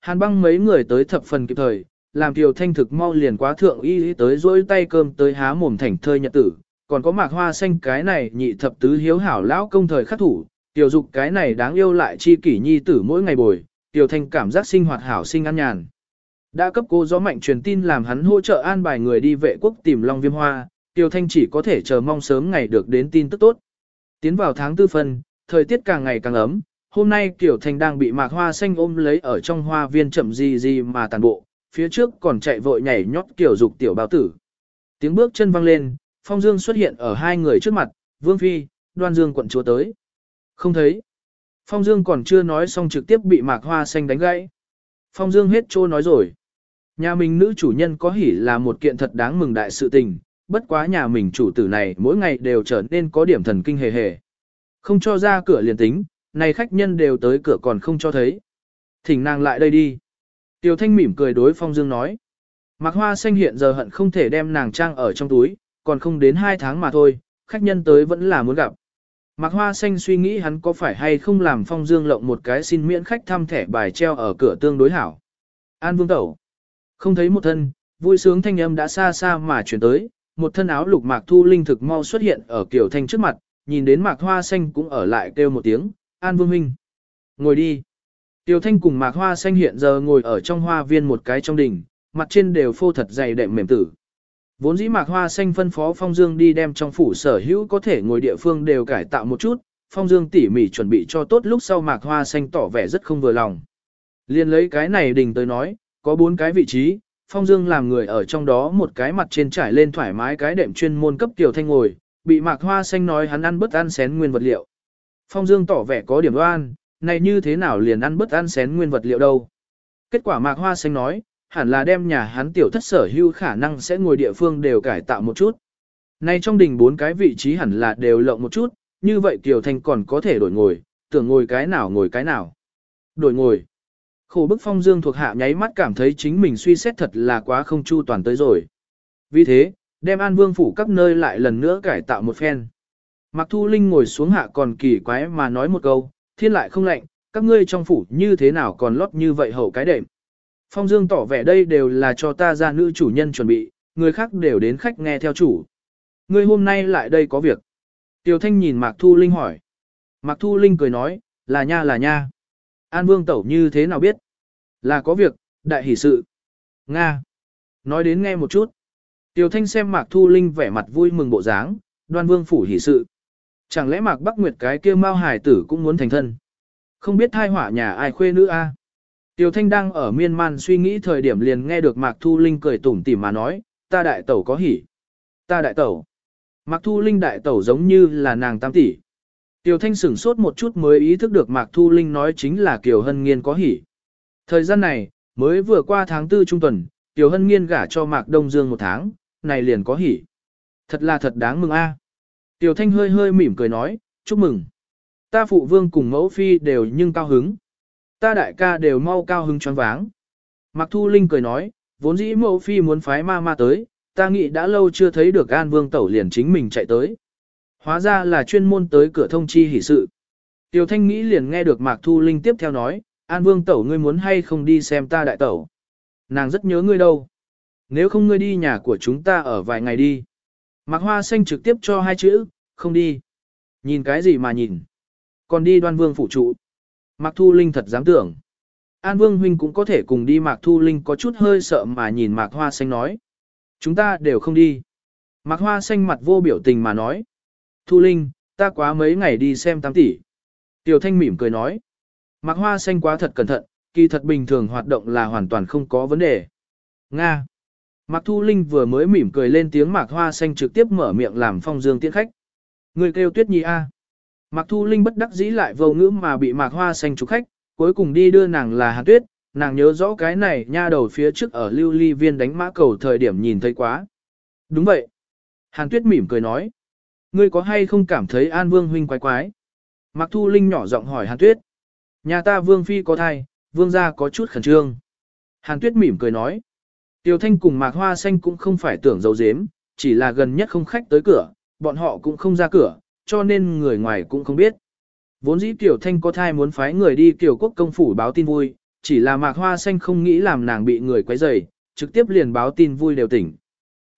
Hàn băng mấy người tới thập phần kịp thời, làm Kiều Thanh thực mau liền quá thượng y tới dỗi tay cơm tới há mồm thành thơi nhật tử, còn có mạc hoa xanh cái này nhị thập tứ hiếu hảo lão công thời khắc thủ, tiểu dục cái này đáng yêu lại chi kỷ nhi tử mỗi ngày bồi, tiểu thanh cảm giác sinh hoạt hảo sinh an nhàn. Đã cấp cô gió mạnh truyền tin làm hắn hỗ trợ an bài người đi vệ quốc tìm Long Viêm Hoa, Tiểu Thanh chỉ có thể chờ mong sớm ngày được đến tin tức tốt. Tiến vào tháng tư phân, thời tiết càng ngày càng ấm, hôm nay Tiểu Thanh đang bị mạc hoa xanh ôm lấy ở trong hoa viên chậm gì gì mà tàn bộ, phía trước còn chạy vội nhảy nhót kiểu dục tiểu bao tử. Tiếng bước chân vang lên, Phong Dương xuất hiện ở hai người trước mặt, Vương Phi, Đoan Dương quận chúa tới. Không thấy. Phong Dương còn chưa nói xong trực tiếp bị mạc hoa xanh đánh gãy. Phong Dương hết trô nói rồi. Nhà mình nữ chủ nhân có hỉ là một kiện thật đáng mừng đại sự tình, bất quá nhà mình chủ tử này mỗi ngày đều trở nên có điểm thần kinh hề hề. Không cho ra cửa liền tính, này khách nhân đều tới cửa còn không cho thấy. Thỉnh nàng lại đây đi. tiểu Thanh mỉm cười đối Phong Dương nói. Mạc Hoa Xanh hiện giờ hận không thể đem nàng trang ở trong túi, còn không đến 2 tháng mà thôi, khách nhân tới vẫn là muốn gặp. Mạc Hoa Xanh suy nghĩ hắn có phải hay không làm Phong Dương lộng một cái xin miễn khách thăm thẻ bài treo ở cửa tương đối hảo. An Vương Tẩu. Không thấy một thân, vui sướng thanh âm đã xa xa mà chuyển tới, một thân áo lục Mạc Thu Linh thực mau xuất hiện ở kiểu Thanh trước mặt, nhìn đến Mạc Hoa Xanh cũng ở lại kêu một tiếng, An Vương Huynh. Ngồi đi. Tiêu Thanh cùng Mạc Hoa Xanh hiện giờ ngồi ở trong hoa viên một cái trong đỉnh, mặt trên đều phô thật dày đệm mềm tử. Vốn dĩ Mạc Hoa Xanh phân phó Phong Dương đi đem trong phủ sở hữu có thể ngồi địa phương đều cải tạo một chút, Phong Dương tỉ mỉ chuẩn bị cho tốt lúc sau Mạc Hoa Xanh tỏ vẻ rất không vừa lòng. Liên lấy cái này đỉnh tới nói, có bốn cái vị trí, Phong Dương làm người ở trong đó một cái mặt trên trải lên thoải mái cái đệm chuyên môn cấp tiểu thanh ngồi, bị Mạc Hoa Xanh nói hắn ăn bất ăn xén nguyên vật liệu. Phong Dương tỏ vẻ có điểm đoan, này như thế nào liền ăn bất ăn xén nguyên vật liệu đâu. Kết quả Mạc Hoa Xanh nói, hẳn là đem nhà hắn tiểu thất sở hữu khả năng sẽ ngồi địa phương đều cải tạo một chút. Này trong đình bốn cái vị trí hẳn là đều lộng một chút, như vậy Kiều Thanh còn có thể đổi ngồi, tưởng ngồi cái nào ngồi cái nào. Đổi ngồi. Khổ bức phong dương thuộc hạ nháy mắt cảm thấy chính mình suy xét thật là quá không chu toàn tới rồi. Vì thế, đem an vương phủ các nơi lại lần nữa cải tạo một phen. Mặc thu linh ngồi xuống hạ còn kỳ quái mà nói một câu, thiên lại không lạnh, các ngươi trong phủ như thế nào còn lót như vậy hậu cái đệm. Phong Dương tỏ vẻ đây đều là cho ta ra nữ chủ nhân chuẩn bị, người khác đều đến khách nghe theo chủ. Ngươi hôm nay lại đây có việc. Tiểu Thanh nhìn Mạc Thu Linh hỏi. Mạc Thu Linh cười nói, là nha là nha. An Vương Tẩu như thế nào biết? Là có việc, đại hỷ sự. Nga. Nói đến nghe một chút. Tiểu Thanh xem Mạc Thu Linh vẻ mặt vui mừng bộ dáng, đoan vương phủ hỷ sự. Chẳng lẽ Mạc Bắc Nguyệt cái kia mau hải tử cũng muốn thành thân? Không biết thai hỏa nhà ai khuê nữ a? Tiêu Thanh đang ở miên man suy nghĩ thời điểm liền nghe được Mạc Thu Linh cười tủm tỉm mà nói, ta đại tẩu có hỉ. Ta đại tẩu. Mạc Thu Linh đại tẩu giống như là nàng tam tỷ. Tiêu Thanh sửng sốt một chút mới ý thức được Mạc Thu Linh nói chính là Kiều Hân Nghiên có hỉ. Thời gian này, mới vừa qua tháng tư trung tuần, Kiều Hân Nghiên gả cho Mạc Đông Dương một tháng, này liền có hỉ. Thật là thật đáng mừng a. Tiểu Thanh hơi hơi mỉm cười nói, chúc mừng. Ta phụ vương cùng mẫu phi đều nhưng cao hứng. Ta đại ca đều mau cao hứng choáng váng. Mạc Thu Linh cười nói, vốn dĩ mẫu phi muốn phái ma ma tới, ta nghĩ đã lâu chưa thấy được An Vương Tẩu liền chính mình chạy tới. Hóa ra là chuyên môn tới cửa thông chi hỷ sự. Tiểu Thanh nghĩ liền nghe được Mạc Thu Linh tiếp theo nói, An Vương Tẩu ngươi muốn hay không đi xem ta đại tẩu. Nàng rất nhớ ngươi đâu. Nếu không ngươi đi nhà của chúng ta ở vài ngày đi. Mạc Hoa Xanh trực tiếp cho hai chữ, không đi. Nhìn cái gì mà nhìn. Còn đi đoan vương phụ trụ. Mạc Thu Linh thật dám tưởng. An Vương Huynh cũng có thể cùng đi Mạc Thu Linh có chút hơi sợ mà nhìn Mạc Hoa Xanh nói. Chúng ta đều không đi. Mạc Hoa Xanh mặt vô biểu tình mà nói. Thu Linh, ta quá mấy ngày đi xem tám tỷ. Tiểu Thanh mỉm cười nói. Mạc Hoa Xanh quá thật cẩn thận, kỳ thật bình thường hoạt động là hoàn toàn không có vấn đề. Nga. Mạc Thu Linh vừa mới mỉm cười lên tiếng Mạc Hoa Xanh trực tiếp mở miệng làm phong dương tiễn khách. Người kêu tuyết nhi A. Mạc Thu Linh bất đắc dĩ lại vô ngữ mà bị Mạc Hoa Xanh trục khách, cuối cùng đi đưa nàng là Hàn Tuyết, nàng nhớ rõ cái này nha đầu phía trước ở lưu ly viên đánh mã cầu thời điểm nhìn thấy quá. Đúng vậy. Hàn Tuyết mỉm cười nói. Ngươi có hay không cảm thấy An Vương huynh quái quái? Mạc Thu Linh nhỏ giọng hỏi Hàn Tuyết. Nhà ta Vương Phi có thai, Vương gia có chút khẩn trương. Hàn Tuyết mỉm cười nói. Tiêu Thanh cùng Mạc Hoa Xanh cũng không phải tưởng dấu dếm, chỉ là gần nhất không khách tới cửa, bọn họ cũng không ra cửa, cho nên người ngoài cũng không biết. Vốn dĩ Tiểu Thanh có thai muốn phái người đi Tiểu Quốc công phủ báo tin vui, chỉ là mạc hoa xanh không nghĩ làm nàng bị người quấy rầy, trực tiếp liền báo tin vui đều tỉnh.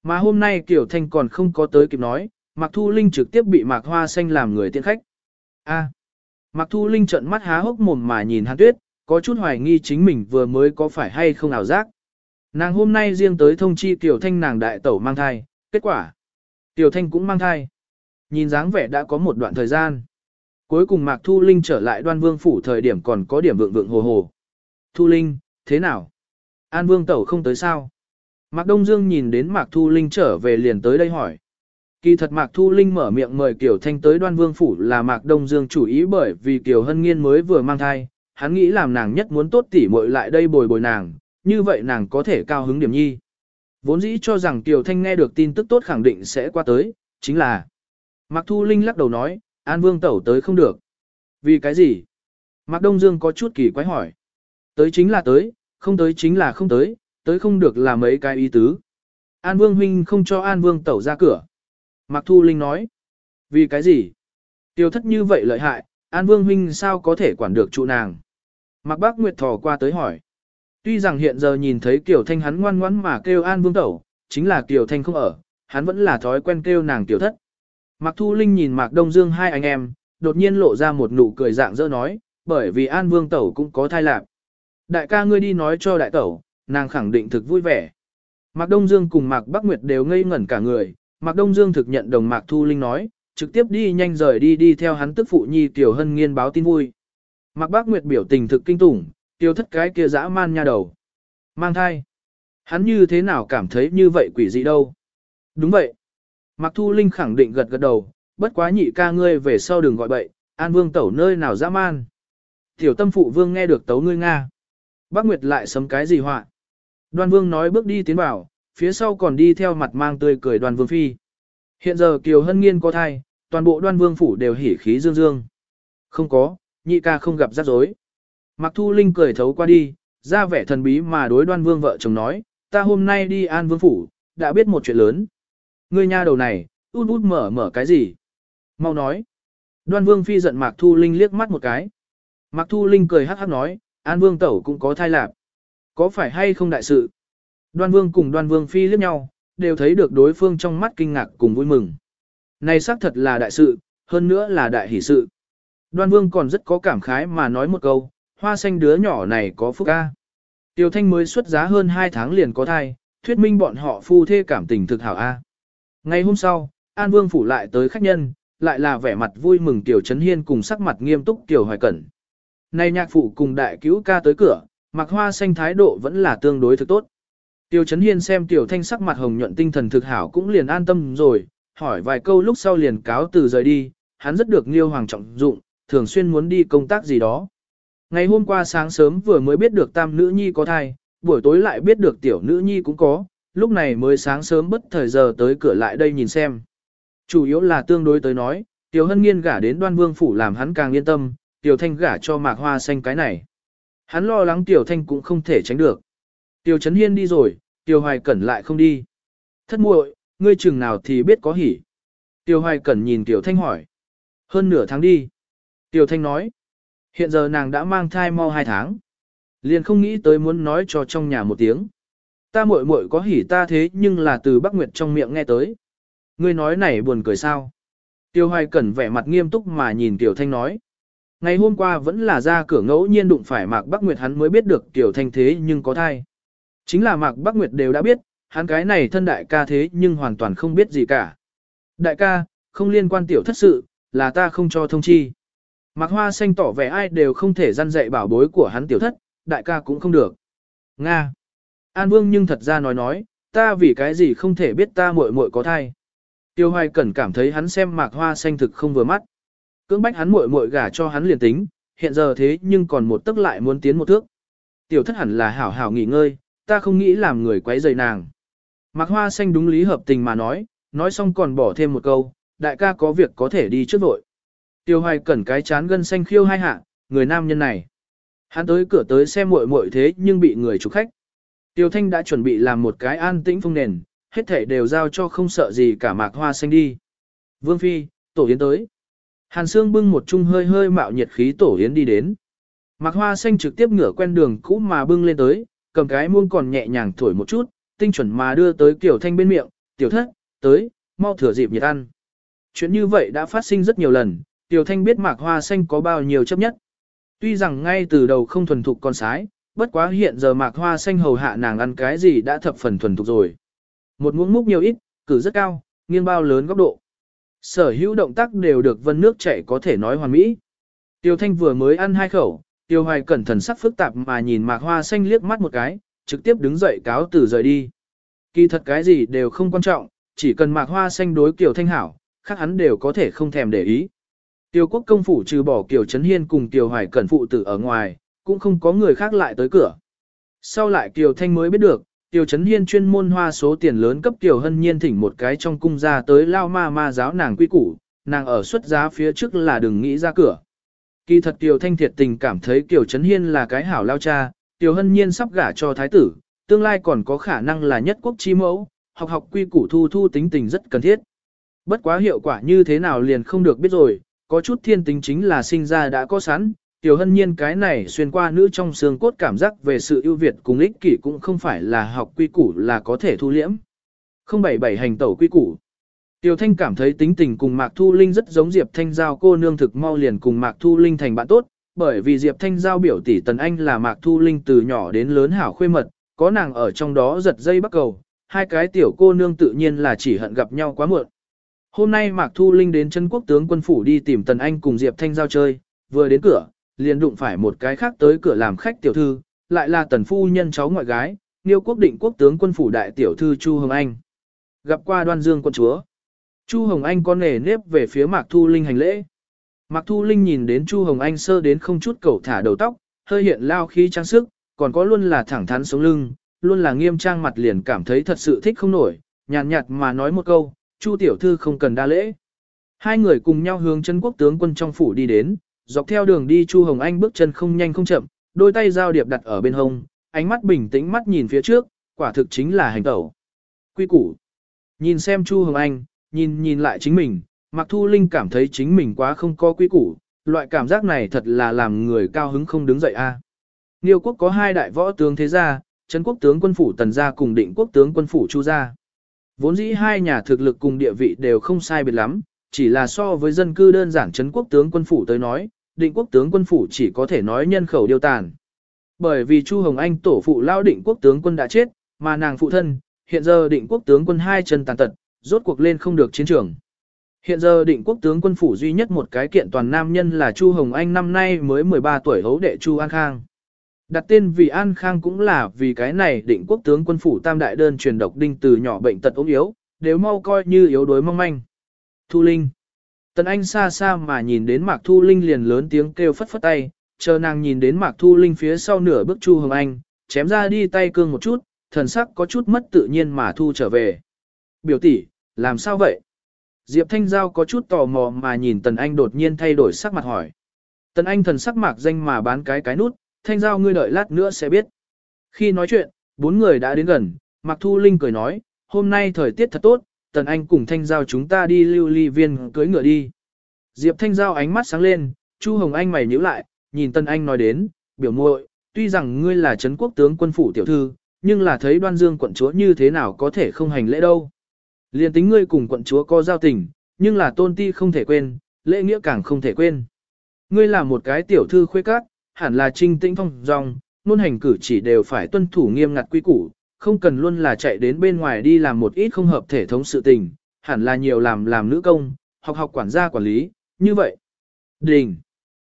Mà hôm nay Kiều Thanh còn không có tới kịp nói, Mạc Thu Linh trực tiếp bị Mạc Hoa Xanh làm người tiện khách. A. Mạc Thu Linh trợn mắt há hốc mồm mà nhìn Hàn Tuyết, có chút hoài nghi chính mình vừa mới có phải hay không ảo giác. Nàng hôm nay riêng tới thông chi Tiểu Thanh nàng đại tẩu mang thai, kết quả. Tiểu Thanh cũng mang thai. Nhìn dáng vẻ đã có một đoạn thời gian. Cuối cùng Mạc Thu Linh trở lại đoan vương phủ thời điểm còn có điểm vượng vượng hồ hồ. Thu Linh, thế nào? An vương tẩu không tới sao? Mạc Đông Dương nhìn đến Mạc Thu Linh trở về liền tới đây hỏi. Kỳ thật Mạc Thu Linh mở miệng mời Kiều Thanh tới đoan vương phủ là Mạc Đông Dương chủ ý bởi vì Kiều Hân Nghiên mới vừa mang thai, hắn nghĩ làm nàng nhất muốn tốt tỉ muội lại đây bồi bồi nàng, như vậy nàng có thể cao hứng điểm nhi. Vốn dĩ cho rằng Kiều Thanh nghe được tin tức tốt khẳng định sẽ qua tới, chính là Mạc Thu Linh lắc đầu nói, An Vương Tẩu tới không được. Vì cái gì? Mạc Đông Dương có chút kỳ quái hỏi. Tới chính là tới, không tới chính là không tới, tới không được là mấy cái ý tứ. An Vương Huynh không cho An Vương Tẩu ra cửa. Mạc Thu Linh nói. Vì cái gì? Tiêu thất như vậy lợi hại, An Vương Huynh sao có thể quản được trụ nàng? Mạc Bác Nguyệt thò qua tới hỏi. Tuy rằng hiện giờ nhìn thấy Kiều Thanh hắn ngoan ngoãn mà kêu An Vương Tẩu, chính là Kiều Thanh không ở, hắn vẫn là thói quen kêu nàng Kiều Thất. Mạc Thu Linh nhìn Mạc Đông Dương hai anh em, đột nhiên lộ ra một nụ cười dạng dỡ nói, bởi vì An Vương Tẩu cũng có thai lạc. Đại ca ngươi đi nói cho đại tẩu, nàng khẳng định thực vui vẻ. Mạc Đông Dương cùng Mạc Bắc Nguyệt đều ngây ngẩn cả người, Mạc Đông Dương thực nhận đồng Mạc Thu Linh nói, trực tiếp đi nhanh rời đi đi theo hắn tức phụ nhi Tiểu Hân nghiên báo tin vui. Mạc Bắc Nguyệt biểu tình thực kinh tủng, tiêu thất cái kia dã man nha đầu. Mang thai. Hắn như thế nào cảm thấy như vậy quỷ dị đâu? Đúng vậy. Mạc Thu Linh khẳng định gật gật đầu, bất quá nhị ca ngươi về sau đừng gọi bậy, An Vương tẩu nơi nào dã man. Tiểu tâm phụ vương nghe được tấu ngươi Nga. Bác Nguyệt lại sấm cái gì họa. Đoan Vương nói bước đi tiến vào, phía sau còn đi theo mặt mang tươi cười Đoan Vương Phi. Hiện giờ Kiều Hân Nghiên có thai, toàn bộ Đoan Vương phủ đều hỉ khí dương dương. Không có, nhị ca không gặp rắc rối. Mạc Thu Linh cười thấu qua đi, ra vẻ thần bí mà đối Đoan Vương vợ chồng nói, ta hôm nay đi An Vương phủ, đã biết một chuyện lớn. Ngươi nha đầu này, út út mở mở cái gì? Mau nói. Đoan Vương Phi giận Mạc Thu Linh liếc mắt một cái. Mạc Thu Linh cười hắc hắc nói, An Vương Tẩu cũng có thai lạp. Có phải hay không đại sự? Đoan Vương cùng Đoan Vương Phi liếc nhau, đều thấy được đối phương trong mắt kinh ngạc cùng vui mừng. Này xác thật là đại sự, hơn nữa là đại hỷ sự. Đoan Vương còn rất có cảm khái mà nói một câu, hoa xanh đứa nhỏ này có phúc ca. Tiêu Thanh mới xuất giá hơn 2 tháng liền có thai, thuyết minh bọn họ phu thê cảm tình thực hảo A. Ngày hôm sau, An Vương phủ lại tới khách nhân, lại là vẻ mặt vui mừng Tiểu Trấn Hiên cùng sắc mặt nghiêm túc Tiểu Hoài Cẩn. Nay nhạc phụ cùng đại cứu ca tới cửa, mặc hoa xanh thái độ vẫn là tương đối thực tốt. Tiêu Trấn Hiên xem Tiểu Thanh sắc mặt hồng nhuận tinh thần thực hảo cũng liền an tâm rồi, hỏi vài câu lúc sau liền cáo từ rời đi, hắn rất được Liêu Hoàng trọng dụng, thường xuyên muốn đi công tác gì đó. Ngày hôm qua sáng sớm vừa mới biết được tam nữ nhi có thai, buổi tối lại biết được tiểu nữ nhi cũng có, lúc này mới sáng sớm bất thời giờ tới cửa lại đây nhìn xem. Chủ yếu là tương đối tới nói, tiểu hân nghiên gả đến đoan vương phủ làm hắn càng yên tâm, tiểu thanh gả cho mạc hoa xanh cái này. Hắn lo lắng tiểu thanh cũng không thể tránh được. Tiểu trấn hiên đi rồi, tiểu hoài cẩn lại không đi. Thất muội, ngươi chừng nào thì biết có hỉ. Tiểu hoài cẩn nhìn tiểu thanh hỏi. Hơn nửa tháng đi. Tiểu thanh nói. Hiện giờ nàng đã mang thai mau hai tháng. Liền không nghĩ tới muốn nói cho trong nhà một tiếng. Ta muội muội có hỉ ta thế nhưng là từ Bắc Nguyệt trong miệng nghe tới. Ngươi nói này buồn cười sao? Tiêu Hoài Cẩn vẻ mặt nghiêm túc mà nhìn Tiểu Thanh nói. Ngày hôm qua vẫn là ra cửa ngẫu nhiên đụng phải Mạc Bắc Nguyệt hắn mới biết được Tiểu Thanh thế nhưng có thai. Chính là Mạc Bắc Nguyệt đều đã biết, hắn cái này thân đại ca thế nhưng hoàn toàn không biết gì cả. Đại ca, không liên quan Tiểu thất sự, là ta không cho thông chi. Mạc Hoa Xanh tỏ vẻ ai đều không thể gian dạy bảo bối của hắn Tiểu thất, đại ca cũng không được. Nga. An Vương nhưng thật ra nói nói, ta vì cái gì không thể biết ta muội muội có thai. Tiêu Hoài Cẩn cảm thấy hắn xem mạc hoa xanh thực không vừa mắt. Cưỡng bách hắn muội muội gả cho hắn liền tính, hiện giờ thế nhưng còn một tức lại muốn tiến một thước. Tiểu thất hẳn là hảo hảo nghỉ ngơi, ta không nghĩ làm người quấy rầy nàng. Mạc hoa xanh đúng lý hợp tình mà nói, nói xong còn bỏ thêm một câu, đại ca có việc có thể đi trước vội. Tiêu Hoài Cẩn cái chán gân xanh khiêu hai hạ, người nam nhân này. Hắn tới cửa tới xem muội muội thế nhưng bị người chủ khách. Tiêu Thanh đã chuẩn bị làm một cái an tĩnh phong nền, hết thể đều giao cho không sợ gì cả mạc hoa xanh đi. Vương Phi, tổ yến tới. Hàn Sương bưng một chung hơi hơi mạo nhiệt khí tổ yến đi đến. Mạc Hoa Xanh trực tiếp ngửa quen đường cũ mà bưng lên tới, cầm cái muông còn nhẹ nhàng thổi một chút, tinh chuẩn mà đưa tới Kiều Thanh bên miệng, tiểu thất, tới, mau thừa dịp nhiệt ăn. Chuyện như vậy đã phát sinh rất nhiều lần, Tiểu Thanh biết Mạc Hoa Xanh có bao nhiêu chấp nhất. Tuy rằng ngay từ đầu không thuần thục con sái, bất quá hiện giờ Mạc Hoa Xanh hầu hạ nàng ăn cái gì đã thập phần thuần thục rồi. Một muỗng múc nhiều ít, cử rất cao, nghiêng bao lớn góc độ. Sở hữu động tác đều được vân nước chảy có thể nói hoàn mỹ. Tiêu Thanh vừa mới ăn hai khẩu, Tiêu Hoài cẩn thận sắc phức tạp mà nhìn Mạc Hoa Xanh liếc mắt một cái, trực tiếp đứng dậy cáo từ rời đi. Kỳ thật cái gì đều không quan trọng, chỉ cần Mạc Hoa Xanh đối Kiều Thanh hảo, khác hắn đều có thể không thèm để ý. Tiêu quốc công phủ trừ bỏ Kiều Trấn Hiên cùng Kiều Hoài cẩn phụ tử ở ngoài, cũng không có người khác lại tới cửa. Sau lại Kiều Thanh mới biết được, Tiêu Trấn Hiên chuyên môn hoa số tiền lớn cấp Tiêu Hân Nhiên thỉnh một cái trong cung ra tới lao ma ma giáo nàng quy củ, nàng ở xuất giá phía trước là đừng nghĩ ra cửa. Kỳ thật Tiêu Thanh thiệt tình cảm thấy Kiều Trấn Hiên là cái hảo lao cha, Tiêu Hân Nhiên sắp gả cho thái tử, tương lai còn có khả năng là nhất quốc chi mẫu, học học quy củ thu thu tính tình rất cần thiết. Bất quá hiệu quả như thế nào liền không được biết rồi, có chút thiên tính chính là sinh ra đã có sẵn, Tiểu hân nhiên cái này xuyên qua nữ trong xương cốt cảm giác về sự ưu việt cùng ích kỷ cũng không phải là học quy củ là có thể thu liễm. Không bảy bảy hành tẩu quy củ. Tiểu thanh cảm thấy tính tình cùng Mạc Thu Linh rất giống Diệp Thanh Giao cô nương thực mau liền cùng Mạc Thu Linh thành bạn tốt, bởi vì Diệp Thanh Giao biểu tỷ Tần Anh là Mạc Thu Linh từ nhỏ đến lớn hảo khuê mật, có nàng ở trong đó giật dây bắt cầu, hai cái tiểu cô nương tự nhiên là chỉ hận gặp nhau quá muộn. Hôm nay Mạc Thu Linh đến chân quốc tướng quân phủ đi tìm Tần Anh cùng Diệp Thanh Giao chơi, vừa đến cửa, liền đụng phải một cái khác tới cửa làm khách tiểu thư, lại là tần phu nhân cháu ngoại gái, Niêu quốc định quốc tướng quân phủ đại tiểu thư Chu Hồng Anh. Gặp qua đoan dương quân chúa. Chu Hồng Anh con nề nếp về phía Mạc Thu Linh hành lễ. Mạc Thu Linh nhìn đến Chu Hồng Anh sơ đến không chút cầu thả đầu tóc, hơi hiện lao khí trang sức, còn có luôn là thẳng thắn sống lưng, luôn là nghiêm trang mặt liền cảm thấy thật sự thích không nổi, nhàn nhạt, nhạt mà nói một câu, Chu tiểu thư không cần đa lễ. Hai người cùng nhau hướng chân quốc tướng quân trong phủ đi đến, dọc theo đường đi Chu Hồng Anh bước chân không nhanh không chậm, đôi tay giao điệp đặt ở bên hông, ánh mắt bình tĩnh mắt nhìn phía trước, quả thực chính là hành tẩu. Quy củ. Nhìn xem Chu Hồng Anh, nhìn nhìn lại chính mình, Mạc Thu Linh cảm thấy chính mình quá không có quy củ, loại cảm giác này thật là làm người cao hứng không đứng dậy a. À. Niêu quốc có hai đại võ tướng thế gia, Trấn quốc tướng quân phủ Tần gia cùng Định quốc tướng quân phủ Chu gia. Vốn dĩ hai nhà thực lực cùng địa vị đều không sai biệt lắm, chỉ là so với dân cư đơn giản Trấn quốc tướng quân phủ tới nói, định quốc tướng quân phủ chỉ có thể nói nhân khẩu điều tàn. Bởi vì Chu Hồng Anh tổ phụ lao định quốc tướng quân đã chết, mà nàng phụ thân, hiện giờ định quốc tướng quân hai chân tàn tật, rốt cuộc lên không được chiến trường. Hiện giờ định quốc tướng quân phủ duy nhất một cái kiện toàn nam nhân là Chu Hồng Anh năm nay mới 13 tuổi hấu đệ Chu An Khang. Đặt tên vì An Khang cũng là vì cái này định quốc tướng quân phủ tam đại đơn truyền độc đinh từ nhỏ bệnh tật ốm yếu, đều mau coi như yếu đuối mong manh. Thu Linh Tần Anh xa xa mà nhìn đến Mạc Thu Linh liền lớn tiếng kêu phất phất tay, chờ nàng nhìn đến Mạc Thu Linh phía sau nửa bước Chu Hồng Anh, chém ra đi tay cương một chút, thần sắc có chút mất tự nhiên mà thu trở về. Biểu tỷ, làm sao vậy? Diệp Thanh Giao có chút tò mò mà nhìn Tần Anh đột nhiên thay đổi sắc mặt hỏi. Tần Anh thần sắc mạc danh mà bán cái cái nút, Thanh Giao ngươi đợi lát nữa sẽ biết. Khi nói chuyện, bốn người đã đến gần, Mạc Thu Linh cười nói, hôm nay thời tiết thật tốt, Tần Anh cùng Thanh Giao chúng ta đi lưu ly viên cưới ngựa đi. Diệp Thanh Giao ánh mắt sáng lên, Chu Hồng Anh mày nhíu lại, nhìn Tần Anh nói đến, biểu muội, tuy rằng ngươi là Trấn quốc tướng quân phủ tiểu thư, nhưng là thấy đoan dương quận chúa như thế nào có thể không hành lễ đâu. Liên tính ngươi cùng quận chúa có giao tình, nhưng là tôn ti không thể quên, lễ nghĩa càng không thể quên. Ngươi là một cái tiểu thư khuê cát, hẳn là trinh tĩnh phong dong, nôn hành cử chỉ đều phải tuân thủ nghiêm ngặt quy củ, không cần luôn là chạy đến bên ngoài đi làm một ít không hợp thể thống sự tình, hẳn là nhiều làm làm nữ công, học học quản gia quản lý, như vậy. Đình.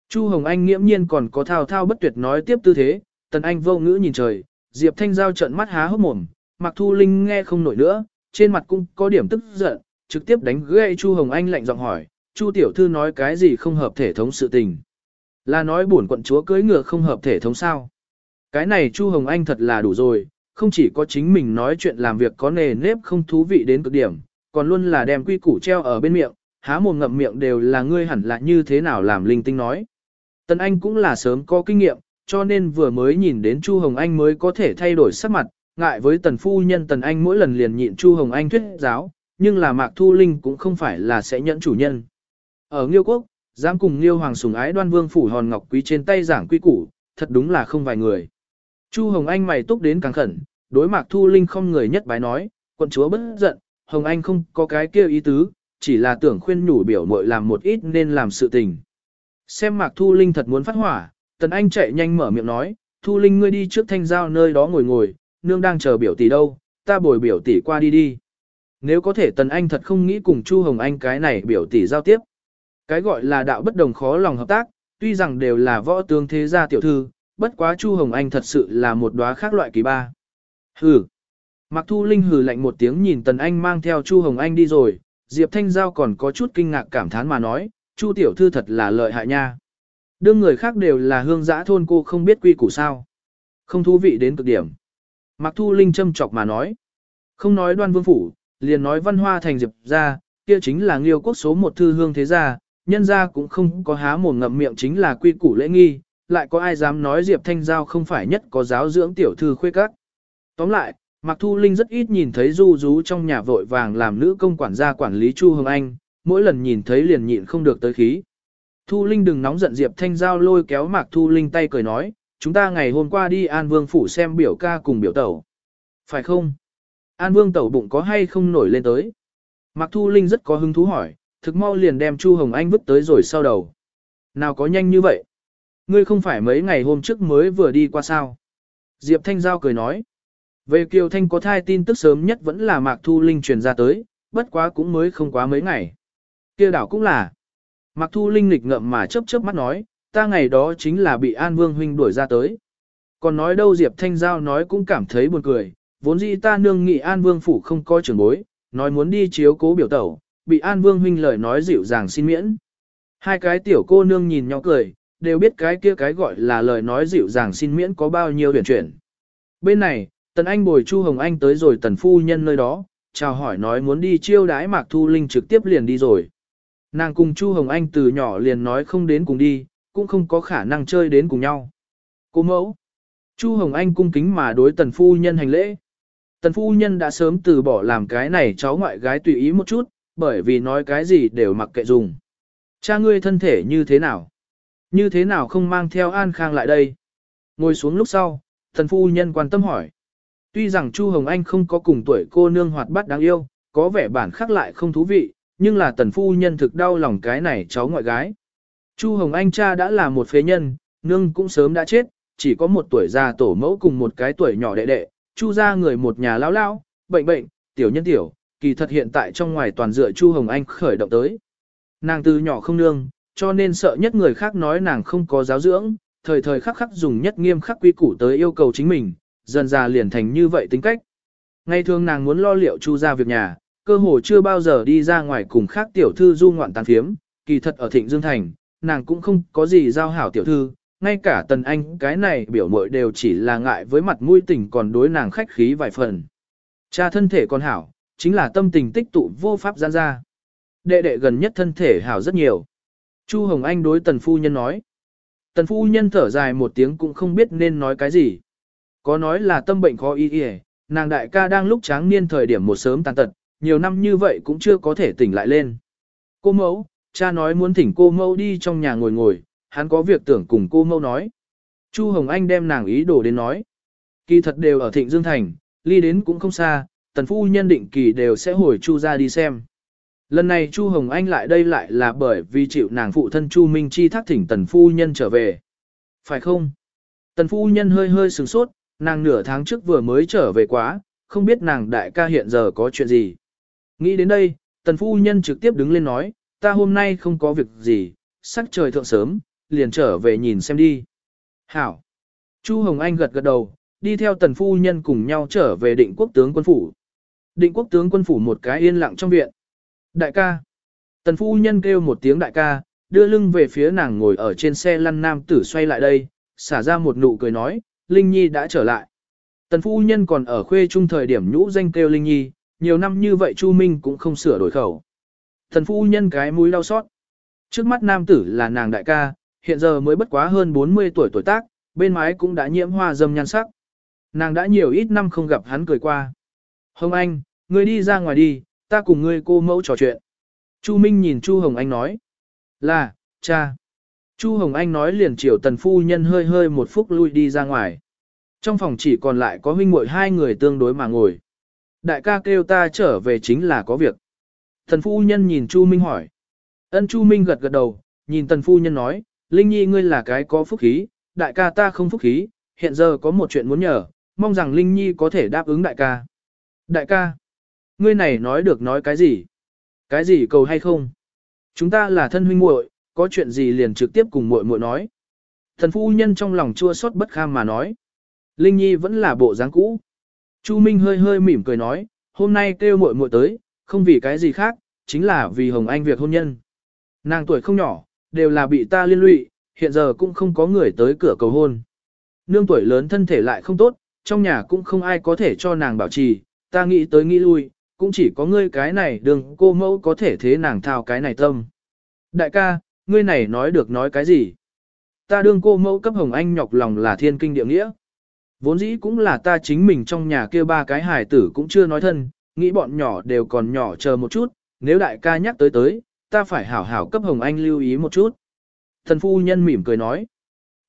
Chu Hồng Anh nghiễm nhiên còn có thao thao bất tuyệt nói tiếp tư thế, Tần Anh vô ngữ nhìn trời, Diệp Thanh Giao trận mắt há hốc mồm, Mặc Thu Linh nghe không nổi nữa, trên mặt cũng có điểm tức giận, trực tiếp đánh gãy Chu Hồng Anh lạnh giọng hỏi, Chu tiểu thư nói cái gì không hợp thể thống sự tình? Là nói bổn quận chúa cưới ngựa không hợp thể thống sao? Cái này Chu Hồng Anh thật là đủ rồi, không chỉ có chính mình nói chuyện làm việc có nề nếp không thú vị đến cực điểm, còn luôn là đem quy củ treo ở bên miệng, há mồm ngậm miệng đều là ngươi hẳn là như thế nào làm linh tinh nói. Tần Anh cũng là sớm có kinh nghiệm, cho nên vừa mới nhìn đến Chu Hồng Anh mới có thể thay đổi sắc mặt, ngại với tần phu nhân tần Anh mỗi lần liền nhịn Chu Hồng Anh thuyết giáo, nhưng là Mạc Thu Linh cũng không phải là sẽ nhẫn chủ nhân. Ở Nghiêu Quốc, dám cùng liêu Hoàng sùng ái đoan vương phủ hòn ngọc quý trên tay giảng quy củ, thật đúng là không vài người. Chu Hồng Anh mày túc đến càng khẩn, đối Mạc Thu Linh không người nhất bái nói, quận chúa bất giận, Hồng Anh không có cái kia ý tứ, chỉ là tưởng khuyên nhủ biểu muội làm một ít nên làm sự tình. Xem Mạc Thu Linh thật muốn phát hỏa, Tần Anh chạy nhanh mở miệng nói, Thu Linh ngươi đi trước thanh giao nơi đó ngồi ngồi, nương đang chờ biểu tỷ đâu, ta bồi biểu tỷ qua đi đi. Nếu có thể Tần Anh thật không nghĩ cùng Chu Hồng Anh cái này biểu tỷ giao tiếp. Cái gọi là đạo bất đồng khó lòng hợp tác, tuy rằng đều là võ tướng thế gia tiểu thư, bất quá Chu Hồng Anh thật sự là một đóa khác loại kỳ ba. Hừ. Mạc Thu Linh hừ lạnh một tiếng nhìn Tần Anh mang theo Chu Hồng Anh đi rồi, Diệp Thanh Giao còn có chút kinh ngạc cảm thán mà nói, Chu tiểu thư thật là lợi hại nha. Đương người khác đều là hương giã thôn cô không biết quy củ sao. Không thú vị đến cực điểm. Mạc Thu Linh châm chọc mà nói. Không nói đoan vương phủ, liền nói văn hoa thành diệp ra, kia chính là nghiêu quốc số một thư hương thế gia, nhân gia cũng không có há mồm ngậm miệng chính là quy củ lễ nghi, lại có ai dám nói Diệp Thanh Giao không phải nhất có giáo dưỡng tiểu thư khuê các. Tóm lại, Mạc Thu Linh rất ít nhìn thấy du rú trong nhà vội vàng làm nữ công quản gia quản lý Chu Hồng Anh, mỗi lần nhìn thấy liền nhịn không được tới khí. Thu Linh đừng nóng giận Diệp Thanh Giao lôi kéo Mạc Thu Linh tay cười nói, chúng ta ngày hôm qua đi An Vương Phủ xem biểu ca cùng biểu tẩu. Phải không? An Vương tẩu bụng có hay không nổi lên tới? Mạc Thu Linh rất có hứng thú hỏi, thực mau liền đem Chu Hồng Anh vứt tới rồi sau đầu. Nào có nhanh như vậy? Ngươi không phải mấy ngày hôm trước mới vừa đi qua sao? Diệp Thanh Giao cười nói. Về Kiều Thanh có thai tin tức sớm nhất vẫn là Mạc Thu Linh truyền ra tới, bất quá cũng mới không quá mấy ngày. kia đảo cũng là. Mạc Thu Linh nghịch ngậm mà chớp chớp mắt nói, ta ngày đó chính là bị An Vương huynh đuổi ra tới. Còn nói đâu Diệp Thanh Giao nói cũng cảm thấy buồn cười, vốn dĩ ta nương nghị An Vương phủ không coi trưởng bối, nói muốn đi chiếu cố biểu tẩu, bị An Vương huynh lời nói dịu dàng xin miễn. Hai cái tiểu cô nương nhìn nhau cười, đều biết cái kia cái gọi là lời nói dịu dàng xin miễn có bao nhiêu huyền chuyển. Bên này, Tần Anh bồi Chu Hồng Anh tới rồi Tần Phu Nhân nơi đó, chào hỏi nói muốn đi chiêu đái Mạc Thu Linh trực tiếp liền đi rồi. Nàng cùng Chu Hồng Anh từ nhỏ liền nói không đến cùng đi, cũng không có khả năng chơi đến cùng nhau. Cô mẫu. Chu Hồng Anh cung kính mà đối Tần Phu Nhân hành lễ. Tần Phu Nhân đã sớm từ bỏ làm cái này cháu ngoại gái tùy ý một chút, bởi vì nói cái gì đều mặc kệ dùng. Cha ngươi thân thể như thế nào? Như thế nào không mang theo An Khang lại đây? Ngồi xuống lúc sau, thần Phu Nhân quan tâm hỏi. Tuy rằng Chu Hồng Anh không có cùng tuổi cô nương hoạt bát đáng yêu, có vẻ bản khác lại không thú vị, nhưng là tần phu nhân thực đau lòng cái này cháu ngoại gái. Chu Hồng Anh cha đã là một phế nhân, nương cũng sớm đã chết, chỉ có một tuổi già tổ mẫu cùng một cái tuổi nhỏ đệ đệ, Chu ra người một nhà lão lão, bệnh bệnh, tiểu nhân tiểu, kỳ thật hiện tại trong ngoài toàn dựa Chu Hồng Anh khởi động tới. Nàng từ nhỏ không nương, cho nên sợ nhất người khác nói nàng không có giáo dưỡng, thời thời khắc khắc dùng nhất nghiêm khắc quy củ tới yêu cầu chính mình, dần già liền thành như vậy tính cách. Ngày thường nàng muốn lo liệu Chu ra việc nhà, cơ hồ chưa bao giờ đi ra ngoài cùng khác tiểu thư du ngoạn tán phiếm, kỳ thật ở Thịnh Dương Thành, nàng cũng không có gì giao hảo tiểu thư, ngay cả tần anh cái này biểu mội đều chỉ là ngại với mặt mũi tình còn đối nàng khách khí vài phần. Cha thân thể còn hảo, chính là tâm tình tích tụ vô pháp gian ra. Đệ đệ gần nhất thân thể hảo rất nhiều. Chu Hồng Anh đối tần phu nhân nói. Tần phu nhân thở dài một tiếng cũng không biết nên nói cái gì. Có nói là tâm bệnh khó y y, nàng đại ca đang lúc tráng niên thời điểm một sớm tàn tật, nhiều năm như vậy cũng chưa có thể tỉnh lại lên. Cô mẫu, cha nói muốn thỉnh cô mẫu đi trong nhà ngồi ngồi, hắn có việc tưởng cùng cô mẫu nói. Chu Hồng Anh đem nàng ý đồ đến nói. Kỳ thật đều ở Thịnh Dương Thành, ly đến cũng không xa, tần phu nhân định kỳ đều sẽ hồi Chu ra đi xem. Lần này Chu Hồng Anh lại đây lại là bởi vì chịu nàng phụ thân Chu Minh Chi thác thỉnh tần phu nhân trở về. Phải không? Tần phu nhân hơi hơi sửng sốt, nàng nửa tháng trước vừa mới trở về quá, không biết nàng đại ca hiện giờ có chuyện gì. Nghĩ đến đây, tần phu nhân trực tiếp đứng lên nói, ta hôm nay không có việc gì, sắc trời thượng sớm, liền trở về nhìn xem đi. Hảo. Chu Hồng Anh gật gật đầu, đi theo tần phu nhân cùng nhau trở về định quốc tướng quân phủ. Định quốc tướng quân phủ một cái yên lặng trong viện. Đại ca. Tần phu nhân kêu một tiếng đại ca, đưa lưng về phía nàng ngồi ở trên xe lăn nam tử xoay lại đây, xả ra một nụ cười nói, Linh Nhi đã trở lại. Tần phu nhân còn ở khuê trung thời điểm nhũ danh kêu Linh Nhi, nhiều năm như vậy Chu Minh cũng không sửa đổi khẩu. Tần phu nhân cái mũi đau xót. Trước mắt nam tử là nàng đại ca, hiện giờ mới bất quá hơn 40 tuổi tuổi tác, bên mái cũng đã nhiễm hoa dâm nhan sắc. Nàng đã nhiều ít năm không gặp hắn cười qua. Hồng Anh, ngươi đi ra ngoài đi, ta cùng ngươi cô mẫu trò chuyện. Chu Minh nhìn Chu Hồng Anh nói. Là, cha. Chu Hồng Anh nói liền chiều tần phu nhân hơi hơi một phút lui đi ra ngoài. Trong phòng chỉ còn lại có huynh muội hai người tương đối mà ngồi. Đại ca kêu ta trở về chính là có việc. Tần phu nhân nhìn Chu Minh hỏi. Ân Chu Minh gật gật đầu, nhìn tần phu nhân nói, Linh Nhi ngươi là cái có phúc khí, đại ca ta không phúc khí, hiện giờ có một chuyện muốn nhờ, mong rằng Linh Nhi có thể đáp ứng đại ca. Đại ca, ngươi này nói được nói cái gì? Cái gì cầu hay không? Chúng ta là thân huynh muội, có chuyện gì liền trực tiếp cùng muội muội nói. Thần phu nhân trong lòng chua xót bất kham mà nói. Linh Nhi vẫn là bộ dáng cũ. Chu Minh hơi hơi mỉm cười nói, hôm nay kêu muội muội tới, không vì cái gì khác, chính là vì Hồng Anh việc hôn nhân. Nàng tuổi không nhỏ, đều là bị ta liên lụy, hiện giờ cũng không có người tới cửa cầu hôn. Nương tuổi lớn thân thể lại không tốt, trong nhà cũng không ai có thể cho nàng bảo trì, ta nghĩ tới nghĩ lui, cũng chỉ có ngươi cái này đừng cô mẫu có thể thế nàng thao cái này tâm. Đại ca, ngươi này nói được nói cái gì? Ta đương cô mẫu cấp hồng anh nhọc lòng là thiên kinh địa nghĩa. Vốn dĩ cũng là ta chính mình trong nhà kia ba cái hài tử cũng chưa nói thân, nghĩ bọn nhỏ đều còn nhỏ chờ một chút, nếu đại ca nhắc tới tới, ta phải hảo hảo cấp hồng anh lưu ý một chút. Thần phu nhân mỉm cười nói,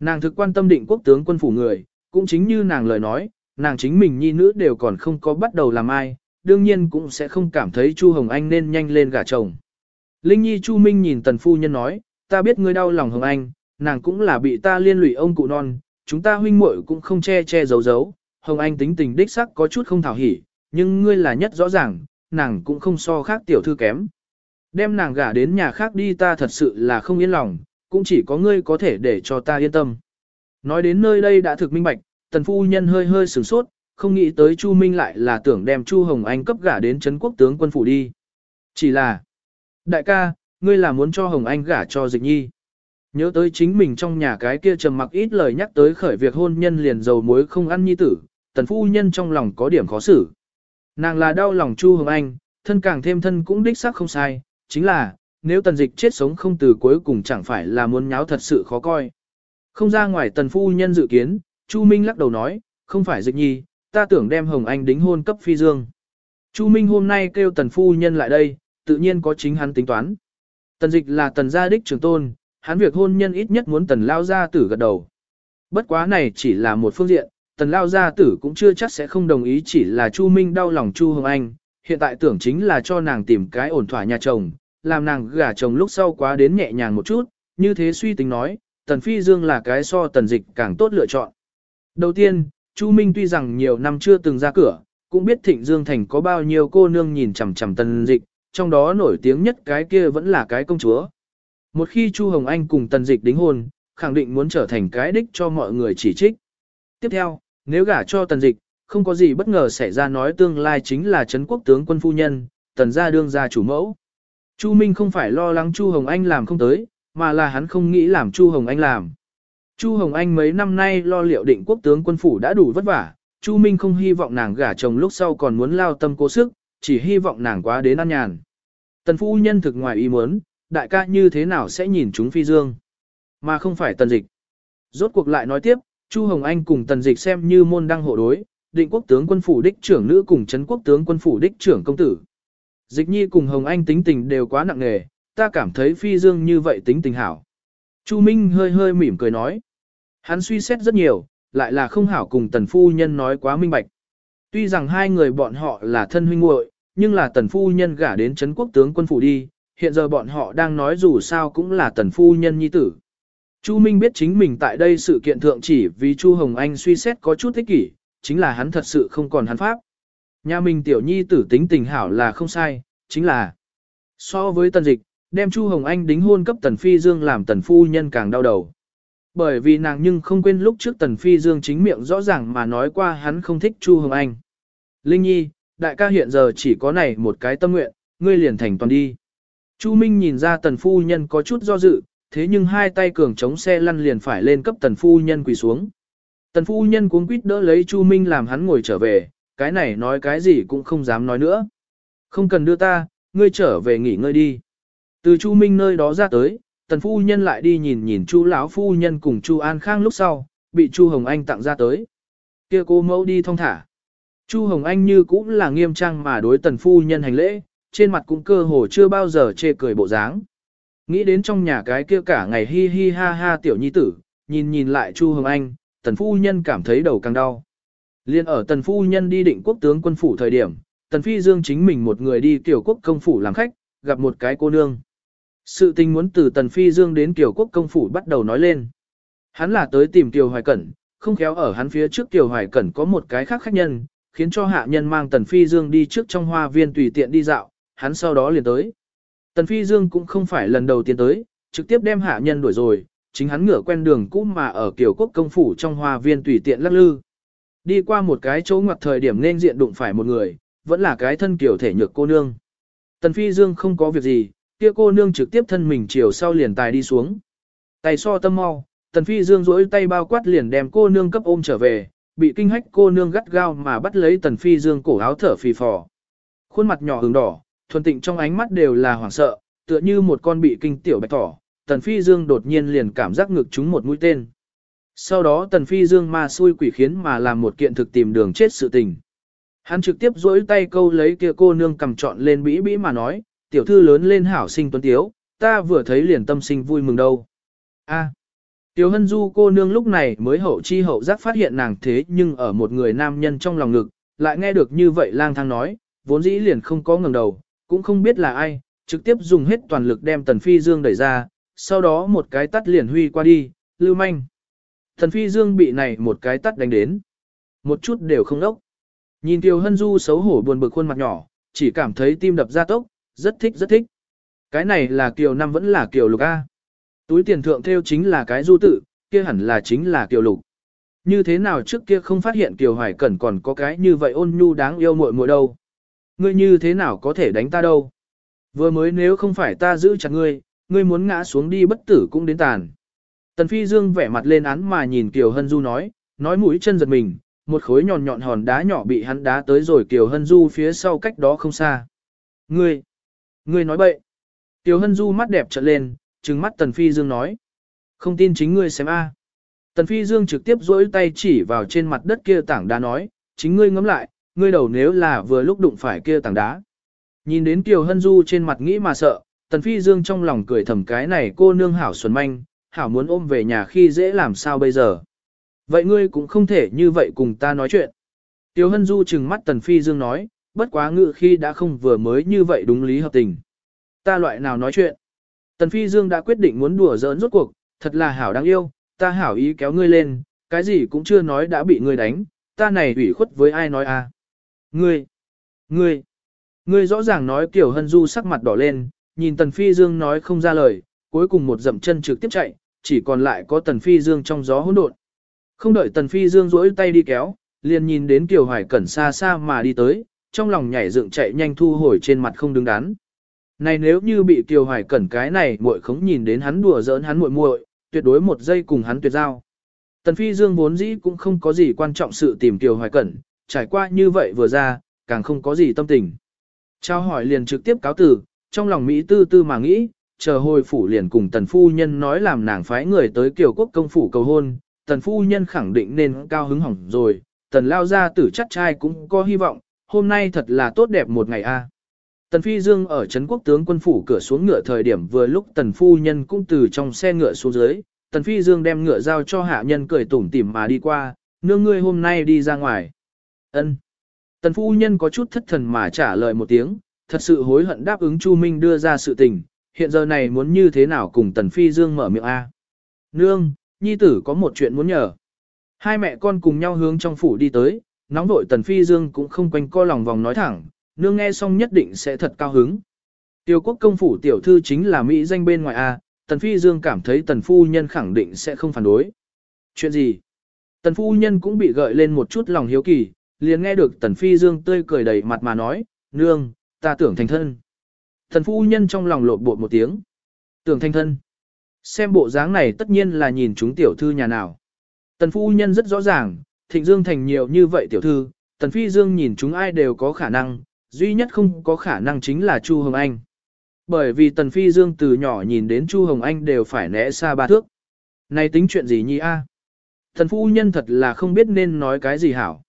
nàng thực quan tâm định quốc tướng quân phủ người, cũng chính như nàng lời nói, nàng chính mình nhi nữ đều còn không có bắt đầu làm ai, đương nhiên cũng sẽ không cảm thấy Chu Hồng Anh nên nhanh lên gả chồng. Linh Nhi Chu Minh nhìn tần phu nhân nói, ta biết ngươi đau lòng Hồng Anh, nàng cũng là bị ta liên lụy ông cụ non, chúng ta huynh muội cũng không che che giấu giấu, Hồng Anh tính tình đích sắc có chút không thảo hỉ, nhưng ngươi là nhất rõ ràng, nàng cũng không so khác tiểu thư kém. Đem nàng gả đến nhà khác đi ta thật sự là không yên lòng, cũng chỉ có ngươi có thể để cho ta yên tâm. Nói đến nơi đây đã thực minh bạch, tần phu nhân hơi hơi sửng sốt, không nghĩ tới Chu Minh lại là tưởng đem Chu Hồng Anh cấp gả đến Trấn quốc tướng quân phủ đi. Chỉ là, đại ca, ngươi là muốn cho Hồng Anh gả cho dịch nhi. Nhớ tới chính mình trong nhà cái kia trầm mặc ít lời nhắc tới khởi việc hôn nhân liền dầu muối không ăn nhi tử, tần phu nhân trong lòng có điểm khó xử. Nàng là đau lòng Chu Hồng Anh, thân càng thêm thân cũng đích xác không sai, chính là, nếu tần dịch chết sống không từ cuối cùng chẳng phải là muốn nháo thật sự khó coi. Không ra ngoài tần phu nhân dự kiến, Chu Minh lắc đầu nói, không phải dịch nhi, ta tưởng đem Hồng Anh đính hôn cấp phi dương. Chu Minh hôm nay kêu tần phu nhân lại đây, tự nhiên có chính hắn tính toán. Tần dịch là tần gia đích trưởng tôn, hắn việc hôn nhân ít nhất muốn tần lao gia tử gật đầu. Bất quá này chỉ là một phương diện, tần lao gia tử cũng chưa chắc sẽ không đồng ý chỉ là Chu Minh đau lòng Chu Hồng Anh, hiện tại tưởng chính là cho nàng tìm cái ổn thỏa nhà chồng, làm nàng gả chồng lúc sau quá đến nhẹ nhàng một chút, như thế suy tính nói, tần phi dương là cái so tần dịch càng tốt lựa chọn. Đầu tiên, Chu Minh tuy rằng nhiều năm chưa từng ra cửa, cũng biết Thịnh Dương Thành có bao nhiêu cô nương nhìn chằm chằm tần dịch, trong đó nổi tiếng nhất cái kia vẫn là cái công chúa. Một khi Chu Hồng Anh cùng tần dịch đính hôn, khẳng định muốn trở thành cái đích cho mọi người chỉ trích. Tiếp theo, nếu gả cho tần dịch, không có gì bất ngờ xảy ra nói tương lai chính là Trấn quốc tướng quân phu nhân, tần gia đương gia chủ mẫu. Chu Minh không phải lo lắng Chu Hồng Anh làm không tới, mà là hắn không nghĩ làm Chu Hồng Anh làm. Chu Hồng Anh mấy năm nay lo liệu định quốc tướng quân phủ đã đủ vất vả, Chu Minh không hy vọng nàng gả chồng lúc sau còn muốn lao tâm cố sức, chỉ hy vọng nàng quá đến an nhàn. Tần phu nhân thực ngoài ý muốn, đại ca như thế nào sẽ nhìn chúng phi dương, mà không phải tần dịch. Rốt cuộc lại nói tiếp, Chu Hồng Anh cùng tần dịch xem như môn đăng hộ đối, định quốc tướng quân phủ đích trưởng nữ cùng chấn quốc tướng quân phủ đích trưởng công tử. Dịch nhi cùng Hồng Anh tính tình đều quá nặng nề, ta cảm thấy phi dương như vậy tính tình hảo. Chu Minh hơi hơi mỉm cười nói. Hắn suy xét rất nhiều, lại là không hảo cùng tần phu nhân nói quá minh bạch. Tuy rằng hai người bọn họ là thân huynh muội, nhưng là tần phu nhân gả đến Trấn quốc tướng quân phủ đi, hiện giờ bọn họ đang nói dù sao cũng là tần phu nhân nhi tử. Chu Minh biết chính mình tại đây sự kiện thượng chỉ vì Chu Hồng Anh suy xét có chút thích kỷ, chính là hắn thật sự không còn hắn pháp. Nhà mình tiểu nhi tử tính tình hảo là không sai, chính là so với tần dịch, đem Chu Hồng Anh đính hôn cấp tần phi dương làm tần phu nhân càng đau đầu. Bởi vì nàng nhưng không quên lúc trước Tần Phi Dương chính miệng rõ ràng mà nói qua hắn không thích Chu Hồng Anh. Linh Nhi, đại ca hiện giờ chỉ có này một cái tâm nguyện, ngươi liền thành toàn đi. Chu Minh nhìn ra Tần Phu Nhân có chút do dự, thế nhưng hai tay cường chống xe lăn liền phải lên cấp Tần Phu Nhân quỳ xuống. Tần Phu Nhân cuống quýt đỡ lấy Chu Minh làm hắn ngồi trở về, cái này nói cái gì cũng không dám nói nữa. Không cần đưa ta, ngươi trở về nghỉ ngơi đi. Từ Chu Minh nơi đó ra tới, tần phu nhân lại đi nhìn nhìn chu lão phu nhân cùng chu an khang lúc sau, bị chu hồng anh tặng ra tới. kia cô mẫu đi thong thả. chu hồng anh như cũng là nghiêm trang mà đối tần phu nhân hành lễ, trên mặt cũng cơ hồ chưa bao giờ chê cười bộ dáng. Nghĩ đến trong nhà cái kia cả ngày hi hi ha ha tiểu nhi tử, nhìn nhìn lại Chu Hồng Anh, tần phu nhân cảm thấy đầu càng đau. Liên ở tần phu nhân đi định quốc tướng quân phủ thời điểm, tần phi dương chính mình một người đi tiểu quốc công phủ làm khách, gặp một cái cô nương. Sự tình muốn từ tần phi dương đến tiểu quốc công phủ bắt đầu nói lên. Hắn là tới tìm tiểu hoài cẩn, không khéo ở hắn phía trước tiểu hoài cẩn có một cái khác khách nhân, khiến cho hạ nhân mang tần phi dương đi trước trong hoa viên tùy tiện đi dạo, hắn sau đó liền tới. Tần phi dương cũng không phải lần đầu tiên tới, trực tiếp đem hạ nhân đuổi rồi, chính hắn ngửa quen đường cũ mà ở kiểu quốc công phủ trong hoa viên tùy tiện lắc lư. Đi qua một cái chỗ ngoặt thời điểm nên diện đụng phải một người, vẫn là cái thân kiểu thể nhược cô nương. Tần Phi Dương không có việc gì, kia cô nương trực tiếp thân mình chiều sau liền tài đi xuống. Tay so tâm mau, Tần Phi Dương duỗi tay bao quát liền đem cô nương cấp ôm trở về, bị kinh hách cô nương gắt gao mà bắt lấy Tần Phi Dương cổ áo thở phì phò. Khuôn mặt nhỏ hứng đỏ, thuần tịnh trong ánh mắt đều là hoảng sợ, tựa như một con bị kinh tiểu bạch thỏ, Tần Phi Dương đột nhiên liền cảm giác ngực trúng một mũi tên. Sau đó Tần Phi Dương ma xui quỷ khiến mà làm một kiện thực tìm đường chết sự tình. Hắn trực tiếp duỗi tay câu lấy kia cô nương cầm trọn lên bĩ bĩ mà nói, tiểu thư lớn lên hảo sinh tuấn tiếu, ta vừa thấy liền tâm sinh vui mừng đâu. A. Tiểu hân du cô nương lúc này mới hậu chi hậu giác phát hiện nàng thế nhưng ở một người nam nhân trong lòng ngực, lại nghe được như vậy lang thang nói, vốn dĩ liền không có ngẩng đầu, cũng không biết là ai, trực tiếp dùng hết toàn lực đem tần phi dương đẩy ra, sau đó một cái tắt liền huy qua đi, lưu manh. Tần phi dương bị này một cái tắt đánh đến. Một chút đều không đốc. Nhìn Tiêu Hân Du xấu hổ buồn bực khuôn mặt nhỏ, chỉ cảm thấy tim đập ra tốc, rất thích rất thích. Cái này là Kiều Năm vẫn là Kiều Lục A. Túi tiền thượng theo chính là cái du tự, kia hẳn là chính là Kiều Lục. Như thế nào trước kia không phát hiện Kiều Hoài Cẩn còn có cái như vậy ôn nhu đáng yêu muội muội đâu. Ngươi như thế nào có thể đánh ta đâu. Vừa mới nếu không phải ta giữ chặt ngươi, ngươi muốn ngã xuống đi bất tử cũng đến tàn. Tần Phi Dương vẻ mặt lên án mà nhìn Kiều Hân Du nói, nói mũi chân giật mình, một khối nhọn nhọn hòn đá nhỏ bị hắn đá tới rồi Kiều Hân Du phía sau cách đó không xa. Ngươi, ngươi nói bậy. Tiểu Hân Du mắt đẹp trợn lên, trừng mắt Tần Phi Dương nói. Không tin chính ngươi xem a. À. Tần Phi Dương trực tiếp duỗi tay chỉ vào trên mặt đất kia tảng đá nói, chính ngươi ngắm lại, ngươi đầu nếu là vừa lúc đụng phải kia tảng đá. Nhìn đến Kiều Hân Du trên mặt nghĩ mà sợ, Tần Phi Dương trong lòng cười thầm cái này cô nương hảo xuân manh, hảo muốn ôm về nhà khi dễ làm sao bây giờ. Vậy ngươi cũng không thể như vậy cùng ta nói chuyện. Tiêu Hân Du trừng mắt Tần Phi Dương nói, bất quá ngự khi đã không vừa mới như vậy đúng lý hợp tình. Ta loại nào nói chuyện. Tần Phi Dương đã quyết định muốn đùa giỡn rốt cuộc, thật là hảo đáng yêu, ta hảo ý kéo ngươi lên, cái gì cũng chưa nói đã bị ngươi đánh, ta này ủy khuất với ai nói à. Ngươi, ngươi, ngươi rõ ràng nói kiểu Hân Du sắc mặt đỏ lên, nhìn Tần Phi Dương nói không ra lời, cuối cùng một dậm chân trực tiếp chạy, chỉ còn lại có Tần Phi Dương trong gió hỗn độn. Không đợi Tần Phi Dương rỗi tay đi kéo, liền nhìn đến Kiều Hoài Cẩn xa xa mà đi tới, trong lòng nhảy dựng chạy nhanh thu hồi trên mặt không đứng đắn. Này nếu như bị Kiều Hoài Cẩn cái này muội không nhìn đến hắn đùa giỡn hắn muội muội, tuyệt đối một giây cùng hắn tuyệt giao. Tần Phi Dương vốn dĩ cũng không có gì quan trọng sự tìm Kiều Hoài Cẩn, trải qua như vậy vừa ra, càng không có gì tâm tình. Trao hỏi liền trực tiếp cáo tử, trong lòng Mỹ tư tư mà nghĩ, chờ hồi phủ liền cùng tần phu nhân nói làm nàng phái người tới kiều quốc công phủ cầu hôn, tần phu nhân khẳng định nên cao hứng hỏng rồi, tần lao ra tử chắc trai cũng có hy vọng, hôm nay thật là tốt đẹp một ngày a. Tần Phi Dương ở Trấn Quốc tướng quân phủ cửa xuống ngựa thời điểm vừa lúc Tần Phu Nhân cũng từ trong xe ngựa xuống dưới, Tần Phi Dương đem ngựa giao cho hạ nhân cười tủm tỉm mà đi qua, nương ngươi hôm nay đi ra ngoài. Ân. Tần Phu Nhân có chút thất thần mà trả lời một tiếng, thật sự hối hận đáp ứng Chu Minh đưa ra sự tình, hiện giờ này muốn như thế nào cùng Tần Phi Dương mở miệng A. Nương, nhi tử có một chuyện muốn nhờ. Hai mẹ con cùng nhau hướng trong phủ đi tới, nóng vội Tần Phi Dương cũng không quanh co lòng vòng nói thẳng, nương nghe xong nhất định sẽ thật cao hứng. Tiêu quốc công phủ tiểu thư chính là Mỹ danh bên ngoài A, Tần Phi Dương cảm thấy Tần Phu Nhân khẳng định sẽ không phản đối. Chuyện gì? Tần Phu Nhân cũng bị gợi lên một chút lòng hiếu kỳ, liền nghe được Tần Phi Dương tươi cười đầy mặt mà nói, nương, ta tưởng thành thân. Tần Phu Nhân trong lòng lộn bột một tiếng. Tưởng thành thân. Xem bộ dáng này tất nhiên là nhìn chúng tiểu thư nhà nào. Tần phu nhân rất rõ ràng, thịnh dương thành nhiều như vậy tiểu thư, tần phi dương nhìn chúng ai đều có khả năng, duy nhất không có khả năng chính là Chu Hồng Anh. Bởi vì tần phi dương từ nhỏ nhìn đến Chu Hồng Anh đều phải né xa ba thước. Này tính chuyện gì nhi a? Tần phu nhân thật là không biết nên nói cái gì hảo.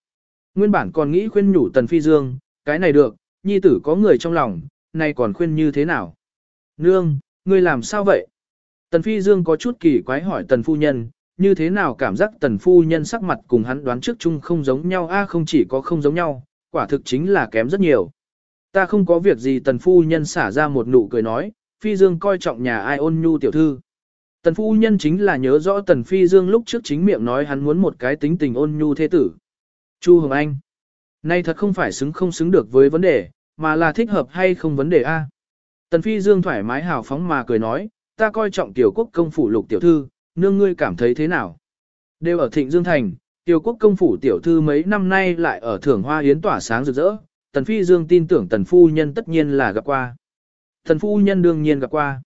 Nguyên bản còn nghĩ khuyên nhủ tần phi dương, cái này được, nhi tử có người trong lòng, này còn khuyên như thế nào? Nương, ngươi làm sao vậy? Tần Phi Dương có chút kỳ quái hỏi Tần Phu Nhân, như thế nào cảm giác Tần Phu Nhân sắc mặt cùng hắn đoán trước chung không giống nhau a không chỉ có không giống nhau, quả thực chính là kém rất nhiều. Ta không có việc gì Tần Phu Nhân xả ra một nụ cười nói, Phi Dương coi trọng nhà ai ôn nhu tiểu thư. Tần Phu Nhân chính là nhớ rõ Tần Phi Dương lúc trước chính miệng nói hắn muốn một cái tính tình ôn nhu thế tử. Chu Hồng Anh. Nay thật không phải xứng không xứng được với vấn đề, mà là thích hợp hay không vấn đề A. Tần Phi Dương thoải mái hào phóng mà cười nói, ta coi trọng tiểu quốc công phủ lục tiểu thư, nương ngươi cảm thấy thế nào? Đều ở Thịnh Dương Thành, tiểu quốc công phủ tiểu thư mấy năm nay lại ở thưởng hoa yến tỏa sáng rực rỡ, Tần Phi Dương tin tưởng Tần Phu Nhân tất nhiên là gặp qua. Tần Phu Nhân đương nhiên gặp qua.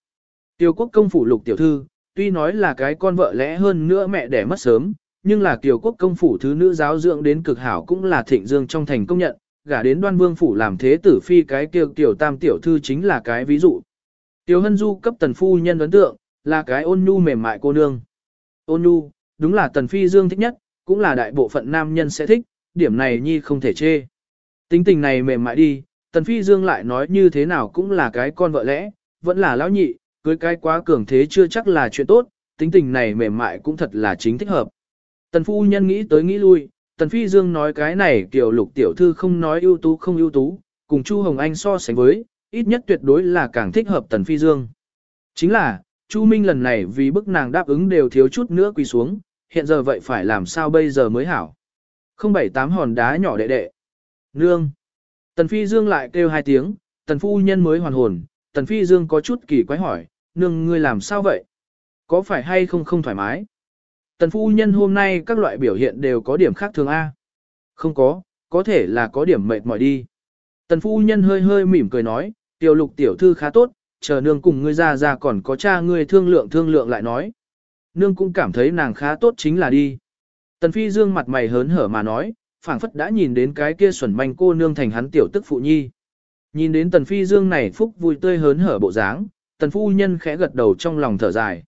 Tiểu quốc công phủ lục tiểu thư, tuy nói là cái con vợ lẽ hơn nữa mẹ đẻ mất sớm, nhưng là tiểu quốc công phủ thứ nữ giáo dưỡng đến cực hảo cũng là Thịnh Dương trong thành công nhận, gả đến đoan vương phủ làm thế tử phi cái kiều tiểu tam tiểu thư chính là cái ví dụ. Tiểu hân du cấp tần phu nhân ấn tượng, là cái ôn nhu mềm mại cô nương. Ôn nhu, đúng là tần phi dương thích nhất, cũng là đại bộ phận nam nhân sẽ thích, điểm này nhi không thể chê. Tính tình này mềm mại đi, tần phi dương lại nói như thế nào cũng là cái con vợ lẽ, vẫn là lão nhị, cưới cái quá cường thế chưa chắc là chuyện tốt, tính tình này mềm mại cũng thật là chính thích hợp. Tần phu nhân nghĩ tới nghĩ lui, Tần Phi Dương nói cái này kiểu lục tiểu thư không nói ưu tú không ưu tú, cùng Chu Hồng Anh so sánh với, ít nhất tuyệt đối là càng thích hợp Tần Phi Dương. Chính là, Chu Minh lần này vì bức nàng đáp ứng đều thiếu chút nữa quỳ xuống, hiện giờ vậy phải làm sao bây giờ mới hảo. Không bảy tám hòn đá nhỏ đệ đệ. Nương. Tần Phi Dương lại kêu hai tiếng, Tần Phu Nhân mới hoàn hồn, Tần Phi Dương có chút kỳ quái hỏi, nương ngươi làm sao vậy? Có phải hay không không thoải mái? Tần phu nhân hôm nay các loại biểu hiện đều có điểm khác thường A. Không có, có thể là có điểm mệt mỏi đi. Tần phu nhân hơi hơi mỉm cười nói, tiểu lục tiểu thư khá tốt, chờ nương cùng ngươi ra ra còn có cha ngươi thương lượng thương lượng lại nói. Nương cũng cảm thấy nàng khá tốt chính là đi. Tần phi dương mặt mày hớn hở mà nói, phảng phất đã nhìn đến cái kia xuẩn manh cô nương thành hắn tiểu tức phụ nhi. Nhìn đến tần phi dương này phúc vui tươi hớn hở bộ dáng, tần phu nhân khẽ gật đầu trong lòng thở dài.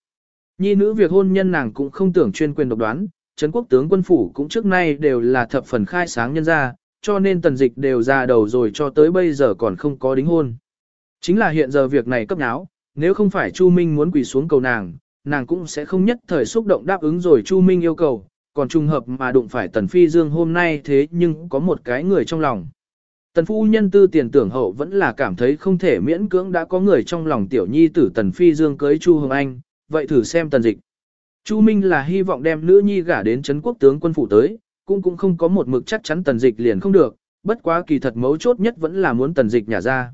Nhi nữ việc hôn nhân nàng cũng không tưởng chuyên quyền độc đoán, Trấn quốc tướng quân phủ cũng trước nay đều là thập phần khai sáng nhân ra, cho nên tần dịch đều ra đầu rồi cho tới bây giờ còn không có đính hôn. Chính là hiện giờ việc này cấp náo, nếu không phải Chu Minh muốn quỳ xuống cầu nàng, nàng cũng sẽ không nhất thời xúc động đáp ứng rồi Chu Minh yêu cầu, còn trùng hợp mà đụng phải Tần Phi Dương hôm nay thế nhưng có một cái người trong lòng. Tần Phu nhân tư tiền tưởng hậu vẫn là cảm thấy không thể miễn cưỡng đã có người trong lòng tiểu nhi tử Tần Phi Dương cưới Chu Hồng Anh, vậy thử xem tần dịch. Chu Minh là hy vọng đem nữ nhi gả đến Trấn quốc tướng quân phủ tới, cũng cũng không có một mực chắc chắn tần dịch liền không được, bất quá kỳ thật mấu chốt nhất vẫn là muốn tần dịch nhả ra.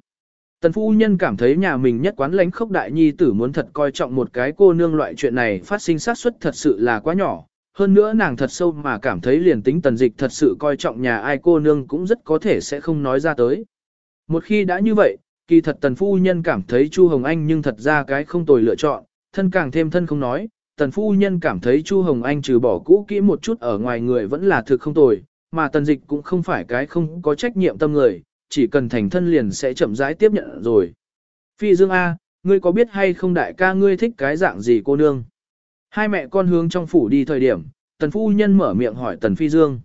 Tần phu nhân cảm thấy nhà mình nhất quán lãnh khốc đại nhi tử muốn thật coi trọng một cái cô nương loại chuyện này phát sinh xác suất thật sự là quá nhỏ. Hơn nữa nàng thật sâu mà cảm thấy liền tính tần dịch thật sự coi trọng nhà ai cô nương cũng rất có thể sẽ không nói ra tới. Một khi đã như vậy, kỳ thật tần phu nhân cảm thấy Chu Hồng Anh nhưng thật ra cái không tồi lựa chọn, thân càng thêm thân không nói, tần phu nhân cảm thấy Chu Hồng Anh trừ bỏ cũ kỹ một chút ở ngoài người vẫn là thực không tồi, mà tần dịch cũng không phải cái không có trách nhiệm tâm người, chỉ cần thành thân liền sẽ chậm rãi tiếp nhận rồi. Phi Dương A, ngươi có biết hay không đại ca ngươi thích cái dạng gì cô nương? Hai mẹ con hướng trong phủ đi thời điểm, tần phu nhân mở miệng hỏi tần Phi Dương.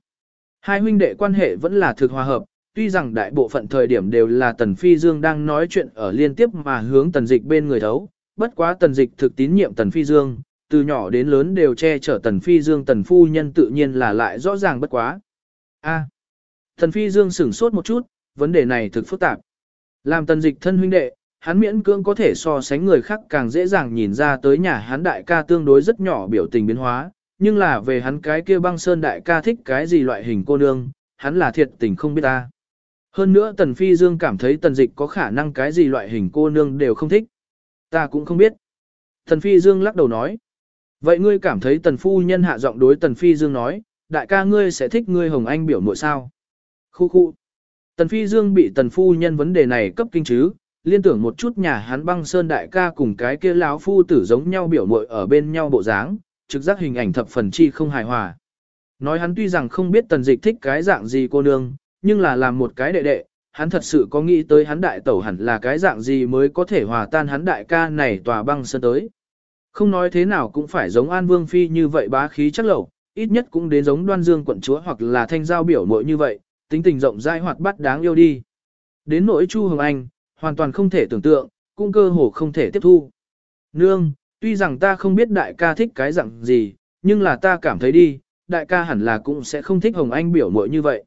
Hai huynh đệ quan hệ vẫn là thực hòa hợp, tuy rằng đại bộ phận thời điểm đều là tần Phi Dương đang nói chuyện ở liên tiếp mà hướng tần dịch bên người thấu, bất quá tần dịch thực tín nhiệm tần phi dương, từ nhỏ đến lớn đều che chở tần phi dương tần phu nhân tự nhiên là lại rõ ràng bất quá. A. tần phi dương sửng sốt một chút, vấn đề này thực phức tạp. Làm tần dịch thân huynh đệ, hắn miễn cưỡng có thể so sánh người khác càng dễ dàng nhìn ra tới nhà hắn đại ca tương đối rất nhỏ biểu tình biến hóa, nhưng là về hắn cái kia băng sơn đại ca thích cái gì loại hình cô nương, hắn là thiệt tình không biết ta. Hơn nữa tần phi dương cảm thấy tần dịch có khả năng cái gì loại hình cô nương đều không thích. Ta cũng không biết. Tần Phi Dương lắc đầu nói. Vậy ngươi cảm thấy tần phu nhân hạ giọng đối tần Phi Dương nói, đại ca ngươi sẽ thích ngươi Hồng Anh biểu muội sao? Khu khu. Tần Phi Dương bị tần phu nhân vấn đề này cấp kinh chứ, liên tưởng một chút nhà hắn băng sơn đại ca cùng cái kia lão phu tử giống nhau biểu muội ở bên nhau bộ dáng, trực giác hình ảnh thập phần chi không hài hòa. Nói hắn tuy rằng không biết tần dịch thích cái dạng gì cô nương, nhưng là làm một cái đệ đệ, hắn thật sự có nghĩ tới hắn đại tẩu hẳn là cái dạng gì mới có thể hòa tan hắn đại ca này tòa băng sơn tới. Không nói thế nào cũng phải giống An Vương Phi như vậy bá khí chắc lẩu, ít nhất cũng đến giống đoan dương quận chúa hoặc là thanh giao biểu mội như vậy, tính tình rộng rãi hoạt bát đáng yêu đi. Đến nỗi Chu Hồng Anh, hoàn toàn không thể tưởng tượng, cũng cơ hồ không thể tiếp thu. Nương, tuy rằng ta không biết đại ca thích cái dạng gì, nhưng là ta cảm thấy đi, đại ca hẳn là cũng sẽ không thích Hồng Anh biểu muội như vậy.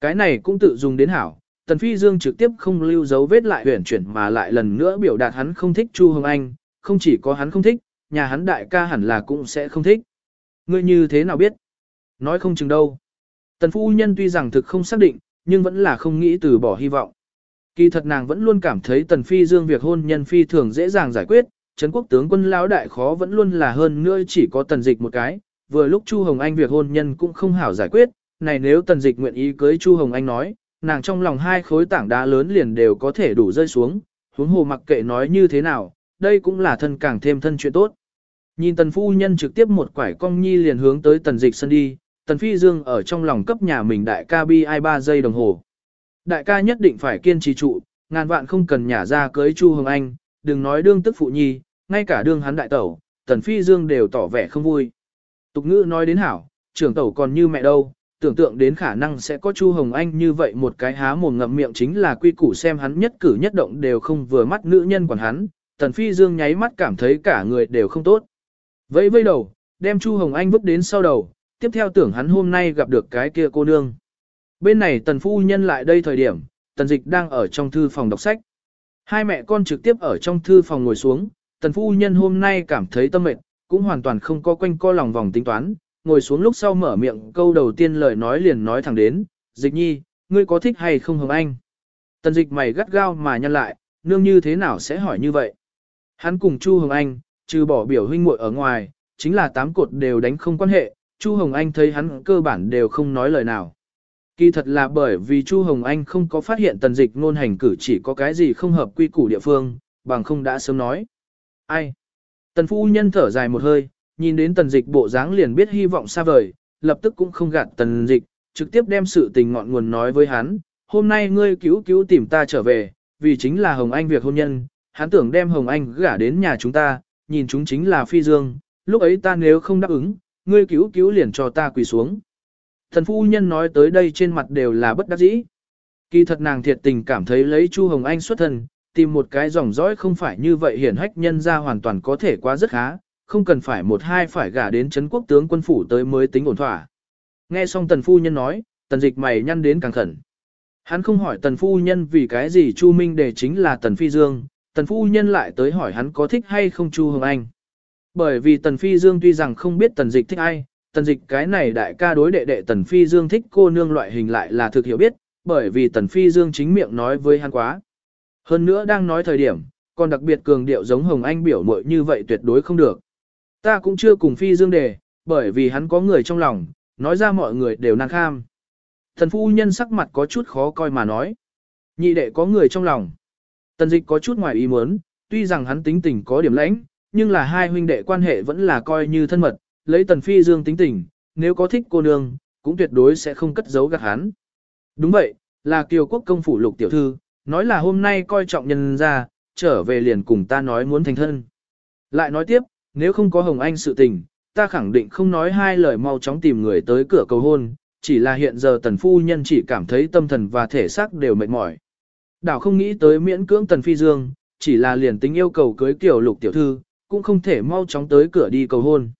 Cái này cũng tự dùng đến hảo, Tần Phi Dương trực tiếp không lưu dấu vết lại huyển chuyển mà lại lần nữa biểu đạt hắn không thích Chu Hồng Anh, không chỉ có hắn không thích, nhà hắn đại ca hẳn là cũng sẽ không thích. Ngươi như thế nào biết? Nói không chừng đâu. Tần phu nhân tuy rằng thực không xác định, nhưng vẫn là không nghĩ từ bỏ hy vọng. Kỳ thật nàng vẫn luôn cảm thấy Tần Phi Dương việc hôn nhân phi thường dễ dàng giải quyết, Trấn quốc tướng quân lão đại khó vẫn luôn là hơn nữa chỉ có tần dịch một cái, vừa lúc Chu Hồng Anh việc hôn nhân cũng không hảo giải quyết, này nếu tần dịch nguyện ý cưới Chu Hồng Anh nói, nàng trong lòng hai khối tảng đá lớn liền đều có thể đủ rơi xuống, huống hồ mặc kệ nói như thế nào, đây cũng là thân càng thêm thân chuyện tốt. Nhìn tần phu nhân trực tiếp một quải cong nhi liền hướng tới tần dịch sân đi, tần phi dương ở trong lòng cấp nhà mình đại ca bi ai 3 giây đồng hồ. Đại ca nhất định phải kiên trì trụ, ngàn vạn không cần nhả ra cưới Chu Hồng Anh, đừng nói đương tức phụ nhi, ngay cả đương hắn đại tẩu, tần phi dương đều tỏ vẻ không vui. Tục ngữ nói đến hảo, trưởng tẩu còn như mẹ đâu, tưởng tượng đến khả năng sẽ có Chu Hồng Anh như vậy một cái há mồm ngậm miệng chính là quy củ xem hắn nhất cử nhất động đều không vừa mắt nữ nhân quản hắn, tần phi dương nháy mắt cảm thấy cả người đều không tốt. Vẫy vây đầu, đem Chu Hồng Anh vứt đến sau đầu, tiếp theo tưởng hắn hôm nay gặp được cái kia cô nương. Bên này tần phu nhân lại đây thời điểm, tần dịch đang ở trong thư phòng đọc sách. Hai mẹ con trực tiếp ở trong thư phòng ngồi xuống, tần phu nhân hôm nay cảm thấy tâm mệt, cũng hoàn toàn không có quanh co lòng vòng tính toán, ngồi xuống lúc sau mở miệng câu đầu tiên lời nói liền nói thẳng đến, dịch nhi, ngươi có thích hay không hồng anh? Tần dịch mày gắt gao mà nhăn lại, nương như thế nào sẽ hỏi như vậy? Hắn cùng Chu Hồng Anh, trừ bỏ biểu huynh muội ở ngoài, chính là tám cột đều đánh không quan hệ, Chu Hồng Anh thấy hắn cơ bản đều không nói lời nào. Kỳ thật là bởi vì Chu Hồng Anh không có phát hiện tần dịch ngôn hành cử chỉ có cái gì không hợp quy củ địa phương, bằng không đã sớm nói. Ai? Tần phu nhân thở dài một hơi, nhìn đến tần dịch bộ dáng liền biết hy vọng xa vời, lập tức cũng không gạt tần dịch, trực tiếp đem sự tình ngọn nguồn nói với hắn. Hôm nay ngươi cứu cứu tìm ta trở về, vì chính là Hồng Anh việc hôn nhân, hắn tưởng đem Hồng Anh gả đến nhà chúng ta, nhìn chúng chính là phi dương, lúc ấy ta nếu không đáp ứng, ngươi cứu cứu liền cho ta quỳ xuống. Thần phu nhân nói tới đây trên mặt đều là bất đắc dĩ. Kỳ thật nàng thiệt tình cảm thấy lấy Chu Hồng Anh xuất thân, tìm một cái dòng dõi không phải như vậy hiển hách nhân ra hoàn toàn có thể quá rất khá, không cần phải một hai phải gả đến chấn quốc tướng quân phủ tới mới tính ổn thỏa. Nghe xong tần phu nhân nói, tần dịch mày nhăn đến càng khẩn. Hắn không hỏi tần phu nhân vì cái gì Chu Minh để chính là tần phi dương, tần phu nhân lại tới hỏi hắn có thích hay không Chu Hồng Anh. Bởi vì tần phi dương tuy rằng không biết tần dịch thích ai, tần dịch cái này đại ca đối đệ đệ tần phi dương thích cô nương loại hình lại là thực hiểu biết, bởi vì tần phi dương chính miệng nói với hắn quá. Hơn nữa đang nói thời điểm, còn đặc biệt cường điệu giống Hồng Anh biểu muội như vậy tuyệt đối không được. Ta cũng chưa cùng phi dương đề, bởi vì hắn có người trong lòng, nói ra mọi người đều năng kham. Thần phu nhân sắc mặt có chút khó coi mà nói. Nhị đệ có người trong lòng. Tần dịch có chút ngoài ý muốn, tuy rằng hắn tính tình có điểm lãnh, nhưng là hai huynh đệ quan hệ vẫn là coi như thân mật, lấy tần phi dương tính tình, nếu có thích cô nương, cũng tuyệt đối sẽ không cất giấu gạt hắn. Đúng vậy, là kiều quốc công phủ lục tiểu thư, nói là hôm nay coi trọng nhân ra, trở về liền cùng ta nói muốn thành thân. Lại nói tiếp, nếu không có Hồng Anh sự tình, ta khẳng định không nói hai lời mau chóng tìm người tới cửa cầu hôn, chỉ là hiện giờ tần phu nhân chỉ cảm thấy tâm thần và thể xác đều mệt mỏi. Đảo không nghĩ tới miễn cưỡng tần phi dương, chỉ là liền tính yêu cầu cưới kiểu lục tiểu thư, cũng không thể mau chóng tới cửa đi cầu hôn.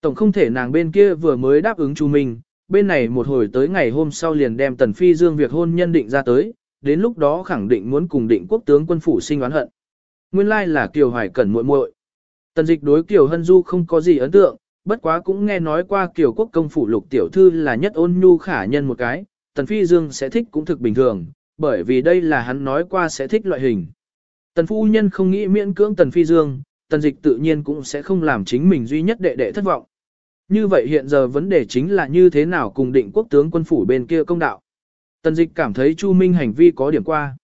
Tổng không thể nàng bên kia vừa mới đáp ứng chú mình, bên này một hồi tới ngày hôm sau liền đem tần phi dương việc hôn nhân định ra tới, đến lúc đó khẳng định muốn cùng định quốc tướng quân phủ sinh oán hận. Nguyên lai là Kiều Hoài Cẩn muội muội. Tần dịch đối Kiều Hân Du không có gì ấn tượng, bất quá cũng nghe nói qua Kiều Quốc công phủ lục tiểu thư là nhất ôn nhu khả nhân một cái, Tần Phi Dương sẽ thích cũng thực bình thường, bởi vì đây là hắn nói qua sẽ thích loại hình. Tần Phu Nhân không nghĩ miễn cưỡng Tần Phi Dương, Tần Dịch tự nhiên cũng sẽ không làm chính mình duy nhất đệ đệ thất vọng. Như vậy hiện giờ vấn đề chính là như thế nào cùng định quốc tướng quân phủ bên kia công đạo. Tần Dịch cảm thấy Chu Minh hành vi có điểm qua.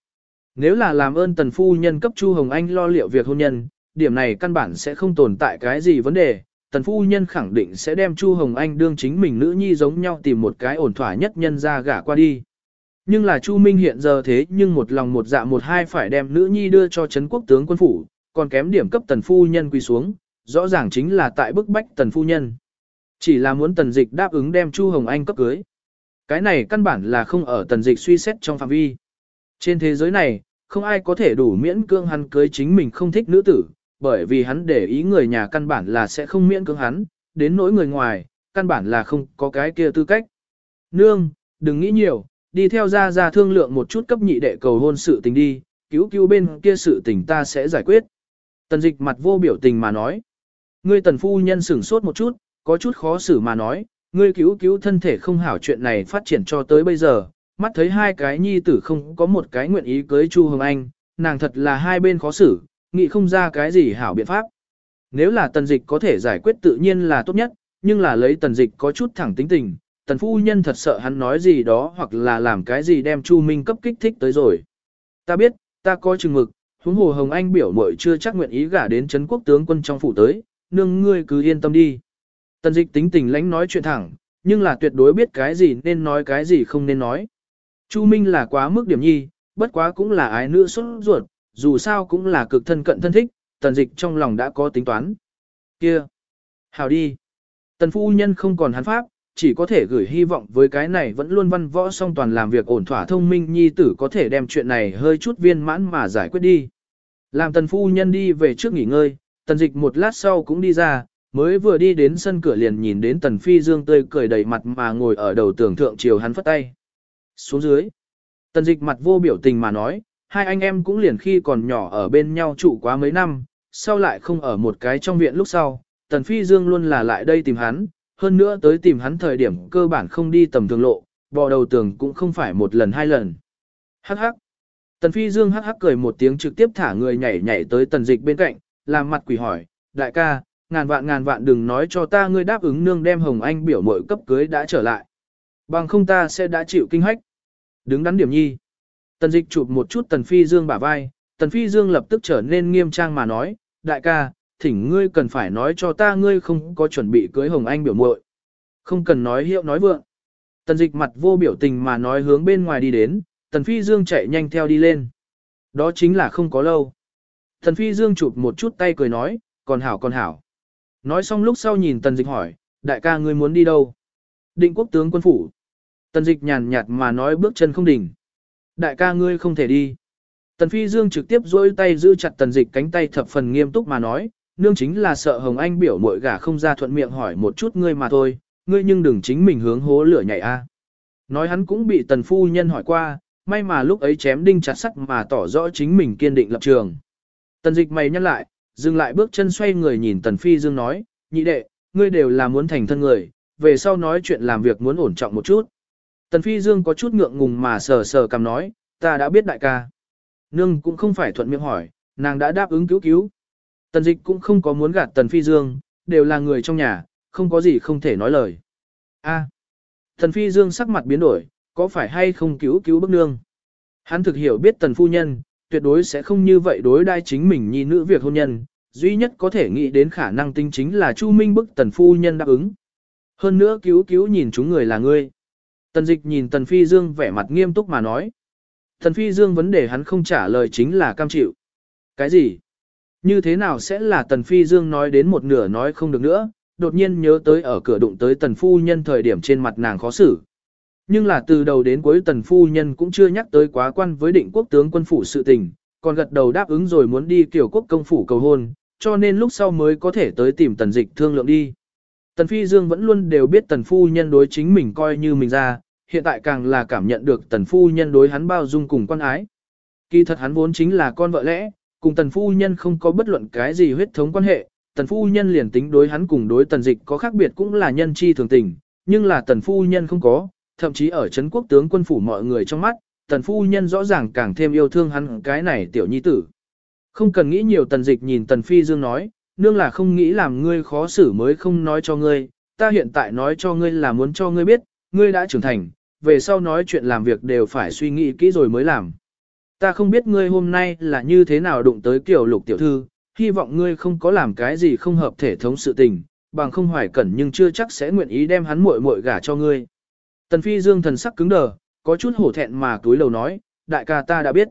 Nếu là làm ơn Tần Phu Nhân cấp Chu Hồng Anh lo liệu việc hôn nhân, điểm này căn bản sẽ không tồn tại cái gì vấn đề. Tần phu nhân khẳng định sẽ đem Chu Hồng Anh đương chính mình nữ nhi giống nhau tìm một cái ổn thỏa nhất nhân ra gả qua đi. Nhưng là Chu Minh hiện giờ thế nhưng một lòng một dạ một hai phải đem nữ nhi đưa cho Trấn quốc tướng quân phủ, còn kém điểm cấp tần phu nhân quỳ xuống, rõ ràng chính là tại bức bách tần phu nhân. Chỉ là muốn tần dịch đáp ứng đem Chu Hồng Anh cấp cưới. Cái này căn bản là không ở tần dịch suy xét trong phạm vi. Trên thế giới này, không ai có thể đủ miễn cưỡng hắn cưới chính mình không thích nữ tử, bởi vì hắn để ý người nhà căn bản là sẽ không miễn cưỡng hắn, đến nỗi người ngoài, căn bản là không có cái kia tư cách. Nương, đừng nghĩ nhiều, đi theo ra ra thương lượng một chút cấp nhị đệ cầu hôn sự tình đi, cứu cứu bên kia sự tình ta sẽ giải quyết. Tần dịch mặt vô biểu tình mà nói. Ngươi tần phu nhân sửng sốt một chút, có chút khó xử mà nói, ngươi cứu cứu thân thể không hảo chuyện này phát triển cho tới bây giờ, mắt thấy hai cái nhi tử không có một cái nguyện ý cưới Chu Hồng Anh, nàng thật là hai bên khó xử, nghĩ không ra cái gì hảo biện pháp. Nếu là tần dịch có thể giải quyết tự nhiên là tốt nhất, nhưng là lấy tần dịch có chút thẳng tính tình, tần phu nhân thật sợ hắn nói gì đó hoặc là làm cái gì đem Chu Minh cấp kích thích tới rồi. Ta biết, ta có chừng mực, huống hồ Hồng Anh biểu muội chưa chắc nguyện ý gả đến Trấn quốc tướng quân trong phủ tới, nương ngươi cứ yên tâm đi. Tần dịch tính tình lãnh nói chuyện thẳng, nhưng là tuyệt đối biết cái gì nên nói cái gì không nên nói. Chu Minh là quá mức điểm nhi, bất quá cũng là ái nữ xuất ruột, dù sao cũng là cực thân cận thân thích, tần dịch trong lòng đã có tính toán. Kia! Hào đi! Tần phu nhân không còn hắn pháp, chỉ có thể gửi hy vọng với cái này vẫn luôn văn võ song toàn làm việc ổn thỏa thông minh nhi tử có thể đem chuyện này hơi chút viên mãn mà giải quyết đi. Làm tần phu nhân đi về trước nghỉ ngơi, tần dịch một lát sau cũng đi ra, mới vừa đi đến sân cửa liền nhìn đến tần phi dương tươi cười đầy mặt mà ngồi ở đầu tường thượng chiều hắn phất tay. Xuống dưới, tần dịch mặt vô biểu tình mà nói, hai anh em cũng liền khi còn nhỏ ở bên nhau trụ quá mấy năm, sau lại không ở một cái trong viện lúc sau, tần phi dương luôn là lại đây tìm hắn, hơn nữa tới tìm hắn thời điểm cơ bản không đi tầm thường lộ, bò đầu tường cũng không phải một lần hai lần. Hắc hắc. Tần Phi Dương hắc hắc cười một tiếng trực tiếp thả người nhảy nhảy tới tần dịch bên cạnh, làm mặt quỷ hỏi, đại ca, ngàn vạn ngàn vạn đừng nói cho ta ngươi đáp ứng nương đem Hồng Anh biểu mội cấp cưới đã trở lại. Bằng không ta sẽ đã chịu kinh hách. Đứng đắn điểm nhi. Tần dịch chụp một chút Tần Phi Dương bả vai, Tần Phi Dương lập tức trở nên nghiêm trang mà nói, đại ca, thỉnh ngươi cần phải nói cho ta ngươi không có chuẩn bị cưới Hồng Anh biểu muội. Không cần nói hiệu nói vượng. Tần dịch mặt vô biểu tình mà nói hướng bên ngoài đi đến, Tần Phi Dương chạy nhanh theo đi lên. Đó chính là không có lâu. Tần Phi Dương chụp một chút tay cười nói, còn hảo còn hảo. Nói xong lúc sau nhìn Tần dịch hỏi, đại ca ngươi muốn đi đâu? Định quốc tướng quân phủ. Tần dịch nhàn nhạt mà nói bước chân không đỉnh. Đại ca ngươi không thể đi. Tần Phi Dương trực tiếp dỗi tay giữ chặt tần dịch cánh tay thập phần nghiêm túc mà nói, nương chính là sợ Hồng Anh biểu muội gả không ra thuận miệng hỏi một chút ngươi mà thôi, ngươi nhưng đừng chính mình hướng hố lửa nhảy a. À. Nói hắn cũng bị tần phu nhân hỏi qua, may mà lúc ấy chém đinh chặt sắt mà tỏ rõ chính mình kiên định lập trường. Tần dịch mày nhăn lại, dừng lại bước chân xoay người nhìn tần phi dương nói, nhị đệ, ngươi đều là muốn thành thân người, về sau nói chuyện làm việc muốn ổn trọng một chút. Tần phi dương có chút ngượng ngùng mà sờ sờ cầm nói, ta đã biết đại ca. Nương cũng không phải thuận miệng hỏi, nàng đã đáp ứng cứu cứu. Tần dịch cũng không có muốn gạt tần phi dương, đều là người trong nhà, không có gì không thể nói lời. A. Tần phi dương sắc mặt biến đổi, có phải hay không cứu cứu bức nương? Hắn thực hiểu biết tần phu nhân, tuyệt đối sẽ không như vậy đối đai chính mình nhi nữ việc hôn nhân, duy nhất có thể nghĩ đến khả năng tinh chính là Chu Minh bức tần phu nhân đáp ứng. Hơn nữa cứu cứu nhìn chúng người là ngươi. Tần dịch nhìn tần phi dương vẻ mặt nghiêm túc mà nói. Tần phi dương vấn đề hắn không trả lời chính là cam chịu. Cái gì? Như thế nào sẽ là Tần Phi Dương nói đến một nửa nói không được nữa, đột nhiên nhớ tới ở cửa đụng tới Tần Phu Nhân thời điểm trên mặt nàng khó xử. Nhưng là từ đầu đến cuối Tần Phu Nhân cũng chưa nhắc tới quá quan với định quốc tướng quân phủ sự tình, còn gật đầu đáp ứng rồi muốn đi kiểu quốc công phủ cầu hôn, cho nên lúc sau mới có thể tới tìm Tần Dịch thương lượng đi. Tần Phi Dương vẫn luôn đều biết Tần Phu Nhân đối chính mình coi như mình ra, hiện tại càng là cảm nhận được Tần Phu Nhân đối hắn bao dung cùng quan ái. Kỳ thật hắn vốn chính là con vợ lẽ, cùng tần phu nhân không có bất luận cái gì huyết thống quan hệ, tần phu nhân liền tính đối hắn cùng đối tần dịch có khác biệt cũng là nhân chi thường tình, nhưng là tần phu nhân không có, thậm chí ở Trấn quốc tướng quân phủ mọi người trong mắt, tần phu nhân rõ ràng càng thêm yêu thương hắn cái này tiểu nhi tử. Không cần nghĩ nhiều tần dịch nhìn tần phi dương nói, nương là không nghĩ làm ngươi khó xử mới không nói cho ngươi, ta hiện tại nói cho ngươi là muốn cho ngươi biết, ngươi đã trưởng thành, về sau nói chuyện làm việc đều phải suy nghĩ kỹ rồi mới làm. Ta không biết ngươi hôm nay là như thế nào đụng tới kiểu lục tiểu thư, hy vọng ngươi không có làm cái gì không hợp thể thống sự tình, bằng không hoài cẩn nhưng chưa chắc sẽ nguyện ý đem hắn muội muội gả cho ngươi. Tần Phi Dương thần sắc cứng đờ, có chút hổ thẹn mà túi lầu nói, đại ca ta đã biết.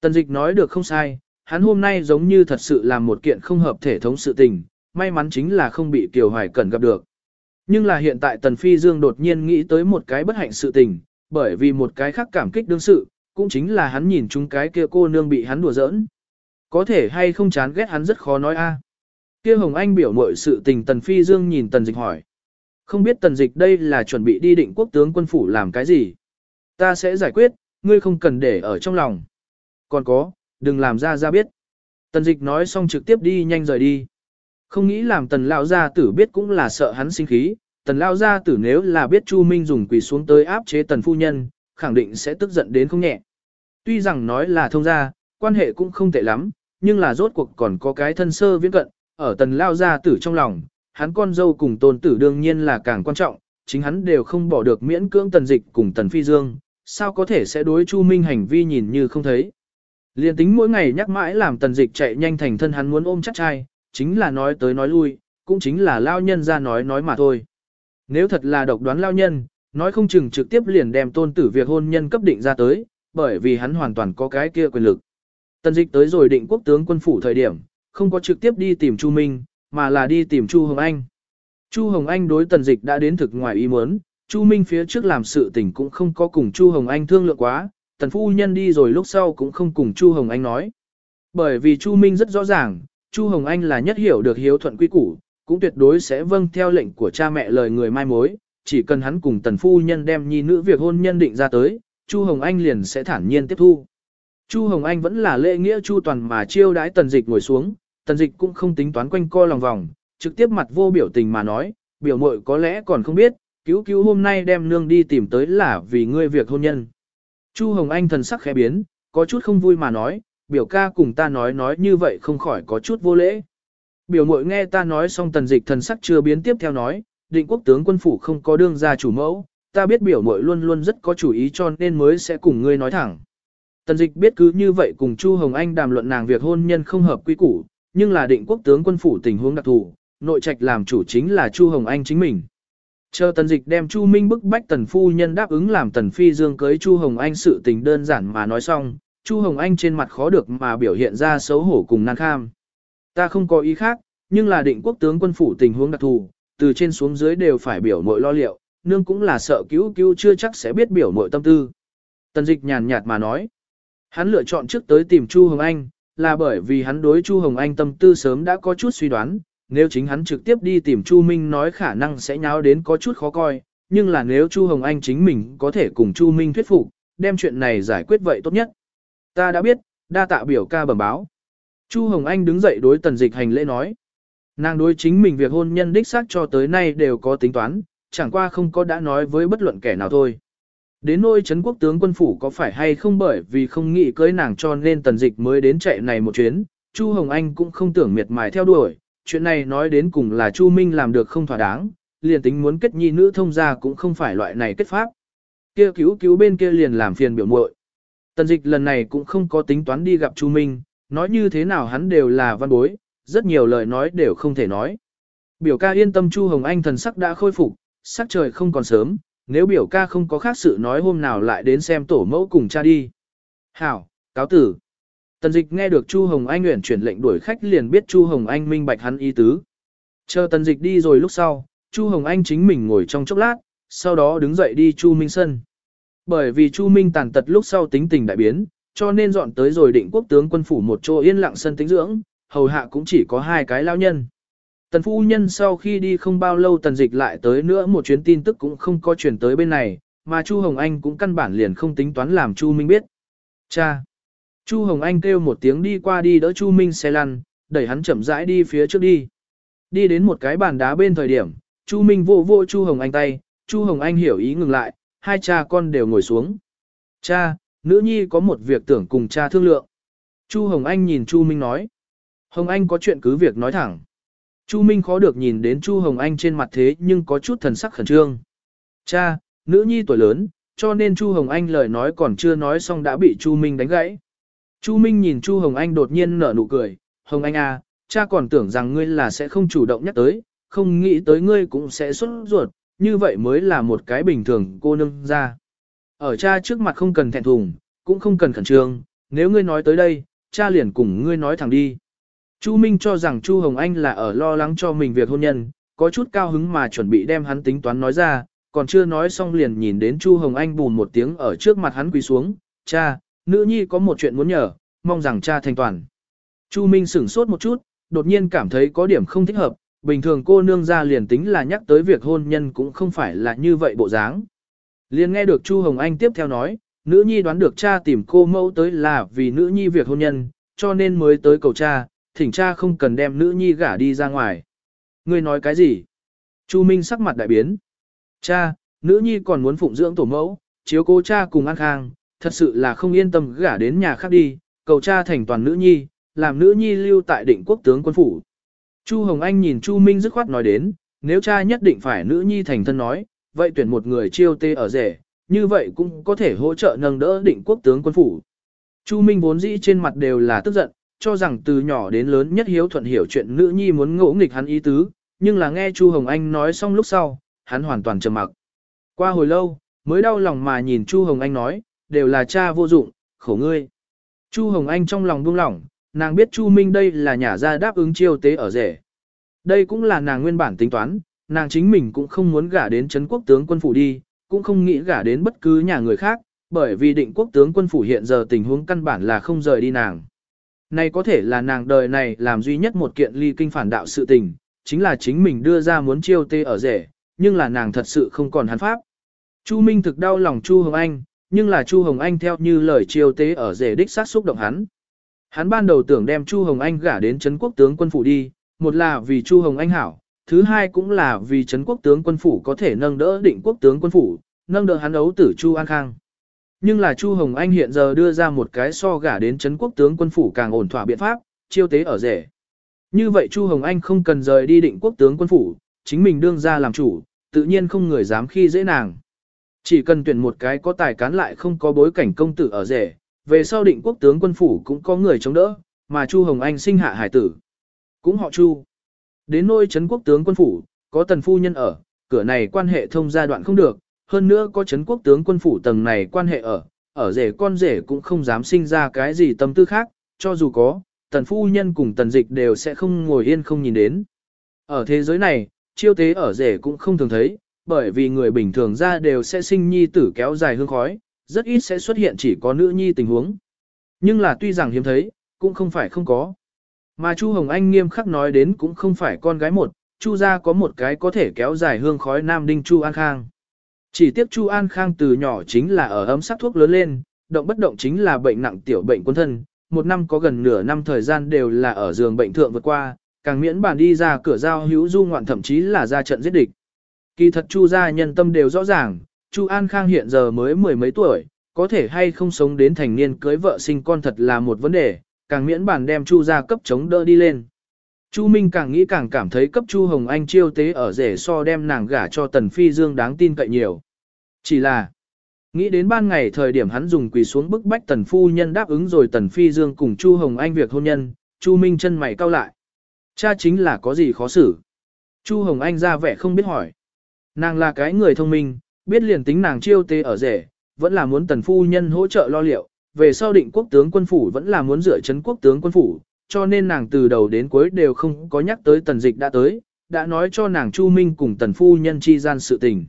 Tần Dịch nói được không sai, hắn hôm nay giống như thật sự làm một kiện không hợp thể thống sự tình, may mắn chính là không bị Kiều Hoài Cẩn gặp được. Nhưng là hiện tại Tần Phi Dương đột nhiên nghĩ tới một cái bất hạnh sự tình, bởi vì một cái khác cảm kích đương sự, cũng chính là hắn nhìn chúng cái kia cô nương bị hắn đùa giỡn. Có thể hay không chán ghét hắn rất khó nói a. Kia Hồng Anh biểu mọi sự tình Tần Phi Dương nhìn Tần Dịch hỏi. Không biết Tần Dịch đây là chuẩn bị đi định quốc tướng quân phủ làm cái gì? Ta sẽ giải quyết, ngươi không cần để ở trong lòng. Còn có, đừng làm ra ra biết. Tần Dịch nói xong trực tiếp đi nhanh rời đi. Không nghĩ làm Tần Lão Gia tử biết cũng là sợ hắn sinh khí. Tần Lão Gia tử nếu là biết Chu Minh dùng quỳ xuống tới áp chế Tần Phu Nhân, khẳng định sẽ tức giận đến không nhẹ. Tuy rằng nói là thông gia, quan hệ cũng không tệ lắm, nhưng là rốt cuộc còn có cái thân sơ viễn cận, ở tần lao gia tử trong lòng, hắn con dâu cùng tôn tử đương nhiên là càng quan trọng, chính hắn đều không bỏ được miễn cưỡng tần dịch cùng tần phi dương, sao có thể sẽ đối Chu Minh hành vi nhìn như không thấy. Liên tính mỗi ngày nhắc mãi làm tần dịch chạy nhanh thành thân hắn muốn ôm chắc trai, chính là nói tới nói lui, cũng chính là lao nhân ra nói nói mà thôi. Nếu thật là độc đoán lao nhân, nói không chừng trực tiếp liền đem tôn tử việc hôn nhân cấp định ra tới, bởi vì hắn hoàn toàn có cái kia quyền lực. Tần dịch tới rồi định quốc tướng quân phủ thời điểm, không có trực tiếp đi tìm Chu Minh, mà là đi tìm Chu Hồng Anh. Chu Hồng Anh đối tần dịch đã đến thực ngoài ý muốn, Chu Minh phía trước làm sự tình cũng không có cùng Chu Hồng Anh thương lượng quá, tần phu nhân đi rồi lúc sau cũng không cùng Chu Hồng Anh nói. Bởi vì Chu Minh rất rõ ràng, Chu Hồng Anh là nhất hiểu được hiếu thuận quy củ, cũng tuyệt đối sẽ vâng theo lệnh của cha mẹ lời người mai mối, chỉ cần hắn cùng tần phu nhân đem nhi nữ việc hôn nhân định ra tới, Chu Hồng Anh liền sẽ thản nhiên tiếp thu. Chu Hồng Anh vẫn là lễ nghĩa chu toàn mà chiêu đãi tần dịch ngồi xuống, tần dịch cũng không tính toán quanh co lòng vòng, trực tiếp mặt vô biểu tình mà nói, biểu mội có lẽ còn không biết, cứu cứu hôm nay đem nương đi tìm tới là vì ngươi việc hôn nhân. Chu Hồng Anh thần sắc khẽ biến, có chút không vui mà nói, biểu ca cùng ta nói nói như vậy không khỏi có chút vô lễ. Biểu mội nghe ta nói xong tần dịch thần sắc chưa biến tiếp theo nói, định quốc tướng quân phủ không có đương gia chủ mẫu, ta biết biểu mội luôn luôn rất có chủ ý cho nên mới sẽ cùng ngươi nói thẳng. Tần dịch biết cứ như vậy cùng Chu Hồng Anh đàm luận nàng việc hôn nhân không hợp quy củ, nhưng là định quốc tướng quân phủ tình huống đặc thù, nội trạch làm chủ chính là Chu Hồng Anh chính mình. Chờ tần dịch đem Chu Minh bức bách tần phu nhân đáp ứng làm tần phi dương cưới Chu Hồng Anh sự tình đơn giản mà nói xong, Chu Hồng Anh trên mặt khó được mà biểu hiện ra xấu hổ cùng nan kham. Ta không có ý khác, nhưng là định quốc tướng quân phủ tình huống đặc thù, từ trên xuống dưới đều phải biểu mội lo liệu, nương cũng là sợ cứu cứu chưa chắc sẽ biết biểu mội tâm tư. Tần dịch nhàn nhạt mà nói. Hắn lựa chọn trước tới tìm Chu Hồng Anh, là bởi vì hắn đối Chu Hồng Anh tâm tư sớm đã có chút suy đoán, nếu chính hắn trực tiếp đi tìm Chu Minh nói khả năng sẽ nháo đến có chút khó coi, nhưng là nếu Chu Hồng Anh chính mình có thể cùng Chu Minh thuyết phục, đem chuyện này giải quyết vậy tốt nhất. Ta đã biết, đa tạ biểu ca bẩm báo. Chu Hồng Anh đứng dậy đối tần dịch hành lễ nói. Nàng đối chính mình việc hôn nhân đích xác cho tới nay đều có tính toán, chẳng qua không có đã nói với bất luận kẻ nào thôi. Đến nôi Trấn quốc tướng quân phủ có phải hay không bởi vì không nghĩ cưới nàng cho nên tần dịch mới đến chạy này một chuyến, Chu Hồng Anh cũng không tưởng miệt mài theo đuổi, chuyện này nói đến cùng là Chu Minh làm được không thỏa đáng, liền tính muốn kết nhi nữ thông gia cũng không phải loại này kết pháp. Kia cứu cứu bên kia liền làm phiền biểu muội. Tần dịch lần này cũng không có tính toán đi gặp Chu Minh, nói như thế nào hắn đều là văn bối, rất nhiều lời nói đều không thể nói. Biểu ca yên tâm Chu Hồng Anh thần sắc đã khôi phục, sắc trời không còn sớm, nếu biểu ca không có khác sự nói hôm nào lại đến xem tổ mẫu cùng cha đi. Hảo, cáo tử. Tần dịch nghe được Chu Hồng Anh nguyện chuyển lệnh đuổi khách liền biết Chu Hồng Anh minh bạch hắn ý tứ. Chờ tần dịch đi rồi lúc sau, Chu Hồng Anh chính mình ngồi trong chốc lát, sau đó đứng dậy đi Chu Minh Sân. Bởi vì Chu Minh tàn tật lúc sau tính tình đại biến, cho nên dọn tới rồi định quốc tướng quân phủ một chỗ yên lặng sân tính dưỡng, hầu hạ cũng chỉ có hai cái lao nhân. Tần phu nhân sau khi đi không bao lâu tần dịch lại tới nữa một chuyến tin tức cũng không có chuyển tới bên này, mà Chu Hồng Anh cũng căn bản liền không tính toán làm Chu Minh biết. Cha! Chu Hồng Anh kêu một tiếng đi qua đi đỡ Chu Minh xe lăn, đẩy hắn chậm rãi đi phía trước đi. Đi đến một cái bàn đá bên thời điểm, Chu Minh vô vô Chu Hồng Anh tay, Chu Hồng Anh hiểu ý ngừng lại, hai cha con đều ngồi xuống. Cha, nữ nhi có một việc tưởng cùng cha thương lượng. Chu Hồng Anh nhìn Chu Minh nói. Hồng Anh có chuyện cứ việc nói thẳng. Chu Minh khó được nhìn đến Chu Hồng Anh trên mặt thế nhưng có chút thần sắc khẩn trương. Cha, nữ nhi tuổi lớn, cho nên Chu Hồng Anh lời nói còn chưa nói xong đã bị Chu Minh đánh gãy. Chu Minh nhìn Chu Hồng Anh đột nhiên nở nụ cười, Hồng Anh à, cha còn tưởng rằng ngươi là sẽ không chủ động nhắc tới, không nghĩ tới ngươi cũng sẽ xuất ruột, như vậy mới là một cái bình thường cô nương ra. Ở cha trước mặt không cần thẹn thùng, cũng không cần khẩn trương, nếu ngươi nói tới đây, cha liền cùng ngươi nói thẳng đi. Chu Minh cho rằng Chu Hồng Anh là ở lo lắng cho mình việc hôn nhân, có chút cao hứng mà chuẩn bị đem hắn tính toán nói ra, còn chưa nói xong liền nhìn đến Chu Hồng Anh bùn một tiếng ở trước mặt hắn quỳ xuống, cha, nữ nhi có một chuyện muốn nhờ, mong rằng cha thành toàn. Chu Minh sửng sốt một chút, đột nhiên cảm thấy có điểm không thích hợp, bình thường cô nương ra liền tính là nhắc tới việc hôn nhân cũng không phải là như vậy bộ dáng. Liền nghe được Chu Hồng Anh tiếp theo nói, nữ nhi đoán được cha tìm cô mẫu tới là vì nữ nhi việc hôn nhân, cho nên mới tới cầu cha, thỉnh cha không cần đem nữ nhi gả đi ra ngoài. Ngươi nói cái gì? Chu Minh sắc mặt đại biến. Cha, nữ nhi còn muốn phụng dưỡng tổ mẫu, chiếu cố cha cùng an khang, thật sự là không yên tâm gả đến nhà khác đi, cầu cha thành toàn nữ nhi, làm nữ nhi lưu tại định quốc tướng quân phủ. Chu Hồng Anh nhìn Chu Minh dứt khoát nói đến, nếu cha nhất định phải nữ nhi thành thân nói, vậy tuyển một người chiêu tê ở rể, như vậy cũng có thể hỗ trợ nâng đỡ định quốc tướng quân phủ. Chu Minh vốn dĩ trên mặt đều là tức giận, cho rằng từ nhỏ đến lớn nhất hiếu thuận hiểu chuyện nữ nhi muốn ngỗ nghịch hắn ý tứ, nhưng là nghe Chu Hồng Anh nói xong lúc sau, hắn hoàn toàn trầm mặc. Qua hồi lâu, mới đau lòng mà nhìn Chu Hồng Anh nói, đều là cha vô dụng, khổ ngươi. Chu Hồng Anh trong lòng buông lỏng, nàng biết Chu Minh đây là nhà ra đáp ứng chiêu tế ở rể. Đây cũng là nàng nguyên bản tính toán, nàng chính mình cũng không muốn gả đến Trấn quốc tướng quân phủ đi, cũng không nghĩ gả đến bất cứ nhà người khác, bởi vì định quốc tướng quân phủ hiện giờ tình huống căn bản là không rời đi nàng. Này có thể là nàng đời này làm duy nhất một kiện ly kinh phản đạo sự tình, chính là chính mình đưa ra muốn chiêu tê ở rể, nhưng là nàng thật sự không còn hắn pháp. Chu Minh thực đau lòng Chu Hồng Anh, nhưng là Chu Hồng Anh theo như lời chiêu tế ở rể đích sát xúc động hắn. Hắn ban đầu tưởng đem Chu Hồng Anh gả đến Trấn quốc tướng quân phủ đi, một là vì Chu Hồng Anh hảo, thứ hai cũng là vì Trấn quốc tướng quân phủ có thể nâng đỡ định quốc tướng quân phủ, nâng đỡ hắn ấu tử Chu An Khang. Nhưng là Chu Hồng Anh hiện giờ đưa ra một cái so gả đến Trấn quốc tướng quân phủ càng ổn thỏa biện pháp, chiêu tế ở rể. Như vậy Chu Hồng Anh không cần rời đi định quốc tướng quân phủ, chính mình đương ra làm chủ, tự nhiên không người dám khi dễ nàng. Chỉ cần tuyển một cái có tài cán lại không có bối cảnh công tử ở rể, về sau định quốc tướng quân phủ cũng có người chống đỡ, mà Chu Hồng Anh sinh hạ hải tử. Cũng họ Chu. Đến nôi Trấn quốc tướng quân phủ, có tần phu nhân ở, cửa này quan hệ thông gia đoạn không được, hơn nữa có chấn quốc tướng quân phủ tầng này quan hệ ở, ở rể con rể cũng không dám sinh ra cái gì tâm tư khác, cho dù có, tần phu nhân cùng tần dịch đều sẽ không ngồi yên không nhìn đến. Ở thế giới này, chiêu tế ở rể cũng không thường thấy, bởi vì người bình thường ra đều sẽ sinh nhi tử kéo dài hương khói, rất ít sẽ xuất hiện chỉ có nữ nhi tình huống. Nhưng là tuy rằng hiếm thấy, cũng không phải không có. Mà Chu Hồng Anh nghiêm khắc nói đến cũng không phải con gái một, Chu gia có một cái có thể kéo dài hương khói nam đinh Chu An Khang. Chỉ tiếc Chu An Khang từ nhỏ chính là ở ấm sắc thuốc lớn lên, động bất động chính là bệnh nặng tiểu bệnh quân thân, một năm có gần nửa năm thời gian đều là ở giường bệnh thượng vượt qua, càng miễn bàn đi ra cửa giao hữu du ngoạn thậm chí là ra trận giết địch. Kỳ thật Chu gia nhân tâm đều rõ ràng, Chu An Khang hiện giờ mới mười mấy tuổi, có thể hay không sống đến thành niên cưới vợ sinh con thật là một vấn đề, càng miễn bản đem Chu gia cấp chống đỡ đi lên. Chu Minh càng nghĩ càng cảm thấy cấp Chu Hồng Anh chiêu tế ở rể so đem nàng gả cho Tần Phi Dương đáng tin cậy nhiều. Chỉ là, nghĩ đến ban ngày thời điểm hắn dùng quỳ xuống bức bách Tần Phu Nhân đáp ứng rồi Tần Phi Dương cùng Chu Hồng Anh việc hôn nhân, Chu Minh chân mày cau lại. Cha chính là có gì khó xử. Chu Hồng Anh ra vẻ không biết hỏi. Nàng là cái người thông minh, biết liền tính nàng chiêu tế ở rể, vẫn là muốn tần phu nhân hỗ trợ lo liệu, về sau định quốc tướng quân phủ vẫn là muốn dựa chấn quốc tướng quân phủ, cho nên nàng từ đầu đến cuối đều không có nhắc tới tần dịch đã tới, đã nói cho nàng Chu Minh cùng tần phu nhân chi gian sự tình.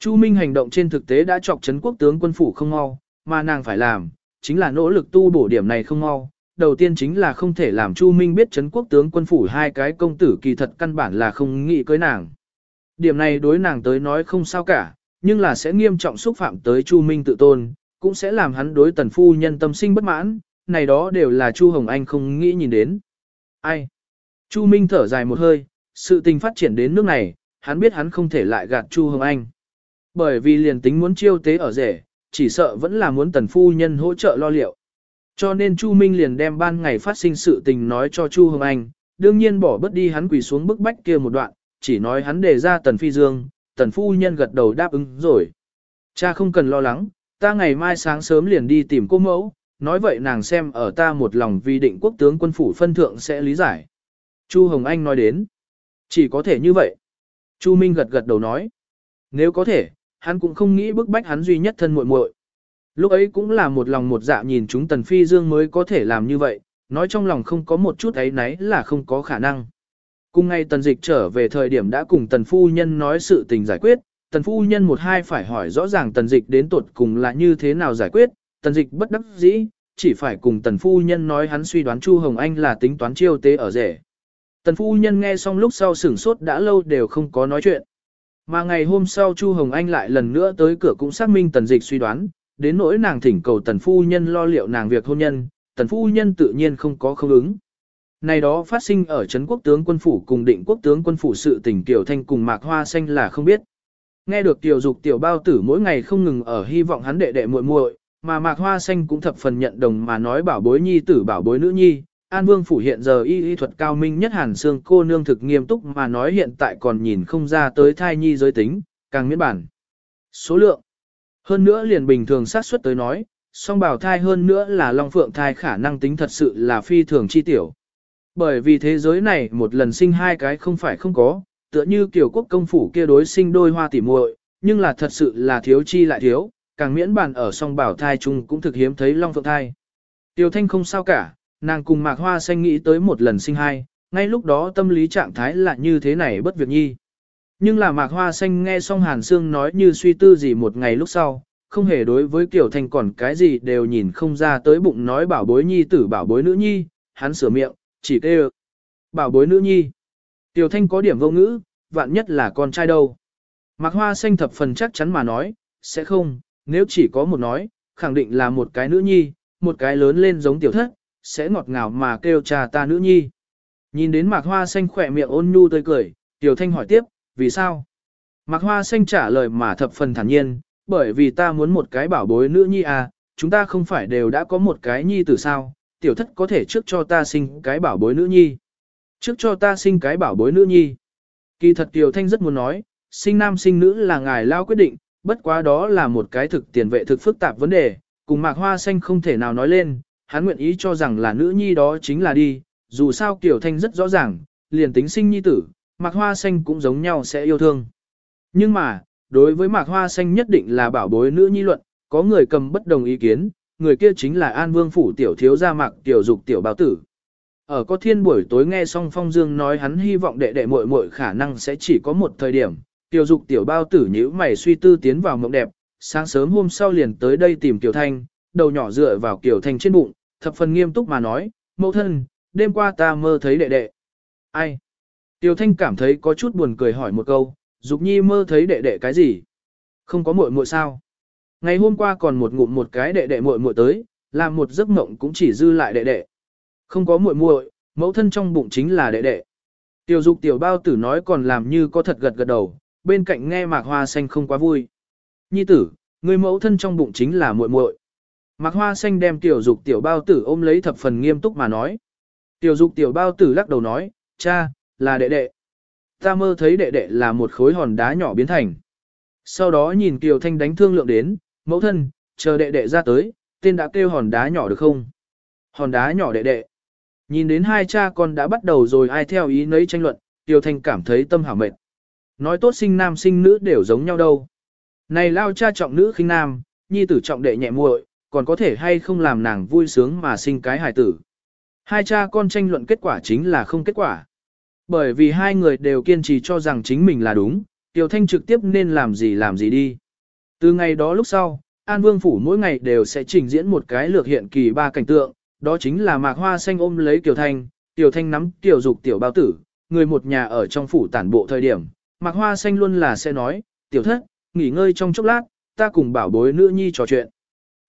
Chu Minh hành động trên thực tế đã chọc chấn quốc tướng quân phủ không mau, mà nàng phải làm, chính là nỗ lực tu bổ điểm này không mau. Đầu tiên chính là không thể làm Chu Minh biết chấn quốc tướng quân phủ hai cái công tử kỳ thật căn bản là không nghĩ cưới nàng. Điểm này đối nàng tới nói không sao cả, nhưng là sẽ nghiêm trọng xúc phạm tới Chu Minh tự tôn, cũng sẽ làm hắn đối tần phu nhân tâm sinh bất mãn, này đó đều là Chu Hồng Anh không nghĩ nhìn đến. Ai? Chu Minh thở dài một hơi, sự tình phát triển đến nước này, hắn biết hắn không thể lại gạt Chu Hồng Anh. Bởi vì liền tính muốn chiêu tế ở rể, chỉ sợ vẫn là muốn tần phu nhân hỗ trợ lo liệu. Cho nên Chu Minh liền đem ban ngày phát sinh sự tình nói cho Chu Hồng Anh, đương nhiên bỏ bất đi hắn quỳ xuống bức bách kia một đoạn, chỉ nói hắn đề ra tần phi dương, tần phu nhân gật đầu đáp ứng rồi. Cha không cần lo lắng, ta ngày mai sáng sớm liền đi tìm cô mẫu, nói vậy nàng xem ở ta một lòng vì định quốc tướng quân phủ phân thượng sẽ lý giải. Chu Hồng Anh nói đến, chỉ có thể như vậy. Chu Minh gật gật đầu nói, nếu có thể, hắn cũng không nghĩ bức bách hắn duy nhất thân muội muội. Lúc ấy cũng là một lòng một dạ nhìn chúng Tần Phi Dương mới có thể làm như vậy, nói trong lòng không có một chút ấy nấy là không có khả năng. Cùng ngay tần dịch trở về thời điểm đã cùng tần phu nhân nói sự tình giải quyết, tần phu nhân một hai phải hỏi rõ ràng tần dịch đến tuột cùng là như thế nào giải quyết, tần dịch bất đắc dĩ, chỉ phải cùng tần phu nhân nói hắn suy đoán Chu Hồng Anh là tính toán chiêu tế ở rể. Tần phu nhân nghe xong lúc sau sửng sốt đã lâu đều không có nói chuyện. Mà ngày hôm sau Chu Hồng Anh lại lần nữa tới cửa cũng xác minh tần dịch suy đoán, đến nỗi nàng thỉnh cầu tần phu nhân lo liệu nàng việc hôn nhân, tần phu nhân tự nhiên không có không ứng. Này đó phát sinh ở Trấn quốc tướng quân phủ cùng định quốc tướng quân phủ sự tình Kiều Thanh cùng Mạc Hoa Xanh là không biết. Nghe được Tiểu Dục Tiểu Bao Tử mỗi ngày không ngừng ở hy vọng hắn đệ đệ muội muội, mà Mạc Hoa Xanh cũng thập phần nhận đồng mà nói bảo bối nhi tử bảo bối nữ nhi. An Vương phủ hiện giờ y y thuật cao minh nhất hàn xương cô nương thực nghiêm túc mà nói hiện tại còn nhìn không ra tới thai nhi giới tính, càng miễn bản. Số lượng. Hơn nữa liền bình thường xác suất tới nói, song bảo thai hơn nữa là long phượng thai khả năng tính thật sự là phi thường chi tiểu. Bởi vì thế giới này một lần sinh hai cái không phải không có, tựa như kiểu quốc công phủ kia đối sinh đôi hoa tỉ muội, nhưng là thật sự là thiếu chi lại thiếu, càng miễn bàn ở song bảo thai chung cũng thực hiếm thấy long phượng thai. Tiêu thanh không sao cả, nàng cùng mạc hoa xanh nghĩ tới một lần sinh hai, ngay lúc đó tâm lý trạng thái là như thế này bất việc nhi. Nhưng là mạc hoa xanh nghe xong hàn xương nói như suy tư gì một ngày lúc sau, không hề đối với Kiều Thanh còn cái gì đều nhìn không ra tới bụng nói bảo bối nhi tử bảo bối nữ nhi, hắn sửa miệng, chỉ kêu. Bảo bối nữ nhi. Tiểu Thanh có điểm vô ngữ, vạn nhất là con trai đâu. Mạc Hoa xanh thập phần chắc chắn mà nói, sẽ không, nếu chỉ có một nói, khẳng định là một cái nữ nhi, một cái lớn lên giống tiểu thất, sẽ ngọt ngào mà kêu cha ta nữ nhi. Nhìn đến Mạc Hoa xanh khỏe miệng ôn nhu tươi cười, Tiểu Thanh hỏi tiếp, vì sao? Mạc Hoa xanh trả lời mà thập phần thản nhiên, bởi vì ta muốn một cái bảo bối nữ nhi à, chúng ta không phải đều đã có một cái nhi từ sao, tiểu thất có thể trước cho ta sinh cái bảo bối nữ nhi. Trước cho ta sinh cái bảo bối nữ nhi. Kỳ thật Tiểu Thanh rất muốn nói, sinh nam sinh nữ là ngài lao quyết định, bất quá đó là một cái thực tiền vệ thực phức tạp vấn đề, cùng mạc hoa xanh không thể nào nói lên, hắn nguyện ý cho rằng là nữ nhi đó chính là đi, dù sao Tiểu Thanh rất rõ ràng, liền tính sinh nhi tử, mạc hoa xanh cũng giống nhau sẽ yêu thương. Nhưng mà, đối với mạc hoa xanh nhất định là bảo bối nữ nhi luận, có người cầm bất đồng ý kiến, người kia chính là An Vương phủ tiểu thiếu gia mạc tiểu dục tiểu Bảo tử. Ở có thiên buổi tối nghe xong Phong Dương nói hắn hy vọng đệ đệ muội muội khả năng sẽ chỉ có một thời điểm, tiểu dục tiểu bao tử nhíu mày suy tư tiến vào mộng đẹp, sáng sớm hôm sau liền tới đây tìm Kiều Thanh, đầu nhỏ dựa vào Kiều Thanh trên bụng, thập phần nghiêm túc mà nói, mẫu thân, đêm qua ta mơ thấy đệ đệ. Ai? Tiểu Thanh cảm thấy có chút buồn cười hỏi một câu, Dục Nhi mơ thấy đệ đệ cái gì? Không có muội muội sao? Ngày hôm qua còn một ngụm một cái đệ đệ muội muội tới, làm một giấc mộng cũng chỉ dư lại đệ đệ. Không có muội muội, mẫu thân trong bụng chính là đệ đệ. Tiểu dục tiểu bao tử nói còn làm như có thật gật gật đầu, bên cạnh nghe mạc hoa xanh không quá vui. Nhi tử, người mẫu thân trong bụng chính là muội muội. Mạc hoa xanh đem tiểu dục tiểu bao tử ôm lấy thập phần nghiêm túc mà nói. Tiểu dục tiểu bao tử lắc đầu nói, cha, là đệ đệ. Ta mơ thấy đệ đệ là một khối hòn đá nhỏ biến thành. Sau đó nhìn Kiều Thanh đánh thương lượng đến, mẫu thân, chờ đệ đệ ra tới, tên đã kêu hòn đá nhỏ được không? Hòn đá nhỏ đệ đệ. Nhìn đến hai cha con đã bắt đầu rồi ai theo ý nấy tranh luận, Tiêu Thanh cảm thấy tâm hảo mệt. Nói tốt sinh nam sinh nữ đều giống nhau đâu. Này lao cha trọng nữ khinh nam, nhi tử trọng đệ nhẹ muội, còn có thể hay không làm nàng vui sướng mà sinh cái hài tử. Hai cha con tranh luận kết quả chính là không kết quả. Bởi vì hai người đều kiên trì cho rằng chính mình là đúng, tiểu Thanh trực tiếp nên làm gì làm gì đi. Từ ngày đó lúc sau, An Vương Phủ mỗi ngày đều sẽ trình diễn một cái lược hiện kỳ ba cảnh tượng, đó chính là mạc hoa xanh ôm lấy tiểu Thanh, tiểu Thanh nắm Tiểu Dục Tiểu Bao Tử, người một nhà ở trong phủ tản bộ thời điểm, mạc hoa xanh luôn là sẽ nói, Tiểu Thất, nghỉ ngơi trong chốc lát, ta cùng bảo bối nữ nhi trò chuyện.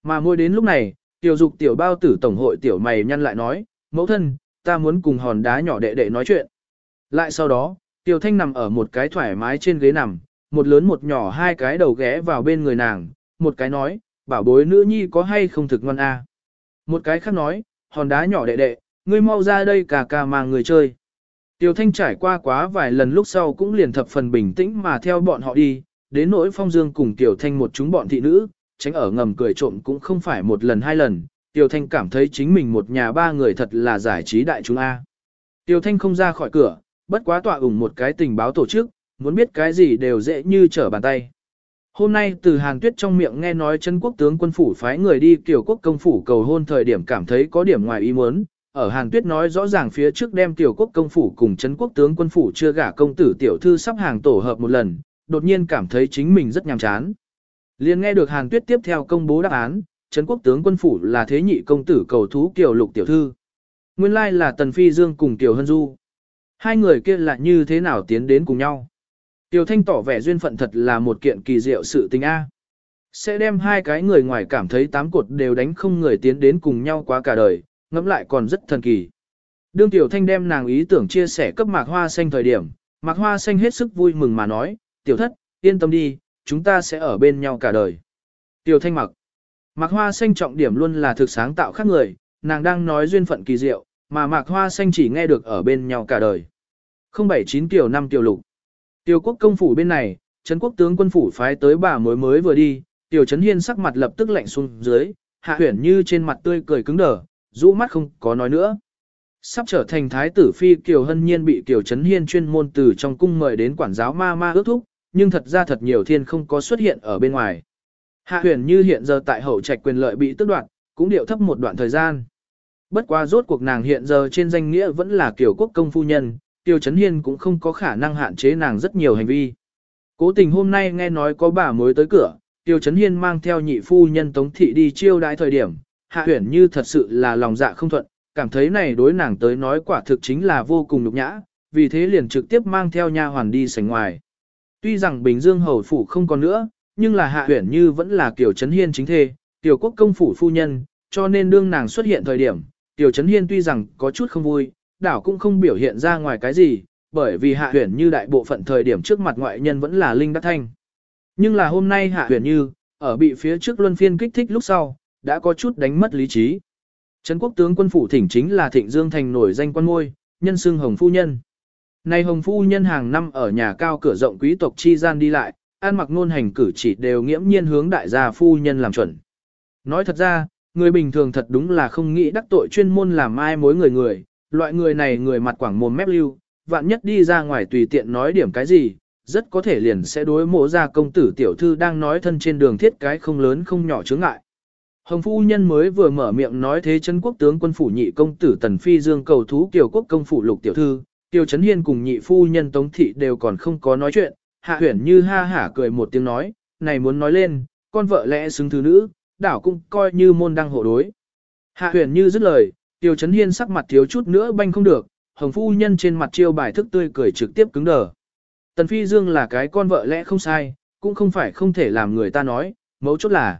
Mà mỗi đến lúc này, Tiểu Dục Tiểu Bao Tử Tổng hội Tiểu Mày nhăn lại nói, mẫu thân, ta muốn cùng hòn đá nhỏ đệ đệ nói chuyện. Lại sau đó, Tiểu Thanh nằm ở một cái thoải mái trên ghế nằm, một lớn một nhỏ hai cái đầu ghé vào bên người nàng, một cái nói, bảo bối nữ nhi có hay không thực ngon a à? Một cái khác nói, hòn đá nhỏ đệ đệ, ngươi mau ra đây cả cà mà người chơi. Tiểu Thanh trải qua quá vài lần lúc sau cũng liền thập phần bình tĩnh mà theo bọn họ đi, đến nỗi Phong Dương cùng Tiểu Thanh một chúng bọn thị nữ, tránh ở ngầm cười trộm cũng không phải một lần hai lần, Tiểu Thanh cảm thấy chính mình một nhà ba người thật là giải trí đại chúng A. Tiểu Thanh không ra khỏi cửa, bất quá tọa ủng một cái tình báo tổ chức, muốn biết cái gì đều dễ như trở bàn tay. Hôm nay từ Hàn Tuyết trong miệng nghe nói chân quốc tướng quân phủ phái người đi kiểu quốc công phủ cầu hôn thời điểm cảm thấy có điểm ngoài ý muốn. Ở Hàn Tuyết nói rõ ràng phía trước đem tiểu quốc công phủ cùng Trấn quốc tướng quân phủ chưa gả công tử tiểu thư sắp hàng tổ hợp một lần, đột nhiên cảm thấy chính mình rất nhàm chán. liền nghe được Hàn Tuyết tiếp theo công bố đáp án, Trấn quốc tướng quân phủ là thế nhị công tử cầu thú Kiều Lục tiểu thư. Nguyên lai là Tần Phi Dương cùng Kiều Hân Du. Hai người kia lại như thế nào tiến đến cùng nhau. Tiểu Thanh tỏ vẻ duyên phận thật là một kiện kỳ diệu sự tình A. Sẽ đem hai cái người ngoài cảm thấy tám cột đều đánh không người tiến đến cùng nhau quá cả đời, ngẫm lại còn rất thần kỳ. Đương Tiểu Thanh đem nàng ý tưởng chia sẻ cấp Mạc Hoa Xanh thời điểm, Mạc Hoa Xanh hết sức vui mừng mà nói, Tiểu Thất, yên tâm đi, chúng ta sẽ ở bên nhau cả đời. Tiểu Thanh mặc. Mạc Hoa Xanh trọng điểm luôn là thực sáng tạo khác người, nàng đang nói duyên phận kỳ diệu, mà Mạc Hoa Xanh chỉ nghe được ở bên nhau cả đời. 079 tiểu năm tiểu lục. Tiểu quốc công phủ bên này, Trấn quốc tướng quân phủ phái tới bà mối mới vừa đi, Tiểu Trấn Hiên sắc mặt lập tức lạnh xuống dưới, hạ huyển như trên mặt tươi cười cứng đờ, rũ mắt không có nói nữa. Sắp trở thành thái tử phi Kiều Hân Nhiên bị Kiều Trấn Hiên chuyên môn từ trong cung mời đến quản giáo ma ma ước thúc, nhưng thật ra thật nhiều thiên không có xuất hiện ở bên ngoài. Hạ huyền như hiện giờ tại hậu trạch quyền lợi bị tước đoạt, cũng điệu thấp một đoạn thời gian. Bất quá rốt cuộc nàng hiện giờ trên danh nghĩa vẫn là Kiều quốc công phu nhân, Kiều Trấn Hiên cũng không có khả năng hạn chế nàng rất nhiều hành vi. Cố tình hôm nay nghe nói có bà mới tới cửa, Tiêu Trấn Hiên mang theo nhị phu nhân Tống Thị đi chiêu đãi thời điểm, Hạ Huyền như thật sự là lòng dạ không thuận, cảm thấy này đối nàng tới nói quả thực chính là vô cùng nhục nhã, vì thế liền trực tiếp mang theo nha hoàn đi sảnh ngoài. Tuy rằng Bình Dương hầu phủ không còn nữa, nhưng là Hạ Huyền như vẫn là kiểu Trấn Hiên chính thê, Tiểu quốc công phủ phu nhân, cho nên đương nàng xuất hiện thời điểm, Tiểu Trấn Hiên tuy rằng có chút không vui, đảo cũng không biểu hiện ra ngoài cái gì, bởi vì Hạ Huyền như đại bộ phận thời điểm trước mặt ngoại nhân vẫn là Linh Đắc Thanh. Nhưng là hôm nay Hạ Huyền như, ở bị phía trước luân phiên kích thích lúc sau, đã có chút đánh mất lý trí. Trấn quốc tướng quân phủ thỉnh chính là Thịnh Dương Thành nổi danh quan ngôi, nhân xưng Hồng Phu Nhân. Nay Hồng Phu Nhân hàng năm ở nhà cao cửa rộng quý tộc chi gian đi lại, an mặc nôn hành cử chỉ đều nghiễm nhiên hướng đại gia Phu Nhân làm chuẩn. Nói thật ra, người bình thường thật đúng là không nghĩ đắc tội chuyên môn làm ai mối người người, loại người này người mặt quảng mồm mép lưu, vạn nhất đi ra ngoài tùy tiện nói điểm cái gì, rất có thể liền sẽ đối mộ ra công tử tiểu thư đang nói thân trên đường thiết cái không lớn không nhỏ chướng ngại. Hồng phu nhân mới vừa mở miệng nói thế chân quốc tướng quân phủ nhị công tử Tần Phi Dương cầu thú kiều quốc công phủ lục tiểu thư, Tiêu Trấn Hiên cùng nhị phu nhân Tống Thị đều còn không có nói chuyện, hạ huyển như ha hả cười một tiếng nói, này muốn nói lên, con vợ lẽ xứng thứ nữ, đảo cũng coi như môn đăng hộ đối. Hạ huyền như dứt lời, Tiêu Chấn Hiên sắc mặt thiếu chút nữa banh không được, hồng phu nhân trên mặt chiêu bài thức tươi cười trực tiếp cứng đờ. Tần Phi Dương là cái con vợ lẽ không sai, cũng không phải không thể làm người ta nói, mấu chốt là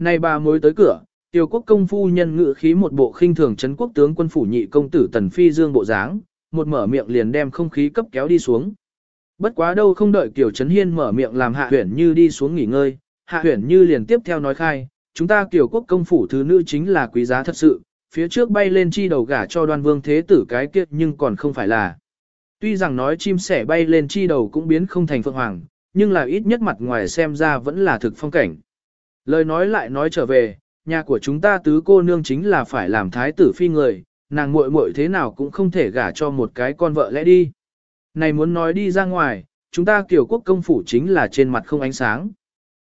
nay bà mới tới cửa, Tiêu quốc công phu nhân ngự khí một bộ khinh thường chấn quốc tướng quân phủ nhị công tử Tần Phi Dương bộ dáng, một mở miệng liền đem không khí cấp kéo đi xuống. Bất quá đâu không đợi Kiều Trấn Hiên mở miệng làm Hạ Huyền Như đi xuống nghỉ ngơi, Hạ Huyền Như liền tiếp theo nói khai, chúng ta Kiều quốc công phủ thứ nữ chính là quý giá thật sự, phía trước bay lên chi đầu gả cho đoan vương thế tử cái kiệt nhưng còn không phải là. Tuy rằng nói chim sẻ bay lên chi đầu cũng biến không thành phượng hoàng, nhưng là ít nhất mặt ngoài xem ra vẫn là thực phong cảnh. Lời nói lại nói trở về, nhà của chúng ta tứ cô nương chính là phải làm thái tử phi người, nàng muội muội thế nào cũng không thể gả cho một cái con vợ lẽ đi. Này muốn nói đi ra ngoài, chúng ta kiểu quốc công phủ chính là trên mặt không ánh sáng.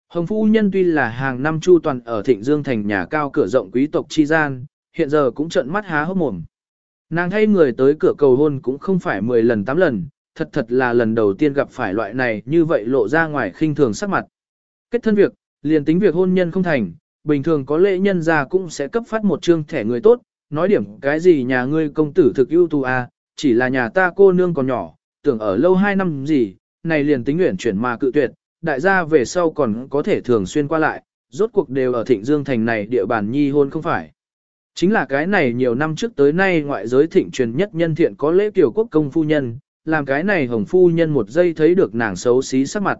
Hồng phu nhân tuy là hàng năm chu toàn ở thịnh dương thành nhà cao cửa rộng quý tộc chi gian, hiện giờ cũng trợn mắt há hốc mồm. Nàng thay người tới cửa cầu hôn cũng không phải 10 lần 8 lần, thật thật là lần đầu tiên gặp phải loại này như vậy lộ ra ngoài khinh thường sắc mặt. Kết thân việc, liền tính việc hôn nhân không thành, bình thường có lễ nhân ra cũng sẽ cấp phát một trương thẻ người tốt, nói điểm cái gì nhà ngươi công tử thực ưu tú à, chỉ là nhà ta cô nương còn nhỏ, tưởng ở lâu hai năm gì, này liền tính nguyện chuyển mà cự tuyệt, đại gia về sau còn có thể thường xuyên qua lại, rốt cuộc đều ở thịnh dương thành này địa bàn nhi hôn không phải. Chính là cái này nhiều năm trước tới nay ngoại giới thịnh truyền nhất nhân thiện có lễ tiểu quốc công phu nhân, làm cái này hồng phu nhân một giây thấy được nàng xấu xí sắc mặt.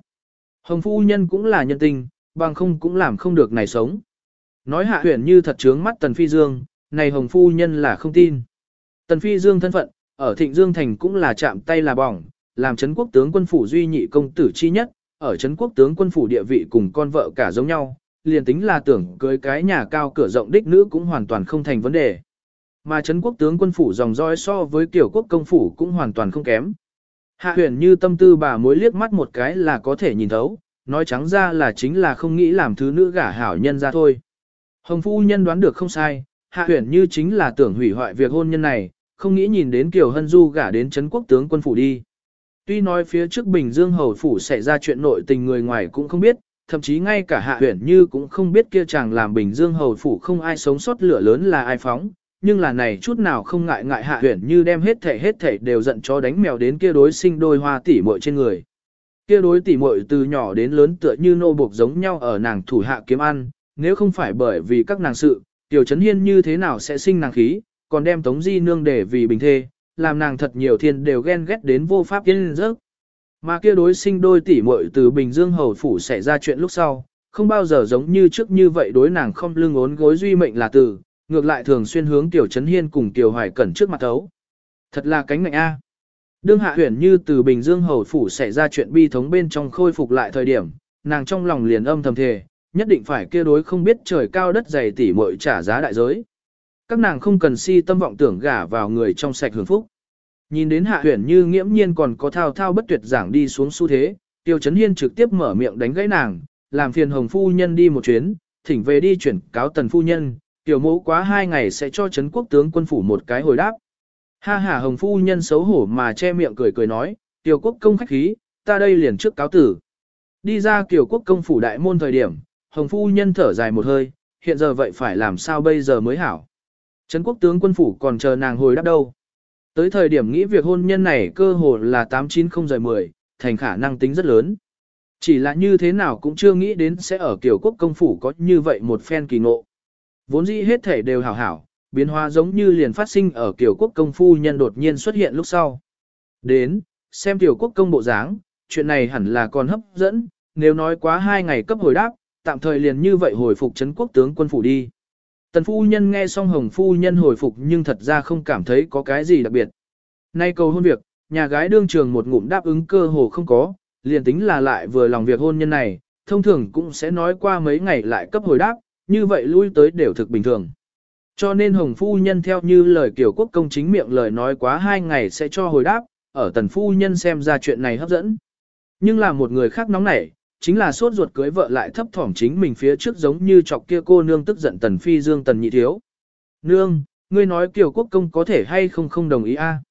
Hồng phu nhân cũng là nhân tình, bằng không cũng làm không được này sống. Nói hạ huyền như thật trướng mắt Tần Phi Dương, này hồng phu nhân là không tin. Tần Phi Dương thân phận, ở thịnh Dương Thành cũng là chạm tay là bỏng, làm chấn quốc tướng quân phủ duy nhị công tử chi nhất, ở chấn quốc tướng quân phủ địa vị cùng con vợ cả giống nhau, liền tính là tưởng cưới cái nhà cao cửa rộng đích nữ cũng hoàn toàn không thành vấn đề. Mà Trấn quốc tướng quân phủ dòng roi so với kiểu quốc công phủ cũng hoàn toàn không kém. Hạ huyền như tâm tư bà mối liếc mắt một cái là có thể nhìn thấu, nói trắng ra là chính là không nghĩ làm thứ nữ gả hảo nhân ra thôi. Hồng phu nhân đoán được không sai, hạ huyền như chính là tưởng hủy hoại việc hôn nhân này, không nghĩ nhìn đến Kiều Hân Du gả đến Trấn quốc tướng quân phủ đi. Tuy nói phía trước Bình Dương Hầu Phủ xảy ra chuyện nội tình người ngoài cũng không biết, thậm chí ngay cả hạ huyển như cũng không biết kia chàng làm bình dương hầu phủ không ai sống sót lửa lớn là ai phóng, nhưng là này chút nào không ngại ngại hạ huyển như đem hết thể hết thể đều giận cho đánh mèo đến kia đối sinh đôi hoa tỉ muội trên người. Kia đối tỉ muội từ nhỏ đến lớn tựa như nô buộc giống nhau ở nàng thủ hạ kiếm ăn, nếu không phải bởi vì các nàng sự, tiểu chấn hiên như thế nào sẽ sinh nàng khí, còn đem tống di nương để vì bình thê, làm nàng thật nhiều thiên đều ghen ghét đến vô pháp yên giấc. Mà kia đối sinh đôi tỷ muội từ Bình Dương hầu phủ xảy ra chuyện lúc sau, không bao giờ giống như trước như vậy đối nàng không lưng ốn gối duy mệnh là từ, ngược lại thường xuyên hướng Tiểu Trấn Hiên cùng Tiểu Hoài Cẩn trước mặt thấu. Thật là cánh ngạnh A. Đương hạ huyển như từ Bình Dương hầu phủ xảy ra chuyện bi thống bên trong khôi phục lại thời điểm, nàng trong lòng liền âm thầm thề, nhất định phải kia đối không biết trời cao đất dày tỷ muội trả giá đại giới. Các nàng không cần si tâm vọng tưởng gả vào người trong sạch hưởng phúc. Nhìn đến hạ huyển như nghiễm nhiên còn có thao thao bất tuyệt giảng đi xuống xu thế, tiêu chấn hiên trực tiếp mở miệng đánh gãy nàng, làm phiền hồng phu nhân đi một chuyến, thỉnh về đi chuyển cáo tần phu nhân, tiểu mẫu quá hai ngày sẽ cho chấn quốc tướng quân phủ một cái hồi đáp. Ha ha hồng phu nhân xấu hổ mà che miệng cười cười nói, tiểu quốc công khách khí, ta đây liền trước cáo tử. Đi ra tiểu quốc công phủ đại môn thời điểm, hồng phu nhân thở dài một hơi, hiện giờ vậy phải làm sao bây giờ mới hảo. Trấn quốc tướng quân phủ còn chờ nàng hồi đáp đâu. Tới thời điểm nghĩ việc hôn nhân này cơ hồ là 890 giờ 10, thành khả năng tính rất lớn. Chỉ là như thế nào cũng chưa nghĩ đến sẽ ở kiểu quốc công phủ có như vậy một phen kỳ ngộ. Vốn dĩ hết thể đều hảo hảo, biến hóa giống như liền phát sinh ở kiểu quốc công phu nhân đột nhiên xuất hiện lúc sau. Đến, xem tiểu quốc công bộ dáng, chuyện này hẳn là còn hấp dẫn, nếu nói quá hai ngày cấp hồi đáp, tạm thời liền như vậy hồi phục Trấn quốc tướng quân phủ đi. Tần phu nhân nghe xong hồng phu nhân hồi phục nhưng thật ra không cảm thấy có cái gì đặc biệt. Nay cầu hôn việc, nhà gái đương trường một ngụm đáp ứng cơ hồ không có, liền tính là lại vừa lòng việc hôn nhân này, thông thường cũng sẽ nói qua mấy ngày lại cấp hồi đáp, như vậy lui tới đều thực bình thường. Cho nên hồng phu nhân theo như lời kiểu quốc công chính miệng lời nói quá hai ngày sẽ cho hồi đáp, ở tần phu nhân xem ra chuyện này hấp dẫn. Nhưng là một người khác nóng nảy, chính là sốt ruột cưới vợ lại thấp thỏm chính mình phía trước giống như chọc kia cô nương tức giận tần phi dương tần nhị thiếu. Nương, ngươi nói kiều quốc công có thể hay không không đồng ý a?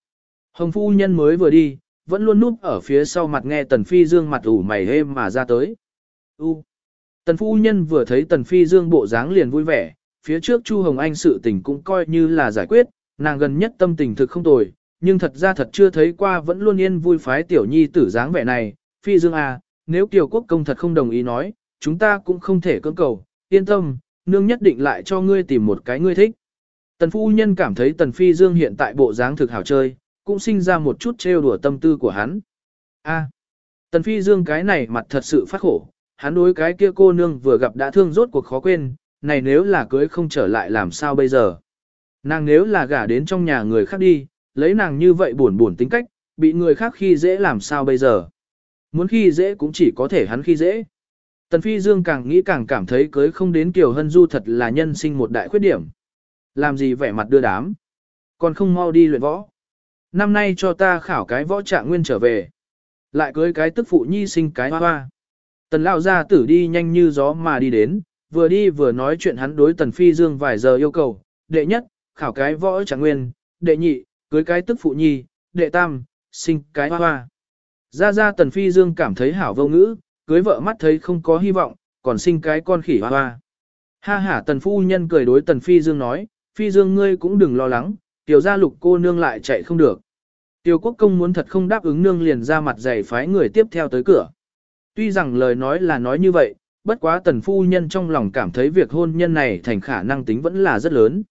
Hồng phu nhân mới vừa đi, vẫn luôn núp ở phía sau mặt nghe tần phi dương mặt ủ mày êm mà ra tới. U. Tần phu nhân vừa thấy tần phi dương bộ dáng liền vui vẻ, phía trước Chu Hồng Anh sự tình cũng coi như là giải quyết, nàng gần nhất tâm tình thực không tồi, nhưng thật ra thật chưa thấy qua vẫn luôn yên vui phái tiểu nhi tử dáng vẻ này, phi dương à, nếu Kiều Quốc công thật không đồng ý nói, chúng ta cũng không thể cưỡng cầu, yên tâm, nương nhất định lại cho ngươi tìm một cái ngươi thích. Tần phu nhân cảm thấy Tần Phi Dương hiện tại bộ dáng thực hảo chơi, cũng sinh ra một chút trêu đùa tâm tư của hắn. A, Tần Phi Dương cái này mặt thật sự phát khổ, hắn đối cái kia cô nương vừa gặp đã thương rốt cuộc khó quên, này nếu là cưới không trở lại làm sao bây giờ. Nàng nếu là gả đến trong nhà người khác đi, lấy nàng như vậy buồn buồn tính cách, bị người khác khi dễ làm sao bây giờ. Muốn khi dễ cũng chỉ có thể hắn khi dễ. Tần Phi Dương càng nghĩ càng cảm thấy cưới không đến Kiều Hân Du thật là nhân sinh một đại khuyết điểm. Làm gì vẻ mặt đưa đám. Còn không mau đi luyện võ. Năm nay cho ta khảo cái võ trạng nguyên trở về. Lại cưới cái tức phụ nhi sinh cái hoa hoa. Tần Lão gia tử đi nhanh như gió mà đi đến, vừa đi vừa nói chuyện hắn đối Tần Phi Dương vài giờ yêu cầu. Đệ nhất, khảo cái võ trạng nguyên. Đệ nhị, cưới cái tức phụ nhi. Đệ tam, sinh cái hoa hoa. Ra ra Tần Phi Dương cảm thấy hảo vô ngữ, cưới vợ mắt thấy không có hy vọng, còn sinh cái con khỉ hoa hoa. Ha ha Tần Phu Nhân cười đối Tần Phi Dương nói, Phi Dương ngươi cũng đừng lo lắng, tiểu gia lục cô nương lại chạy không được. Tiêu quốc công muốn thật không đáp ứng nương liền ra mặt dày phái người tiếp theo tới cửa. Tuy rằng lời nói là nói như vậy, bất quá tần phu nhân trong lòng cảm thấy việc hôn nhân này thành khả năng tính vẫn là rất lớn.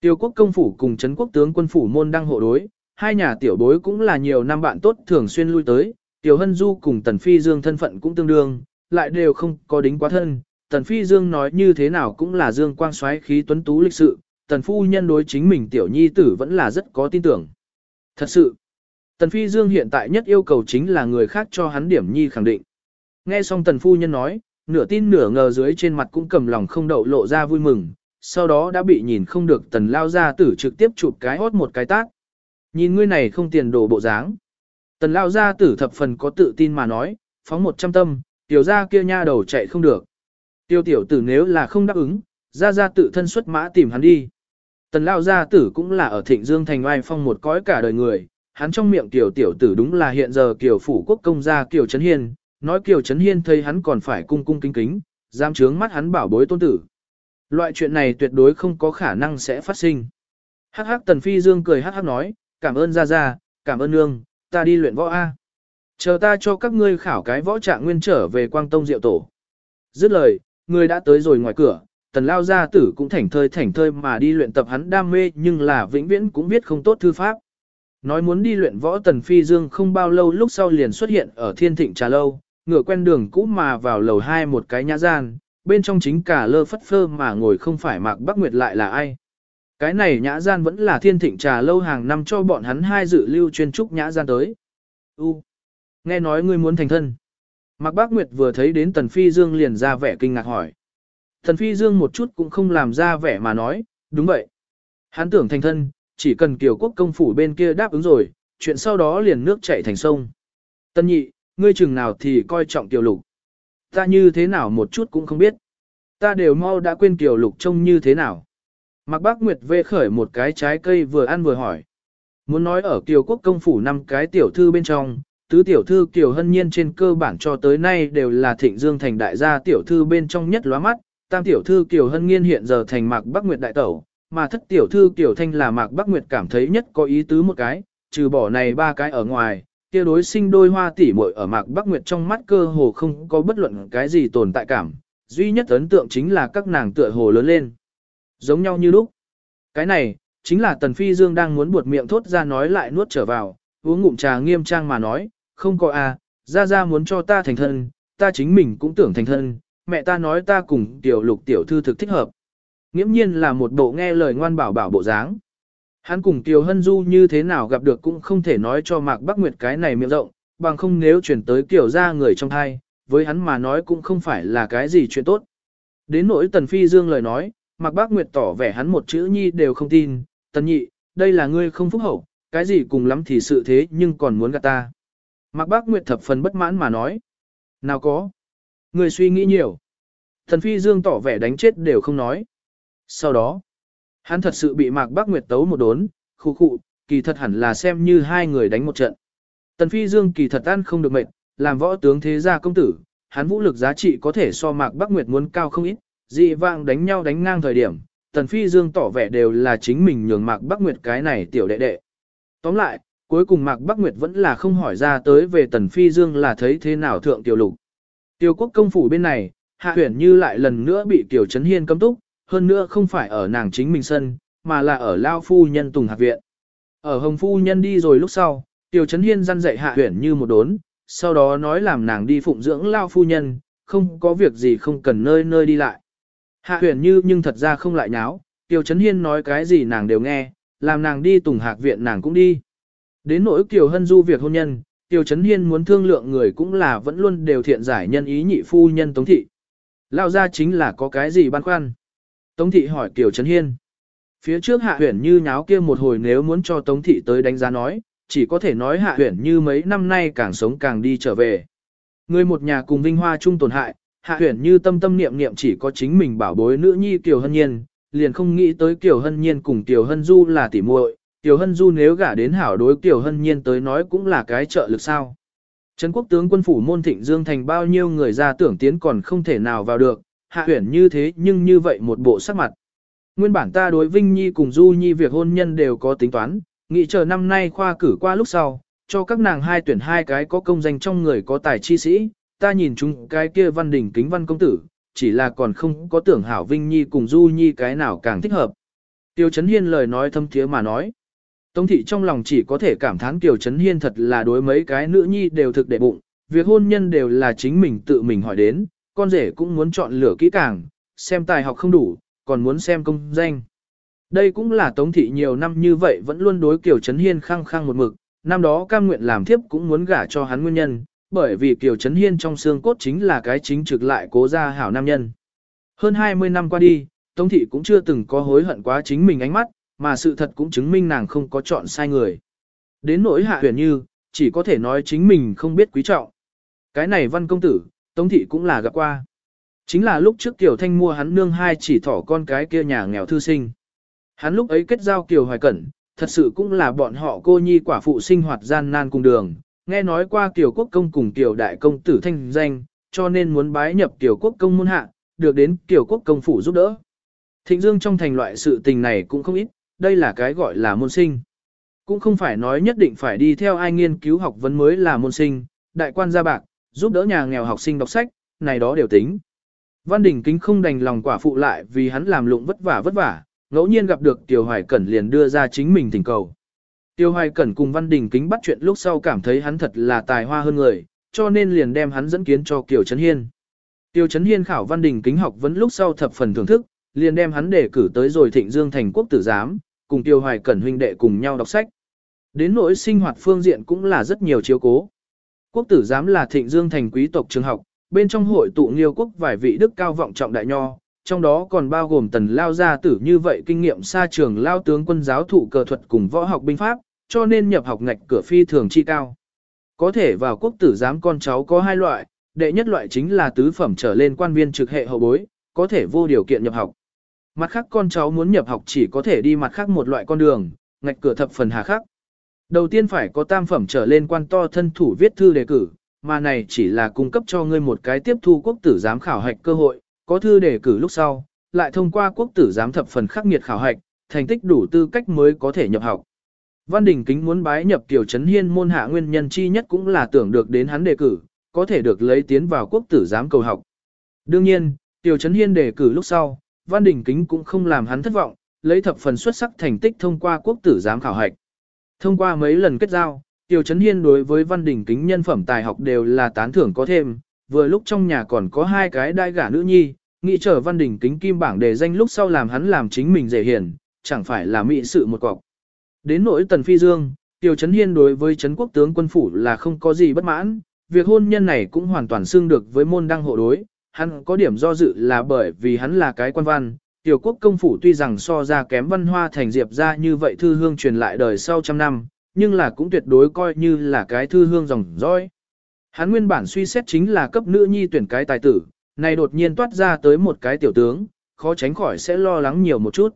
Tiêu quốc công phủ cùng Trấn quốc tướng quân phủ môn đăng hộ đối, hai nhà tiểu bối cũng là nhiều năm bạn tốt thường xuyên lui tới, Tiểu Hân Du cùng Tần Phi Dương thân phận cũng tương đương, lại đều không có đính quá thân. Tần Phi Dương nói như thế nào cũng là Dương quang xoáy khí tuấn tú lịch sự, Tần Phu Nhân đối chính mình tiểu nhi tử vẫn là rất có tin tưởng. Thật sự, Tần Phi Dương hiện tại nhất yêu cầu chính là người khác cho hắn điểm nhi khẳng định. Nghe xong Tần Phu Nhân nói, nửa tin nửa ngờ dưới trên mặt cũng cầm lòng không đậu lộ ra vui mừng, sau đó đã bị nhìn không được Tần Lao ra tử trực tiếp chụp cái hót một cái tác. Nhìn ngươi này không tiền đồ bộ dáng. Tần lao gia tử thập phần có tự tin mà nói, phóng một trăm tâm, tiểu gia kia nha đầu chạy không được. Tiêu tiểu tử nếu là không đáp ứng, gia gia tự thân xuất mã tìm hắn đi. Tần lao gia tử cũng là ở thịnh dương thành oai phong một cõi cả đời người, hắn trong miệng tiểu tiểu tử đúng là hiện giờ kiểu phủ quốc công gia kiểu trấn hiền, nói Kiều Trấn Hiên thấy hắn còn phải cung cung kính kính, dám trướng mắt hắn bảo bối tôn tử. Loại chuyện này tuyệt đối không có khả năng sẽ phát sinh. Hắc hắc Tần Phi Dương cười hắc hắc nói, cảm ơn Gia Gia, cảm ơn nương, ta đi luyện võ A. Chờ ta cho các ngươi khảo cái võ trạng nguyên trở về quang tông diệu tổ. Dứt lời, người đã tới rồi ngoài cửa, tần lao gia tử cũng thảnh thơi thảnh thơi mà đi luyện tập hắn đam mê nhưng là vĩnh viễn cũng biết không tốt thư pháp. Nói muốn đi luyện võ tần phi dương không bao lâu lúc sau liền xuất hiện ở thiên thịnh trà lâu, ngựa quen đường cũ mà vào lầu hai một cái nhã gian, bên trong chính cả lơ phất phơ mà ngồi không phải mạc bắc nguyệt lại là ai. Cái này nhã gian vẫn là thiên thịnh trà lâu hàng năm cho bọn hắn hai dự lưu chuyên trúc nhã gian tới. U. Nghe nói ngươi muốn thành thân. Mạc bắc Nguyệt vừa thấy đến Tần Phi Dương liền ra vẻ kinh ngạc hỏi. Tần Phi Dương một chút cũng không làm ra vẻ mà nói, đúng vậy. Hắn tưởng thành thân, chỉ cần kiều quốc công phủ bên kia đáp ứng rồi, chuyện sau đó liền nước chảy thành sông. Tân nhị, ngươi chừng nào thì coi trọng tiểu lục. Ta như thế nào một chút cũng không biết. Ta đều mau đã quên tiểu lục trông như thế nào. Mạc Bác Nguyệt vê khởi một cái trái cây vừa ăn vừa hỏi. Muốn nói ở kiều quốc công phủ năm cái tiểu thư bên trong, tứ tiểu thư Kiều Hân Nhiên trên cơ bản cho tới nay đều là thịnh dương thành đại gia tiểu thư bên trong nhất lóa mắt, tam tiểu thư Kiều Hân Nhiên hiện giờ thành mạc Bắc Nguyệt đại tẩu, mà thất tiểu thư Kiều Thanh là mạc Bắc Nguyệt cảm thấy nhất có ý tứ một cái, trừ bỏ này ba cái ở ngoài, kia đối sinh đôi hoa tỷ muội ở mạc Bắc Nguyệt trong mắt cơ hồ không có bất luận cái gì tồn tại cảm, duy nhất ấn tượng chính là các nàng tựa hồ lớn lên. Giống nhau như lúc. Cái này, chính là Tần Phi Dương đang muốn buột miệng thốt ra nói lại nuốt trở vào, uống ngụm trà nghiêm trang mà nói, không có à, ra ra muốn cho ta thành thân, ta chính mình cũng tưởng thành thân, mẹ ta nói ta cùng tiểu lục tiểu thư thực thích hợp. Nghiễm nhiên là một bộ nghe lời ngoan bảo bảo bộ dáng. Hắn cùng Tiểu Hân Du như thế nào gặp được cũng không thể nói cho Mạc Bắc Nguyệt cái này miệng rộng, bằng không nếu chuyển tới Kiều ra người trong thai, với hắn mà nói cũng không phải là cái gì chuyện tốt. Đến nỗi Tần Phi Dương lời nói, Mạc Bắc Nguyệt tỏ vẻ hắn một chữ nhi đều không tin, Tần Nhị, đây là ngươi không phúc hậu, cái gì cùng lắm thì sự thế nhưng còn muốn gạt ta. Mạc bắc Nguyệt thập phần bất mãn mà nói. Nào có. Người suy nghĩ nhiều. Thần Phi Dương tỏ vẻ đánh chết đều không nói. Sau đó, hắn thật sự bị Mạc Bác Nguyệt tấu một đốn, khu khụ, kỳ thật hẳn là xem như hai người đánh một trận. Tần Phi Dương kỳ thật ăn không được mệt, làm võ tướng thế gia công tử, hắn vũ lực giá trị có thể so Mạc Bắc Nguyệt muốn cao không ít, dị vang đánh nhau đánh ngang thời điểm, Tần Phi Dương tỏ vẻ đều là chính mình nhường Mạc Bắc Nguyệt cái này tiểu đệ đệ. Tóm lại, cuối cùng Mạc Bắc Nguyệt vẫn là không hỏi ra tới về Tần Phi Dương là thấy thế nào thượng tiểu lục. Tiêu quốc công phủ bên này, Hạ Huyền Như lại lần nữa bị Tiểu Trấn Hiên cấm túc, hơn nữa không phải ở nàng chính mình sân, mà là ở Lao Phu Nhân Tùng Hạc Viện. Ở Hồng Phu Nhân đi rồi lúc sau, Tiểu Trấn Hiên dăn dạy Hạ Huyền Như một đốn, sau đó nói làm nàng đi phụng dưỡng Lao Phu Nhân, không có việc gì không cần nơi nơi đi lại. Hạ Huyền Như nhưng thật ra không lại nháo, Tiểu Trấn Hiên nói cái gì nàng đều nghe, làm nàng đi Tùng Hạc Viện nàng cũng đi. Đến nỗi Kiều Hân Du việc hôn nhân, tiểu Trấn Hiên muốn thương lượng người cũng là vẫn luôn đều thiện giải nhân ý nhị phu nhân Tống Thị. Lao ra chính là có cái gì băn khoăn. Tống Thị hỏi Kiều Trấn Hiên. Phía trước hạ huyển như nháo kia một hồi nếu muốn cho Tống Thị tới đánh giá nói, chỉ có thể nói hạ huyển như mấy năm nay càng sống càng đi trở về. Người một nhà cùng vinh hoa chung tổn hại, hạ huyển như tâm tâm niệm niệm chỉ có chính mình bảo bối nữ nhi Kiều Hân Nhiên, liền không nghĩ tới Kiều Hân Nhiên cùng Kiều Hân Du là tỉ muội, Kiều Hân Du nếu gả đến hảo đối Kiều Hân Nhiên tới nói cũng là cái trợ lực sao. Trấn quốc tướng quân phủ môn thịnh Dương thành bao nhiêu người ra tưởng tiến còn không thể nào vào được, hạ huyển như thế nhưng như vậy một bộ sắc mặt. Nguyên bản ta đối Vinh Nhi cùng Du Nhi việc hôn nhân đều có tính toán, nghĩ chờ năm nay khoa cử qua lúc sau, cho các nàng hai tuyển hai cái có công danh trong người có tài chi sĩ, ta nhìn chúng cái kia văn đỉnh kính văn công tử, chỉ là còn không có tưởng hảo Vinh Nhi cùng Du Nhi cái nào càng thích hợp. Tiêu Chấn Hiên lời nói thâm thiế mà nói. Tống thị trong lòng chỉ có thể cảm thán Kiều Trấn Hiên thật là đối mấy cái nữ nhi đều thực đệ bụng, việc hôn nhân đều là chính mình tự mình hỏi đến, con rể cũng muốn chọn lựa kỹ càng, xem tài học không đủ, còn muốn xem công danh. Đây cũng là Tống thị nhiều năm như vậy vẫn luôn đối Kiều Trấn Hiên khăng khăng một mực, năm đó cam nguyện làm thiếp cũng muốn gả cho hắn nguyên nhân, bởi vì Kiều Trấn Hiên trong xương cốt chính là cái chính trực lại cố gia hảo nam nhân. Hơn 20 năm qua đi, Tống thị cũng chưa từng có hối hận quá chính mình ánh mắt, mà sự thật cũng chứng minh nàng không có chọn sai người. Đến nỗi hạ huyền như, chỉ có thể nói chính mình không biết quý trọng. Cái này văn công tử, Tống Thị cũng là gặp qua. Chính là lúc trước Kiều Thanh mua hắn nương hai chỉ thỏ con cái kia nhà nghèo thư sinh. Hắn lúc ấy kết giao Kiều Hoài Cẩn, thật sự cũng là bọn họ cô nhi quả phụ sinh hoạt gian nan cùng đường, nghe nói qua Kiều Quốc Công cùng Kiều Đại Công tử thanh danh, cho nên muốn bái nhập Kiều Quốc Công môn hạ, được đến Kiều Quốc Công phủ giúp đỡ. Thịnh Dương trong thành loại sự tình này cũng không ít, đây là cái gọi là môn sinh. Cũng không phải nói nhất định phải đi theo ai nghiên cứu học vấn mới là môn sinh, đại quan gia bạc, giúp đỡ nhà nghèo học sinh đọc sách, này đó đều tính. Văn Đình Kính không đành lòng quả phụ lại vì hắn làm lụng vất vả vất vả, ngẫu nhiên gặp được Tiêu Hoài Cẩn liền đưa ra chính mình thỉnh cầu. Tiêu Hoài Cẩn cùng Văn Đình Kính bắt chuyện lúc sau cảm thấy hắn thật là tài hoa hơn người, cho nên liền đem hắn dẫn kiến cho Kiều Trấn Hiên. Tiêu Trấn Hiên khảo Văn Đình Kính học vấn lúc sau thập phần thưởng thức, liền đem hắn đề cử tới rồi Thịnh Dương thành quốc tử giám, cùng Tiêu Hoài Cẩn huynh đệ cùng nhau đọc sách. Đến nỗi sinh hoạt phương diện cũng là rất nhiều chiếu cố. Quốc tử giám là Thịnh Dương thành quý tộc trường học, bên trong hội tụ nghiêu quốc vài vị đức cao vọng trọng đại nho, trong đó còn bao gồm tần lao gia tử như vậy kinh nghiệm xa trường lao tướng quân giáo thụ cờ thuật cùng võ học binh pháp, cho nên nhập học ngạch cửa phi thường chi cao. Có thể vào quốc tử giám con cháu có hai loại, đệ nhất loại chính là tứ phẩm trở lên quan viên trực hệ hậu bối, có thể vô điều kiện nhập học. Mặt khác con cháu muốn nhập học chỉ có thể đi mặt khác một loại con đường, ngạch cửa thập phần hà khắc. Đầu tiên phải có tam phẩm trở lên quan to thân thủ viết thư đề cử, mà này chỉ là cung cấp cho ngươi một cái tiếp thu quốc tử giám khảo hạch cơ hội, có thư đề cử lúc sau, lại thông qua quốc tử giám thập phần khắc nghiệt khảo hạch, thành tích đủ tư cách mới có thể nhập học. Văn Đình Kính muốn bái nhập Tiểu Trấn Hiên môn hạ nguyên nhân chi nhất cũng là tưởng được đến hắn đề cử, có thể được lấy tiến vào quốc tử giám cầu học. Đương nhiên, Tiểu Trấn Hiên đề cử lúc sau, Văn Đình Kính cũng không làm hắn thất vọng, lấy thập phần xuất sắc thành tích thông qua quốc tử giám khảo hạch. Thông qua mấy lần kết giao, Tiêu Trấn Hiên đối với Văn Đình Kính nhân phẩm tài học đều là tán thưởng có thêm, vừa lúc trong nhà còn có hai cái đai gả nữ nhi, nghĩ trở Văn Đình Kính kim bảng để danh lúc sau làm hắn làm chính mình dễ hiền, chẳng phải là mỹ sự một cọc. Đến nỗi Tần Phi Dương, Tiêu Trấn Hiên đối với Trấn Quốc tướng quân phủ là không có gì bất mãn, việc hôn nhân này cũng hoàn toàn xương được với môn đăng hộ đối, hắn có điểm do dự là bởi vì hắn là cái quan văn. Tiểu quốc công phủ tuy rằng so ra kém văn hoa thành diệp ra như vậy thư hương truyền lại đời sau trăm năm, nhưng là cũng tuyệt đối coi như là cái thư hương dòng dõi. Hắn nguyên bản suy xét chính là cấp nữ nhi tuyển cái tài tử, này đột nhiên toát ra tới một cái tiểu tướng, khó tránh khỏi sẽ lo lắng nhiều một chút.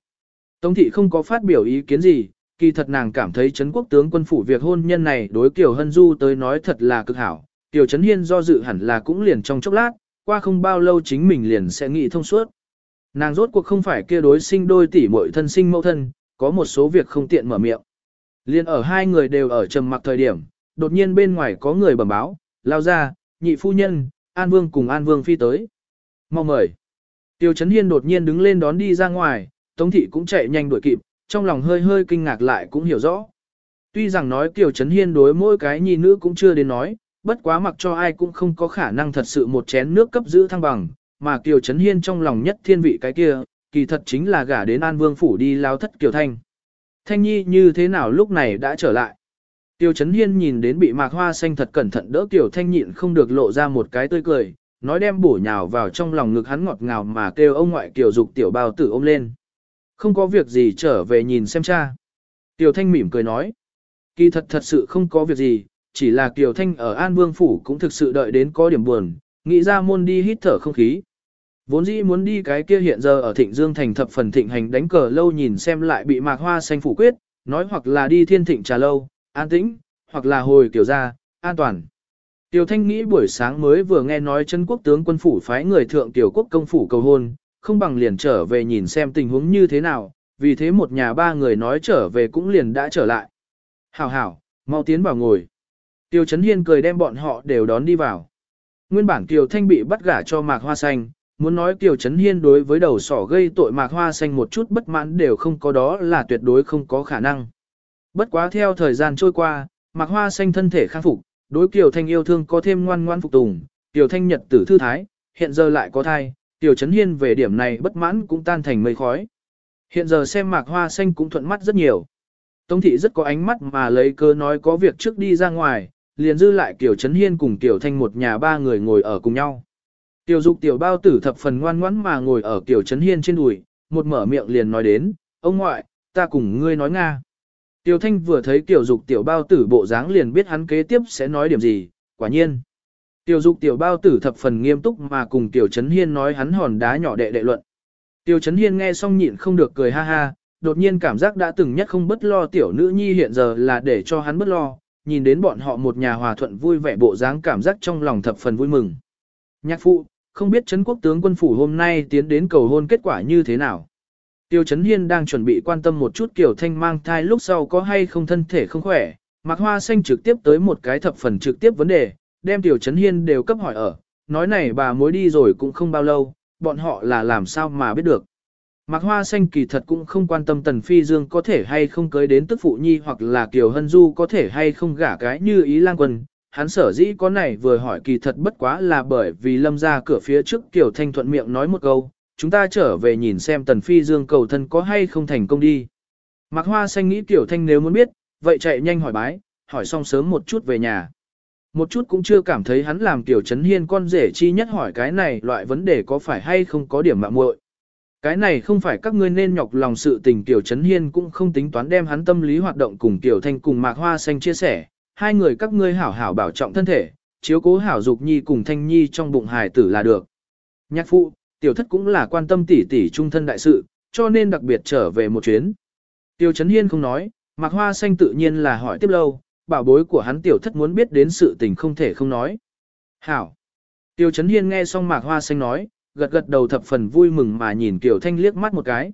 Tống thị không có phát biểu ý kiến gì, kỳ thật nàng cảm thấy Trấn quốc tướng quân phủ việc hôn nhân này đối Kiều Hân Du tới nói thật là cực hảo. Kiều Trấn Hiên do dự hẳn là cũng liền trong chốc lát, qua không bao lâu chính mình liền sẽ nghĩ thông suốt. Nàng rốt cuộc không phải kia đối sinh đôi tỷ muội thân sinh mẫu thân, có một số việc không tiện mở miệng. Liên ở hai người đều ở trầm mặc thời điểm, đột nhiên bên ngoài có người bẩm báo, lao ra, nhị phu nhân, An Vương cùng An Vương phi tới. Mau mời. Tiêu Trấn Hiên đột nhiên đứng lên đón đi ra ngoài, Tống Thị cũng chạy nhanh đuổi kịp, trong lòng hơi hơi kinh ngạc lại cũng hiểu rõ. Tuy rằng nói Tiêu Trấn Hiên đối mỗi cái nhi nữ cũng chưa đến nói, bất quá mặc cho ai cũng không có khả năng thật sự một chén nước cấp giữ thăng bằng, mà Kiều Trấn Hiên trong lòng nhất thiên vị cái kia, kỳ thật chính là gả đến An Vương Phủ đi lao thất Kiều Thanh. Thanh Nhi như thế nào lúc này đã trở lại. Tiêu Trấn Hiên nhìn đến bị mạc hoa xanh thật cẩn thận đỡ Kiều Thanh nhịn không được lộ ra một cái tươi cười, nói đem bổ nhào vào trong lòng ngực hắn ngọt ngào mà kêu ông ngoại Kiều dục tiểu bao tử ôm lên. Không có việc gì trở về nhìn xem cha. Tiêu Thanh mỉm cười nói. Kỳ thật thật sự không có việc gì, chỉ là Kiều Thanh ở An Vương Phủ cũng thực sự đợi đến có điểm buồn, nghĩ ra môn đi hít thở không khí. Vốn dĩ muốn đi cái kia hiện giờ ở Thịnh Dương thành thập phần thịnh hành đánh cờ lâu nhìn xem lại bị mạc hoa xanh phủ quyết, nói hoặc là đi thiên thịnh trà lâu, an tĩnh, hoặc là hồi tiểu gia an toàn. Tiểu Thanh nghĩ buổi sáng mới vừa nghe nói chân quốc tướng quân phủ phái người thượng tiểu quốc công phủ cầu hôn, không bằng liền trở về nhìn xem tình huống như thế nào, vì thế một nhà ba người nói trở về cũng liền đã trở lại. Hảo hảo, mau tiến vào ngồi. Tiêu Trấn Hiên cười đem bọn họ đều đón đi vào. Nguyên bản Kiều Thanh bị bắt gả cho Mạc Hoa Xanh, muốn nói Kiều Trấn Hiên đối với đầu sỏ gây tội Mạc Hoa Xanh một chút bất mãn đều không có đó là tuyệt đối không có khả năng. Bất quá theo thời gian trôi qua, Mạc Hoa Xanh thân thể khang phục, đối Kiều Thanh yêu thương có thêm ngoan ngoan phục tùng, Kiều Thanh nhật tử thư thái, hiện giờ lại có thai, Kiều Trấn Hiên về điểm này bất mãn cũng tan thành mây khói. Hiện giờ xem Mạc Hoa Xanh cũng thuận mắt rất nhiều. Tống thị rất có ánh mắt mà lấy cơ nói có việc trước đi ra ngoài, liền dư lại Kiều Trấn Hiên cùng Kiều Thanh một nhà ba người ngồi ở cùng nhau. Tiểu dục tiểu bao tử thập phần ngoan ngoãn mà ngồi ở Tiểu Trấn Hiên trên đùi, một mở miệng liền nói đến, ông ngoại, ta cùng ngươi nói Nga. Tiểu Thanh vừa thấy Tiểu dục tiểu bao tử bộ dáng liền biết hắn kế tiếp sẽ nói điểm gì, quả nhiên. Tiểu dục tiểu bao tử thập phần nghiêm túc mà cùng Tiểu Trấn Hiên nói hắn hòn đá nhỏ đệ đệ luận. Tiểu Trấn Hiên nghe xong nhịn không được cười ha ha, đột nhiên cảm giác đã từng nhất không bất lo tiểu nữ nhi hiện giờ là để cho hắn bất lo, nhìn đến bọn họ một nhà hòa thuận vui vẻ bộ dáng cảm giác trong lòng thập phần vui mừng. Nhạc phụ, không biết Trấn quốc tướng quân phủ hôm nay tiến đến cầu hôn kết quả như thế nào. Tiêu Trấn Hiên đang chuẩn bị quan tâm một chút Kiều Thanh mang thai lúc sau có hay không thân thể không khỏe, Mạc Hoa Xanh trực tiếp tới một cái thập phần trực tiếp vấn đề, đem Tiêu Trấn Hiên đều cấp hỏi ở, nói này bà mối đi rồi cũng không bao lâu, bọn họ là làm sao mà biết được. Mạc Hoa Xanh kỳ thật cũng không quan tâm Tần Phi Dương có thể hay không cưới đến tức phụ nhi hoặc là Kiều Hân Du có thể hay không gả cái như ý lang quân. Hắn sở dĩ có này vừa hỏi kỳ thật bất quá là bởi vì lâm ra cửa phía trước Kiều Thanh thuận miệng nói một câu, chúng ta trở về nhìn xem Tần Phi Dương cầu thân có hay không thành công đi. Mạc Hoa Xanh nghĩ Kiều Thanh nếu muốn biết, vậy chạy nhanh hỏi bái, hỏi xong sớm một chút về nhà. Một chút cũng chưa cảm thấy hắn làm Kiều Trấn Hiên con rể chi nhất hỏi cái này loại vấn đề có phải hay không có điểm mạng muội. Cái này không phải các ngươi nên nhọc lòng sự tình Tiểu Trấn Hiên cũng không tính toán đem hắn tâm lý hoạt động cùng Tiểu Thanh cùng Mạc Hoa Xanh chia sẻ, hai người các ngươi hảo hảo bảo trọng thân thể, chiếu cố hảo dục nhi cùng Thanh Nhi trong bụng hài tử là được. Nhạc phụ, Tiểu Thất cũng là quan tâm tỷ tỷ trung thân đại sự, cho nên đặc biệt trở về một chuyến. Tiểu Trấn Hiên không nói, Mạc Hoa Xanh tự nhiên là hỏi tiếp lâu, bảo bối của hắn Tiểu Thất muốn biết đến sự tình không thể không nói. Hảo. Tiểu Trấn Hiên nghe xong Mạc Hoa Xanh nói, gật gật đầu thập phần vui mừng mà nhìn Kiều Thanh liếc mắt một cái.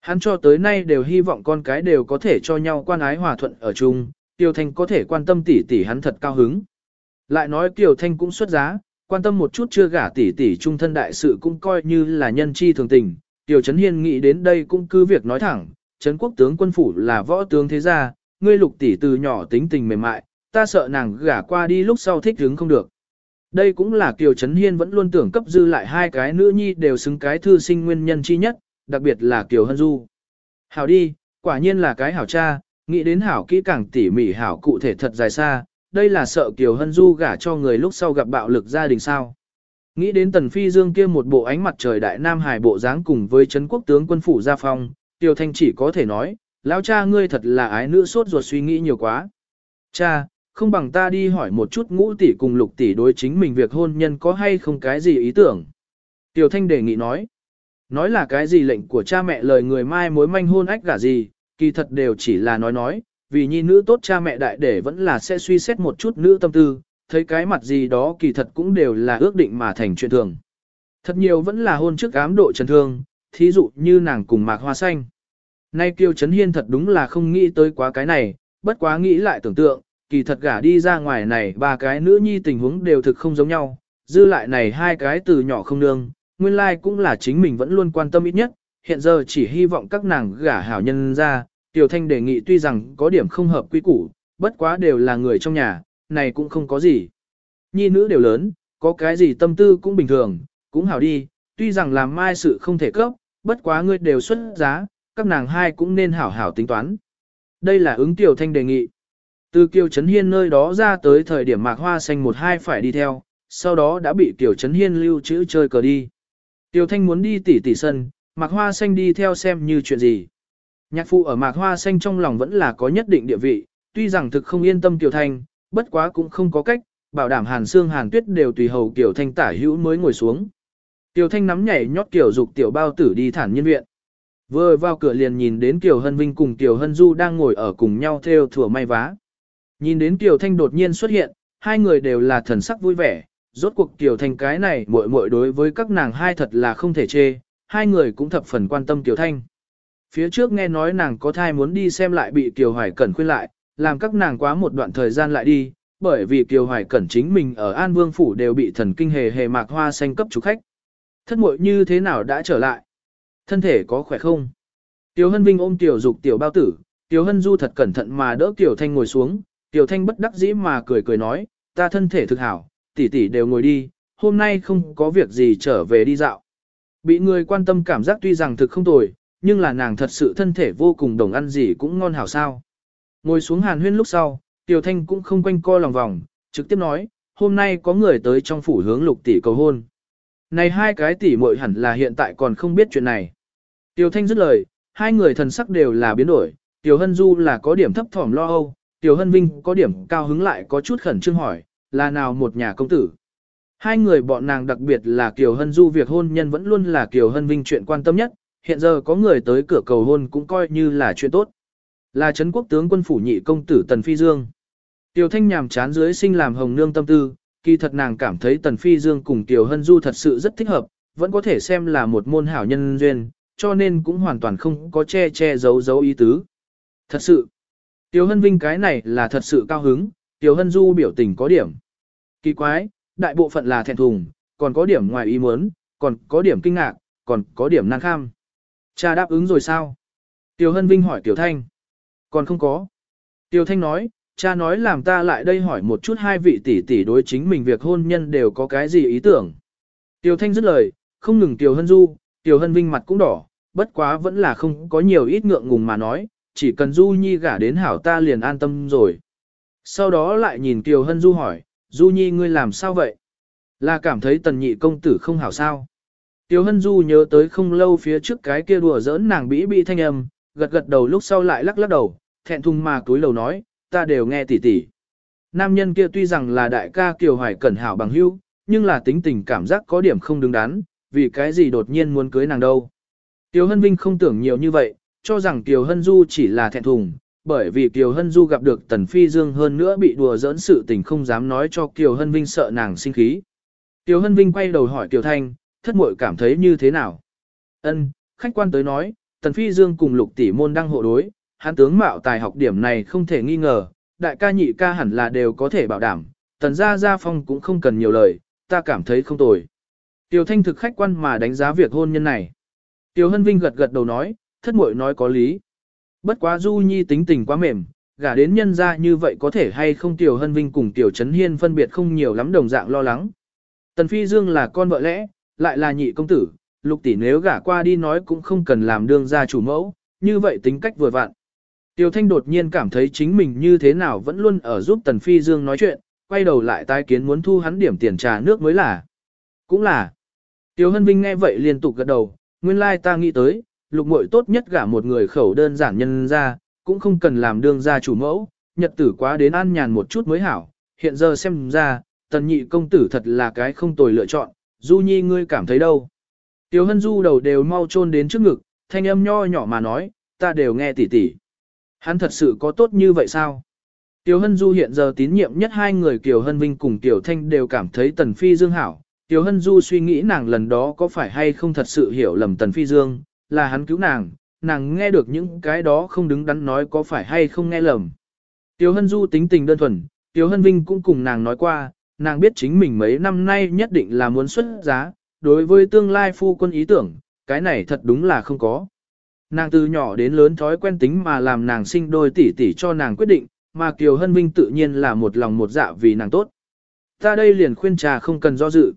Hắn cho tới nay đều hy vọng con cái đều có thể cho nhau quan ái hòa thuận ở chung, Kiều Thanh có thể quan tâm tỷ tỷ hắn thật cao hứng. Lại nói Kiều Thanh cũng xuất giá, quan tâm một chút chưa gả tỷ tỷ trung thân đại sự cũng coi như là nhân chi thường tình. Kiều Trấn Hiên nghĩ đến đây cũng cứ việc nói thẳng, Trấn quốc tướng quân phủ là võ tướng thế gia, ngươi lục tỷ từ nhỏ tính tình mềm mại, ta sợ nàng gả qua đi lúc sau thích hứng không được. Đây cũng là Kiều Trấn Hiên vẫn luôn tưởng cấp dư lại hai cái nữ nhi đều xứng cái thư sinh nguyên nhân chi nhất, đặc biệt là Kiều Hân Du. Hảo đi, quả nhiên là cái hảo cha, nghĩ đến hảo kỹ càng tỉ mỉ hảo cụ thể thật dài xa, đây là sợ Kiều Hân Du gả cho người lúc sau gặp bạo lực gia đình sao. Nghĩ đến Tần Phi Dương kia một bộ ánh mặt trời đại nam hải bộ dáng cùng với Trấn quốc tướng quân phủ gia phong, Tiêu Thanh chỉ có thể nói, lão cha ngươi thật là ái nữ sốt ruột suy nghĩ nhiều quá. Cha, không bằng ta đi hỏi một chút ngũ tỷ cùng lục tỷ đối chính mình việc hôn nhân có hay không cái gì ý tưởng. Tiểu Thanh đề nghị nói. Nói là cái gì lệnh của cha mẹ lời người mai mối manh hôn ách gả gì, kỳ thật đều chỉ là nói nói, vì nhi nữ tốt cha mẹ đại để vẫn là sẽ suy xét một chút nữ tâm tư, thấy cái mặt gì đó kỳ thật cũng đều là ước định mà thành chuyện thường. Thật nhiều vẫn là hôn trước ám độ trần thương, thí dụ như nàng cùng mạc hoa xanh. Nay Kiều Trấn Hiên thật đúng là không nghĩ tới quá cái này, bất quá nghĩ lại tưởng tượng, kỳ thật gả đi ra ngoài này ba cái nữ nhi tình huống đều thực không giống nhau, dư lại này hai cái từ nhỏ không nương, nguyên lai like cũng là chính mình vẫn luôn quan tâm ít nhất, hiện giờ chỉ hy vọng các nàng gả hảo nhân ra, Tiểu Thanh đề nghị tuy rằng có điểm không hợp quy củ, bất quá đều là người trong nhà, này cũng không có gì. Nhi nữ đều lớn, có cái gì tâm tư cũng bình thường, cũng hảo đi, tuy rằng làm mai sự không thể cấp, bất quá ngươi đều xuất giá, các nàng hai cũng nên hảo hảo tính toán. Đây là ứng Tiểu Thanh đề nghị. Từ Kiều Trấn Hiên nơi đó ra tới thời điểm mạc hoa xanh một hai phải đi theo, sau đó đã bị Kiều Trấn Hiên lưu trữ chơi cờ đi. Tiểu Thanh muốn đi tỉ tỉ sân, mạc hoa xanh đi theo xem như chuyện gì. Nhạc phụ ở mạc hoa xanh trong lòng vẫn là có nhất định địa vị, tuy rằng thực không yên tâm Kiều Thanh, bất quá cũng không có cách, bảo đảm hàn xương hàn tuyết đều tùy hầu Kiều Thanh tả hữu mới ngồi xuống. Kiều Thanh nắm nhảy nhót Kiều dục tiểu bao tử đi thản nhân viện. Vừa vào cửa liền nhìn đến Kiều Hân Vinh cùng Kiều Hân Du đang ngồi ở cùng nhau theo thủa may vá. Nhìn đến Kiều Thanh đột nhiên xuất hiện, hai người đều là thần sắc vui vẻ, rốt cuộc Kiều Thanh cái này muội muội đối với các nàng hai thật là không thể chê, hai người cũng thập phần quan tâm Kiều Thanh. Phía trước nghe nói nàng có thai muốn đi xem lại bị Kiều Hoài Cẩn khuyên lại, làm các nàng quá một đoạn thời gian lại đi, bởi vì Kiều Hoài Cẩn chính mình ở An Vương Phủ đều bị thần kinh hề hề mạc hoa xanh cấp chủ khách. Thất muội như thế nào đã trở lại? Thân thể có khỏe không? Tiểu Hân Vinh ôm Tiểu Dục Tiểu Bao Tử, Tiểu Hân Du thật cẩn thận mà đỡ Tiểu Thanh ngồi xuống, Tiểu Thanh bất đắc dĩ mà cười cười nói, ta thân thể thực hảo, tỷ tỷ đều ngồi đi, hôm nay không có việc gì trở về đi dạo. Bị người quan tâm cảm giác tuy rằng thực không tồi, nhưng là nàng thật sự thân thể vô cùng đồng ăn gì cũng ngon hảo sao. Ngồi xuống hàn huyên lúc sau, Tiểu Thanh cũng không quanh co lòng vòng, trực tiếp nói, hôm nay có người tới trong phủ hướng lục tỷ cầu hôn. Này hai cái tỷ muội hẳn là hiện tại còn không biết chuyện này. Tiểu Thanh dứt lời, hai người thần sắc đều là biến đổi, Tiểu Hân Du là có điểm thấp thỏm lo âu, Tiểu Hân Vinh có điểm cao hứng lại có chút khẩn trương hỏi, là nào một nhà công tử. Hai người bọn nàng đặc biệt là Kiều Hân Du việc hôn nhân vẫn luôn là Kiều Hân Vinh chuyện quan tâm nhất, hiện giờ có người tới cửa cầu hôn cũng coi như là chuyện tốt. Là Trấn quốc tướng quân phủ nhị công tử Tần Phi Dương. Tiểu Thanh nhàm chán dưới sinh làm hồng nương tâm tư, kỳ thật nàng cảm thấy Tần Phi Dương cùng Tiểu Hân Du thật sự rất thích hợp, vẫn có thể xem là một môn hảo nhân duyên, cho nên cũng hoàn toàn không có che che giấu giấu ý tứ. Thật sự, Tiểu Hân Vinh cái này là thật sự cao hứng, Tiểu Hân Du biểu tình có điểm. Kỳ quái, đại bộ phận là thẹn thùng, còn có điểm ngoài ý muốn, còn có điểm kinh ngạc, còn có điểm năng kham. Cha đáp ứng rồi sao? Tiểu Hân Vinh hỏi Tiểu Thanh. Còn không có. Tiểu Thanh nói, cha nói làm ta lại đây hỏi một chút hai vị tỷ tỷ đối chính mình việc hôn nhân đều có cái gì ý tưởng. Tiểu Thanh dứt lời, không ngừng Tiểu Hân Du, Tiểu Hân Vinh mặt cũng đỏ, bất quá vẫn là không có nhiều ít ngượng ngùng mà nói, chỉ cần Du Nhi gả đến hảo ta liền an tâm rồi. Sau đó lại nhìn Tiểu Hân Du hỏi, Du Nhi ngươi làm sao vậy? Là cảm thấy tần nhị công tử không hảo sao? Tiểu Hân Du nhớ tới không lâu phía trước cái kia đùa giỡn nàng bĩ bị thanh âm, gật gật đầu lúc sau lại lắc lắc đầu, thẹn thùng mà túi lầu nói, ta đều nghe tỉ tỉ. Nam nhân kia tuy rằng là đại ca Kiều Hoài Cẩn hảo bằng hữu, nhưng là tính tình cảm giác có điểm không đứng đắn, vì cái gì đột nhiên muốn cưới nàng đâu. Tiêu Hân Vinh không tưởng nhiều như vậy, cho rằng Tiêu Hân Du chỉ là thẹn thùng, bởi vì Kiều Hân Du gặp được Tần Phi Dương hơn nữa bị đùa giỡn sự tình không dám nói cho Kiều Hân Vinh sợ nàng sinh khí. Kiều Hân Vinh quay đầu hỏi Kiều Thanh, thất muội cảm thấy như thế nào? Ân, khách quan tới nói, Tần Phi Dương cùng lục tỷ môn đang hộ đối, hắn tướng mạo tài học điểm này không thể nghi ngờ, đại ca nhị ca hẳn là đều có thể bảo đảm, tần gia gia phong cũng không cần nhiều lời, ta cảm thấy không tồi. Tiêu Thanh thực khách quan mà đánh giá việc hôn nhân này. Tiêu Hân Vinh gật gật đầu nói, thất muội nói có lý. Bất quá Du Nhi tính tình quá mềm, gả đến nhân gia như vậy có thể hay không tiểu Hân Vinh cùng tiểu Trấn Hiên phân biệt không nhiều lắm đồng dạng lo lắng. Tần Phi Dương là con vợ lẽ, lại là nhị công tử, lục tỷ nếu gả qua đi nói cũng không cần làm đương gia chủ mẫu, như vậy tính cách vừa vặn. tiểu Thanh đột nhiên cảm thấy chính mình như thế nào vẫn luôn ở giúp Tần Phi Dương nói chuyện, quay đầu lại tái kiến muốn thu hắn điểm tiền trà nước mới là. Cũng là. tiểu Hân Vinh nghe vậy liên tục gật đầu, nguyên lai ta nghĩ tới, lục muội tốt nhất gả một người khẩu đơn giản nhân ra, cũng không cần làm đương gia chủ mẫu, nhật tử quá đến an nhàn một chút mới hảo. Hiện giờ xem ra, tần nhị công tử thật là cái không tồi lựa chọn, Du Nhi ngươi cảm thấy đâu? Tiểu Hân Du đầu đều mau chôn đến trước ngực, thanh âm nho nhỏ mà nói, ta đều nghe tỉ tỉ. Hắn thật sự có tốt như vậy sao? Tiểu Hân Du hiện giờ tín nhiệm nhất hai người Kiều Hân Vinh cùng Tiểu Thanh đều cảm thấy Tần Phi Dương hảo. Tiểu Hân Du suy nghĩ nàng lần đó có phải hay không thật sự hiểu lầm Tần Phi Dương, là hắn cứu nàng, nàng nghe được những cái đó không đứng đắn nói có phải hay không nghe lầm. Tiêu Hân Du tính tình đơn thuần, Tiêu Hân Vinh cũng cùng nàng nói qua, nàng biết chính mình mấy năm nay nhất định là muốn xuất giá, đối với tương lai phu quân ý tưởng, cái này thật đúng là không có. Nàng từ nhỏ đến lớn thói quen tính mà làm nàng sinh đôi tỷ tỷ cho nàng quyết định, mà Kiều Hân Vinh tự nhiên là một lòng một dạ vì nàng tốt. Ta đây liền khuyên trà không cần do dự.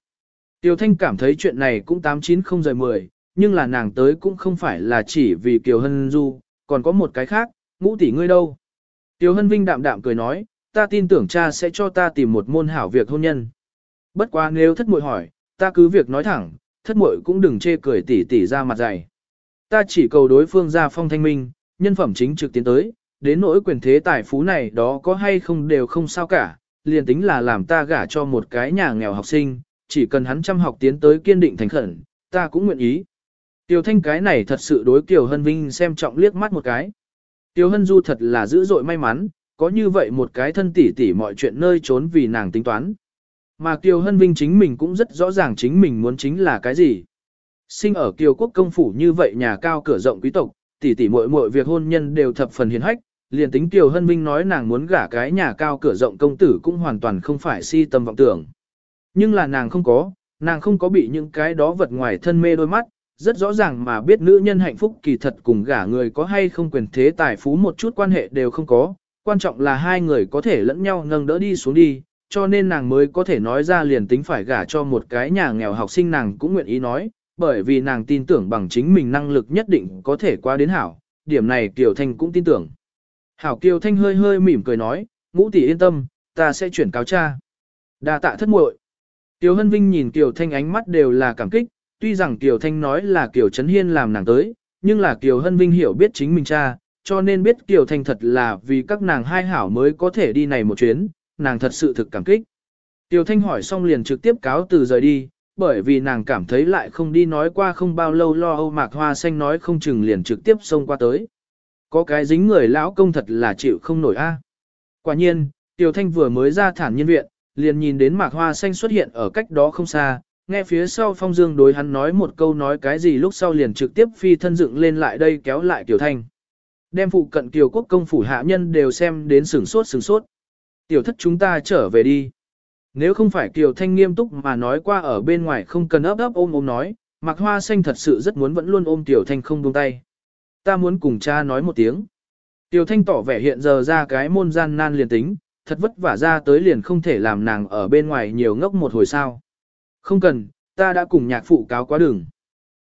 Tiêu Thanh cảm thấy chuyện này cũng 890 giờ 10, nhưng là nàng tới cũng không phải là chỉ vì Kiều Hân Du, còn có một cái khác, ngũ tỷ ngươi đâu. Kiều Hân Vinh đạm đạm cười nói, ta tin tưởng cha sẽ cho ta tìm một môn hảo việc hôn nhân. Bất quá nếu thất muội hỏi, ta cứ việc nói thẳng, thất muội cũng đừng chê cười tỉ tỉ ra mặt dày. Ta chỉ cầu đối phương ra phong thanh minh, nhân phẩm chính trực tiến tới, đến nỗi quyền thế tài phú này đó có hay không đều không sao cả, liền tính là làm ta gả cho một cái nhà nghèo học sinh, chỉ cần hắn chăm học tiến tới kiên định thành khẩn, ta cũng nguyện ý. Tiêu Thanh cái này thật sự đối Kiều Hân Vinh xem trọng liếc mắt một cái. Tiêu Hân Du thật là dữ dội may mắn, có như vậy một cái thân tỷ tỷ mọi chuyện nơi trốn vì nàng tính toán. Mà Kiều Hân Vinh chính mình cũng rất rõ ràng chính mình muốn chính là cái gì. Sinh ở Kiều Quốc công phủ như vậy nhà cao cửa rộng quý tộc, tỷ tỷ muội muội việc hôn nhân đều thập phần hiền hách, liền tính Kiều Hân Vinh nói nàng muốn gả cái nhà cao cửa rộng công tử cũng hoàn toàn không phải si tâm vọng tưởng. Nhưng là nàng không có, nàng không có bị những cái đó vật ngoài thân mê đôi mắt, rất rõ ràng mà biết nữ nhân hạnh phúc kỳ thật cùng gả người có hay không quyền thế tài phú một chút quan hệ đều không có, quan trọng là hai người có thể lẫn nhau nâng đỡ đi xuống đi, cho nên nàng mới có thể nói ra liền tính phải gả cho một cái nhà nghèo học sinh nàng cũng nguyện ý nói, bởi vì nàng tin tưởng bằng chính mình năng lực nhất định có thể qua đến hảo, điểm này Kiều Thanh cũng tin tưởng. Hảo Kiều Thanh hơi hơi mỉm cười nói, ngũ tỷ yên tâm, ta sẽ chuyển cáo cha. đa tạ thất muội. tiểu Hân Vinh nhìn Kiều Thanh ánh mắt đều là cảm kích, tuy rằng Kiều Thanh nói là Kiều Trấn Hiên làm nàng tới, nhưng là Kiều Hân Vinh hiểu biết chính mình cha, cho nên biết Kiều Thanh thật là vì các nàng hai hảo mới có thể đi này một chuyến, nàng thật sự thực cảm kích. Kiều Thanh hỏi xong liền trực tiếp cáo từ rời đi, bởi vì nàng cảm thấy lại không đi nói qua không bao lâu lo âu mạc hoa xanh nói không chừng liền trực tiếp xông qua tới. Có cái dính người lão công thật là chịu không nổi a. À. Quả nhiên, Tiểu Thanh vừa mới ra thản nhiên viện, liền nhìn đến mạc hoa xanh xuất hiện ở cách đó không xa, nghe phía sau phong dương đối hắn nói một câu nói cái gì lúc sau liền trực tiếp phi thân dựng lên lại đây kéo lại Tiểu Thanh. Đem phụ cận Kiều quốc công phủ hạ nhân đều xem đến sừng sốt sừng sốt. Tiểu thất chúng ta trở về đi. Nếu không phải Kiều Thanh nghiêm túc mà nói qua ở bên ngoài không cần ấp ấp ôm ôm nói, mặc Hoa Xanh thật sự rất muốn vẫn luôn ôm Tiểu Thanh không buông tay. Ta muốn cùng cha nói một tiếng. Tiểu Thanh tỏ vẻ hiện giờ ra cái môn gian nan liền tính, thật vất vả ra tới liền không thể làm nàng ở bên ngoài nhiều ngốc một hồi sao. Không cần, ta đã cùng nhạc phụ cáo quá đường.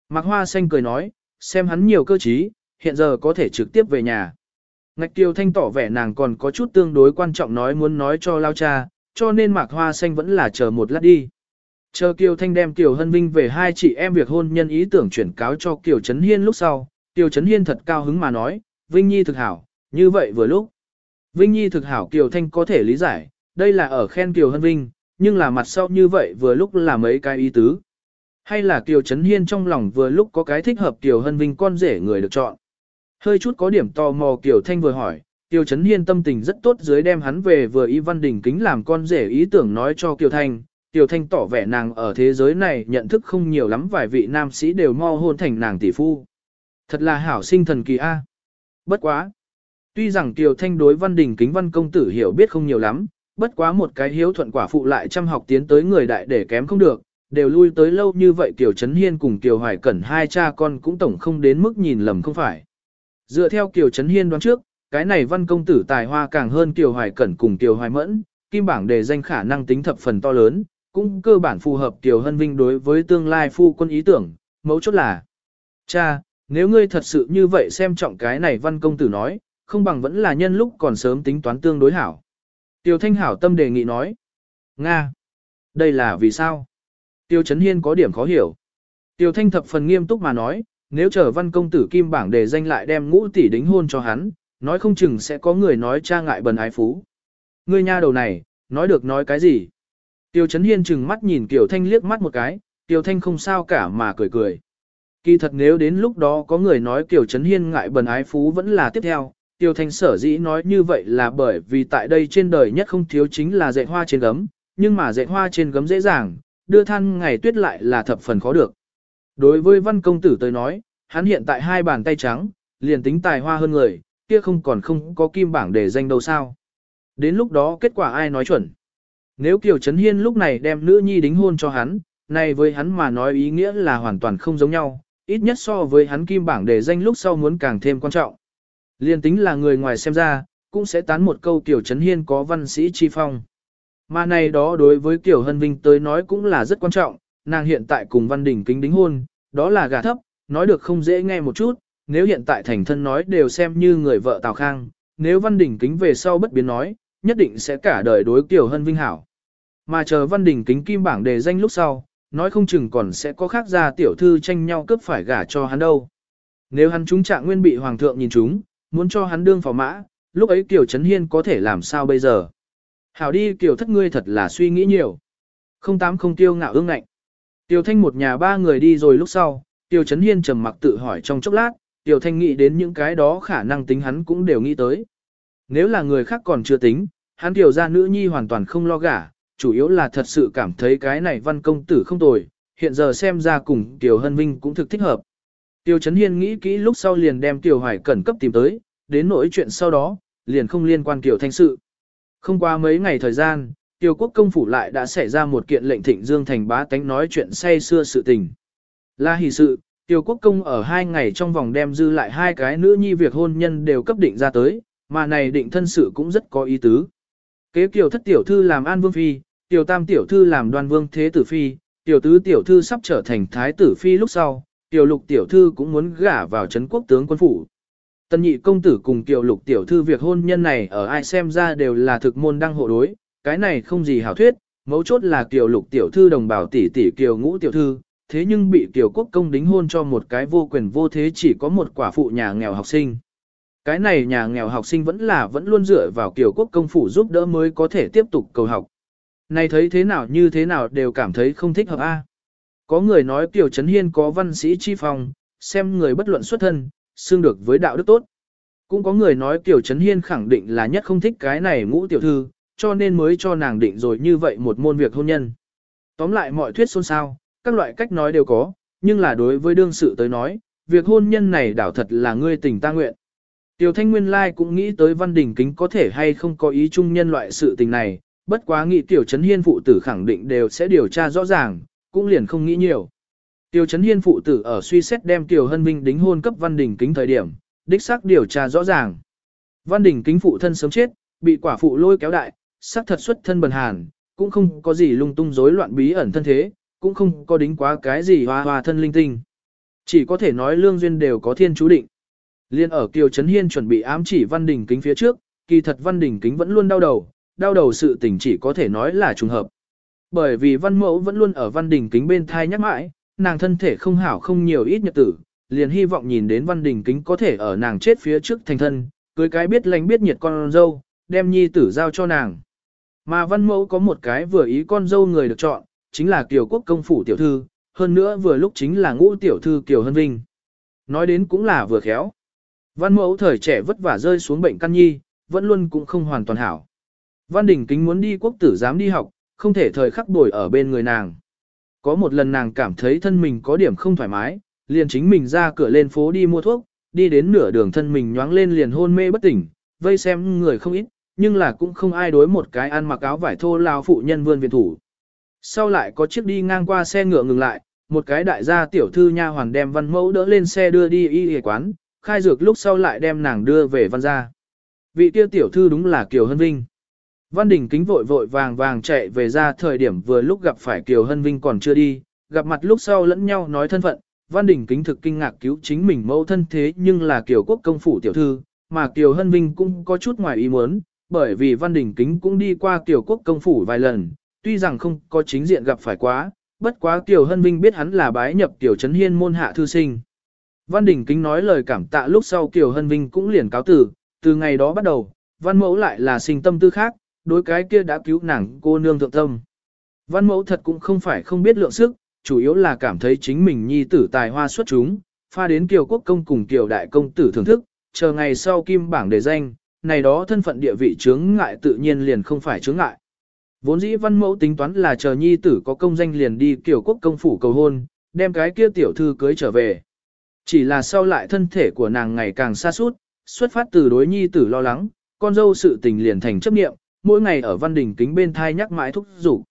Mạc Hoa Xanh cười nói, xem hắn nhiều cơ trí, hiện giờ có thể trực tiếp về nhà. Ngạch Tiêu Thanh tỏ vẻ nàng còn có chút tương đối quan trọng nói muốn nói cho Lao Cha, cho nên Mạc Hoa Xanh vẫn là chờ một lát đi. Chờ Kiều Thanh đem Kiều Hân Vinh về hai chị em việc hôn nhân ý tưởng chuyển cáo cho Kiều Trấn Hiên lúc sau, Kiều Trấn Hiên thật cao hứng mà nói, Vinh Nhi thực hảo, như vậy vừa lúc. Vinh Nhi thực hảo Kiều Thanh có thể lý giải, đây là ở khen Kiều Hân Vinh, nhưng là mặt sau như vậy vừa lúc là mấy cái ý tứ. Hay là Kiều Trấn Hiên trong lòng vừa lúc có cái thích hợp Kiều Hân Vinh con rể người được chọn. Hơi chút có điểm tò mò Kiều Thanh vừa hỏi, Kiều Trấn Hiên tâm tình rất tốt dưới đem hắn về vừa Y Văn Đình kính làm con rể ý tưởng nói cho Kiều Thanh. Kiều Thanh tỏ vẻ nàng ở thế giới này nhận thức không nhiều lắm vài vị nam sĩ đều mo hôn thành nàng tỷ phu. Thật là hảo sinh thần kỳ a. Bất quá. Tuy rằng Kiều Thanh đối Văn Đình kính văn công tử hiểu biết không nhiều lắm, bất quá một cái hiếu thuận quả phụ lại chăm học tiến tới người đại để kém không được, đều lui tới lâu như vậy Kiều Trấn Hiên cùng Kiều Hoài Cẩn hai cha con cũng tổng không đến mức nhìn lầm không phải. Dựa theo Kiều Trấn Hiên đoán trước, cái này văn công tử tài hoa càng hơn Kiều Hoài Cẩn cùng Kiều Hoài Mẫn, kim bảng đề danh khả năng tính thập phần to lớn, cũng cơ bản phù hợp Kiều Hân Vinh đối với tương lai phu quân ý tưởng, mấu chốt là Cha, nếu ngươi thật sự như vậy xem trọng cái này văn công tử nói, không bằng vẫn là nhân lúc còn sớm tính toán tương đối hảo. Tiêu Thanh Hảo tâm đề nghị nói. Nga! Đây là vì sao? Tiêu Trấn Hiên có điểm khó hiểu. Tiêu Thanh thập phần nghiêm túc mà nói, nếu chờ văn công tử kim bảng đề danh lại đem ngũ tỷ đính hôn cho hắn, nói không chừng sẽ có người nói cha ngại bần ái phú. Ngươi nha đầu này, nói được nói cái gì? Tiêu Trấn Hiên chừng mắt nhìn Kiều Thanh liếc mắt một cái, Tiêu Thanh không sao cả mà cười cười. Kỳ thật nếu đến lúc đó có người nói Kiều Trấn Hiên ngại bần ái phú vẫn là tiếp theo, Tiêu Thanh sở dĩ nói như vậy là bởi vì tại đây trên đời nhất không thiếu chính là dạy hoa trên gấm, nhưng mà dạy hoa trên gấm dễ dàng, đưa than ngày tuyết lại là thập phần khó được. Đối với văn công tử tới nói, hắn hiện tại hai bàn tay trắng, liền tính tài hoa hơn người, kia không còn không có kim bảng để danh đâu sao. Đến lúc đó kết quả ai nói chuẩn. Nếu Kiều Trấn Hiên lúc này đem nữ nhi đính hôn cho hắn, này với hắn mà nói ý nghĩa là hoàn toàn không giống nhau, ít nhất so với hắn kim bảng để danh lúc sau muốn càng thêm quan trọng. Liên tính là người ngoài xem ra, cũng sẽ tán một câu Kiều Trấn Hiên có văn sĩ chi phong. Mà này đó đối với Kiều Hân Vinh tới nói cũng là rất quan trọng, nàng hiện tại cùng Văn Đình kính đính hôn, đó là gà thấp, nói được không dễ nghe một chút, nếu hiện tại thành thân nói đều xem như người vợ Tào Khang, nếu Văn Đình kính về sau bất biến nói, nhất định sẽ cả đời đối Kiều Hân Vinh hảo. Mà chờ Văn Đình kính kim bảng đề danh lúc sau, nói không chừng còn sẽ có khác gia tiểu thư tranh nhau cướp phải gả cho hắn đâu. Nếu hắn trúng trạng nguyên bị hoàng thượng nhìn chúng, muốn cho hắn đương phò mã, lúc ấy Kiều Trấn Hiên có thể làm sao bây giờ? Hảo đi Kiều thất ngươi thật là suy nghĩ nhiều. Không tám không tiêu ngạo ương ngạnh. Tiêu Thanh một nhà ba người đi rồi lúc sau, Tiêu Trấn Hiên trầm mặc tự hỏi trong chốc lát, Tiêu Thanh nghĩ đến những cái đó khả năng tính hắn cũng đều nghĩ tới. Nếu là người khác còn chưa tính, hắn Tiêu ra nữ nhi hoàn toàn không lo gả, chủ yếu là thật sự cảm thấy cái này văn công tử không tồi, hiện giờ xem ra cùng Tiêu Hân Vinh cũng thực thích hợp. Tiêu Trấn Hiên nghĩ kỹ lúc sau liền đem Tiêu Hoài Cẩn cấp tìm tới, đến nỗi chuyện sau đó, liền không liên quan Tiêu Thanh sự. Không qua mấy ngày thời gian, Tiêu quốc công phủ lại đã xảy ra một kiện lệnh thịnh Dương thành bá tánh nói chuyện say xưa sự tình. Là hỷ sự, Tiêu quốc công ở hai ngày trong vòng đem dư lại hai cái nữ nhi việc hôn nhân đều cấp định ra tới, mà này định thân sự cũng rất có ý tứ. Kế kiều thất tiểu thư làm an vương phi, tiểu tam tiểu thư làm đoan vương thế tử phi, tiểu tứ tiểu thư sắp trở thành thái tử phi lúc sau, tiểu lục tiểu thư cũng muốn gả vào trấn quốc tướng quân phủ. Tân nhị công tử cùng tiểu lục tiểu thư việc hôn nhân này ở ai xem ra đều là thực môn đăng hộ đối, cái này không gì hảo thuyết, mấu chốt là tiểu lục tiểu thư đồng bào tỷ tỷ kiều ngũ tiểu thư, thế nhưng bị tiểu quốc công đính hôn cho một cái vô quyền vô thế chỉ có một quả phụ nhà nghèo học sinh. Cái này nhà nghèo học sinh vẫn là vẫn luôn dựa vào kiểu quốc công phủ giúp đỡ mới có thể tiếp tục cầu học. Này thấy thế nào như thế nào đều cảm thấy không thích hợp a. Có người nói Kiều Trấn Hiên có văn sĩ chi phong, xem người bất luận xuất thân, xương được với đạo đức tốt. Cũng có người nói Kiều Trấn Hiên khẳng định là nhất không thích cái này ngũ tiểu thư, cho nên mới cho nàng định rồi như vậy một môn việc hôn nhân. Tóm lại mọi thuyết xôn xao, các loại cách nói đều có, nhưng là đối với đương sự tới nói, việc hôn nhân này đảo thật là ngươi tình ta nguyện. Tiểu Thanh Nguyên Lai cũng nghĩ tới Văn Đình Kính có thể hay không có ý chung nhân loại sự tình này, bất quá nghĩ Tiểu Trấn Hiên phụ tử khẳng định đều sẽ điều tra rõ ràng, cũng liền không nghĩ nhiều. Tiêu Trấn Hiên phụ tử ở suy xét đem Tiểu Hân Minh đính hôn cấp Văn Đình Kính thời điểm, đích xác điều tra rõ ràng. Văn Đình Kính phụ thân sớm chết, bị quả phụ lôi kéo đại, xác thật xuất thân bần hàn, cũng không có gì lung tung rối loạn bí ẩn thân thế, cũng không có đính quá cái gì hoa hoa thân linh tinh. Chỉ có thể nói lương duyên đều có thiên chú định. Liên ở Kiều Trấn Hiên chuẩn bị ám chỉ Văn Đình Kính phía trước, kỳ thật Văn Đình Kính vẫn luôn đau đầu, đau đầu sự tình chỉ có thể nói là trùng hợp. Bởi vì Văn Mẫu vẫn luôn ở Văn Đình Kính bên thai nhắc mãi, nàng thân thể không hảo không nhiều ít nhật tử, liền hy vọng nhìn đến Văn Đình Kính có thể ở nàng chết phía trước thành thân, cưới cái biết lành biết nhiệt con dâu, đem nhi tử giao cho nàng. Mà Văn Mẫu có một cái vừa ý con dâu người được chọn, chính là Kiều Quốc công phủ tiểu thư, hơn nữa vừa lúc chính là ngũ tiểu thư Kiều Hân Vinh. Nói đến cũng là vừa khéo. Văn mẫu thời trẻ vất vả rơi xuống bệnh căn nhi, vẫn luôn cũng không hoàn toàn hảo. Văn Đình Kính muốn đi quốc tử giám đi học, không thể thời khắc bồi ở bên người nàng. Có một lần nàng cảm thấy thân mình có điểm không thoải mái, liền chính mình ra cửa lên phố đi mua thuốc, đi đến nửa đường thân mình nhoáng lên liền hôn mê bất tỉnh, vây xem người không ít, nhưng là cũng không ai đối một cái ăn mặc áo vải thô lao phụ nhân vươn viện thủ. Sau lại có chiếc đi ngang qua xe ngựa ngừng lại, một cái đại gia tiểu thư nha hoàn đem văn mẫu đỡ lên xe đưa đi y y quán, khai dược lúc sau lại đem nàng đưa về văn gia. Vị kia tiểu thư đúng là Kiều Hân Vinh. Văn Đình kính vội vội vàng vàng chạy về ra thời điểm vừa lúc gặp phải Kiều Hân Vinh còn chưa đi, gặp mặt lúc sau lẫn nhau nói thân phận, Văn Đình kính thực kinh ngạc cứu chính mình mẫu thân thế nhưng là Kiều Quốc công phủ tiểu thư, mà Kiều Hân Vinh cũng có chút ngoài ý muốn, bởi vì Văn Đình kính cũng đi qua Kiều Quốc công phủ vài lần, tuy rằng không có chính diện gặp phải quá, bất quá Kiều Hân Vinh biết hắn là bái nhập Kiều Trấn Hiên môn hạ thư sinh. Văn Đình Kính nói lời cảm tạ lúc sau Kiều Hân Vinh cũng liền cáo từ, từ ngày đó bắt đầu, Văn Mẫu lại là sinh tâm tư khác, đối cái kia đã cứu nàng cô nương thượng tâm. Văn Mẫu thật cũng không phải không biết lượng sức, chủ yếu là cảm thấy chính mình nhi tử tài hoa xuất chúng, pha đến Kiều Quốc Công cùng Kiều Đại Công tử thưởng thức, chờ ngày sau kim bảng đề danh, này đó thân phận địa vị chướng ngại tự nhiên liền không phải chướng ngại. Vốn dĩ văn mẫu tính toán là chờ nhi tử có công danh liền đi kiều quốc công phủ cầu hôn, đem cái kia tiểu thư cưới trở về. Chỉ là sau lại thân thể của nàng ngày càng xa suốt, xuất phát từ đối nhi tử lo lắng, con dâu sự tình liền thành chấp niệm, mỗi ngày ở văn đình kính bên thai nhắc mãi thúc giục.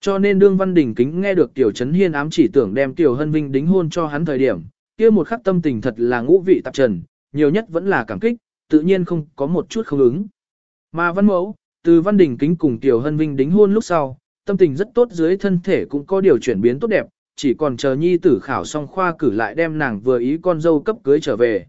Cho nên đương văn đình kính nghe được tiểu trấn hiên ám chỉ tưởng đem tiểu hân vinh đính hôn cho hắn thời điểm, kia một khắc tâm tình thật là ngũ vị tạp trần, nhiều nhất vẫn là cảm kích, tự nhiên không có một chút không ứng. Mà văn mẫu, từ Văn Đình Kính cùng Tiểu Hân Vinh đính hôn lúc sau, tâm tình rất tốt dưới thân thể cũng có điều chuyển biến tốt đẹp, chỉ còn chờ nhi tử khảo xong khoa cử lại đem nàng vừa ý con dâu cấp cưới trở về.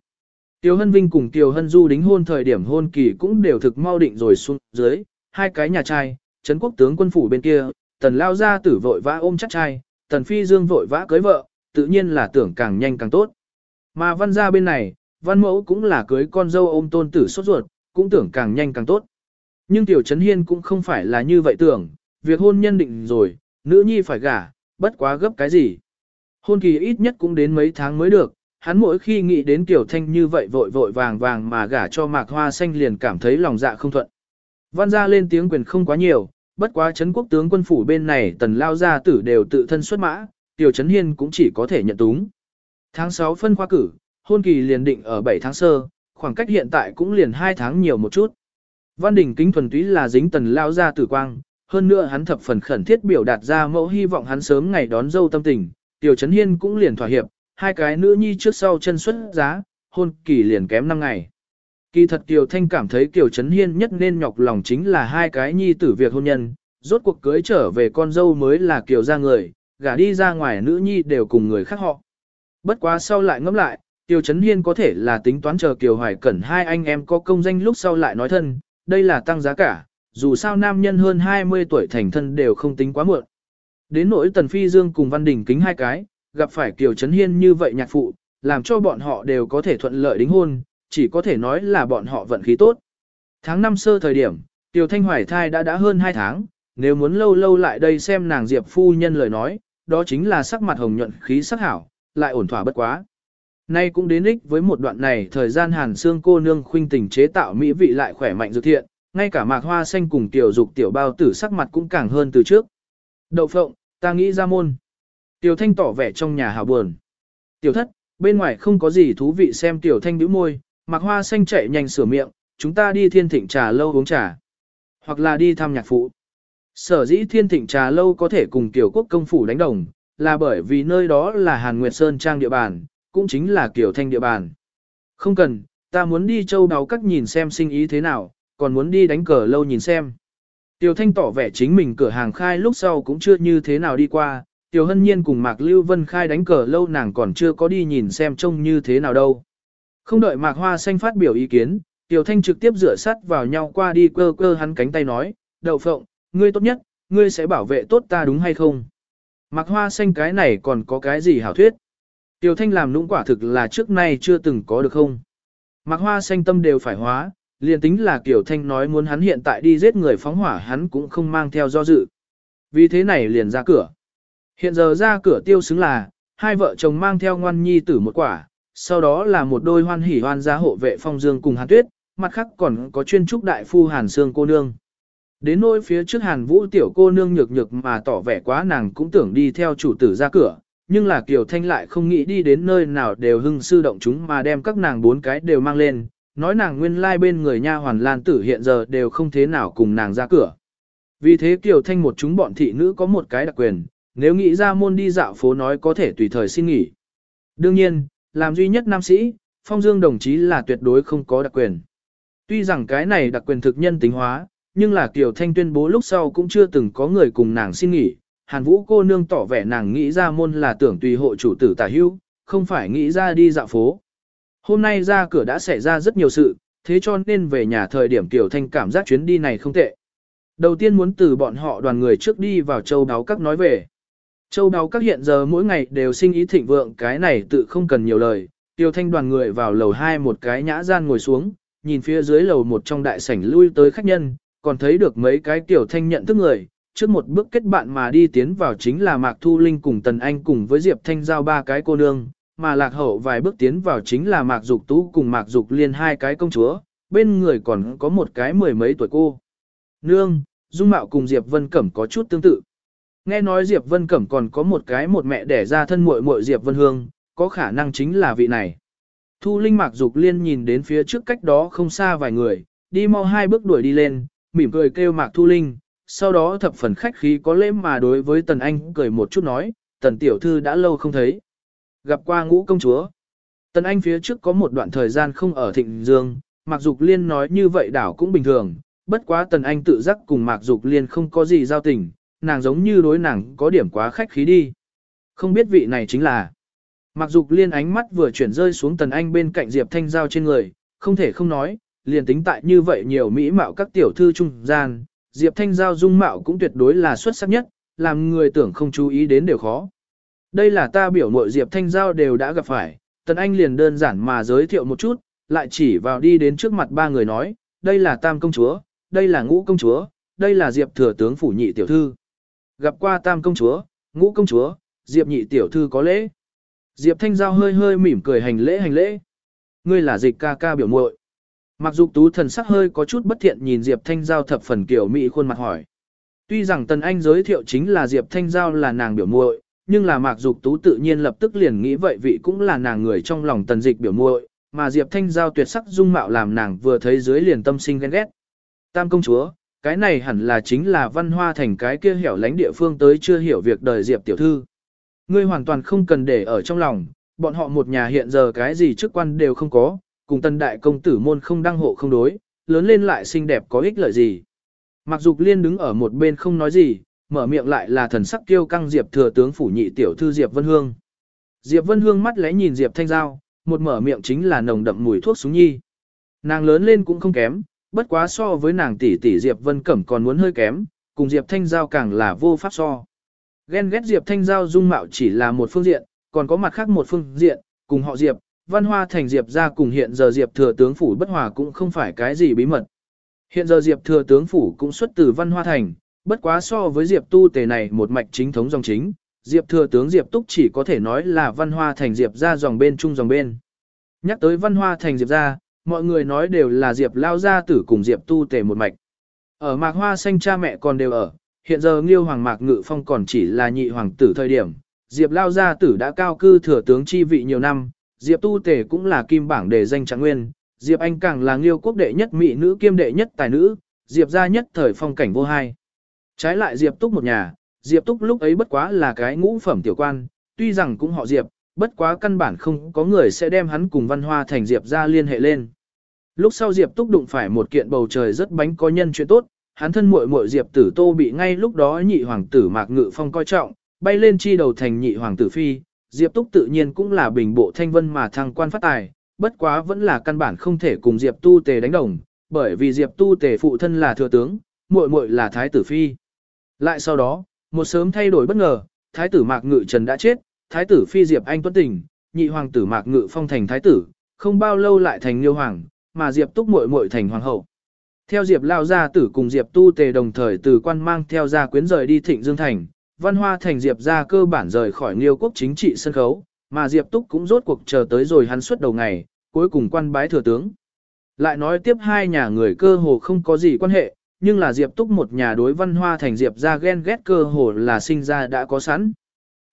Tiểu Hân Vinh cùng Tiểu Hân Du đính hôn thời điểm hôn kỳ cũng đều thực mau định rồi xuống dưới, hai cái nhà trai, Trấn quốc tướng quân phủ bên kia, tần lao ra tử vội vã ôm chắc trai, tần phi dương vội vã cưới vợ, tự nhiên là tưởng càng nhanh càng tốt. Mà văn gia bên này, văn mẫu cũng là cưới con dâu ôm tôn tử sốt ruột, cũng tưởng càng nhanh càng tốt. Nhưng Tiểu Trấn Hiên cũng không phải là như vậy tưởng, việc hôn nhân định rồi, nữ nhi phải gả, bất quá gấp cái gì. Hôn kỳ ít nhất cũng đến mấy tháng mới được, hắn mỗi khi nghĩ đến Tiểu Thanh như vậy vội vội vàng vàng mà gả cho mạc hoa xanh liền cảm thấy lòng dạ không thuận. Văn gia lên tiếng quyền không quá nhiều, bất quá Trấn quốc tướng quân phủ bên này tần lao gia tử đều tự thân xuất mã, Tiểu Trấn Hiên cũng chỉ có thể nhận túng. Tháng 6 phân khoa cử, hôn kỳ liền định ở 7 tháng sơ, khoảng cách hiện tại cũng liền 2 tháng nhiều một chút. Văn Đình kính thuần túy là dính tần lao gia tử quang, hơn nữa hắn thập phần khẩn thiết biểu đạt ra mẫu hy vọng hắn sớm ngày đón dâu tâm tình, Tiểu Trấn Hiên cũng liền thỏa hiệp, hai cái nữ nhi trước sau chân xuất giá, hôn kỳ liền kém 5 ngày. Kỳ thật Kiều Thanh cảm thấy Kiều Trấn Hiên nhất nên nhọc lòng chính là hai cái nhi tử việc hôn nhân, rốt cuộc cưới trở về con dâu mới là Kiều ra người, gả đi ra ngoài nữ nhi đều cùng người khác họ. Bất quá sau lại ngẫm lại, Kiều Trấn Hiên có thể là tính toán chờ Kiều Hoài Cẩn hai anh em có công danh lúc sau lại nói thân, đây là tăng giá cả, dù sao nam nhân hơn 20 tuổi thành thân đều không tính quá muộn. Đến nỗi Tần Phi Dương cùng Văn Đình kính hai cái, gặp phải Kiều Trấn Hiên như vậy nhạc phụ, làm cho bọn họ đều có thể thuận lợi đính hôn, chỉ có thể nói là bọn họ vận khí tốt. Tháng năm sơ thời điểm, tiểu Thanh Hoài thai đã đã hơn 2 tháng, nếu muốn lâu lâu lại đây xem nàng Diệp phu nhân lời nói, đó chính là sắc mặt hồng nhuận khí sắc hảo, lại ổn thỏa bất quá. Nay cũng đến ích với một đoạn này thời gian hàn xương cô nương khuynh tình chế tạo mỹ vị lại khỏe mạnh dược thiện, ngay cả mạc hoa xanh cùng tiểu dục tiểu bao tử sắc mặt cũng càng hơn từ trước. Đậu phộng, ta nghĩ ra môn. Tiểu thanh tỏ vẻ trong nhà hào buồn. Tiểu thất, bên ngoài không có gì thú vị xem tiểu thanh bĩu môi, mạc hoa xanh chạy nhanh sửa miệng, chúng ta đi thiên thịnh trà lâu uống trà. Hoặc là đi thăm nhạc phụ. Sở dĩ thiên thịnh trà lâu có thể cùng tiểu quốc công phủ đánh đồng, là bởi vì nơi đó là Hàn Nguyệt Sơn Trang địa bàn, cũng chính là kiểu thanh địa bàn. Không cần, ta muốn đi châu đáo các nhìn xem sinh ý thế nào, còn muốn đi đánh cờ lâu nhìn xem. Tiểu Thanh tỏ vẻ chính mình cửa hàng khai lúc sau cũng chưa như thế nào đi qua, Tiểu Hân Nhiên cùng Mạc Lưu Vân khai đánh cờ lâu nàng còn chưa có đi nhìn xem trông như thế nào đâu. Không đợi Mạc Hoa Xanh phát biểu ý kiến, Tiểu Thanh trực tiếp rửa sát vào nhau qua đi quơ quơ hắn cánh tay nói, đậu phộng, ngươi tốt nhất, ngươi sẽ bảo vệ tốt ta đúng hay không? Mạc Hoa Xanh cái này còn có cái gì hảo thuyết? Tiểu Thanh làm nũng quả thực là trước nay chưa từng có được không? Mạc Hoa Xanh tâm đều phải hóa, liền tính là Tiểu Thanh nói muốn hắn hiện tại đi giết người phóng hỏa hắn cũng không mang theo do dự. Vì thế này liền ra cửa. Hiện giờ ra cửa tiêu xứng là, hai vợ chồng mang theo ngoan nhi tử một quả, sau đó là một đôi hoan hỉ hoan gia hộ vệ phong dương cùng hàn tuyết, mặt khác còn có chuyên trúc đại phu hàn xương cô nương. Đến nỗi phía trước hàn vũ tiểu cô nương nhược nhược mà tỏ vẻ quá nàng cũng tưởng đi theo chủ tử ra cửa, nhưng là Kiều Thanh lại không nghĩ đi đến nơi nào đều hưng sư động chúng mà đem các nàng bốn cái đều mang lên, nói nàng nguyên lai like bên người nha hoàn lan tử hiện giờ đều không thế nào cùng nàng ra cửa. Vì thế Kiều Thanh một chúng bọn thị nữ có một cái đặc quyền, nếu nghĩ ra môn đi dạo phố nói có thể tùy thời xin nghỉ. Đương nhiên, làm duy nhất nam sĩ, Phong Dương đồng chí là tuyệt đối không có đặc quyền. Tuy rằng cái này đặc quyền thực nhân tính hóa, nhưng là Kiều Thanh tuyên bố lúc sau cũng chưa từng có người cùng nàng xin nghỉ. Hàn Vũ cô nương tỏ vẻ nàng nghĩ ra môn là tưởng tùy hộ chủ tử tả hưu, không phải nghĩ ra đi dạo phố. Hôm nay ra cửa đã xảy ra rất nhiều sự, thế cho nên về nhà thời điểm Kiều Thanh cảm giác chuyến đi này không tệ. Đầu tiên muốn từ bọn họ đoàn người trước đi vào châu đáo các nói về. Châu đáo các hiện giờ mỗi ngày đều sinh ý thịnh vượng cái này tự không cần nhiều lời. Tiêu Thanh đoàn người vào lầu 2 một cái nhã gian ngồi xuống, nhìn phía dưới lầu một trong đại sảnh lui tới khách nhân, còn thấy được mấy cái Tiểu Thanh nhận thức người. Trước một bước kết bạn mà đi tiến vào chính là Mạc Thu Linh cùng Tần Anh cùng với Diệp Thanh giao ba cái cô nương, mà lạc hậu vài bước tiến vào chính là Mạc Dục Tú cùng Mạc Dục Liên hai cái công chúa, bên người còn có một cái mười mấy tuổi cô. Nương, Dung Mạo cùng Diệp Vân Cẩm có chút tương tự. Nghe nói Diệp Vân Cẩm còn có một cái một mẹ đẻ ra thân muội muội Diệp Vân Hương, có khả năng chính là vị này. Thu Linh Mạc Dục Liên nhìn đến phía trước cách đó không xa vài người, đi mau hai bước đuổi đi lên, mỉm cười kêu Mạc Thu Linh, sau đó thập phần khách khí có lễ mà đối với Tần Anh cười một chút nói, Tần Tiểu Thư đã lâu không thấy. Gặp qua ngũ công chúa. Tần Anh phía trước có một đoạn thời gian không ở Thịnh Dương, Mạc Dục Liên nói như vậy đảo cũng bình thường, bất quá Tần Anh tự giác cùng Mạc Dục Liên không có gì giao tình, nàng giống như đối nàng có điểm quá khách khí đi. Không biết vị này chính là. Mặc Dục Liên ánh mắt vừa chuyển rơi xuống Tần Anh bên cạnh Diệp Thanh Giao trên người, không thể không nói, liền tính tại như vậy nhiều mỹ mạo các tiểu thư trung gian, Diệp Thanh Giao dung mạo cũng tuyệt đối là xuất sắc nhất, làm người tưởng không chú ý đến đều khó. Đây là ta biểu mội Diệp Thanh Giao đều đã gặp phải, Tần Anh liền đơn giản mà giới thiệu một chút, lại chỉ vào đi đến trước mặt ba người nói, đây là Tam Công Chúa, đây là Ngũ Công Chúa, đây là Diệp Thừa Tướng Phủ Nhị Tiểu Thư. Gặp qua Tam Công Chúa, Ngũ Công Chúa, Diệp Nhị Tiểu Thư có lễ. Diệp Thanh Giao hơi hơi mỉm cười hành lễ hành lễ. Ngươi là dịch ca ca biểu muội. Mặc dù tú thần sắc hơi có chút bất thiện nhìn Diệp Thanh Giao thập phần kiểu mỹ khuôn mặt hỏi. Tuy rằng Tần Anh giới thiệu chính là Diệp Thanh Giao là nàng biểu muội, nhưng là Mạc Dục Tú tự nhiên lập tức liền nghĩ vậy vị cũng là nàng người trong lòng tần dịch biểu muội, mà Diệp Thanh Giao tuyệt sắc dung mạo làm nàng vừa thấy dưới liền tâm sinh ghen ghét. Tam công chúa, cái này hẳn là chính là văn hoa thành cái kia hẻo lánh địa phương tới chưa hiểu việc đời Diệp tiểu thư. Ngươi hoàn toàn không cần để ở trong lòng, bọn họ một nhà hiện giờ cái gì chức quan đều không có, cùng tân đại công tử môn không đăng hộ không đối, lớn lên lại xinh đẹp có ích lợi gì. Mặc dục liên đứng ở một bên không nói gì, mở miệng lại là thần sắc kiêu căng Diệp thừa tướng phủ nhị tiểu thư Diệp Vân Hương. Diệp Vân Hương mắt lẽ nhìn Diệp Thanh Giao, một mở miệng chính là nồng đậm mùi thuốc súng nhi. Nàng lớn lên cũng không kém, bất quá so với nàng tỷ tỷ Diệp Vân Cẩm còn muốn hơi kém, cùng Diệp Thanh Giao càng là vô pháp so. Ghen ghét Diệp Thanh Giao dung mạo chỉ là một phương diện, còn có mặt khác một phương diện, cùng họ Diệp, văn hoa thành Diệp ra cùng hiện giờ Diệp thừa tướng phủ bất hòa cũng không phải cái gì bí mật. Hiện giờ Diệp thừa tướng phủ cũng xuất từ văn hoa thành, bất quá so với Diệp tu tề này một mạch chính thống dòng chính, Diệp thừa tướng Diệp túc chỉ có thể nói là văn hoa thành Diệp ra dòng bên chung dòng bên. Nhắc tới văn hoa thành Diệp ra, mọi người nói đều là Diệp lao gia tử cùng Diệp tu tề một mạch. Ở mạc hoa xanh cha mẹ còn đều ở, hiện giờ Nghiêu Hoàng Mạc Ngự Phong còn chỉ là nhị hoàng tử thời điểm. Diệp lao gia tử đã cao cư thừa tướng chi vị nhiều năm, Diệp tu tề cũng là kim bảng đề danh trạng nguyên, Diệp Anh càng là Nghiêu quốc đệ nhất mỹ nữ kiêm đệ nhất tài nữ, Diệp gia nhất thời phong cảnh vô hai. Trái lại Diệp Túc một nhà, Diệp Túc lúc ấy bất quá là cái ngũ phẩm tiểu quan, tuy rằng cũng họ Diệp, bất quá căn bản không có người sẽ đem hắn cùng văn hoa thành Diệp ra liên hệ lên. Lúc sau Diệp Túc đụng phải một kiện bầu trời rất bánh có nhân chuyện tốt, hắn thân muội muội Diệp Tử Tô bị ngay lúc đó nhị hoàng tử Mạc Ngự Phong coi trọng, bay lên chi đầu thành nhị hoàng tử phi, Diệp Túc tự nhiên cũng là bình bộ thanh vân mà thăng quan phát tài, bất quá vẫn là căn bản không thể cùng Diệp Tu Tề đánh đồng, bởi vì Diệp Tu Tề phụ thân là thừa tướng, muội muội là thái tử phi. Lại sau đó, một sớm thay đổi bất ngờ, thái tử Mạc Ngự Trần đã chết, thái tử phi Diệp Anh tuấn tình, nhị hoàng tử Mạc Ngự Phong thành thái tử, không bao lâu lại thành Liêu hoàng, mà Diệp Túc muội muội thành hoàng hậu. Theo Diệp lao gia tử cùng Diệp Tu Tề đồng thời từ quan mang theo gia quyến rời đi Thịnh Dương thành, Văn Hoa thành Diệp gia cơ bản rời khỏi Liêu quốc chính trị sân khấu, mà Diệp Túc cũng rốt cuộc chờ tới rồi hắn suốt đầu ngày, cuối cùng quan bái thừa tướng. Lại nói tiếp hai nhà người cơ hồ không có gì quan hệ, nhưng là Diệp Túc một nhà đối văn hoa thành Diệp gia ghen ghét cơ hồ là sinh ra đã có sẵn.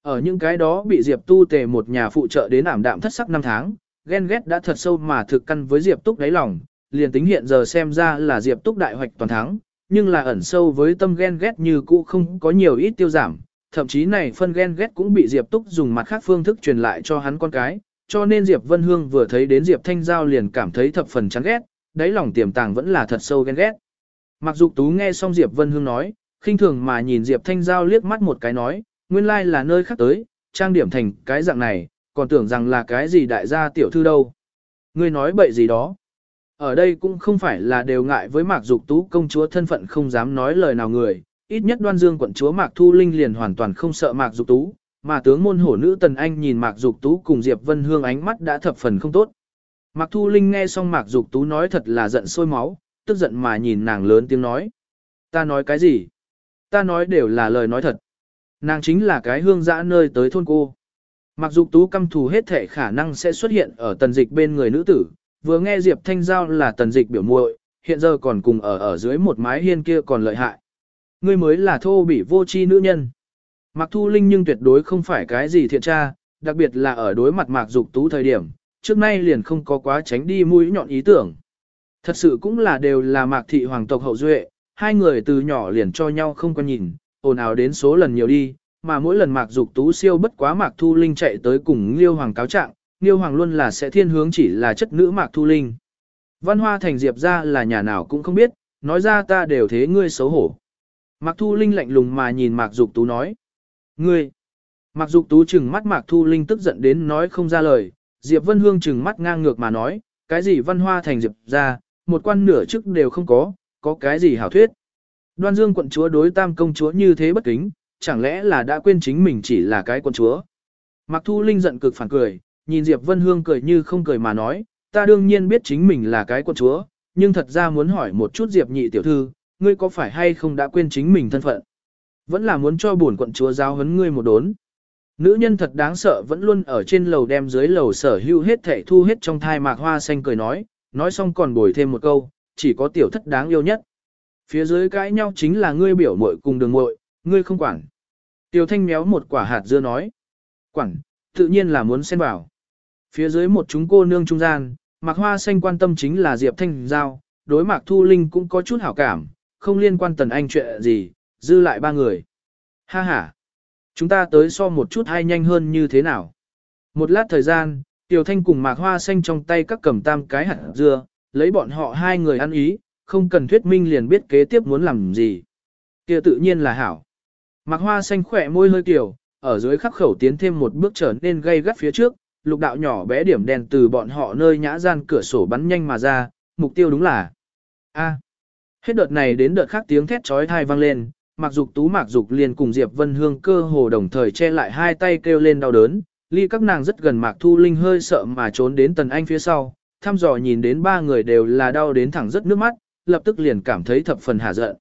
Ở những cái đó bị Diệp tu tề một nhà phụ trợ đến ảm đạm thất sắc năm tháng, ghen ghét đã thật sâu mà thực căn với Diệp Túc đáy lòng, liền tính hiện giờ xem ra là Diệp Túc đại hoạch toàn thắng, nhưng là ẩn sâu với tâm ghen ghét như cũ không có nhiều ít tiêu giảm, thậm chí này phân ghen ghét cũng bị Diệp Túc dùng mặt khác phương thức truyền lại cho hắn con cái, cho nên Diệp Vân Hương vừa thấy đến Diệp Thanh Giao liền cảm thấy thập phần chán ghét, đáy lòng tiềm tàng vẫn là thật sâu ghen ghét. Mặc dù tú nghe xong Diệp Vân Hương nói, khinh thường mà nhìn Diệp Thanh Giao liếc mắt một cái nói, nguyên lai là nơi khác tới, trang điểm thành cái dạng này, còn tưởng rằng là cái gì đại gia tiểu thư đâu. Ngươi nói bậy gì đó. Ở đây cũng không phải là đều ngại với Mạc Dục Tú công chúa thân phận không dám nói lời nào người, ít nhất đoan dương quận chúa Mạc Thu Linh liền hoàn toàn không sợ Mạc Dục Tú, mà tướng môn hổ nữ Tần Anh nhìn Mạc Dục Tú cùng Diệp Vân Hương ánh mắt đã thập phần không tốt. Mạc Thu Linh nghe xong Mạc Dục Tú nói thật là giận sôi máu, tức giận mà nhìn nàng lớn tiếng nói. Ta nói cái gì? Ta nói đều là lời nói thật. Nàng chính là cái hương dã nơi tới thôn cô. Mặc dù tú căm thù hết thể khả năng sẽ xuất hiện ở tần dịch bên người nữ tử, vừa nghe Diệp Thanh Giao là tần dịch biểu muội, hiện giờ còn cùng ở ở dưới một mái hiên kia còn lợi hại. Ngươi mới là thô bỉ vô tri nữ nhân. Mặc thu linh nhưng tuyệt đối không phải cái gì thiện tra, đặc biệt là ở đối mặt mạc dục tú thời điểm, trước nay liền không có quá tránh đi mũi nhọn ý tưởng. Thật sự cũng là đều là mạc thị hoàng tộc hậu duệ, hai người từ nhỏ liền cho nhau không có nhìn, ồn ào đến số lần nhiều đi, mà mỗi lần mạc dục tú siêu bất quá mạc thu linh chạy tới cùng liêu hoàng cáo trạng, liêu hoàng luôn là sẽ thiên hướng chỉ là chất nữ mạc thu linh. Văn hoa thành diệp ra là nhà nào cũng không biết, nói ra ta đều thế ngươi xấu hổ. Mạc thu linh lạnh lùng mà nhìn mạc dục tú nói. Ngươi! Mạc dục tú chừng mắt mạc thu linh tức giận đến nói không ra lời, diệp vân hương chừng mắt ngang ngược mà nói, cái gì văn hoa thành diệp ra, một quan nửa chức đều không có, có cái gì hảo thuyết. Đoan Dương quận chúa đối tam công chúa như thế bất kính, chẳng lẽ là đã quên chính mình chỉ là cái con chúa. Mặc Thu Linh giận cực phản cười, nhìn Diệp Vân Hương cười như không cười mà nói, ta đương nhiên biết chính mình là cái con chúa, nhưng thật ra muốn hỏi một chút Diệp nhị tiểu thư, ngươi có phải hay không đã quên chính mình thân phận? Vẫn là muốn cho bổn quận chúa giáo huấn ngươi một đốn. Nữ nhân thật đáng sợ vẫn luôn ở trên lầu đem dưới lầu sở hữu hết thể thu hết trong thai mạc hoa xanh cười nói, nói xong còn bồi thêm một câu, chỉ có tiểu thất đáng yêu nhất. Phía dưới cãi nhau chính là ngươi biểu muội cùng đường muội, ngươi không quản. Tiểu thanh méo một quả hạt dưa nói. Quản, tự nhiên là muốn xen vào. Phía dưới một chúng cô nương trung gian, Mạc Hoa Xanh quan tâm chính là Diệp Thanh Giao, đối Mạc Thu Linh cũng có chút hảo cảm, không liên quan Tần Anh chuyện gì, dư lại ba người. Ha ha, chúng ta tới so một chút hay nhanh hơn như thế nào. Một lát thời gian, Tiểu Thanh cùng Mạc Hoa Xanh trong tay các cầm tam cái hạt dưa, lấy bọn họ hai người ăn ý, không cần thuyết minh liền biết kế tiếp muốn làm gì. kia tự nhiên là hảo. Mạc hoa xanh khỏe môi hơi kiểu, ở dưới khắc khẩu tiến thêm một bước trở nên gây gắt phía trước, lục đạo nhỏ bé điểm đèn từ bọn họ nơi nhã gian cửa sổ bắn nhanh mà ra, mục tiêu đúng là A. Hết đợt này đến đợt khác tiếng thét chói tai vang lên, Mạc Dục Tú Mạc Dục liền cùng Diệp Vân Hương cơ hồ đồng thời che lại hai tay kêu lên đau đớn, ly các nàng rất gần Mạc Thu Linh hơi sợ mà trốn đến Tần Anh phía sau, thăm dò nhìn đến ba người đều là đau đến thẳng rất nước mắt, lập tức liền cảm thấy thập phần hả giận.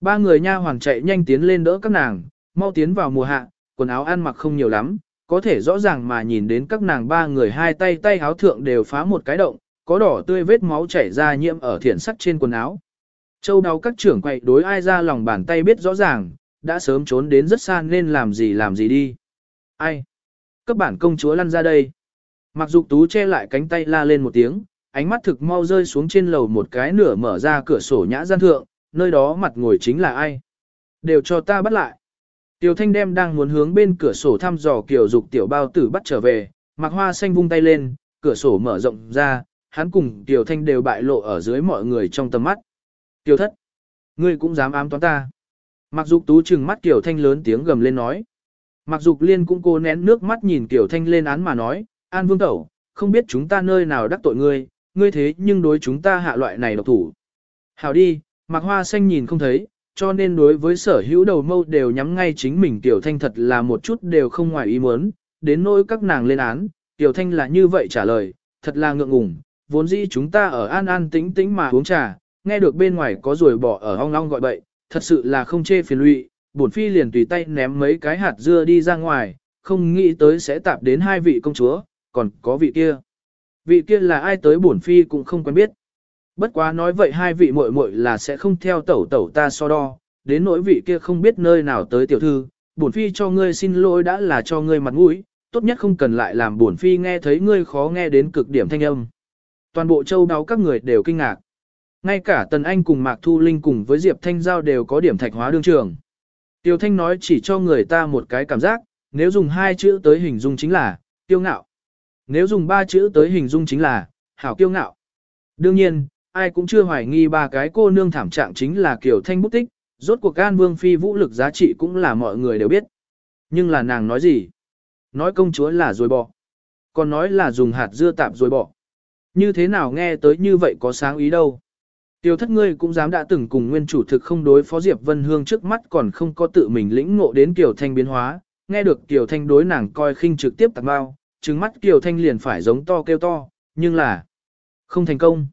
Ba người nha hoàng chạy nhanh tiến lên đỡ các nàng, mau tiến vào mùa hạ, quần áo ăn mặc không nhiều lắm, có thể rõ ràng mà nhìn đến các nàng ba người hai tay tay áo thượng đều phá một cái động, có đỏ tươi vết máu chảy ra nhiễm ở thiển sắc trên quần áo. Châu đau các trưởng quậy đối ai ra lòng bàn tay biết rõ ràng, đã sớm trốn đến rất xa nên làm gì làm gì đi. Ai? Các bản công chúa lăn ra đây. Mặc dục tú che lại cánh tay la lên một tiếng, ánh mắt thực mau rơi xuống trên lầu một cái nửa mở ra cửa sổ nhã gian thượng, nơi đó mặt ngồi chính là ai. Đều cho ta bắt lại. Tiểu thanh đem đang muốn hướng bên cửa sổ thăm dò kiểu dục tiểu bao tử bắt trở về, mặc hoa xanh vung tay lên, cửa sổ mở rộng ra, hắn cùng tiểu thanh đều bại lộ ở dưới mọi người trong tầm mắt. Tiểu thất, ngươi cũng dám ám toán ta. Mặc dục tú trừng mắt tiểu thanh lớn tiếng gầm lên nói. Mặc dục liên cũng cố nén nước mắt nhìn tiểu thanh lên án mà nói, an vương tẩu, không biết chúng ta nơi nào đắc tội ngươi, ngươi thế nhưng đối chúng ta hạ loại này độc thủ. Hảo đi, mặc hoa xanh nhìn không thấy, cho nên đối với sở hữu đầu mâu đều nhắm ngay chính mình tiểu thanh thật là một chút đều không ngoài ý muốn, đến nỗi các nàng lên án, tiểu thanh là như vậy trả lời, thật là ngượng ngùng, vốn dĩ chúng ta ở an an tĩnh tĩnh mà uống trà, nghe được bên ngoài có rồi bỏ ở ong ong gọi bậy, thật sự là không chê phiền lụy, bổn phi liền tùy tay ném mấy cái hạt dưa đi ra ngoài, không nghĩ tới sẽ tạp đến hai vị công chúa, còn có vị kia. Vị kia là ai tới bổn phi cũng không quen biết. Bất quá nói vậy hai vị muội muội là sẽ không theo tẩu tẩu ta so đo, đến nỗi vị kia không biết nơi nào tới tiểu thư, bổn phi cho ngươi xin lỗi đã là cho ngươi mặt mũi, tốt nhất không cần lại làm bổn phi nghe thấy ngươi khó nghe đến cực điểm thanh âm. Toàn bộ châu đáo các người đều kinh ngạc. Ngay cả Tần Anh cùng Mạc Thu Linh cùng với Diệp Thanh Giao đều có điểm thạch hóa đương trường. Tiêu Thanh nói chỉ cho người ta một cái cảm giác, nếu dùng hai chữ tới hình dung chính là, tiêu ngạo. Nếu dùng ba chữ tới hình dung chính là, hảo kiêu ngạo. Đương nhiên, ai cũng chưa hoài nghi ba cái cô nương thảm trạng chính là kiểu thanh bút tích, rốt cuộc An Vương Phi vũ lực giá trị cũng là mọi người đều biết. Nhưng là nàng nói gì? Nói công chúa là rồi bỏ. Còn nói là dùng hạt dưa tạp rồi bỏ. Như thế nào nghe tới như vậy có sáng ý đâu. Tiêu thất ngươi cũng dám đã từng cùng nguyên chủ thực không đối phó Diệp Vân Hương trước mắt còn không có tự mình lĩnh ngộ đến Kiều Thanh biến hóa, nghe được Kiều Thanh đối nàng coi khinh trực tiếp tạc bao, trừng mắt Kiều Thanh liền phải giống to kêu to, nhưng là không thành công.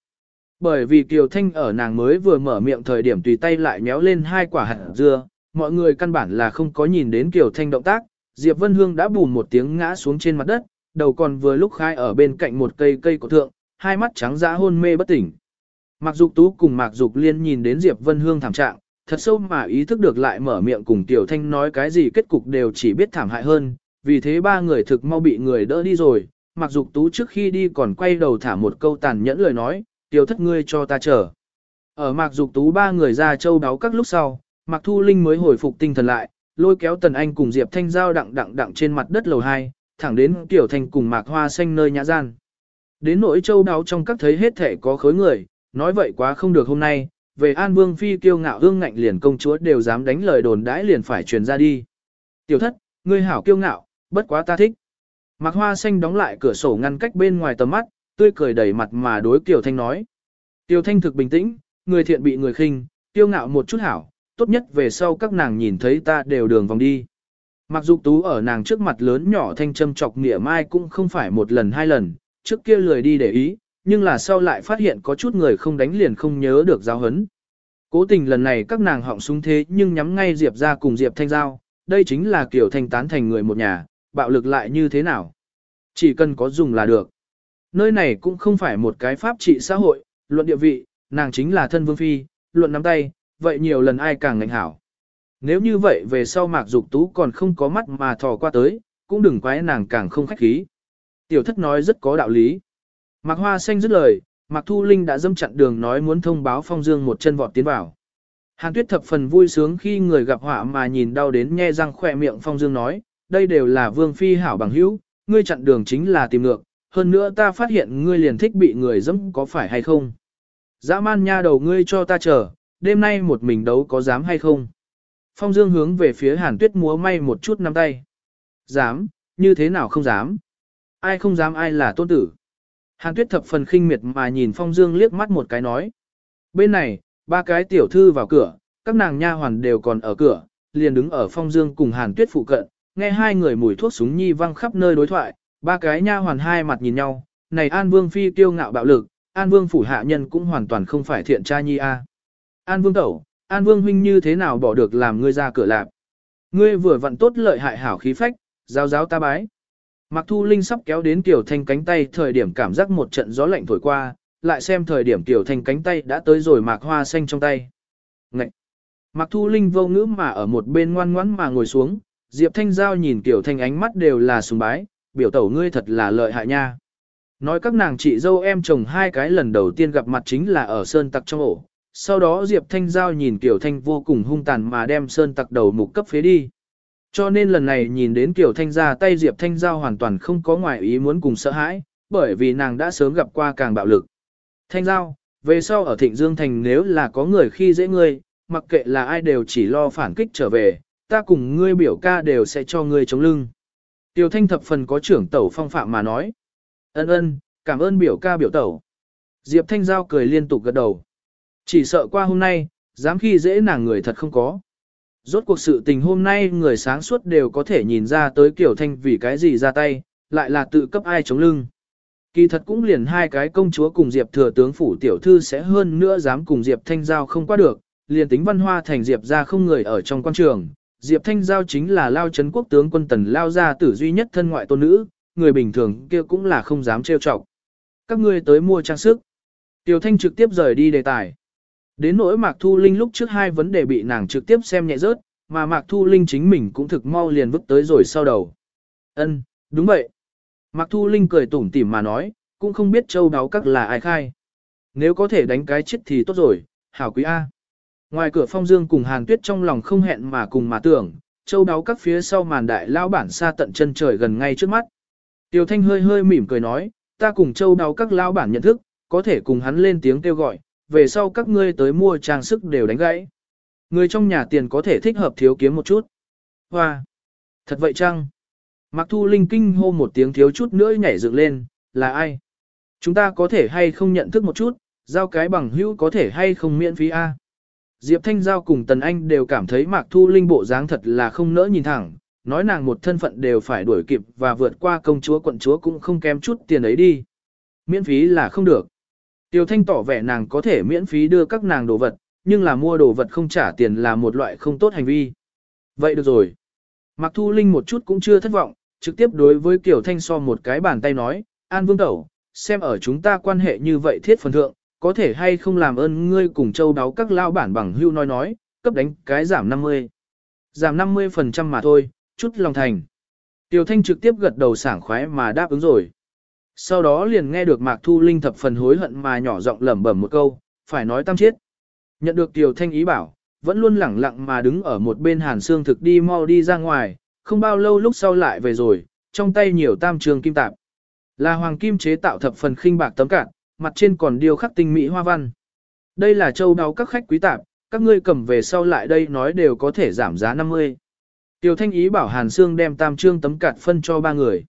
Bởi vì Kiều Thanh ở nàng mới vừa mở miệng thời điểm tùy tay lại méo lên hai quả hạt dưa, mọi người căn bản là không có nhìn đến Kiều Thanh động tác, Diệp Vân Hương đã bùm một tiếng ngã xuống trên mặt đất, đầu còn vừa lúc khai ở bên cạnh một cây cây cổ thượng, hai mắt trắng dã hôn mê bất tỉnh. Mạc Dục Tú cùng Mạc Dục Liên nhìn đến Diệp Vân Hương thảm trạng, thật sâu mà ý thức được lại mở miệng cùng Tiểu Thanh nói cái gì kết cục đều chỉ biết thảm hại hơn, vì thế ba người thực mau bị người đỡ đi rồi, Mạc Dục Tú trước khi đi còn quay đầu thả một câu tàn nhẫn lời nói, Tiểu thất ngươi cho ta chờ. Ở Mạc Dục Tú ba người ra châu đáo các lúc sau, Mạc Thu Linh mới hồi phục tinh thần lại, lôi kéo Tần Anh cùng Diệp Thanh Giao đặng đặng đặng trên mặt đất lầu 2, thẳng đến Tiểu thành cùng Mạc Hoa xanh nơi nhã gian. Đến nỗi châu đáo trong các thấy hết thể có khối người, nói vậy quá không được hôm nay, về An Vương Phi kiêu ngạo hương ngạnh liền công chúa đều dám đánh lời đồn đãi liền phải truyền ra đi. Tiểu thất, ngươi hảo kiêu ngạo, bất quá ta thích. Mạc Hoa Xanh đóng lại cửa sổ ngăn cách bên ngoài tầm mắt, tươi cười đầy mặt mà đối Kiều Thanh nói. Kiều Thanh thực bình tĩnh, người thiện bị người khinh, Tiêu ngạo một chút hảo, tốt nhất về sau các nàng nhìn thấy ta đều đường vòng đi. Mặc dù tú ở nàng trước mặt lớn nhỏ thanh châm chọc nghĩa mai cũng không phải một lần hai lần, trước kia lười đi để ý, nhưng là sau lại phát hiện có chút người không đánh liền không nhớ được giáo hấn. Cố tình lần này các nàng họng súng thế nhưng nhắm ngay Diệp ra cùng Diệp Thanh Giao, đây chính là kiểu thanh tán thành người một nhà, bạo lực lại như thế nào. Chỉ cần có dùng là được. Nơi này cũng không phải một cái pháp trị xã hội, luận địa vị, nàng chính là thân vương phi, luận nắm tay, vậy nhiều lần ai càng ngành hảo. Nếu như vậy về sau mạc dục tú còn không có mắt mà thò qua tới, cũng đừng quái nàng càng không khách khí. Tiểu thất nói rất có đạo lý. Mạc Hoa Xanh dứt lời, Mạc Thu Linh đã dâm chặn đường nói muốn thông báo Phong Dương một chân vọt tiến vào. Hàn Tuyết thập phần vui sướng khi người gặp họa mà nhìn đau đến nhe răng khỏe miệng Phong Dương nói, đây đều là Vương Phi hảo bằng hữu, ngươi chặn đường chính là tìm ngược, hơn nữa ta phát hiện ngươi liền thích bị người dẫm có phải hay không. Dã man nha đầu ngươi cho ta chờ, đêm nay một mình đấu có dám hay không. Phong Dương hướng về phía Hàn Tuyết múa may một chút nắm tay. Dám, như thế nào không dám. Ai không dám ai là tôn tử. Hàn Tuyết thập phần khinh miệt mà nhìn Phong Dương liếc mắt một cái nói. Bên này, ba cái tiểu thư vào cửa, các nàng nha hoàn đều còn ở cửa, liền đứng ở Phong Dương cùng Hàn Tuyết phụ cận, nghe hai người mùi thuốc súng nhi văng khắp nơi đối thoại, ba cái nha hoàn hai mặt nhìn nhau, này An Vương phi kiêu ngạo bạo lực, An Vương phủ hạ nhân cũng hoàn toàn không phải thiện trai nhi a. An Vương tẩu, An Vương huynh như thế nào bỏ được làm ngươi ra cửa lạp? Ngươi vừa vặn tốt lợi hại hảo khí phách, giáo giáo ta bái. Mạc Thu Linh sắp kéo đến tiểu Thanh cánh tay thời điểm cảm giác một trận gió lạnh thổi qua, lại xem thời điểm Tiểu Thanh cánh tay đã tới rồi mạc hoa xanh trong tay. Ngậy! Mạc Thu Linh vô ngữ mà ở một bên ngoan ngoãn mà ngồi xuống, Diệp Thanh Giao nhìn Tiểu Thanh ánh mắt đều là sùng bái, biểu tẩu ngươi thật là lợi hại nha. Nói các nàng chị dâu em chồng hai cái lần đầu tiên gặp mặt chính là ở Sơn Tặc trong ổ. Sau đó Diệp Thanh Giao nhìn Kiều Thanh vô cùng hung tàn mà đem Sơn Tặc đầu mục cấp phế đi. Cho nên lần này nhìn đến Kiều Thanh ra tay Diệp Thanh Giao hoàn toàn không có ngoại ý muốn cùng sợ hãi, bởi vì nàng đã sớm gặp qua càng bạo lực. Thanh Giao, về sau ở Thịnh Dương Thành nếu là có người khi dễ ngươi, mặc kệ là ai đều chỉ lo phản kích trở về, ta cùng ngươi biểu ca đều sẽ cho ngươi chống lưng. Tiểu Thanh thập phần có trưởng tẩu phong phạm mà nói. Ân ân, cảm ơn biểu ca biểu tẩu. Diệp Thanh Giao cười liên tục gật đầu. Chỉ sợ qua hôm nay, dám khi dễ nàng người thật không có. Rốt cuộc sự tình hôm nay người sáng suốt đều có thể nhìn ra tới Kiều thanh vì cái gì ra tay, lại là tự cấp ai chống lưng. Kỳ thật cũng liền hai cái công chúa cùng Diệp thừa tướng phủ tiểu thư sẽ hơn nữa dám cùng Diệp Thanh Giao không qua được, liền tính văn hoa thành Diệp ra không người ở trong quan trường. Diệp Thanh Giao chính là lao chấn quốc tướng quân tần lao gia tử duy nhất thân ngoại tôn nữ, người bình thường kia cũng là không dám trêu chọc. Các ngươi tới mua trang sức. Tiểu Thanh trực tiếp rời đi đề tài. Đến nỗi Mạc Thu Linh lúc trước hai vấn đề bị nàng trực tiếp xem nhẹ rớt, mà Mạc Thu Linh chính mình cũng thực mau liền vứt tới rồi sau đầu. Ân, đúng vậy. Mạc Thu Linh cười tủm tỉm mà nói, cũng không biết châu đáo các là ai khai. Nếu có thể đánh cái chết thì tốt rồi, hảo quý A. Ngoài cửa phong dương cùng hàn tuyết trong lòng không hẹn mà cùng mà tưởng, châu đáo các phía sau màn đại lao bản xa tận chân trời gần ngay trước mắt. Tiêu Thanh hơi hơi mỉm cười nói, ta cùng châu đáo các lao bản nhận thức, có thể cùng hắn lên tiếng kêu gọi, về sau các ngươi tới mua trang sức đều đánh gãy. Người trong nhà tiền có thể thích hợp thiếu kiếm một chút. Hoa! Thật vậy chăng? mặc Thu Linh kinh hô một tiếng thiếu chút nữa nhảy dựng lên, là ai? Chúng ta có thể hay không nhận thức một chút, giao cái bằng hữu có thể hay không miễn phí a? Diệp Thanh Giao cùng Tần Anh đều cảm thấy Mạc Thu Linh bộ dáng thật là không nỡ nhìn thẳng, nói nàng một thân phận đều phải đuổi kịp và vượt qua công chúa quận chúa cũng không kém chút tiền ấy đi. Miễn phí là không được. Tiêu Thanh tỏ vẻ nàng có thể miễn phí đưa các nàng đồ vật, nhưng là mua đồ vật không trả tiền là một loại không tốt hành vi. Vậy được rồi. Mạc Thu Linh một chút cũng chưa thất vọng, trực tiếp đối với Kiều Thanh so một cái bàn tay nói, An Vương Tẩu, xem ở chúng ta quan hệ như vậy thiết phần thượng, có thể hay không làm ơn ngươi cùng châu đáo các lao bản bằng hưu nói nói, cấp đánh cái giảm 50. Giảm 50% mà thôi, chút lòng thành. Tiểu Thanh trực tiếp gật đầu sảng khoái mà đáp ứng rồi. Sau đó liền nghe được Mạc Thu Linh thập phần hối hận mà nhỏ giọng lẩm bẩm một câu, phải nói tam chết. Nhận được Tiểu Thanh ý bảo, vẫn luôn lẳng lặng mà đứng ở một bên Hàn xương thực đi mau đi ra ngoài, không bao lâu lúc sau lại về rồi, trong tay nhiều tam trường kim tạp. Là hoàng kim chế tạo thập phần khinh bạc tấm cạn, mặt trên còn điêu khắc tinh mỹ hoa văn. Đây là châu đáo các khách quý tạp, các ngươi cầm về sau lại đây nói đều có thể giảm giá 50. Tiểu Thanh ý bảo Hàn Sương đem tam trương tấm cạt phân cho ba người.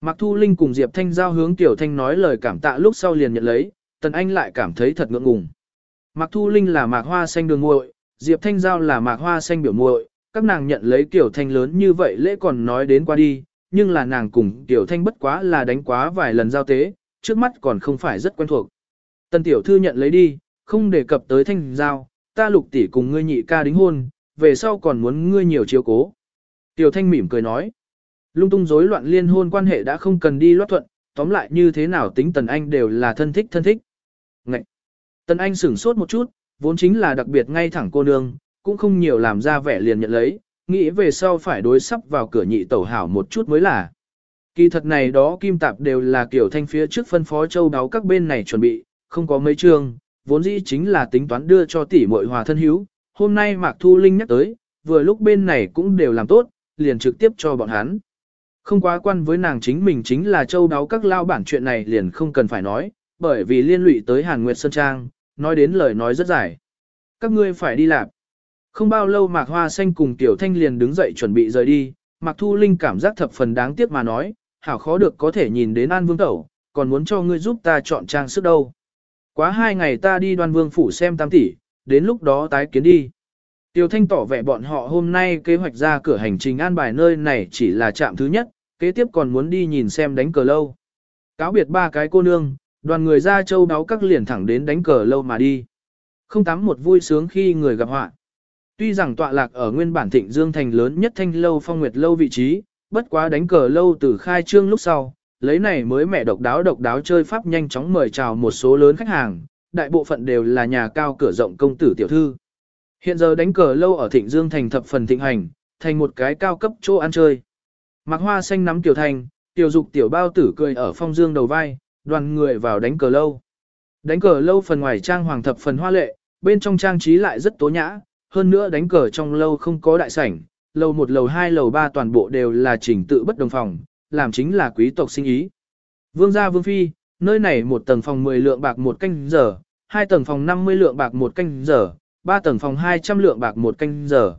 Mạc Thu Linh cùng Diệp Thanh giao hướng Tiểu Thanh nói lời cảm tạ lúc sau liền nhận lấy, Tần Anh lại cảm thấy thật ngượng ngùng. Mạc Thu Linh là mạc hoa xanh đường muội, Diệp Thanh giao là mạc hoa xanh biểu muội, các nàng nhận lấy Tiểu Thanh lớn như vậy lễ còn nói đến qua đi, nhưng là nàng cùng Tiểu Thanh bất quá là đánh quá vài lần giao tế, trước mắt còn không phải rất quen thuộc. Tần Tiểu Thư nhận lấy đi, không đề cập tới Thanh giao, ta lục tỷ cùng ngươi nhị ca đính hôn, về sau còn muốn ngươi nhiều chiếu cố. Tiểu Thanh mỉm cười nói. Lung tung rối loạn liên hôn quan hệ đã không cần đi loát thuận, tóm lại như thế nào tính Tần Anh đều là thân thích thân thích. Ngậy! Tần Anh sửng sốt một chút, vốn chính là đặc biệt ngay thẳng cô nương, cũng không nhiều làm ra vẻ liền nhận lấy, nghĩ về sau phải đối sắp vào cửa nhị tẩu hảo một chút mới là. Kỳ thật này đó kim tạp đều là kiểu thanh phía trước phân phó châu đáo các bên này chuẩn bị, không có mấy trường, vốn dĩ chính là tính toán đưa cho tỷ muội hòa thân hữu. Hôm nay Mạc Thu Linh nhắc tới, vừa lúc bên này cũng đều làm tốt, liền trực tiếp cho bọn hắn. Không quá quan với nàng chính mình chính là châu đáo các lao bản chuyện này liền không cần phải nói, bởi vì liên lụy tới Hàn Nguyệt Sơn Trang, nói đến lời nói rất dài. Các ngươi phải đi làm. Không bao lâu Mạc Hoa Xanh cùng Tiểu Thanh liền đứng dậy chuẩn bị rời đi, Mạc Thu Linh cảm giác thập phần đáng tiếc mà nói, hảo khó được có thể nhìn đến An Vương Tẩu, còn muốn cho ngươi giúp ta chọn trang sức đâu. Quá hai ngày ta đi đoan vương phủ xem tam tỷ, đến lúc đó tái kiến đi. Tiêu Thanh tỏ vẻ bọn họ hôm nay kế hoạch ra cửa hành trình an bài nơi này chỉ là trạm thứ nhất, kế tiếp còn muốn đi nhìn xem đánh cờ lâu. Cáo biệt ba cái cô nương, đoàn người ra châu đáo các liền thẳng đến đánh cờ lâu mà đi. Không tắm một vui sướng khi người gặp họa. Tuy rằng tọa lạc ở nguyên bản thịnh dương thành lớn nhất thanh lâu phong nguyệt lâu vị trí, bất quá đánh cờ lâu từ khai trương lúc sau, lấy này mới mẹ độc đáo độc đáo chơi pháp nhanh chóng mời chào một số lớn khách hàng, đại bộ phận đều là nhà cao cửa rộng công tử tiểu thư. Hiện giờ đánh cờ lâu ở Thịnh Dương thành thập phần thịnh hành, thành một cái cao cấp chỗ ăn chơi. Mạc Hoa xanh nắm tiểu thành, tiểu dục tiểu bao tử cười ở phong dương đầu vai, đoàn người vào đánh cờ lâu. Đánh cờ lâu phần ngoài trang hoàng thập phần hoa lệ, bên trong trang trí lại rất tố nhã, hơn nữa đánh cờ trong lâu không có đại sảnh, lầu một lầu hai lầu ba toàn bộ đều là trình tự bất đồng phòng, làm chính là quý tộc sinh ý. Vương gia vương phi, nơi này một tầng phòng 10 lượng bạc một canh giờ, hai tầng phòng 50 lượng bạc một canh giờ, ba tầng phòng 200 lượng bạc một canh giờ.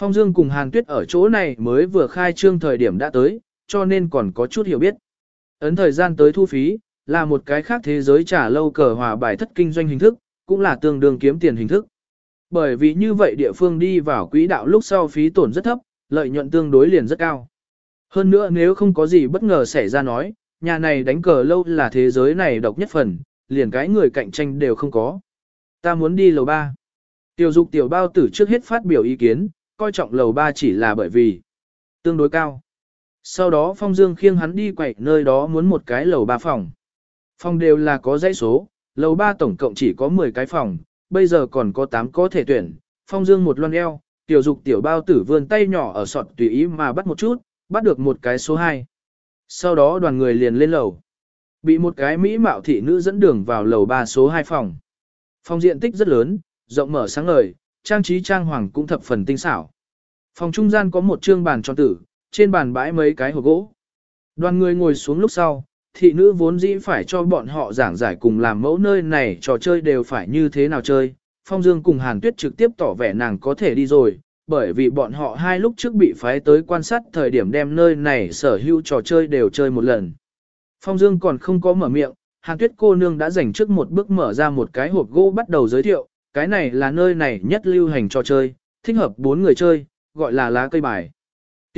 Phong Dương cùng Hàn Tuyết ở chỗ này mới vừa khai trương thời điểm đã tới, cho nên còn có chút hiểu biết. Ấn thời gian tới thu phí, là một cái khác thế giới trả lâu cờ hòa bài thất kinh doanh hình thức, cũng là tương đương kiếm tiền hình thức. Bởi vì như vậy địa phương đi vào quỹ đạo lúc sau phí tổn rất thấp, lợi nhuận tương đối liền rất cao. Hơn nữa nếu không có gì bất ngờ xảy ra nói, nhà này đánh cờ lâu là thế giới này độc nhất phần, liền cái người cạnh tranh đều không có. Ta muốn đi lầu 3. Tiểu dục tiểu bao tử trước hết phát biểu ý kiến, coi trọng lầu 3 chỉ là bởi vì tương đối cao. Sau đó Phong Dương khiêng hắn đi quậy nơi đó muốn một cái lầu 3 phòng. Phòng đều là có dãy số, lầu 3 tổng cộng chỉ có 10 cái phòng, bây giờ còn có 8 có thể tuyển. Phong Dương một loan eo, tiểu dục tiểu bao tử vươn tay nhỏ ở sọt tùy ý mà bắt một chút, bắt được một cái số 2. Sau đó đoàn người liền lên lầu. Bị một cái mỹ mạo thị nữ dẫn đường vào lầu 3 số 2 phòng. Phòng diện tích rất lớn, rộng mở sáng ngời, trang trí trang hoàng cũng thập phần tinh xảo. Phòng trung gian có một trương bàn tròn tử, trên bàn bãi mấy cái hộp gỗ. Đoàn người ngồi xuống lúc sau, thị nữ vốn dĩ phải cho bọn họ giảng giải cùng làm mẫu nơi này trò chơi đều phải như thế nào chơi. Phong Dương cùng Hàn Tuyết trực tiếp tỏ vẻ nàng có thể đi rồi, bởi vì bọn họ hai lúc trước bị phái tới quan sát thời điểm đem nơi này sở hữu trò chơi đều chơi một lần. Phong Dương còn không có mở miệng, Hàn Tuyết cô nương đã dành trước một bước mở ra một cái hộp gỗ bắt đầu giới thiệu, cái này là nơi này nhất lưu hành trò chơi, thích hợp bốn người chơi, gọi là lá cây bài.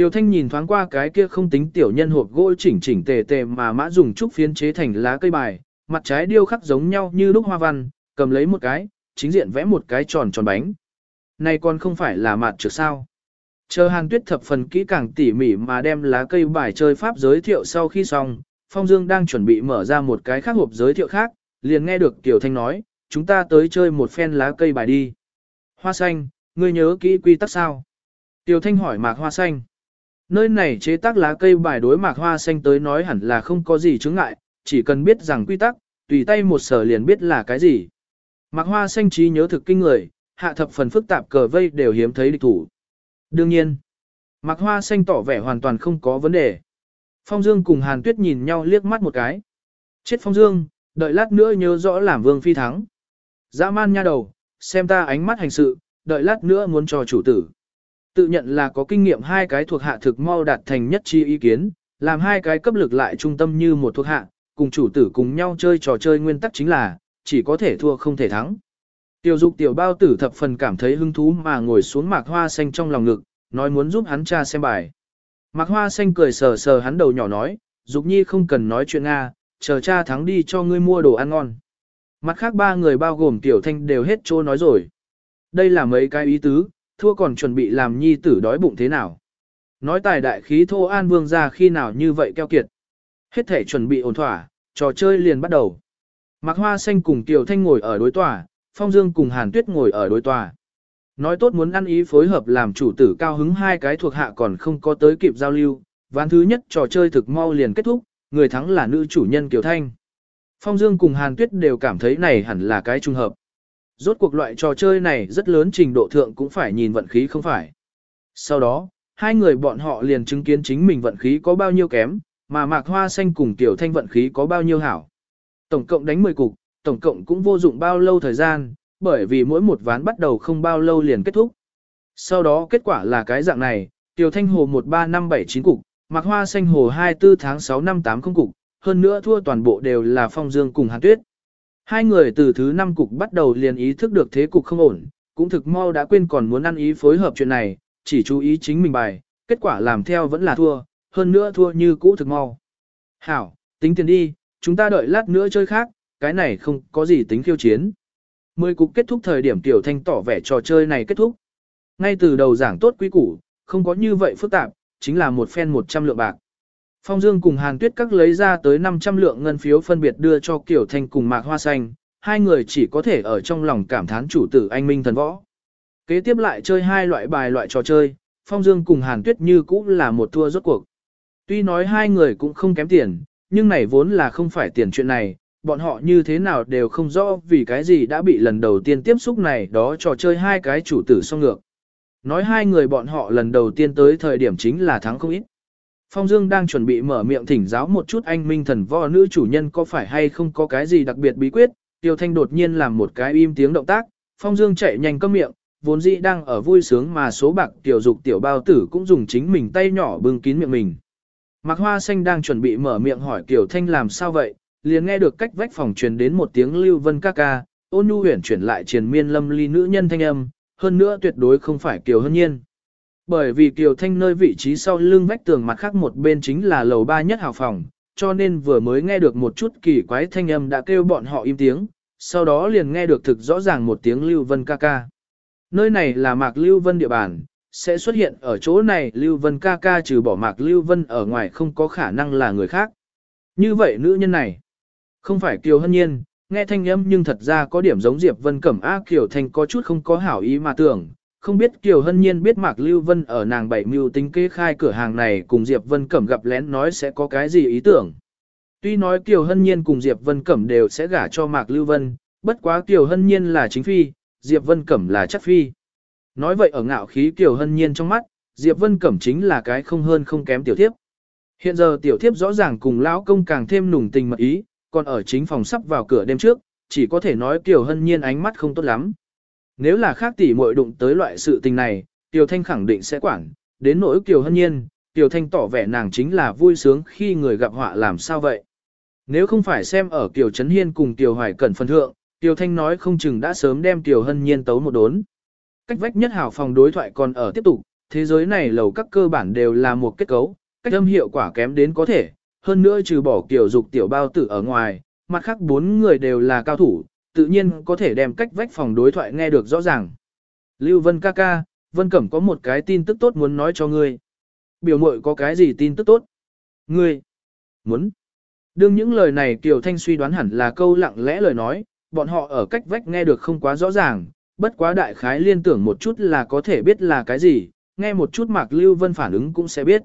Tiểu Thanh nhìn thoáng qua cái kia không tính tiểu nhân hộp gỗ chỉnh chỉnh tề tề mà mã dùng trúc phiến chế thành lá cây bài, mặt trái điêu khắc giống nhau như lúc hoa văn, cầm lấy một cái, chính diện vẽ một cái tròn tròn bánh. Này còn không phải là mặt trược sao. Chờ Hàn Tuyết thập phần kỹ càng tỉ mỉ mà đem lá cây bài chơi pháp giới thiệu sau khi xong, Phong Dương đang chuẩn bị mở ra một cái khác hộp giới thiệu khác, liền nghe được Tiểu Thanh nói, chúng ta tới chơi một phen lá cây bài đi. Hoa xanh, ngươi nhớ kỹ quy tắc sao? Tiểu Thanh hỏi Mạc Hoa xanh. Nơi này chế tác lá cây bài đối Mạc Hoa xanh tới nói hẳn là không có gì chướng ngại, chỉ cần biết rằng quy tắc, tùy tay một sở liền biết là cái gì. Mạc Hoa xanh trí nhớ thực kinh người, hạ thập phần phức tạp cờ vây đều hiếm thấy địch thủ. Đương nhiên, Mạc Hoa xanh tỏ vẻ hoàn toàn không có vấn đề. Phong Dương cùng Hàn Tuyết nhìn nhau liếc mắt một cái. Chết Phong Dương, đợi lát nữa nhớ rõ làm vương phi thắng. Dã man nha đầu, xem ta ánh mắt hành sự, đợi lát nữa muốn cho chủ tử. Tự nhận là có kinh nghiệm hai cái thuộc hạ thực mau đạt thành nhất chi ý kiến, làm hai cái cấp lực lại trung tâm như một thuộc hạ, cùng chủ tử cùng nhau chơi trò chơi nguyên tắc chính là, chỉ có thể thua không thể thắng. Tiểu dục tiểu bao tử thập phần cảm thấy hứng thú mà ngồi xuống mạc hoa xanh trong lòng ngực, nói muốn giúp hắn cha xem bài. Mạc hoa xanh cười sờ sờ hắn đầu nhỏ nói, dục nhi không cần nói chuyện Nga, chờ cha thắng đi cho ngươi mua đồ ăn ngon. Mặt khác ba người bao gồm tiểu thanh đều hết trô nói rồi. Đây là mấy cái ý tứ, thua còn chuẩn bị làm nhi tử đói bụng thế nào. Nói tài đại khí thô an vương ra khi nào như vậy keo kiệt. Hết thể chuẩn bị ổn thỏa, trò chơi liền bắt đầu. Mạc Hoa Xanh cùng Tiểu Thanh ngồi ở đối tòa, Phong Dương cùng Hàn Tuyết ngồi ở đối tòa. Nói tốt muốn ăn ý phối hợp làm chủ tử cao hứng hai cái thuộc hạ còn không có tới kịp giao lưu. Ván thứ nhất trò chơi thực mau liền kết thúc, người thắng là nữ chủ nhân Kiều Thanh. Phong Dương cùng Hàn Tuyết đều cảm thấy này hẳn là cái trùng hợp. Rốt cuộc loại trò chơi này rất lớn trình độ thượng cũng phải nhìn vận khí không phải. Sau đó, hai người bọn họ liền chứng kiến chính mình vận khí có bao nhiêu kém, mà Mạc Hoa Xanh cùng Tiểu Thanh vận khí có bao nhiêu hảo. Tổng cộng đánh 10 cục, tổng cộng cũng vô dụng bao lâu thời gian, bởi vì mỗi một ván bắt đầu không bao lâu liền kết thúc. Sau đó kết quả là cái dạng này, Tiểu Thanh Hồ 135779 cục, Mạc Hoa Xanh Hồ 24 tháng 6 năm 80 cục, hơn nữa thua toàn bộ đều là Phong Dương cùng Hàn Tuyết. Hai người từ thứ năm cục bắt đầu liền ý thức được thế cục không ổn, cũng thực mau đã quên còn muốn ăn ý phối hợp chuyện này, chỉ chú ý chính mình bài, kết quả làm theo vẫn là thua, hơn nữa thua như cũ thực mau. Hảo, tính tiền đi, chúng ta đợi lát nữa chơi khác, cái này không có gì tính khiêu chiến. Mười cục kết thúc thời điểm Tiểu Thanh tỏ vẻ trò chơi này kết thúc. Ngay từ đầu giảng tốt quý củ, không có như vậy phức tạp, chính là một phen 100 lượng bạc. Phong Dương cùng Hàn Tuyết các lấy ra tới 500 lượng ngân phiếu phân biệt đưa cho Kiều Thanh cùng Mạc Hoa Xanh, hai người chỉ có thể ở trong lòng cảm thán chủ tử anh minh thần võ. Kế tiếp lại chơi hai loại bài loại trò chơi, Phong Dương cùng Hàn Tuyết như cũng là một thua rốt cuộc. Tuy nói hai người cũng không kém tiền, nhưng này vốn là không phải tiền chuyện này, bọn họ như thế nào đều không rõ vì cái gì đã bị lần đầu tiên tiếp xúc này đó trò chơi hai cái chủ tử song ngược. Nói hai người bọn họ lần đầu tiên tới thời điểm chính là thắng không ít. Phong Dương đang chuẩn bị mở miệng thỉnh giáo một chút anh minh thần võ nữ chủ nhân có phải hay không có cái gì đặc biệt bí quyết, Tiêu Thanh đột nhiên làm một cái im tiếng động tác, Phong Dương chạy nhanh cất miệng, vốn dĩ đang ở vui sướng mà số bạc tiểu dục tiểu bao tử cũng dùng chính mình tay nhỏ bưng kín miệng mình. Mạc Hoa Xanh đang chuẩn bị mở miệng hỏi Kiều Thanh làm sao vậy, liền nghe được cách vách phòng truyền đến một tiếng lưu vân ca ca, ôn nhu huyển chuyển lại triền miên lâm ly nữ nhân thanh âm, hơn nữa tuyệt đối không phải Kiều Hân Nhiên. Bởi vì Kiều Thanh nơi vị trí sau lưng vách tường mặt khác một bên chính là lầu ba nhất hào phòng, cho nên vừa mới nghe được một chút kỳ quái thanh âm đã kêu bọn họ im tiếng, sau đó liền nghe được thực rõ ràng một tiếng Lưu Vân ca ca. Nơi này là Mạc Lưu Vân địa bàn, sẽ xuất hiện ở chỗ này Lưu Vân ca ca trừ bỏ Mạc Lưu Vân ở ngoài không có khả năng là người khác. Như vậy nữ nhân này, không phải Kiều Hân Nhiên, nghe thanh âm nhưng thật ra có điểm giống Diệp Vân Cẩm A Kiều Thanh có chút không có hảo ý mà tưởng, không biết Kiều Hân Nhiên biết Mạc Lưu Vân ở nàng bảy mưu tính kế khai cửa hàng này cùng Diệp Vân Cẩm gặp lén nói sẽ có cái gì ý tưởng. Tuy nói Kiều Hân Nhiên cùng Diệp Vân Cẩm đều sẽ gả cho Mạc Lưu Vân, bất quá Kiều Hân Nhiên là chính phi, Diệp Vân Cẩm là chắc phi. Nói vậy ở ngạo khí Kiều Hân Nhiên trong mắt, Diệp Vân Cẩm chính là cái không hơn không kém tiểu thiếp. Hiện giờ tiểu thiếp rõ ràng cùng lão công càng thêm nùng tình mật ý, còn ở chính phòng sắp vào cửa đêm trước, chỉ có thể nói Kiều Hân Nhiên ánh mắt không tốt lắm. Nếu là khác tỷ muội đụng tới loại sự tình này, Tiểu Thanh khẳng định sẽ quản, đến nỗi Kiều Hân Nhiên, Tiểu Thanh tỏ vẻ nàng chính là vui sướng khi người gặp họa làm sao vậy. Nếu không phải xem ở Kiều Trấn Hiên cùng Tiểu Hoài Cẩn phân thượng, Tiểu Thanh nói không chừng đã sớm đem Tiểu Hân Nhiên tấu một đốn. Cách vách nhất hảo phòng đối thoại còn ở tiếp tục, thế giới này lầu các cơ bản đều là một kết cấu, cách âm hiệu quả kém đến có thể, hơn nữa trừ bỏ Kiều Dục tiểu bao tử ở ngoài, mặt khác bốn người đều là cao thủ, tự nhiên có thể đem cách vách phòng đối thoại nghe được rõ ràng. Lưu Vân ca ca, Vân Cẩm có một cái tin tức tốt muốn nói cho ngươi. Biểu muội có cái gì tin tức tốt? Ngươi, muốn. Đương những lời này Kiều Thanh suy đoán hẳn là câu lặng lẽ lời nói, bọn họ ở cách vách nghe được không quá rõ ràng, bất quá đại khái liên tưởng một chút là có thể biết là cái gì, nghe một chút Mạc Lưu Vân phản ứng cũng sẽ biết.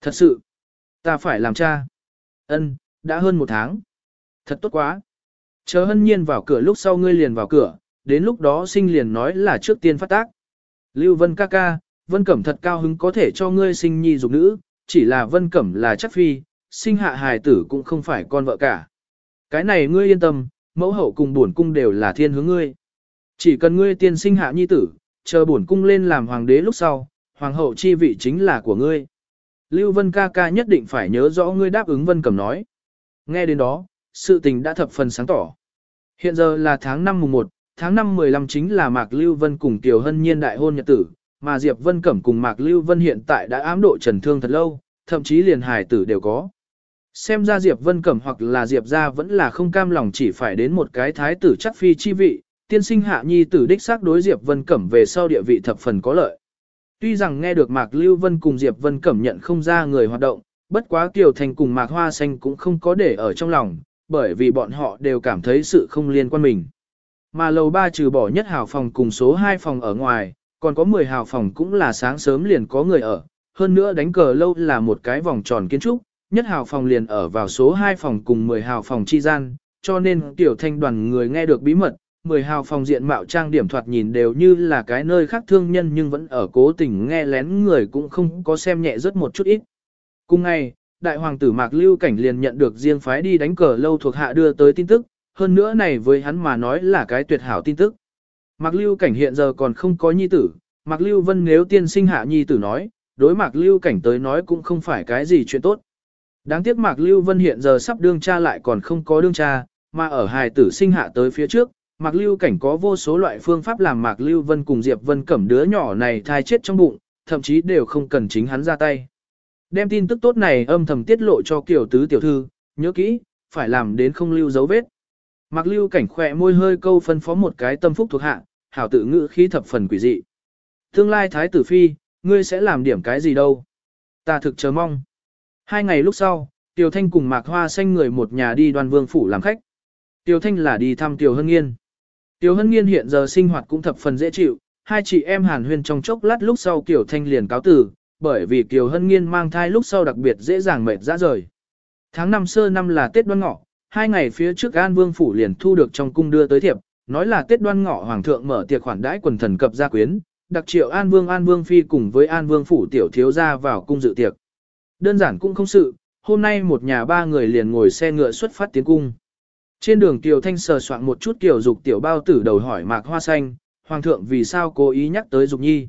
Thật sự, ta phải làm cha. Ân, đã hơn một tháng. Thật tốt quá. Chờ hân nhiên vào cửa lúc sau ngươi liền vào cửa, đến lúc đó sinh liền nói là trước tiên phát tác. Lưu Vân ca ca, Vân Cẩm thật cao hứng có thể cho ngươi sinh nhi dục nữ, chỉ là Vân Cẩm là chắc phi, sinh hạ hài tử cũng không phải con vợ cả. Cái này ngươi yên tâm, mẫu hậu cùng bổn cung đều là thiên hướng ngươi. Chỉ cần ngươi tiên sinh hạ nhi tử, chờ bổn cung lên làm hoàng đế lúc sau, hoàng hậu chi vị chính là của ngươi. Lưu Vân ca ca nhất định phải nhớ rõ ngươi đáp ứng Vân Cẩm nói. Nghe đến đó, sự tình đã thập phần sáng tỏ. Hiện giờ là tháng 5 mùng 1, tháng 5 15 chính là Mạc Lưu Vân cùng Kiều Hân Nhiên đại hôn nhật tử, mà Diệp Vân Cẩm cùng Mạc Lưu Vân hiện tại đã ám độ trần thương thật lâu, thậm chí liền hài tử đều có. Xem ra Diệp Vân Cẩm hoặc là Diệp gia vẫn là không cam lòng chỉ phải đến một cái thái tử chắc phi chi vị, tiên sinh hạ nhi tử đích xác đối Diệp Vân Cẩm về sau địa vị thập phần có lợi. Tuy rằng nghe được Mạc Lưu Vân cùng Diệp Vân Cẩm nhận không ra người hoạt động, bất quá Kiều Thành cùng Mạc Hoa Xanh cũng không có để ở trong lòng, bởi vì bọn họ đều cảm thấy sự không liên quan mình. Mà lầu ba trừ bỏ nhất hào phòng cùng số 2 phòng ở ngoài, còn có 10 hào phòng cũng là sáng sớm liền có người ở, hơn nữa đánh cờ lâu là một cái vòng tròn kiến trúc, nhất hào phòng liền ở vào số 2 phòng cùng 10 hào phòng chi gian, cho nên tiểu thanh đoàn người nghe được bí mật, 10 hào phòng diện mạo trang điểm thoạt nhìn đều như là cái nơi khác thương nhân nhưng vẫn ở cố tình nghe lén người cũng không có xem nhẹ rất một chút ít. Cùng ngày, đại hoàng tử Mạc Lưu Cảnh liền nhận được riêng phái đi đánh cờ lâu thuộc hạ đưa tới tin tức, hơn nữa này với hắn mà nói là cái tuyệt hảo tin tức. Mạc Lưu Cảnh hiện giờ còn không có nhi tử, Mạc Lưu Vân nếu tiên sinh hạ nhi tử nói, đối Mạc Lưu Cảnh tới nói cũng không phải cái gì chuyện tốt. Đáng tiếc Mạc Lưu Vân hiện giờ sắp đương cha lại còn không có đương cha, mà ở hài tử sinh hạ tới phía trước, Mạc Lưu Cảnh có vô số loại phương pháp làm Mạc Lưu Vân cùng Diệp Vân cẩm đứa nhỏ này thai chết trong bụng, thậm chí đều không cần chính hắn ra tay. Đem tin tức tốt này âm thầm tiết lộ cho kiểu Tứ tiểu thư, nhớ kỹ, phải làm đến không lưu dấu vết. mặc Lưu Cảnh khỏe môi hơi câu phân phó một cái tâm phúc thuộc hạ, hảo tự ngữ khí thập phần quỷ dị. Tương lai thái tử phi, ngươi sẽ làm điểm cái gì đâu? Ta thực chờ mong. Hai ngày lúc sau, Tiểu Thanh cùng Mạc Hoa Xanh người một nhà đi đoan vương phủ làm khách. Tiểu Thanh là đi thăm Tiểu Hân Nghiên. Tiểu Hân Nghiên hiện giờ sinh hoạt cũng thập phần dễ chịu, hai chị em hàn huyên trong chốc lát lúc sau Tiểu Thanh liền cáo tử, bởi vì kiều Hân Nghiên mang thai lúc sau đặc biệt dễ dàng mệt ra rời. Tháng năm sơ năm là Tết đoan ngọ, hai ngày phía trước An Vương Phủ liền thu được trong cung đưa tới thiệp, nói là Tết đoan ngọ Hoàng thượng mở tiệc khoản đãi quần thần cập gia quyến, đặc triệu An Vương An Vương Phi cùng với An Vương Phủ tiểu thiếu gia vào cung dự tiệc. Đơn giản cũng không sự, hôm nay một nhà ba người liền ngồi xe ngựa xuất phát tiến cung. Trên đường Kiều Thanh sờ soạn một chút kiều dục tiểu bao tử đầu hỏi mạc hoa xanh, Hoàng thượng vì sao cố ý nhắc tới dục nhi.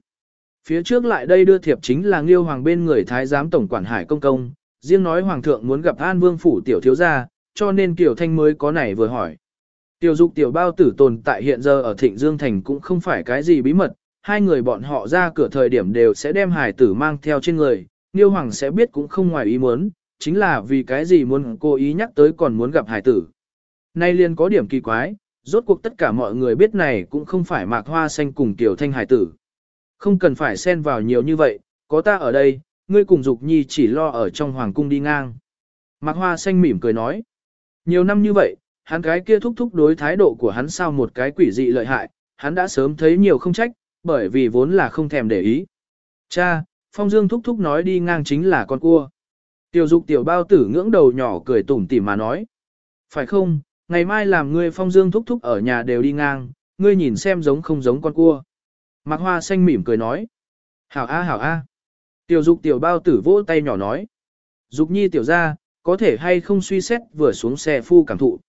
Phía trước lại đây đưa thiệp chính là Nghiêu Hoàng bên người Thái giám Tổng quản Hải Công Công, riêng nói Hoàng thượng muốn gặp An Vương Phủ tiểu thiếu gia, cho nên Kiều Thanh mới có này vừa hỏi. Tiểu dục tiểu bao tử tồn tại hiện giờ ở Thịnh Dương Thành cũng không phải cái gì bí mật, hai người bọn họ ra cửa thời điểm đều sẽ đem hải tử mang theo trên người, nghiêu Hoàng sẽ biết cũng không ngoài ý muốn, chính là vì cái gì muốn cố ý nhắc tới còn muốn gặp hải tử. Nay liền có điểm kỳ quái, rốt cuộc tất cả mọi người biết này cũng không phải mạc hoa xanh cùng tiểu thanh hải tử. Không cần phải xen vào nhiều như vậy, có ta ở đây, ngươi cùng Dục Nhi chỉ lo ở trong hoàng cung đi ngang. Mạc hoa xanh mỉm cười nói. Nhiều năm như vậy, hắn cái kia thúc thúc đối thái độ của hắn sao một cái quỷ dị lợi hại, hắn đã sớm thấy nhiều không trách, bởi vì vốn là không thèm để ý. Cha, Phong Dương thúc thúc nói đi ngang chính là con cua. Tiểu dục tiểu bao tử ngưỡng đầu nhỏ cười tủm tỉm mà nói. Phải không, ngày mai làm ngươi Phong Dương thúc thúc ở nhà đều đi ngang, ngươi nhìn xem giống không giống con cua. Mạc Hoa xanh mỉm cười nói. Hảo a hảo a. Tiểu dục tiểu bao tử vỗ tay nhỏ nói. Dục nhi tiểu ra, có thể hay không suy xét vừa xuống xe phu cảm thụ.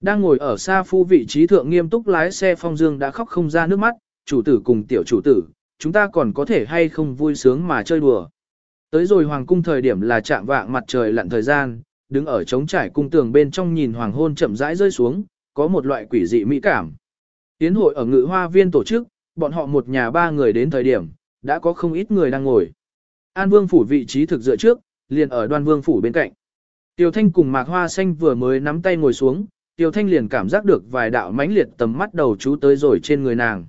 Đang ngồi ở xa phu vị trí thượng nghiêm túc lái xe Phong Dương đã khóc không ra nước mắt, chủ tử cùng tiểu chủ tử, chúng ta còn có thể hay không vui sướng mà chơi đùa. Tới rồi hoàng cung thời điểm là chạm vạng mặt trời lặn thời gian, đứng ở trống trải cung tường bên trong nhìn hoàng hôn chậm rãi rơi xuống, có một loại quỷ dị mỹ cảm. Tiến hội ở ngự hoa viên tổ chức, bọn họ một nhà ba người đến thời điểm, đã có không ít người đang ngồi. An vương phủ vị trí thực dựa trước, liền ở đoan vương phủ bên cạnh. Tiêu Thanh cùng Mạc Hoa Xanh vừa mới nắm tay ngồi xuống, Tiêu Thanh liền cảm giác được vài đạo mãnh liệt tầm mắt đầu chú tới rồi trên người nàng.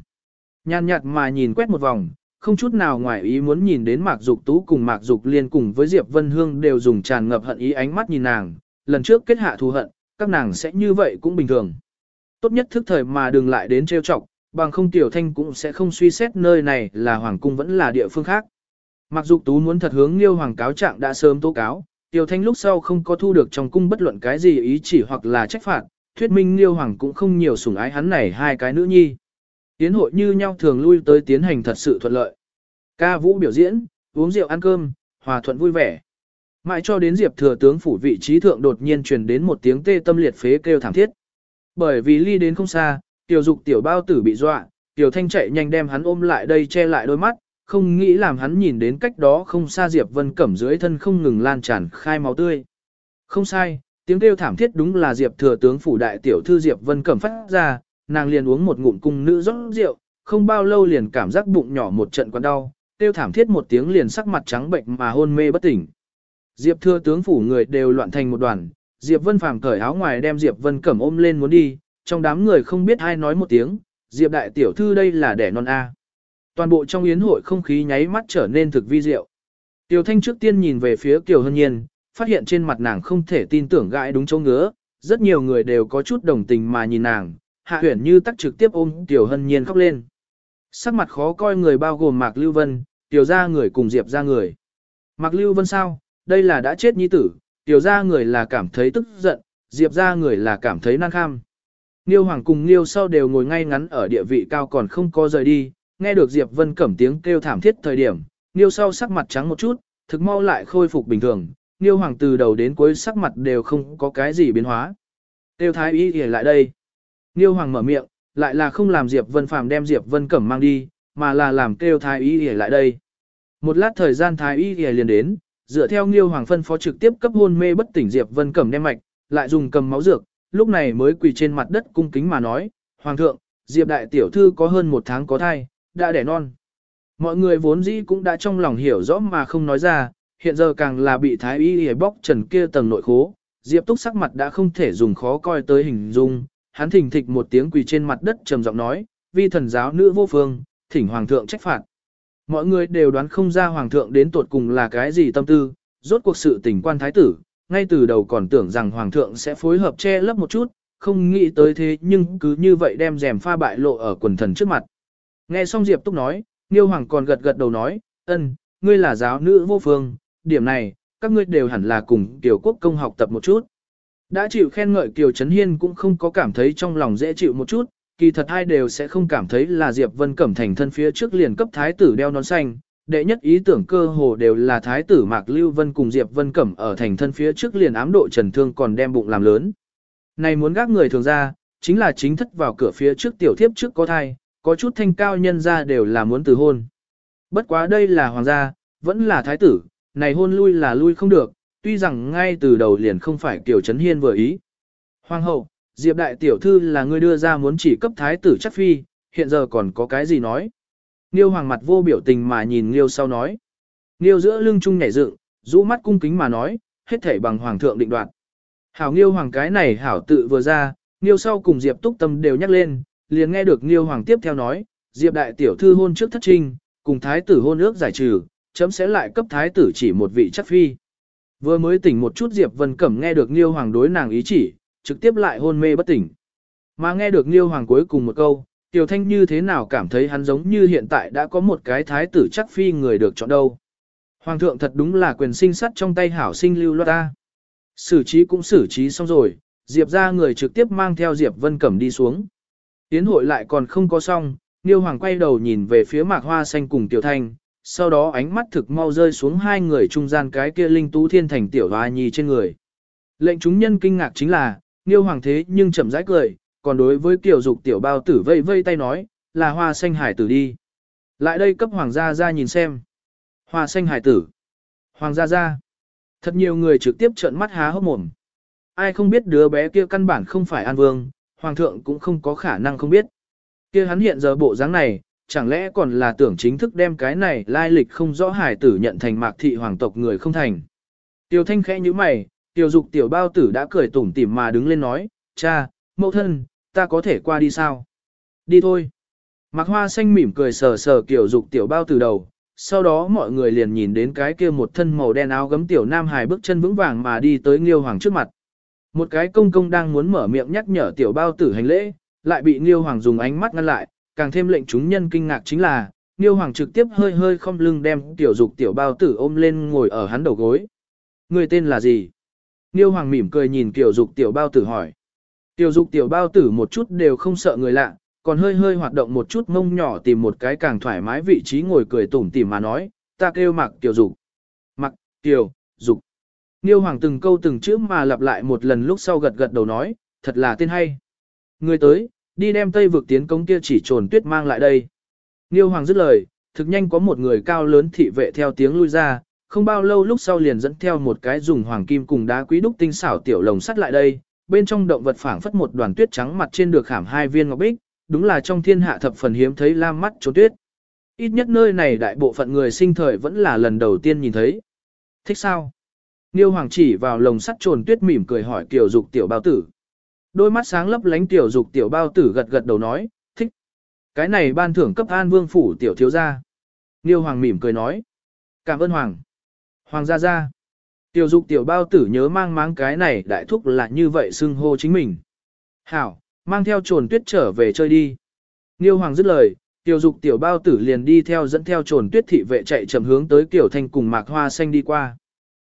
Nhàn nhạt mà nhìn quét một vòng, không chút nào ngoài ý muốn nhìn đến Mạc Dục Tú cùng Mạc Dục Liên cùng với Diệp Vân Hương đều dùng tràn ngập hận ý ánh mắt nhìn nàng, lần trước kết hạ thù hận, các nàng sẽ như vậy cũng bình thường. Tốt nhất thức thời mà đừng lại đến trêu chọc, bằng không Tiểu Thanh cũng sẽ không suy xét nơi này là Hoàng Cung vẫn là địa phương khác. mặc Dục Tú muốn thật hướng Liêu Hoàng cáo trạng đã sớm tố cáo, Tiểu Thanh lúc sau không có thu được trong cung bất luận cái gì ý chỉ hoặc là trách phạt, thuyết minh Liêu Hoàng cũng không nhiều sủng ái hắn này hai cái nữ nhi. Tiến hội như nhau thường lui tới tiến hành thật sự thuận lợi. Ca vũ biểu diễn, uống rượu ăn cơm, hòa thuận vui vẻ. Mãi cho đến Diệp thừa tướng phủ vị trí thượng đột nhiên truyền đến một tiếng tê tâm liệt phế kêu thảm thiết. Bởi vì ly đến không xa, tiểu dục tiểu bao tử bị dọa, tiểu thanh chạy nhanh đem hắn ôm lại đây che lại đôi mắt, không nghĩ làm hắn nhìn đến cách đó không xa Diệp Vân Cẩm dưới thân không ngừng lan tràn khai máu tươi. Không sai, tiếng kêu thảm thiết đúng là Diệp thừa tướng phủ đại tiểu thư Diệp Vân Cẩm phát ra, nàng liền uống một ngụm cung nữ rót rượu, không bao lâu liền cảm giác bụng nhỏ một trận quặn đau, tiêu thảm thiết một tiếng liền sắc mặt trắng bệnh mà hôn mê bất tỉnh. Diệp Thừa tướng phủ người đều loạn thành một đoàn, Diệp Vân Phàm cởi áo ngoài đem Diệp Vân Cẩm ôm lên muốn đi, trong đám người không biết ai nói một tiếng, Diệp đại tiểu thư đây là đẻ non a. Toàn bộ trong yến hội không khí nháy mắt trở nên thực vi diệu. Tiểu Thanh trước tiên nhìn về phía Kiều Hân Nhiên, phát hiện trên mặt nàng không thể tin tưởng gãi đúng chỗ ngứa, rất nhiều người đều có chút đồng tình mà nhìn nàng, Hạ huyển Như tắc trực tiếp ôm Tiểu Hân Nhiên khóc lên. Sắc mặt khó coi người bao gồm Mạc Lưu Vân, Tiểu gia người cùng Diệp gia người. Mạc Lưu Vân sao, đây là đã chết nhi tử, Tiểu gia người là cảm thấy tức giận, Diệp gia người là cảm thấy nan kham. Niêu Hoàng cùng Niêu sau đều ngồi ngay ngắn ở địa vị cao còn không có rời đi, nghe được Diệp Vân cẩm tiếng kêu thảm thiết thời điểm, Niêu sau sắc mặt trắng một chút, thực mau lại khôi phục bình thường, Niêu Hoàng từ đầu đến cuối sắc mặt đều không có cái gì biến hóa. Tiêu Thái Y ỉa lại đây. Niêu Hoàng mở miệng, lại là không làm Diệp Vân Phàm đem Diệp Vân Cẩm mang đi, mà là làm kêu Thái Y để lại đây. Một lát thời gian Thái Y liền đến, dựa theo Niêu Hoàng phân phó trực tiếp cấp hôn mê bất tỉnh Diệp Vân Cẩm đem mạch, lại dùng cầm máu dược, lúc này mới quỳ trên mặt đất cung kính mà nói, Hoàng thượng, Diệp đại tiểu thư có hơn một tháng có thai, đã đẻ non. Mọi người vốn dĩ cũng đã trong lòng hiểu rõ mà không nói ra, hiện giờ càng là bị Thái Y để bóc trần kia tầng nội khố, Diệp Túc sắc mặt đã không thể dùng khó coi tới hình dung, hắn thỉnh thịch một tiếng quỳ trên mặt đất trầm giọng nói, vi thần giáo nữ vô phương, thỉnh hoàng thượng trách phạt. Mọi người đều đoán không ra hoàng thượng đến tột cùng là cái gì tâm tư, rốt cuộc sự tình quan thái tử, ngay từ đầu còn tưởng rằng hoàng thượng sẽ phối hợp che lấp một chút, không nghĩ tới thế nhưng cứ như vậy đem rèm pha bại lộ ở quần thần trước mặt. Nghe xong Diệp Túc nói, Niêu Hoàng còn gật gật đầu nói, ân, ngươi là giáo nữ vô phương, điểm này, các ngươi đều hẳn là cùng Kiều Quốc công học tập một chút. Đã chịu khen ngợi Kiều Trấn Hiên cũng không có cảm thấy trong lòng dễ chịu một chút, kỳ thật hai đều sẽ không cảm thấy là Diệp Vân Cẩm thành thân phía trước liền cấp thái tử đeo nón xanh. Đệ nhất ý tưởng cơ hồ đều là thái tử Mạc Lưu Vân cùng Diệp Vân Cẩm ở thành thân phía trước liền ám độ trần thương còn đem bụng làm lớn. Này muốn gác người thường ra, chính là chính thất vào cửa phía trước tiểu thiếp trước có thai, có chút thanh cao nhân ra đều là muốn từ hôn. Bất quá đây là hoàng gia, vẫn là thái tử, này hôn lui là lui không được, tuy rằng ngay từ đầu liền không phải Kiều Trấn Hiên vừa ý. Hoàng hậu, Diệp đại tiểu thư là người đưa ra muốn chỉ cấp thái tử chắc phi, hiện giờ còn có cái gì nói. Niêu hoàng mặt vô biểu tình mà nhìn Niêu sau nói. Niêu giữa lưng trung nhảy dựng, rũ mắt cung kính mà nói, hết thảy bằng hoàng thượng định đoạt. Hảo Niêu hoàng cái này hảo tự vừa ra, Niêu sau cùng Diệp túc tâm đều nhắc lên, liền nghe được Niêu hoàng tiếp theo nói, Diệp đại tiểu thư hôn trước thất trinh, cùng thái tử hôn ước giải trừ, chấm sẽ lại cấp thái tử chỉ một vị chắc phi. Vừa mới tỉnh một chút Diệp Vân Cẩm nghe được Niêu Hoàng đối nàng ý chỉ, trực tiếp lại hôn mê bất tỉnh. Mà nghe được Niêu Hoàng cuối cùng một câu, Tiểu Thanh như thế nào cảm thấy hắn giống như hiện tại đã có một cái thái tử chắc phi người được chọn đâu. Hoàng thượng thật đúng là quyền sinh sắt trong tay hảo sinh lưu loa ta. Xử trí cũng xử trí xong rồi, Diệp ra người trực tiếp mang theo Diệp Vân Cẩm đi xuống. Tiến hội lại còn không có xong, Niêu Hoàng quay đầu nhìn về phía mạc hoa xanh cùng Tiểu Thanh, sau đó ánh mắt thực mau rơi xuống hai người trung gian cái kia linh tú thiên thành Tiểu Hoa Nhi trên người. Lệnh chúng nhân kinh ngạc chính là, Niêu Hoàng thế nhưng chậm rãi cười, còn đối với tiểu Dục Tiểu Bao tử vây vây tay nói, là hoa xanh hải tử đi. Lại đây cấp Hoàng gia ra nhìn xem. Hoa xanh hải tử. Hoàng gia ra. Thật nhiều người trực tiếp trợn mắt há hốc mồm. Ai không biết đứa bé kia căn bản không phải An Vương, Hoàng thượng cũng không có khả năng không biết. Kia hắn hiện giờ bộ dáng này, chẳng lẽ còn là tưởng chính thức đem cái này lai lịch không rõ hải tử nhận thành mạc thị hoàng tộc người không thành. Tiêu thanh khẽ như mày, tiêu dục tiểu bao tử đã cười tủm tỉm mà đứng lên nói, cha, mẫu thân, ta có thể qua đi sao? Đi thôi. Mạc hoa xanh mỉm cười sờ sờ kiểu dục tiểu bao tử đầu, sau đó mọi người liền nhìn đến cái kia một thân màu đen áo gấm tiểu nam hài bước chân vững vàng mà đi tới Nghiêu Hoàng trước mặt. Một cái công công đang muốn mở miệng nhắc nhở tiểu bao tử hành lễ, lại bị Nghiêu Hoàng dùng ánh mắt ngăn lại, càng thêm lệnh chúng nhân kinh ngạc chính là, Nghiêu Hoàng trực tiếp hơi hơi không lưng đem tiểu dục tiểu bao tử ôm lên ngồi ở hắn đầu gối. Người tên là gì? Nghiêu Hoàng mỉm cười nhìn tiểu dục tiểu bao tử hỏi. Tiểu dục tiểu bao tử một chút đều không sợ người lạ, còn hơi hơi hoạt động một chút mông nhỏ tìm một cái càng thoải mái vị trí ngồi cười tủm tỉm mà nói, ta kêu mặc tiểu dục. Mặc, tiểu, dục. Nghiêu Hoàng từng câu từng chữ mà lặp lại một lần lúc sau gật gật đầu nói, thật là tên hay. Người tới, đi đem tây vực tiến công kia chỉ trồn tuyết mang lại đây. Nghiêu Hoàng dứt lời, thực nhanh có một người cao lớn thị vệ theo tiếng lui ra, không bao lâu lúc sau liền dẫn theo một cái dùng hoàng kim cùng đá quý đúc tinh xảo tiểu lồng sắt lại đây, bên trong động vật phảng phất một đoàn tuyết trắng mặt trên được khảm hai viên ngọc bích, đúng là trong thiên hạ thập phần hiếm thấy lam mắt trốn tuyết. Ít nhất nơi này đại bộ phận người sinh thời vẫn là lần đầu tiên nhìn thấy. Thích sao? Niêu Hoàng chỉ vào lồng sắt trồn tuyết mỉm cười hỏi tiểu Dục tiểu bao tử. Đôi mắt sáng lấp lánh Tiểu Dục tiểu bao tử gật gật đầu nói, thích. Cái này ban thưởng cấp an vương phủ tiểu thiếu gia. Niêu Hoàng mỉm cười nói, cảm ơn Hoàng. Hoàng gia gia. Tiểu Dục tiểu bao tử nhớ mang máng cái này đại thúc là như vậy xưng hô chính mình. Hảo, mang theo trồn tuyết trở về chơi đi. Nghiêu Hoàng dứt lời, Tiểu Dục tiểu bao tử liền đi theo dẫn theo trồn tuyết thị vệ chạy chậm hướng tới Kiều Thanh cùng Mạc Hoa Xanh đi qua.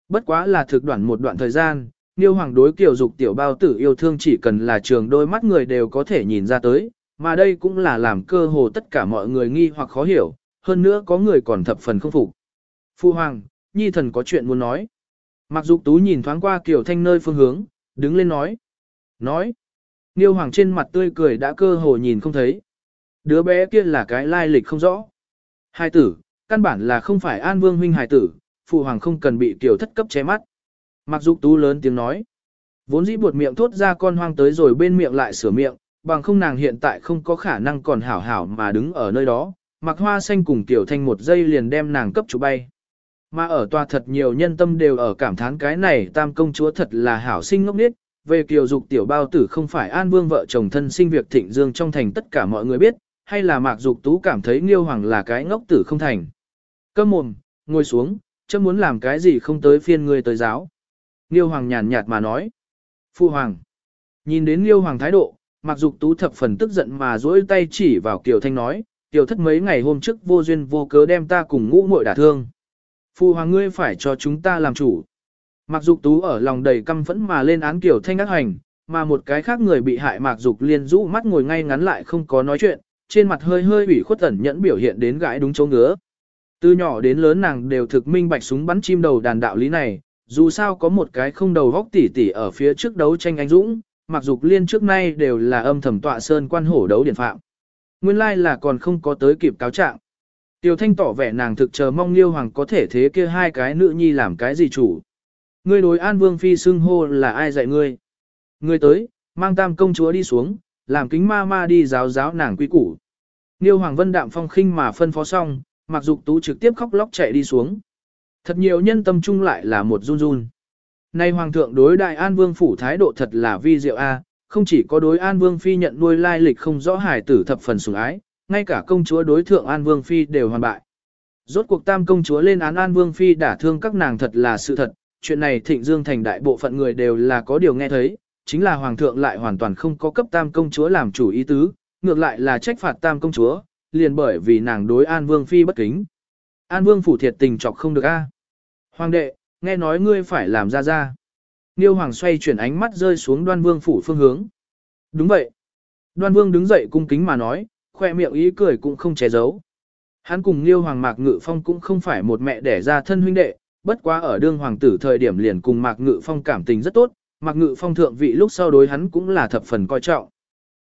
Bất quá là thực đoạn một đoạn thời gian, Niêu Hoàng đối kiểu dục tiểu bao tử yêu thương chỉ cần là trường đôi mắt người đều có thể nhìn ra tới, mà đây cũng là làm cơ hồ tất cả mọi người nghi hoặc khó hiểu, hơn nữa có người còn thập phần không phục. Phu Hoàng, Nhi thần có chuyện muốn nói. Mặc dục tú nhìn thoáng qua kiểu thanh nơi phương hướng, đứng lên nói. Nói. Niêu Hoàng trên mặt tươi cười đã cơ hồ nhìn không thấy. Đứa bé kia là cái lai lịch không rõ. Hai tử, căn bản là không phải An Vương huynh hài tử, phụ hoàng không cần bị tiểu thất cấp che mắt. Mặc dục tú lớn tiếng nói. Vốn dĩ buột miệng thốt ra con hoang tới rồi bên miệng lại sửa miệng, bằng không nàng hiện tại không có khả năng còn hảo hảo mà đứng ở nơi đó. Mặc hoa xanh cùng tiểu thanh một giây liền đem nàng cấp chủ bay. Mà ở tòa thật nhiều nhân tâm đều ở cảm thán cái này tam công chúa thật là hảo sinh ngốc nết. Về kiều dục tiểu bao tử không phải an vương vợ chồng thân sinh việc thịnh dương trong thành tất cả mọi người biết, hay là mạc dục tú cảm thấy nghiêu hoàng là cái ngốc tử không thành. Câm mồm, ngồi xuống, chấm muốn làm cái gì không tới phiên ngươi tới giáo. Nghiêu Hoàng nhàn nhạt mà nói. Phu Hoàng. Nhìn đến Nghiêu Hoàng thái độ, mặc dục tú thập phần tức giận mà duỗi tay chỉ vào Kiều Thanh nói, Kiều thất mấy ngày hôm trước vô duyên vô cớ đem ta cùng ngũ muội đả thương. Phu Hoàng ngươi phải cho chúng ta làm chủ. Mặc dục tú ở lòng đầy căm phẫn mà lên án kiểu Thanh ác hành, mà một cái khác người bị hại Mạc Dục Liên rũ mắt ngồi ngay ngắn lại không có nói chuyện, trên mặt hơi hơi ủy khuất ẩn nhẫn biểu hiện đến gãi đúng chỗ ngứa. Từ nhỏ đến lớn nàng đều thực minh bạch súng bắn chim đầu đàn đạo lý này, dù sao có một cái không đầu góc tỉ tỉ ở phía trước đấu tranh anh dũng, Mạc Dục Liên trước nay đều là âm thầm tọa sơn quan hổ đấu điển phạm. Nguyên lai là còn không có tới kịp cáo trạng. Tiêu Thanh tỏ vẻ nàng thực chờ mong Liêu Hoàng có thể thế kia hai cái nữ nhi làm cái gì chủ. Ngươi đối An Vương Phi xưng hô là ai dạy ngươi? Ngươi tới, mang tam công chúa đi xuống, làm kính ma ma đi giáo giáo nàng quý củ. Liêu Hoàng Vân đạm phong khinh mà phân phó xong, mặc dục tú trực tiếp khóc lóc chạy đi xuống. Thật nhiều nhân tâm chung lại là một run run. Nay Hoàng thượng đối đại An Vương phủ thái độ thật là vi diệu a, không chỉ có đối An Vương Phi nhận nuôi lai lịch không rõ hài tử thập phần sủng ái, ngay cả công chúa đối thượng An Vương Phi đều hoàn bại. Rốt cuộc tam công chúa lên án An Vương Phi đả thương các nàng thật là sự thật, chuyện này thịnh dương thành đại bộ phận người đều là có điều nghe thấy, chính là hoàng thượng lại hoàn toàn không có cấp tam công chúa làm chủ ý tứ, ngược lại là trách phạt tam công chúa, liền bởi vì nàng đối An Vương phi bất kính. An Vương phủ thiệt tình chọc không được a. Hoàng đệ, nghe nói ngươi phải làm ra ra. Niêu Hoàng xoay chuyển ánh mắt rơi xuống Đoan Vương phủ phương hướng. Đúng vậy. Đoan Vương đứng dậy cung kính mà nói, khoe miệng ý cười cũng không che giấu. Hắn cùng liêu Hoàng Mạc Ngự Phong cũng không phải một mẹ đẻ ra thân huynh đệ, bất quá ở đương hoàng tử thời điểm liền cùng Mạc Ngự Phong cảm tình rất tốt, Mạc Ngự Phong thượng vị lúc sau đối hắn cũng là thập phần coi trọng.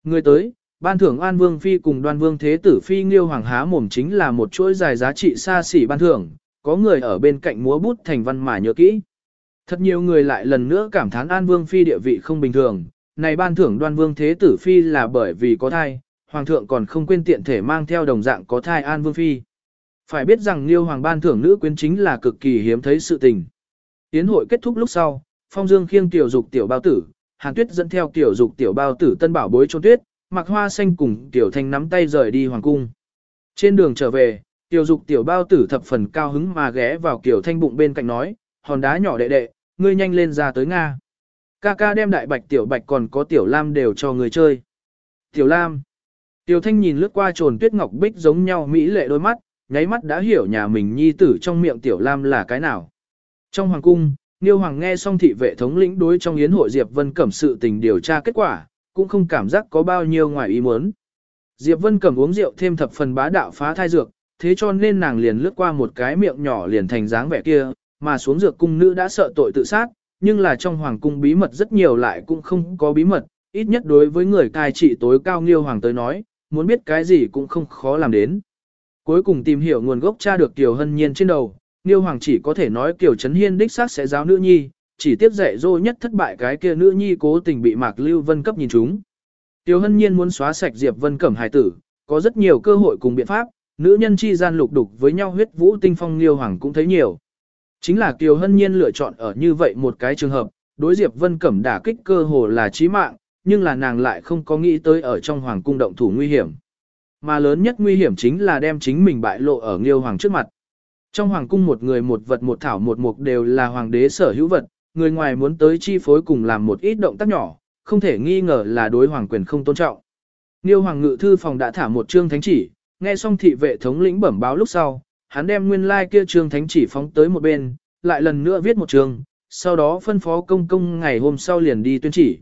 Người tới, ban thưởng An Vương Phi cùng đoan vương thế tử Phi Nghiêu Hoàng há mồm chính là một chuỗi dài giá trị xa xỉ ban thưởng, có người ở bên cạnh múa bút thành văn mà nhớ kỹ. Thật nhiều người lại lần nữa cảm thán An Vương Phi địa vị không bình thường, này ban thưởng đoan vương thế tử Phi là bởi vì có thai, Hoàng thượng còn không quên tiện thể mang theo đồng dạng có thai An Vương Phi. Phải biết rằng Liêu Hoàng ban thưởng nữ quyến chính là cực kỳ hiếm thấy sự tình. Tiến hội kết thúc lúc sau, Phong Dương khiêng tiểu dục tiểu bao tử, Hàn Tuyết dẫn theo tiểu dục tiểu bao tử tân bảo bối trôn tuyết, mặc hoa xanh cùng tiểu thanh nắm tay rời đi hoàng cung. Trên đường trở về, tiểu dục tiểu bao tử thập phần cao hứng mà ghé vào tiểu thanh bụng bên cạnh nói, hòn đá nhỏ đệ đệ, ngươi nhanh lên ra tới Nga. Ca ca đem đại bạch tiểu bạch còn có tiểu lam đều cho người chơi. Tiểu lam. Tiểu thanh nhìn lướt qua trồn tuyết ngọc bích giống nhau mỹ lệ đôi mắt, nháy mắt đã hiểu nhà mình nhi tử trong miệng tiểu lam là cái nào. Trong hoàng cung, Niêu Hoàng nghe xong thị vệ thống lĩnh đối trong yến hội Diệp Vân Cẩm sự tình điều tra kết quả, cũng không cảm giác có bao nhiêu ngoài ý muốn. Diệp Vân Cẩm uống rượu thêm thập phần bá đạo phá thai dược, thế cho nên nàng liền lướt qua một cái miệng nhỏ liền thành dáng vẻ kia, mà xuống dược cung nữ đã sợ tội tự sát, nhưng là trong hoàng cung bí mật rất nhiều lại cũng không có bí mật, ít nhất đối với người cai trị tối cao Niêu Hoàng tới nói, muốn biết cái gì cũng không khó làm đến. Cuối cùng tìm hiểu nguồn gốc cha được Tiểu Hân Nhiên trên đầu, Niêu Hoàng chỉ có thể nói Kiều Trấn Hiên đích xác sẽ giáo nữ nhi, chỉ tiếp dạy dỗ nhất thất bại cái kia nữ nhi cố tình bị Mạc Lưu Vân cấp nhìn chúng. Kiều Hân Nhiên muốn xóa sạch Diệp Vân Cẩm hài tử, có rất nhiều cơ hội cùng biện pháp, nữ nhân chi gian lục đục với nhau huyết vũ tinh phong Niêu Hoàng cũng thấy nhiều. Chính là Kiều Hân Nhiên lựa chọn ở như vậy một cái trường hợp, đối Diệp Vân Cẩm đả kích cơ hồ là chí mạng, nhưng là nàng lại không có nghĩ tới ở trong hoàng cung động thủ nguy hiểm. Mà lớn nhất nguy hiểm chính là đem chính mình bại lộ ở Nghiêu Hoàng trước mặt. Trong hoàng cung một người một vật một thảo một mục đều là hoàng đế sở hữu vật, người ngoài muốn tới chi phối cùng làm một ít động tác nhỏ, không thể nghi ngờ là đối hoàng quyền không tôn trọng. Nghiêu hoàng ngự thư phòng đã thả một chương thánh chỉ, nghe xong thị vệ thống lĩnh bẩm báo lúc sau, hắn đem nguyên lai like kia chương thánh chỉ phóng tới một bên, lại lần nữa viết một chương, sau đó phân phó công công ngày hôm sau liền đi tuyên chỉ.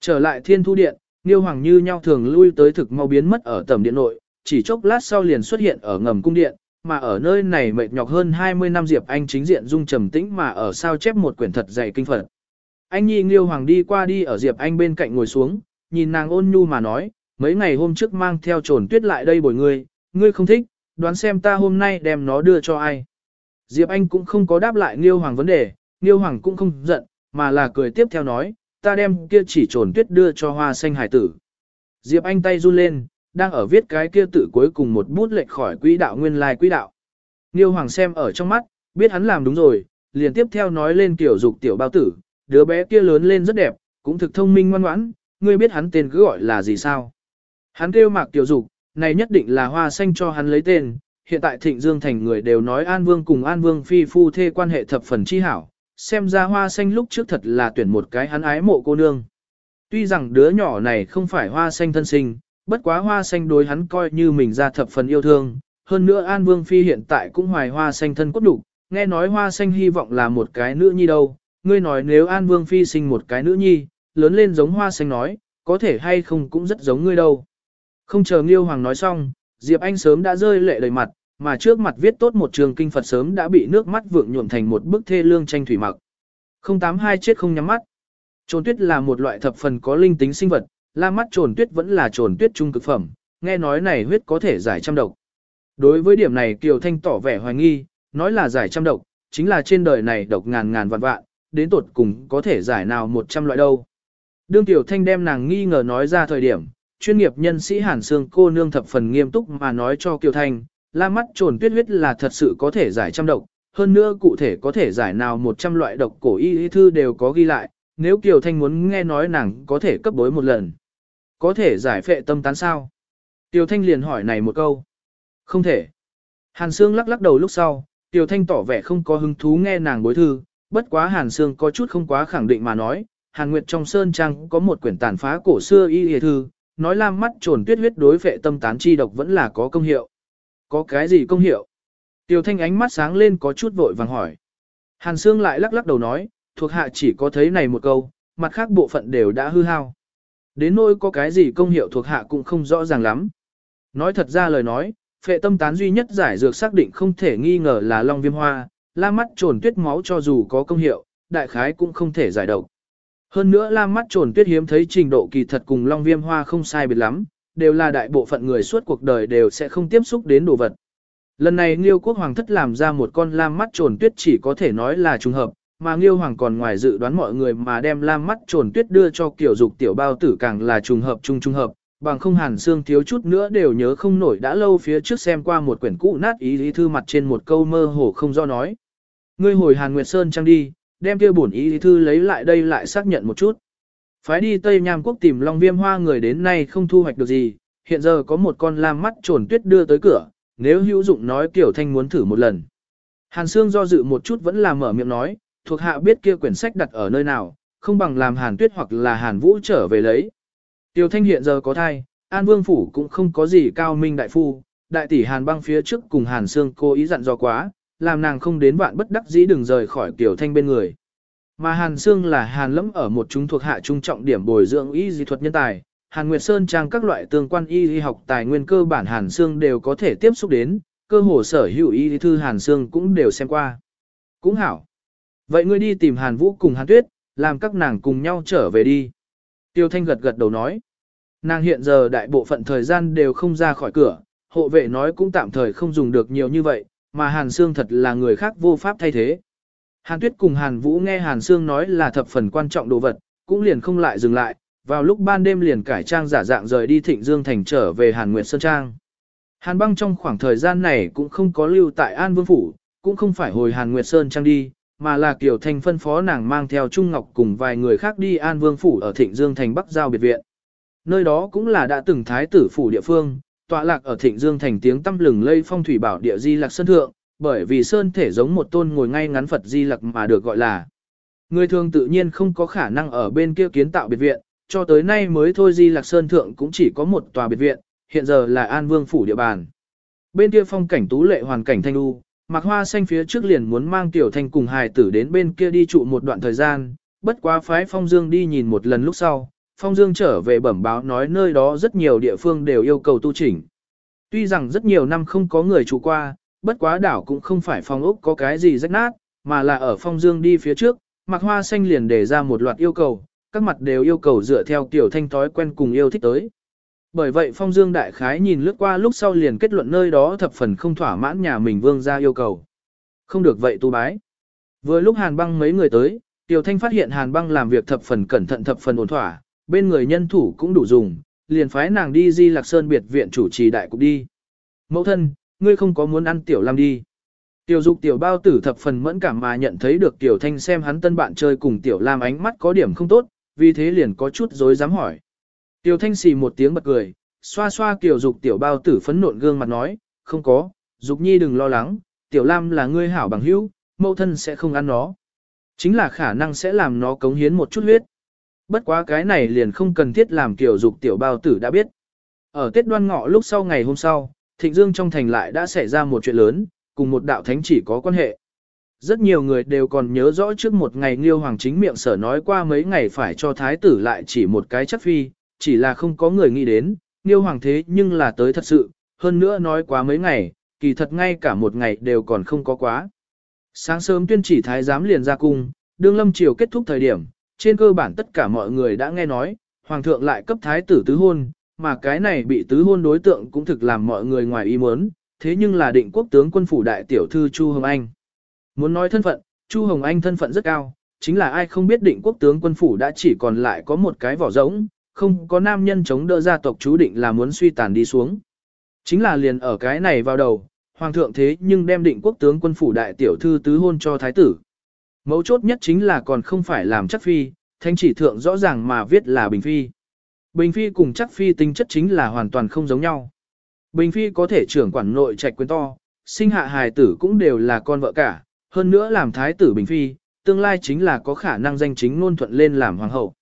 Trở lại thiên thu điện, Niêu hoàng như nhau thường lui tới thực mau biến mất ở tầm điện nội, chỉ chốc lát sau liền xuất hiện ở ngầm cung điện, mà ở nơi này mệt nhọc hơn 20 năm Diệp Anh chính diện dung trầm tĩnh mà ở sao chép một quyển thật dày kinh Phật. Anh Nhi Nghiêu Hoàng đi qua đi ở Diệp Anh bên cạnh ngồi xuống, nhìn nàng ôn nhu mà nói, mấy ngày hôm trước mang theo trồn tuyết lại đây bồi ngươi, ngươi không thích, đoán xem ta hôm nay đem nó đưa cho ai. Diệp Anh cũng không có đáp lại Nghiêu Hoàng vấn đề, Nghiêu Hoàng cũng không giận, mà là cười tiếp theo nói, ta đem kia chỉ trồn tuyết đưa cho hoa xanh hải tử. Diệp Anh tay run lên, đang ở viết cái kia tự cuối cùng một bút lệch khỏi quỹ đạo nguyên lai quỹ đạo. Niêu Hoàng xem ở trong mắt, biết hắn làm đúng rồi, liền tiếp theo nói lên tiểu dục tiểu bao tử, đứa bé kia lớn lên rất đẹp, cũng thực thông minh ngoan ngoãn, ngươi biết hắn tên cứ gọi là gì sao? Hắn kêu mạc tiểu dục, này nhất định là hoa xanh cho hắn lấy tên, hiện tại thịnh dương thành người đều nói An Vương cùng An Vương phi phu thê quan hệ thập phần chi hảo, xem ra hoa xanh lúc trước thật là tuyển một cái hắn ái mộ cô nương. Tuy rằng đứa nhỏ này không phải hoa xanh thân sinh, bất quá hoa xanh đối hắn coi như mình ra thập phần yêu thương, hơn nữa An Vương phi hiện tại cũng hoài hoa xanh thân cốt đủ, nghe nói hoa xanh hy vọng là một cái nữ nhi đâu, ngươi nói nếu An Vương phi sinh một cái nữ nhi, lớn lên giống hoa xanh nói, có thể hay không cũng rất giống ngươi đâu. Không chờ Nghiêu Hoàng nói xong, Diệp Anh sớm đã rơi lệ đầy mặt, mà trước mặt viết tốt một trường kinh Phật sớm đã bị nước mắt vượng nhuộm thành một bức thê lương tranh thủy mặc. 082 chết không nhắm mắt. Trồn tuyết là một loại thập phần có linh tính sinh vật, la mắt trồn tuyết vẫn là trồn tuyết trung cực phẩm, nghe nói này huyết có thể giải trăm độc. Đối với điểm này Kiều Thanh tỏ vẻ hoài nghi, nói là giải trăm độc, chính là trên đời này độc ngàn ngàn vạn vạn, đến tột cùng có thể giải nào một trăm loại đâu. Đương Tiểu Thanh đem nàng nghi ngờ nói ra thời điểm, chuyên nghiệp nhân sĩ Hàn Sương cô nương thập phần nghiêm túc mà nói cho Kiều Thanh, la mắt trồn tuyết huyết là thật sự có thể giải trăm độc, hơn nữa cụ thể có thể giải nào một trăm loại độc cổ y y thư đều có ghi lại, nếu Kiều Thanh muốn nghe nói nàng có thể cấp bối một lần. Có thể giải phệ tâm tán sao? Kiều Thanh liền hỏi này một câu. Không thể. Hàn Sương lắc lắc đầu lúc sau, Kiều Thanh tỏ vẻ không có hứng thú nghe nàng bối thư, bất quá Hàn Sương có chút không quá khẳng định mà nói, Hàn Nguyệt trong sơn trang có một quyển tàn phá cổ xưa y y thư, nói lam mắt trồn tuyết huyết đối phệ tâm tán chi độc vẫn là có công hiệu. Có cái gì công hiệu? Tiểu thanh ánh mắt sáng lên có chút vội vàng hỏi. Hàn Sương lại lắc lắc đầu nói, thuộc hạ chỉ có thấy này một câu, mặt khác bộ phận đều đã hư hao. Đến nỗi có cái gì công hiệu thuộc hạ cũng không rõ ràng lắm. Nói thật ra lời nói, phệ tâm tán duy nhất giải dược xác định không thể nghi ngờ là long viêm hoa, la mắt trồn tuyết máu cho dù có công hiệu, đại khái cũng không thể giải độc. Hơn nữa la mắt trồn tuyết hiếm thấy trình độ kỳ thật cùng long viêm hoa không sai biệt lắm, đều là đại bộ phận người suốt cuộc đời đều sẽ không tiếp xúc đến đồ vật. Lần này Nghiêu quốc hoàng thất làm ra một con lam mắt trồn tuyết chỉ có thể nói là trùng hợp, mà Nghiêu hoàng còn ngoài dự đoán mọi người mà đem lam mắt trồn tuyết đưa cho kiểu dục tiểu bao tử càng là trùng hợp chung trùng hợp, bằng không hàn xương thiếu chút nữa đều nhớ không nổi đã lâu phía trước xem qua một quyển cũ nát ý lý thư mặt trên một câu mơ hồ không do nói. Ngươi hồi Hàn Nguyệt Sơn trang đi, đem kia bổn ý lý thư lấy lại đây lại xác nhận một chút. Phái đi Tây Nham Quốc tìm Long Viêm Hoa người đến nay không thu hoạch được gì, hiện giờ có một con lam mắt trồn tuyết đưa tới cửa, nếu hữu dụng nói Tiểu Thanh muốn thử một lần. Hàn Sương do dự một chút vẫn là mở miệng nói, thuộc hạ biết kia quyển sách đặt ở nơi nào, không bằng làm Hàn Tuyết hoặc là Hàn Vũ trở về lấy. Tiểu Thanh hiện giờ có thai, An Vương Phủ cũng không có gì cao minh đại phu, đại tỷ Hàn băng phía trước cùng Hàn Sương cố ý dặn dò quá, làm nàng không đến vạn bất đắc dĩ đừng rời khỏi Tiểu Thanh bên người. Mà Hàn Sương là Hàn lẫm ở một chúng thuộc hạ trung trọng điểm bồi dưỡng y dị thuật nhân tài, Hàn Nguyệt Sơn trang các loại tương quan y y học tài nguyên cơ bản Hàn Sương đều có thể tiếp xúc đến, cơ hồ sở hữu y thư Hàn Sương cũng đều xem qua. Cũng hảo. Vậy ngươi đi tìm Hàn Vũ cùng Hàn Tuyết, làm các nàng cùng nhau trở về đi. Tiêu Thanh gật gật đầu nói. Nàng hiện giờ đại bộ phận thời gian đều không ra khỏi cửa, hộ vệ nói cũng tạm thời không dùng được nhiều như vậy, mà Hàn Sương thật là người khác vô pháp thay thế. Hàn Tuyết cùng Hàn Vũ nghe Hàn Sương nói là thập phần quan trọng đồ vật, cũng liền không lại dừng lại, vào lúc ban đêm liền cải trang giả dạng rời đi Thịnh Dương Thành trở về Hàn Nguyệt Sơn Trang. Hàn băng trong khoảng thời gian này cũng không có lưu tại An Vương Phủ, cũng không phải hồi Hàn Nguyệt Sơn Trang đi, mà là Kiều Thanh phân phó nàng mang theo Trung Ngọc cùng vài người khác đi An Vương Phủ ở Thịnh Dương Thành Bắc Giao Biệt Viện. Nơi đó cũng là đã từng thái tử phủ địa phương, tọa lạc ở Thịnh Dương Thành tiếng tăm lừng lây phong thủy bảo địa di lạc sơn thượng, bởi vì sơn thể giống một tôn ngồi ngay ngắn Phật di lặc mà được gọi là. Người thường tự nhiên không có khả năng ở bên kia kiến tạo biệt viện, cho tới nay mới thôi Di Lạc Sơn Thượng cũng chỉ có một tòa biệt viện, hiện giờ là An Vương Phủ địa bàn. Bên kia phong cảnh tú lệ hoàn cảnh thanh u mặc hoa xanh phía trước liền muốn mang tiểu thanh cùng hài tử đến bên kia đi trụ một đoạn thời gian, bất quá phái phong dương đi nhìn một lần lúc sau, phong dương trở về bẩm báo nói nơi đó rất nhiều địa phương đều yêu cầu tu chỉnh. Tuy rằng rất nhiều năm không có người trụ qua, bất quá đảo cũng không phải phong ốc có cái gì rách nát, mà là ở phong dương đi phía trước, mặc hoa xanh liền đề ra một loạt yêu cầu, các mặt đều yêu cầu dựa theo tiểu thanh thói quen cùng yêu thích tới. Bởi vậy Phong Dương Đại Khái nhìn lướt qua lúc sau liền kết luận nơi đó thập phần không thỏa mãn nhà mình vương ra yêu cầu. Không được vậy tu bái. Vừa lúc Hàn băng mấy người tới, Tiểu Thanh phát hiện Hàn băng làm việc thập phần cẩn thận thập phần ổn thỏa, bên người nhân thủ cũng đủ dùng, liền phái nàng đi Di Lạc Sơn biệt viện chủ trì đại cục đi. Mẫu thân, ngươi không có muốn ăn Tiểu Lam đi. Tiểu dục tiểu bao tử thập phần mẫn cảm mà nhận thấy được Tiểu Thanh xem hắn tân bạn chơi cùng Tiểu Lam ánh mắt có điểm không tốt, vì thế liền có chút dối dám hỏi. Tiểu thanh xì một tiếng bật cười, xoa xoa Tiểu dục tiểu bao tử phấn nộn gương mặt nói, không có, Dục Nhi đừng lo lắng, Tiểu Lam là ngươi hảo bằng hữu, mẫu thân sẽ không ăn nó. Chính là khả năng sẽ làm nó cống hiến một chút huyết. Bất quá cái này liền không cần thiết làm Tiểu dục tiểu bao tử đã biết. Ở Tết đoan ngọ lúc sau ngày hôm sau, Thịnh Dương trong thành lại đã xảy ra một chuyện lớn, cùng một đạo thánh chỉ có quan hệ. Rất nhiều người đều còn nhớ rõ trước một ngày Nghiêu Hoàng chính miệng sở nói qua mấy ngày phải cho thái tử lại chỉ một cái chắc phi, chỉ là không có người nghĩ đến, Nghiêu Hoàng thế nhưng là tới thật sự, hơn nữa nói quá mấy ngày, kỳ thật ngay cả một ngày đều còn không có quá. Sáng sớm tuyên chỉ thái giám liền ra cung, đương lâm triều kết thúc thời điểm, trên cơ bản tất cả mọi người đã nghe nói, hoàng thượng lại cấp thái tử tứ hôn, mà cái này bị tứ hôn đối tượng cũng thực làm mọi người ngoài ý muốn, thế nhưng là định quốc tướng quân phủ đại tiểu thư Chu Hồng Anh. Muốn nói thân phận, Chu Hồng Anh thân phận rất cao, chính là ai không biết định quốc tướng quân phủ đã chỉ còn lại có một cái vỏ rỗng, không có nam nhân chống đỡ gia tộc chú định là muốn suy tàn đi xuống. Chính là liền ở cái này vào đầu, hoàng thượng thế nhưng đem định quốc tướng quân phủ đại tiểu thư tứ hôn cho thái tử. Mấu chốt nhất chính là còn không phải làm chắc phi, thanh chỉ thượng rõ ràng mà viết là bình phi. Bình phi cùng chắc phi tính chất chính là hoàn toàn không giống nhau. Bình phi có thể trưởng quản nội trạch quyền to, sinh hạ hài tử cũng đều là con vợ cả, hơn nữa làm thái tử bình phi, tương lai chính là có khả năng danh chính ngôn thuận lên làm hoàng hậu.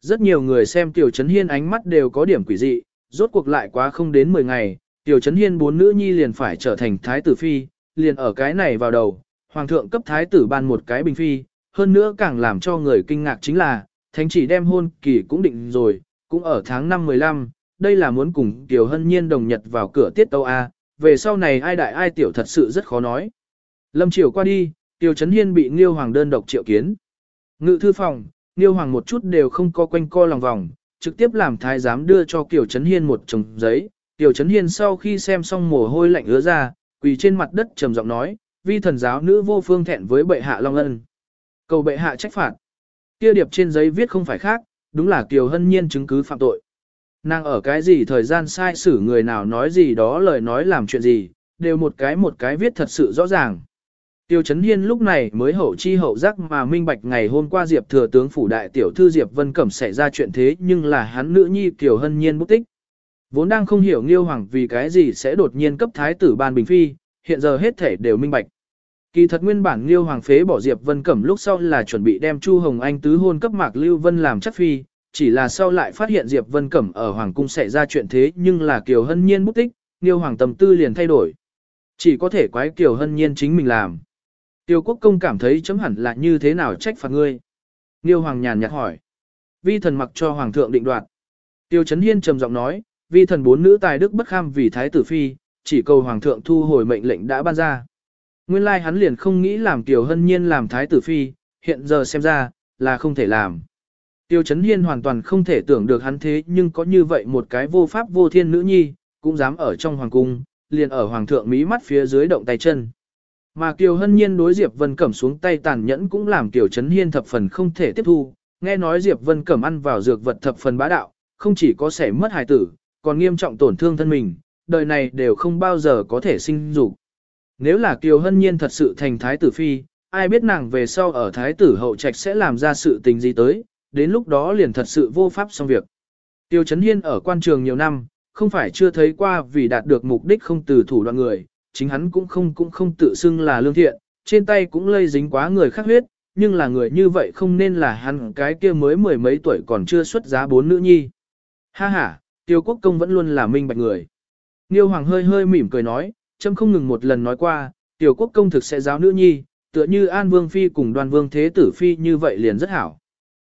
Rất nhiều người xem Tiểu Trấn Hiên ánh mắt đều có điểm quỷ dị, rốt cuộc lại quá không đến 10 ngày, Tiểu Trấn Hiên bốn nữ nhi liền phải trở thành thái tử phi, liền ở cái này vào đầu, hoàng thượng cấp thái tử ban một cái bình phi, hơn nữa càng làm cho người kinh ngạc chính là, thánh chỉ đem hôn kỳ cũng định rồi, cũng ở tháng 5 15, đây là muốn cùng Tiểu Hân Nhiên đồng nhật vào cửa tiết tâu A, về sau này ai đại ai tiểu thật sự rất khó nói. Lâm Triều qua đi, Tiểu Trấn Hiên bị Nghiêu Hoàng đơn độc triệu kiến. Ngự thư phòng, Nghiêu Hoàng một chút đều không có quanh co lòng vòng, trực tiếp làm thái giám đưa cho Kiều Trấn Hiên một chồng giấy. Kiều Trấn Hiên sau khi xem xong mồ hôi lạnh ứa ra, quỳ trên mặt đất trầm giọng nói, vi thần giáo nữ vô phương thẹn với bệ hạ Long Ân. Cầu bệ hạ trách phạt. Kia điệp trên giấy viết không phải khác, đúng là Kiều Hân Nhiên chứng cứ phạm tội. Nàng ở cái gì thời gian sai xử người nào nói gì đó lời nói làm chuyện gì, đều một cái một cái viết thật sự rõ ràng. Tiêu Chấn Hiên lúc này mới hậu chi hậu giác mà minh bạch ngày hôm qua Diệp thừa tướng phủ đại tiểu thư Diệp Vân Cẩm xảy ra chuyện thế nhưng là hắn nữ nhi Kiều Hân Nhiên bút tích. Vốn đang không hiểu Nghiêu Hoàng vì cái gì sẽ đột nhiên cấp thái tử ban bình phi, hiện giờ hết thể đều minh bạch. Kỳ thật nguyên bản Liêu Hoàng phế bỏ Diệp Vân Cẩm lúc sau là chuẩn bị đem Chu Hồng Anh tứ hôn cấp Mạc Lưu Vân làm chất phi, chỉ là sau lại phát hiện Diệp Vân Cẩm ở Hoàng cung xảy ra chuyện thế nhưng là Kiều Hân Nhiên mất tích, Liêu Hoàng tâm tư liền thay đổi. Chỉ có thể quái Kiều Hân Nhiên chính mình làm. Tiêu quốc công cảm thấy chấm hẳn là như thế nào trách phạt ngươi. Liêu Hoàng nhàn nhạt hỏi. Vi thần mặc cho Hoàng thượng định đoạt. Tiêu Trấn Hiên trầm giọng nói, vi thần bốn nữ tài đức bất kham vì thái tử phi, chỉ cầu Hoàng thượng thu hồi mệnh lệnh đã ban ra. Nguyên lai hắn liền không nghĩ làm tiểu Hân Nhiên làm thái tử phi, hiện giờ xem ra, là không thể làm. Tiêu chấn Hiên hoàn toàn không thể tưởng được hắn thế nhưng có như vậy một cái vô pháp vô thiên nữ nhi, cũng dám ở trong hoàng cung, liền ở hoàng thượng mí mắt phía dưới động tay chân. Mà Kiều Hân Nhiên đối Diệp Vân Cẩm xuống tay tàn nhẫn cũng làm Kiều Trấn Hiên thập phần không thể tiếp thu, nghe nói Diệp Vân Cẩm ăn vào dược vật thập phần bá đạo, không chỉ có sẽ mất hài tử, còn nghiêm trọng tổn thương thân mình, đời này đều không bao giờ có thể sinh dục. Nếu là Kiều Hân Nhiên thật sự thành thái tử phi, ai biết nàng về sau ở thái tử hậu trạch sẽ làm ra sự tình gì tới, đến lúc đó liền thật sự vô pháp xong việc. Tiêu Trấn Hiên ở quan trường nhiều năm, không phải chưa thấy qua vì đạt được mục đích không từ thủ đoạn người, chính hắn cũng không cũng không tự xưng là lương thiện, trên tay cũng lây dính quá người khác huyết, nhưng là người như vậy không nên là hắn cái kia mới mười mấy tuổi còn chưa xuất giá bốn nữ nhi. Ha ha, tiêu quốc công vẫn luôn là minh bạch người. Nghiêu Hoàng hơi hơi mỉm cười nói, Trâm không ngừng một lần nói qua, tiểu quốc công thực sẽ giáo nữ nhi, tựa như An Vương Phi cùng đoàn Vương Thế Tử Phi như vậy liền rất hảo.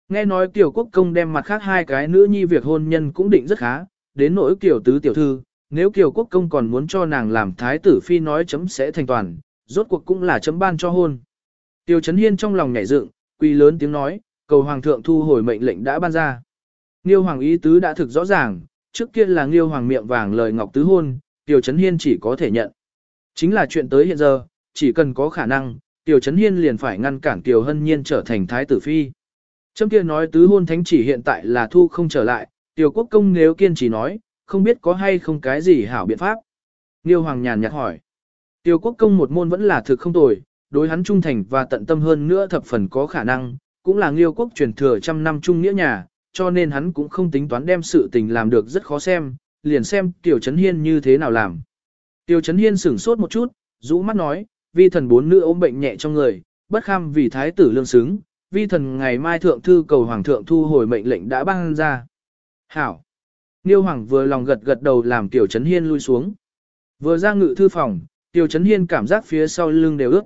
Nghe nói tiểu Quốc Công đem mặt khác hai cái nữ nhi việc hôn nhân cũng định rất khá, đến nỗi kiểu Tứ Tiểu Thư, nếu Kiều Quốc Công còn muốn cho nàng làm thái tử phi nói chấm sẽ thành toàn, rốt cuộc cũng là chấm ban cho hôn. Tiêu Chấn Hiên trong lòng nhảy dựng, quỳ lớn tiếng nói, cầu Hoàng thượng thu hồi mệnh lệnh đã ban ra. Nghiêu Hoàng ý tứ đã thực rõ ràng, trước kia là Nghiêu Hoàng miệng vàng lời ngọc tứ hôn, Tiêu Chấn Hiên chỉ có thể nhận. Chính là chuyện tới hiện giờ, chỉ cần có khả năng, Tiêu Chấn Hiên liền phải ngăn cản Tiêu Hân Nhiên trở thành thái tử phi. Trâm kia nói tứ hôn thánh chỉ hiện tại là thu không trở lại, Tiêu Quốc Công nếu kiên trì nói, không biết có hay không cái gì hảo biện pháp. Nghiêu Hoàng nhàn nhạt hỏi. Tiêu quốc công một môn vẫn là thực không tồi, đối hắn trung thành và tận tâm hơn nữa thập phần có khả năng, cũng là nghiêu quốc truyền thừa trăm năm trung nghĩa nhà, cho nên hắn cũng không tính toán đem sự tình làm được rất khó xem, liền xem Tiểu Trấn Hiên như thế nào làm. Tiêu Chấn Hiên sửng sốt một chút, rũ mắt nói, vi thần bốn nữ ốm bệnh nhẹ trong người, bất kham vì thái tử lương xứng, vi thần ngày mai thượng thư cầu hoàng thượng thu hồi mệnh lệnh đã ban ra. Hảo! Niêu hoàng vừa lòng gật gật đầu làm Tiêu Chấn Hiên lui xuống. Vừa ra ngự thư phòng, Tiêu Chấn Hiên cảm giác phía sau lưng đều ướt.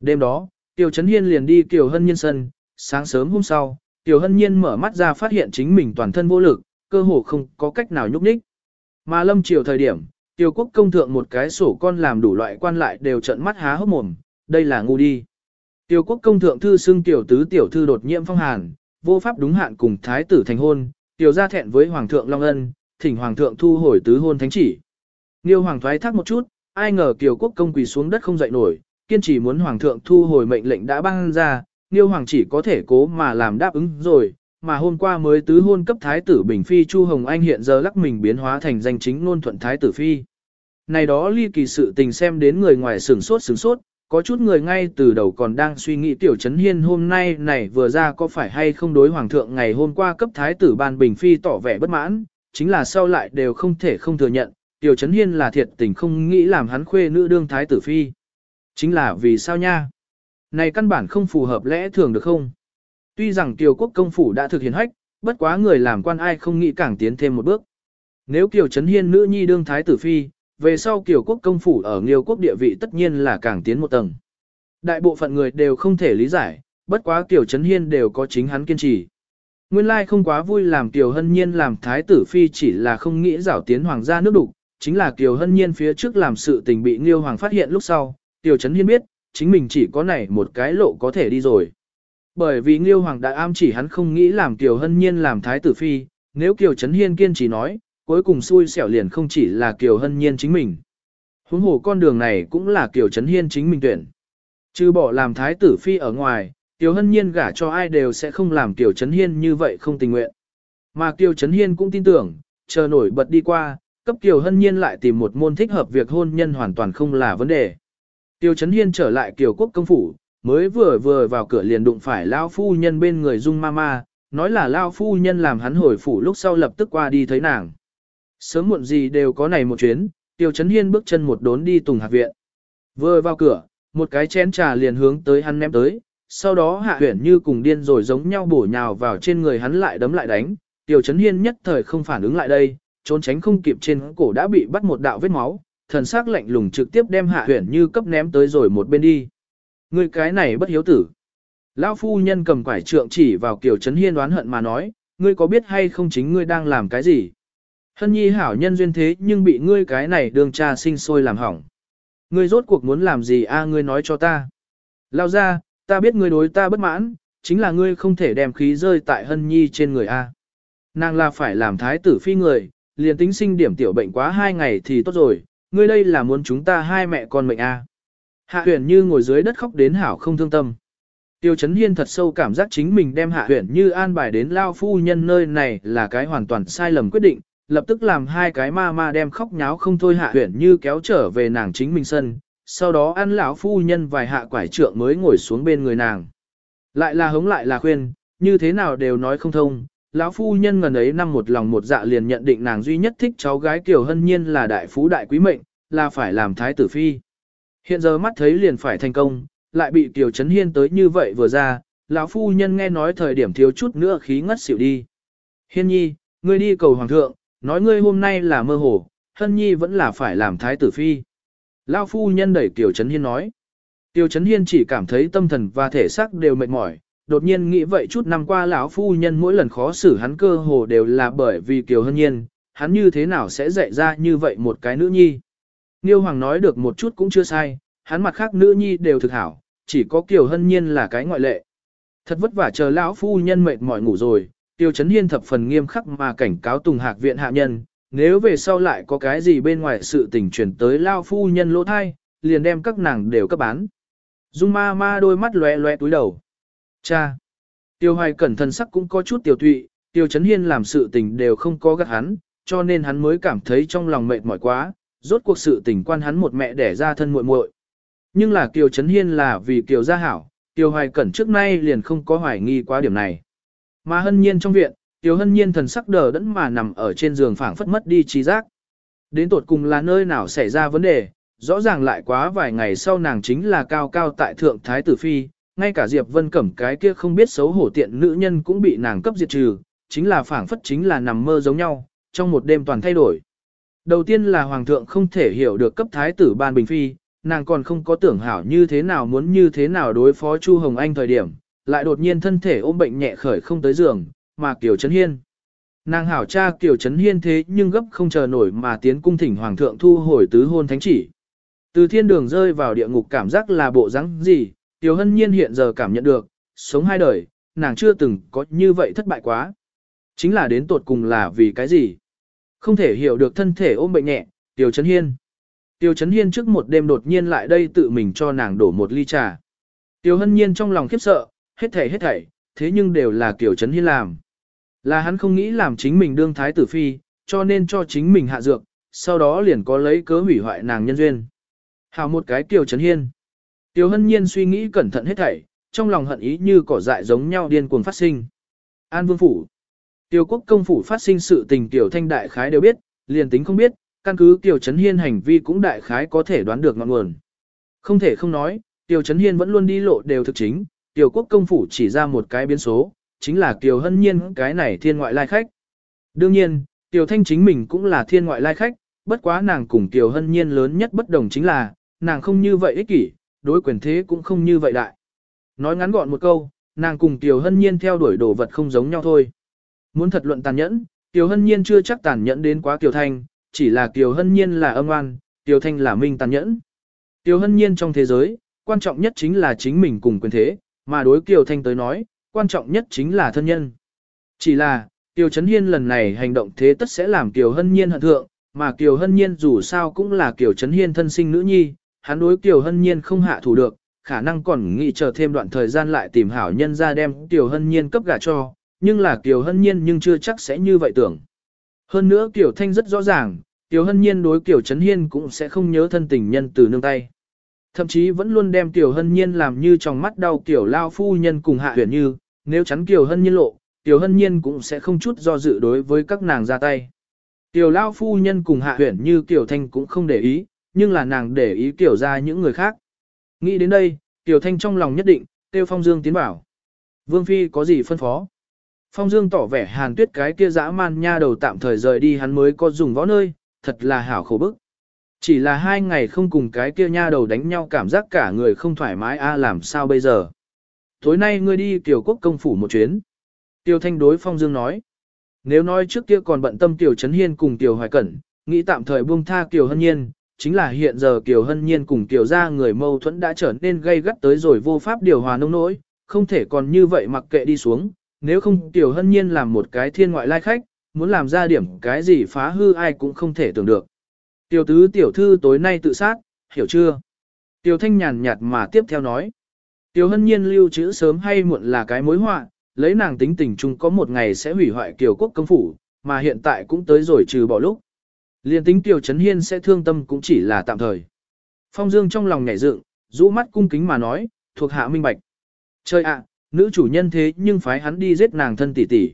Đêm đó, Tiêu Chấn Hiên liền đi Kiều Hân Nhiên sân, sáng sớm hôm sau, Tiêu Hân Nhiên mở mắt ra phát hiện chính mình toàn thân vô lực, cơ hồ không có cách nào nhúc nhích. Mà lâm chiều thời điểm, Tiêu quốc công thượng một cái sổ con làm đủ loại quan lại đều trợn mắt há hốc mồm, đây là ngu đi. Tiêu quốc công thượng thư xưng tiểu tứ tiểu thư đột nhiễm phong hàn, vô pháp đúng hạn cùng thái tử thành hôn, tiểu gia thẹn với hoàng thượng Long Ân, thỉnh hoàng thượng thu hồi tứ hôn thánh chỉ. Niêu hoàng thoái thác một chút, ai ngờ kiều quốc công quỳ xuống đất không dậy nổi, kiên trì muốn hoàng thượng thu hồi mệnh lệnh đã ban ra, Niêu hoàng chỉ có thể cố mà làm đáp ứng rồi, mà hôm qua mới tứ hôn cấp thái tử Bình Phi Chu Hồng Anh hiện giờ lắc mình biến hóa thành danh chính nôn thuận thái tử Phi. Này đó ly kỳ sự tình xem đến người ngoài sửng sốt sửng sốt, có chút người ngay từ đầu còn đang suy nghĩ tiểu chấn hiên hôm nay này vừa ra có phải hay không đối hoàng thượng ngày hôm qua cấp thái tử ban Bình Phi tỏ vẻ bất mãn, chính là sau lại đều không thể không thừa nhận, tiểu chấn hiên là thiệt tình không nghĩ làm hắn khuê nữ đương thái tử Phi. Chính là vì sao nha? Này căn bản không phù hợp lẽ thường được không? Tuy rằng tiểu quốc công phủ đã thực hiện hách, bất quá người làm quan ai không nghĩ càng tiến thêm một bước. Nếu Kiều Trấn Hiên nữ nhi đương thái tử phi, về sau Kiều quốc công phủ ở Nghiêu quốc địa vị tất nhiên là càng tiến một tầng. Đại bộ phận người đều không thể lý giải, bất quá Kiều Trấn Hiên đều có chính hắn kiên trì. Nguyên lai không quá vui làm Kiều Hân Nhiên làm thái tử phi chỉ là không nghĩ rảo tiến hoàng gia nước đục, chính là Kiều Hân Nhiên phía trước làm sự tình bị Nghiêu hoàng phát hiện lúc sau, Kiều Trấn Hiên biết, chính mình chỉ có này một cái lộ có thể đi rồi. Bởi vì Nghiêu Hoàng đã am chỉ hắn không nghĩ làm Kiều Hân Nhiên làm thái tử phi, nếu Kiều Trấn Hiên kiên trì nói, cuối cùng xui xẻo liền không chỉ là Kiều Hân Nhiên chính mình. Huống hồ con đường này cũng là Kiều Trấn Hiên chính mình tuyển. Chứ bỏ làm thái tử phi ở ngoài, Kiều Hân Nhiên gả cho ai đều sẽ không làm Kiều Trấn Hiên như vậy không tình nguyện. Mà Kiều Trấn Hiên cũng tin tưởng, chờ nổi bật đi qua, cấp Kiều Hân Nhiên lại tìm một môn thích hợp việc hôn nhân hoàn toàn không là vấn đề. Kiều Trấn Hiên trở lại Kiều Quốc công phủ, mới vừa vừa vào cửa liền đụng phải lao phu nhân bên người dung ma ma, nói là lao phu nhân làm hắn hồi phủ lúc sau lập tức qua đi thấy nàng. Sớm muộn gì đều có này một chuyến, Tiêu Chấn Hiên bước chân một đốn đi Tùng Hạc Viện. Vừa vào cửa, một cái chén trà liền hướng tới hắn ném tới, sau đó hạ huyển như cùng điên rồi giống nhau bổ nhào vào trên người hắn lại đấm lại đánh. Tiêu Chấn Hiên nhất thời không phản ứng lại đây, trốn tránh không kịp trên cổ đã bị bắt một đạo vết máu, thần sắc lạnh lùng trực tiếp đem hạ huyển như cấp ném tới rồi một bên đi. Ngươi cái này bất hiếu tử. Lão phu nhân cầm quải trượng chỉ vào Kiều Trấn Hiên đoán hận mà nói, ngươi có biết hay không chính ngươi đang làm cái gì? Hân nhi hảo nhân duyên thế nhưng bị ngươi cái này đường cha sinh sôi làm hỏng. Ngươi rốt cuộc muốn làm gì a ngươi nói cho ta. Lao ra, ta biết ngươi đối ta bất mãn, chính là ngươi không thể đem khí rơi tại hân nhi trên người a. Nàng là phải làm thái tử phi người, liền tính sinh điểm tiểu bệnh quá hai ngày thì tốt rồi, ngươi đây là muốn chúng ta hai mẹ con mệnh a. Hạ huyền như ngồi dưới đất khóc đến hảo không thương tâm. Tiêu Chấn Hiên thật sâu cảm giác chính mình đem Hạ Huyền Như an bài đến lao phu nhân nơi này là cái hoàn toàn sai lầm quyết định, lập tức làm hai cái ma ma đem khóc nháo không thôi Hạ huyển Như kéo trở về nàng chính mình sân, sau đó ăn lão phu nhân vài hạ quải trượng mới ngồi xuống bên người nàng. Lại là hống lại là khuyên, như thế nào đều nói không thông, lão phu nhân ngần ấy năm một lòng một dạ liền nhận định nàng duy nhất thích cháu gái Kiều Hân Nhiên là đại phú đại quý mệnh, là phải làm thái tử phi. Hiện giờ mắt thấy liền phải thành công, lại bị Tiểu Trấn Hiên tới như vậy vừa ra, lão phu nhân nghe nói thời điểm thiếu chút nữa khí ngất xỉu đi. Hiên nhi, ngươi đi cầu hoàng thượng, nói ngươi hôm nay là mơ hồ, hân nhi vẫn là phải làm thái tử phi. Lão phu nhân đẩy Tiểu Trấn Hiên nói. Tiểu Trấn Hiên chỉ cảm thấy tâm thần và thể xác đều mệt mỏi, đột nhiên nghĩ vậy chút năm qua lão phu nhân mỗi lần khó xử hắn cơ hồ đều là bởi vì Kiều Hân Nhiên, hắn như thế nào sẽ dạy ra như vậy một cái nữ nhi. Niêu Hoàng nói được một chút cũng chưa sai, hắn mặt khác nữ nhi đều thực hảo, chỉ có Kiều Hân Nhiên là cái ngoại lệ. Thật vất vả chờ lão phu nhân mệt mỏi ngủ rồi, Tiêu Chấn Hiên thập phần nghiêm khắc mà cảnh cáo Tùng Hạc viện hạ nhân, nếu về sau lại có cái gì bên ngoài sự tình truyền tới lao phu nhân lỗ thai, liền đem các nàng đều cấp bán. Dung ma ma đôi mắt lóe lóe túi đầu. Cha! Tiêu hoài cẩn thận sắc cũng có chút tiểu tụy, Tiêu Chấn Hiên làm sự tình đều không có gắt hắn, cho nên hắn mới cảm thấy trong lòng mệt mỏi quá, rốt cuộc sự tình quan hắn một mẹ đẻ ra thân muội muội. Nhưng là Kiều Trấn Hiên là vì Kiều gia hảo, Tiêu Hoài Cẩn trước nay liền không có hoài nghi quá điểm này. Mà hân nhiên trong viện, Tiểu hân nhiên thần sắc đờ đẫn mà nằm ở trên giường phảng phất mất đi trí giác. Đến tột cùng là nơi nào xảy ra vấn đề, rõ ràng lại quá vài ngày sau nàng chính là cao cao tại thượng thái tử phi, ngay cả Diệp Vân Cẩm cái kia không biết xấu hổ tiện nữ nhân cũng bị nàng cấp diệt trừ, chính là phảng phất chính là nằm mơ giống nhau, trong một đêm toàn thay đổi. Đầu tiên là hoàng thượng không thể hiểu được cấp thái tử ban bình phi, nàng còn không có tưởng hảo như thế nào muốn như thế nào đối phó Chu Hồng Anh thời điểm, lại đột nhiên thân thể ôm bệnh nhẹ khởi không tới giường, mà Kiều Trấn Hiên. Nàng hảo cha Kiều Trấn Hiên thế nhưng gấp không chờ nổi mà tiến cung thỉnh hoàng thượng thu hồi tứ hôn thánh chỉ. Từ thiên đường rơi vào địa ngục cảm giác là bộ rắn gì, Tiểu Hân Nhiên hiện giờ cảm nhận được, sống hai đời, nàng chưa từng có như vậy thất bại quá. Chính là đến tột cùng là vì cái gì? Không thể hiểu được thân thể ôm bệnh nhẹ, Tiểu Trấn Hiên. Tiểu Trấn Hiên trước một đêm đột nhiên lại đây tự mình cho nàng đổ một ly trà. Tiểu Hân Nhiên trong lòng khiếp sợ, hết thảy hết thảy, thế nhưng đều là kiểu Trấn Hiên làm. Là hắn không nghĩ làm chính mình đương thái tử phi, cho nên cho chính mình hạ dược, sau đó liền có lấy cớ hủy hoại nàng nhân duyên. Hào một cái kiểu Trấn Hiên. Tiểu Hân Nhiên suy nghĩ cẩn thận hết thảy, trong lòng hận ý như cỏ dại giống nhau điên cuồng phát sinh. An Vương Phủ Tiêu quốc công phủ phát sinh sự tình Tiểu Thanh đại khái đều biết, liền tính không biết, căn cứ Tiểu Trấn Hiên hành vi cũng đại khái có thể đoán được ngọn nguồn. Không thể không nói, Tiểu Trấn Hiên vẫn luôn đi lộ đều thực chính, Kiều quốc công phủ chỉ ra một cái biến số, chính là Kiều Hân Nhiên cái này thiên ngoại lai khách. Đương nhiên, Kiều Thanh chính mình cũng là thiên ngoại lai khách, bất quá nàng cùng Kiều Hân Nhiên lớn nhất bất đồng chính là, nàng không như vậy ích kỷ, đối quyền thế cũng không như vậy đại. Nói ngắn gọn một câu, nàng cùng Kiều Hân Nhiên theo đuổi đồ vật không giống nhau thôi. Muốn thật luận tàn nhẫn, Kiều Hân Nhiên chưa chắc tàn nhẫn đến quá Kiều Thanh, chỉ là Kiều Hân Nhiên là âm oan, Kiều Thanh là minh tàn nhẫn. Tiêu Hân Nhiên trong thế giới, quan trọng nhất chính là chính mình cùng quyền thế, mà đối Kiều Thanh tới nói, quan trọng nhất chính là thân nhân. Chỉ là, Tiểu Trấn Hiên lần này hành động thế tất sẽ làm Tiểu Hân Nhiên hận thượng, mà Kiều Hân Nhiên dù sao cũng là Kiều Trấn Hiên thân sinh nữ nhi, hắn đối Kiều Hân Nhiên không hạ thủ được, khả năng còn nghĩ chờ thêm đoạn thời gian lại tìm hảo nhân ra đem Kiều Hân Nhiên cấp gả cho, nhưng là Kiều Hân Nhiên nhưng chưa chắc sẽ như vậy tưởng. Hơn nữa Kiều Thanh rất rõ ràng, Kiều Hân Nhiên đối Kiều Trấn Hiên cũng sẽ không nhớ thân tình nhân từ nương tay. Thậm chí vẫn luôn đem tiểu Hân Nhiên làm như trong mắt đau tiểu Lao Phu Nhân cùng Hạ Huyền Như, nếu chắn tiểu Hân Nhiên lộ, tiểu Hân Nhiên cũng sẽ không chút do dự đối với các nàng ra tay. tiểu Lao Phu Nhân cùng Hạ Huyền Như tiểu Thanh cũng không để ý, nhưng là nàng để ý tiểu ra những người khác. Nghĩ đến đây, tiểu Thanh trong lòng nhất định, tiêu Phong Dương tiến bảo. Vương Phi có gì phân phó? Phong Dương tỏ vẻ hàn tuyết cái kia dã man nha đầu tạm thời rời đi hắn mới có dùng võ nơi, thật là hảo khổ bức. Chỉ là hai ngày không cùng cái kia nha đầu đánh nhau cảm giác cả người không thoải mái a làm sao bây giờ. Tối nay ngươi đi tiểu Quốc công phủ một chuyến. Tiêu Thanh đối Phong Dương nói. Nếu nói trước kia còn bận tâm Tiểu Trấn Hiên cùng Tiểu Hoài Cẩn, nghĩ tạm thời buông tha tiểu Hân Nhiên, chính là hiện giờ Kiều Hân Nhiên cùng Kiều gia người mâu thuẫn đã trở nên gây gắt tới rồi vô pháp điều hòa nông nỗi, không thể còn như vậy mặc kệ đi xuống, nếu không Kiều Hân Nhiên làm một cái thiên ngoại lai khách, muốn làm ra điểm cái gì phá hư ai cũng không thể tưởng được. Tiểu tứ tiểu thư tối nay tự sát, hiểu chưa? Tiểu thanh nhàn nhạt mà tiếp theo nói. Tiểu hân nhiên lưu trữ sớm hay muộn là cái mối họa, lấy nàng tính tình chung có một ngày sẽ hủy hoại kiều quốc công phủ, mà hiện tại cũng tới rồi trừ bỏ lúc. Liên tính Tiểu Trấn Hiên sẽ thương tâm cũng chỉ là tạm thời. Phong Dương trong lòng nhảy dựng, rũ mắt cung kính mà nói, thuộc hạ minh bạch. Trời ạ, nữ chủ nhân thế nhưng phái hắn đi giết nàng thân tỷ tỷ.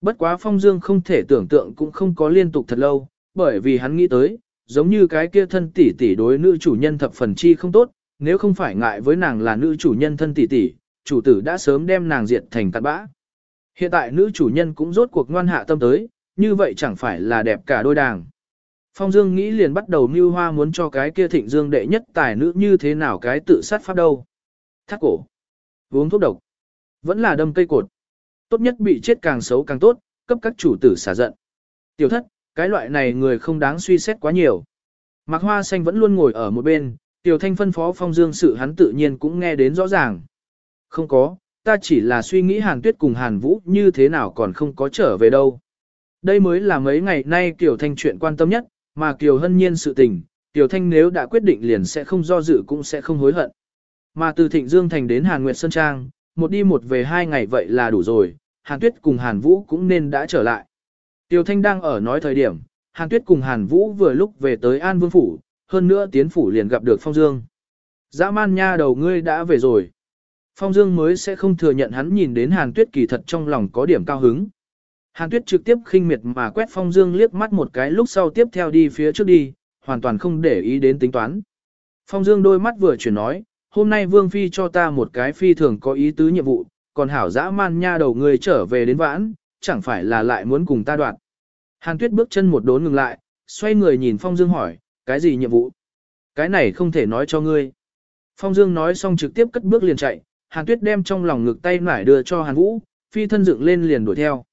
Bất quá Phong Dương không thể tưởng tượng cũng không có liên tục thật lâu, bởi vì hắn nghĩ tới, giống như cái kia thân tỷ tỷ đối nữ chủ nhân thập phần chi không tốt, nếu không phải ngại với nàng là nữ chủ nhân thân tỷ tỷ, chủ tử đã sớm đem nàng diệt thành cặn bã. Hiện tại nữ chủ nhân cũng rốt cuộc ngoan hạ tâm tới, như vậy chẳng phải là đẹp cả đôi đàng. Phong Dương nghĩ liền bắt đầu mưu hoa muốn cho cái kia thịnh dương đệ nhất tài nữ như thế nào cái tự sát pháp đâu. Thắt cổ. Uống thuốc độc. Vẫn là đâm cây cột. Tốt nhất bị chết càng xấu càng tốt, cấp các chủ tử xả giận. Tiểu thất, cái loại này người không đáng suy xét quá nhiều. Mạc Hoa Xanh vẫn luôn ngồi ở một bên, Tiểu Thanh phân phó Phong Dương sự hắn tự nhiên cũng nghe đến rõ ràng. Không có, ta chỉ là suy nghĩ Hàn Tuyết cùng Hàn Vũ như thế nào còn không có trở về đâu. Đây mới là mấy ngày nay Tiểu Thanh chuyện quan tâm nhất, mà Kiều Hân Nhiên sự tình, Tiểu Thanh nếu đã quyết định liền sẽ không do dự cũng sẽ không hối hận. Mà từ Thịnh Dương Thành đến Hàn Nguyệt Sơn Trang, một đi một về hai ngày vậy là đủ rồi, Hàn Tuyết cùng Hàn Vũ cũng nên đã trở lại. Tiêu Thanh đang ở nói thời điểm, Hàn Tuyết cùng Hàn Vũ vừa lúc về tới An Vương Phủ, hơn nữa tiến phủ liền gặp được Phong Dương. Dã man nha đầu ngươi đã về rồi. Phong Dương mới sẽ không thừa nhận hắn nhìn đến Hàn Tuyết kỳ thật trong lòng có điểm cao hứng. Hàn Tuyết trực tiếp khinh miệt mà quét Phong Dương liếc mắt một cái lúc sau tiếp theo đi phía trước đi, hoàn toàn không để ý đến tính toán. Phong Dương đôi mắt vừa chuyển nói, hôm nay Vương Phi cho ta một cái phi thường có ý tứ nhiệm vụ, còn hảo dã man nha đầu người trở về đến vãn, chẳng phải là lại muốn cùng ta đoạn. Hàn Tuyết bước chân một đốn ngừng lại, xoay người nhìn Phong Dương hỏi, cái gì nhiệm vụ? Cái này không thể nói cho ngươi. Phong Dương nói xong trực tiếp cất bước liền chạy, Hàn Tuyết đem trong lòng ngực tay nải đưa cho Hàn Vũ, phi thân dựng lên liền đuổi theo.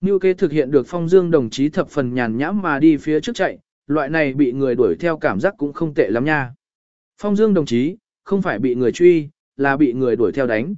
Như kế thực hiện được Phong Dương đồng chí thập phần nhàn nhãm mà đi phía trước chạy, loại này bị người đuổi theo cảm giác cũng không tệ lắm nha. Phong Dương đồng chí, không phải bị người truy, là bị người đuổi theo đánh.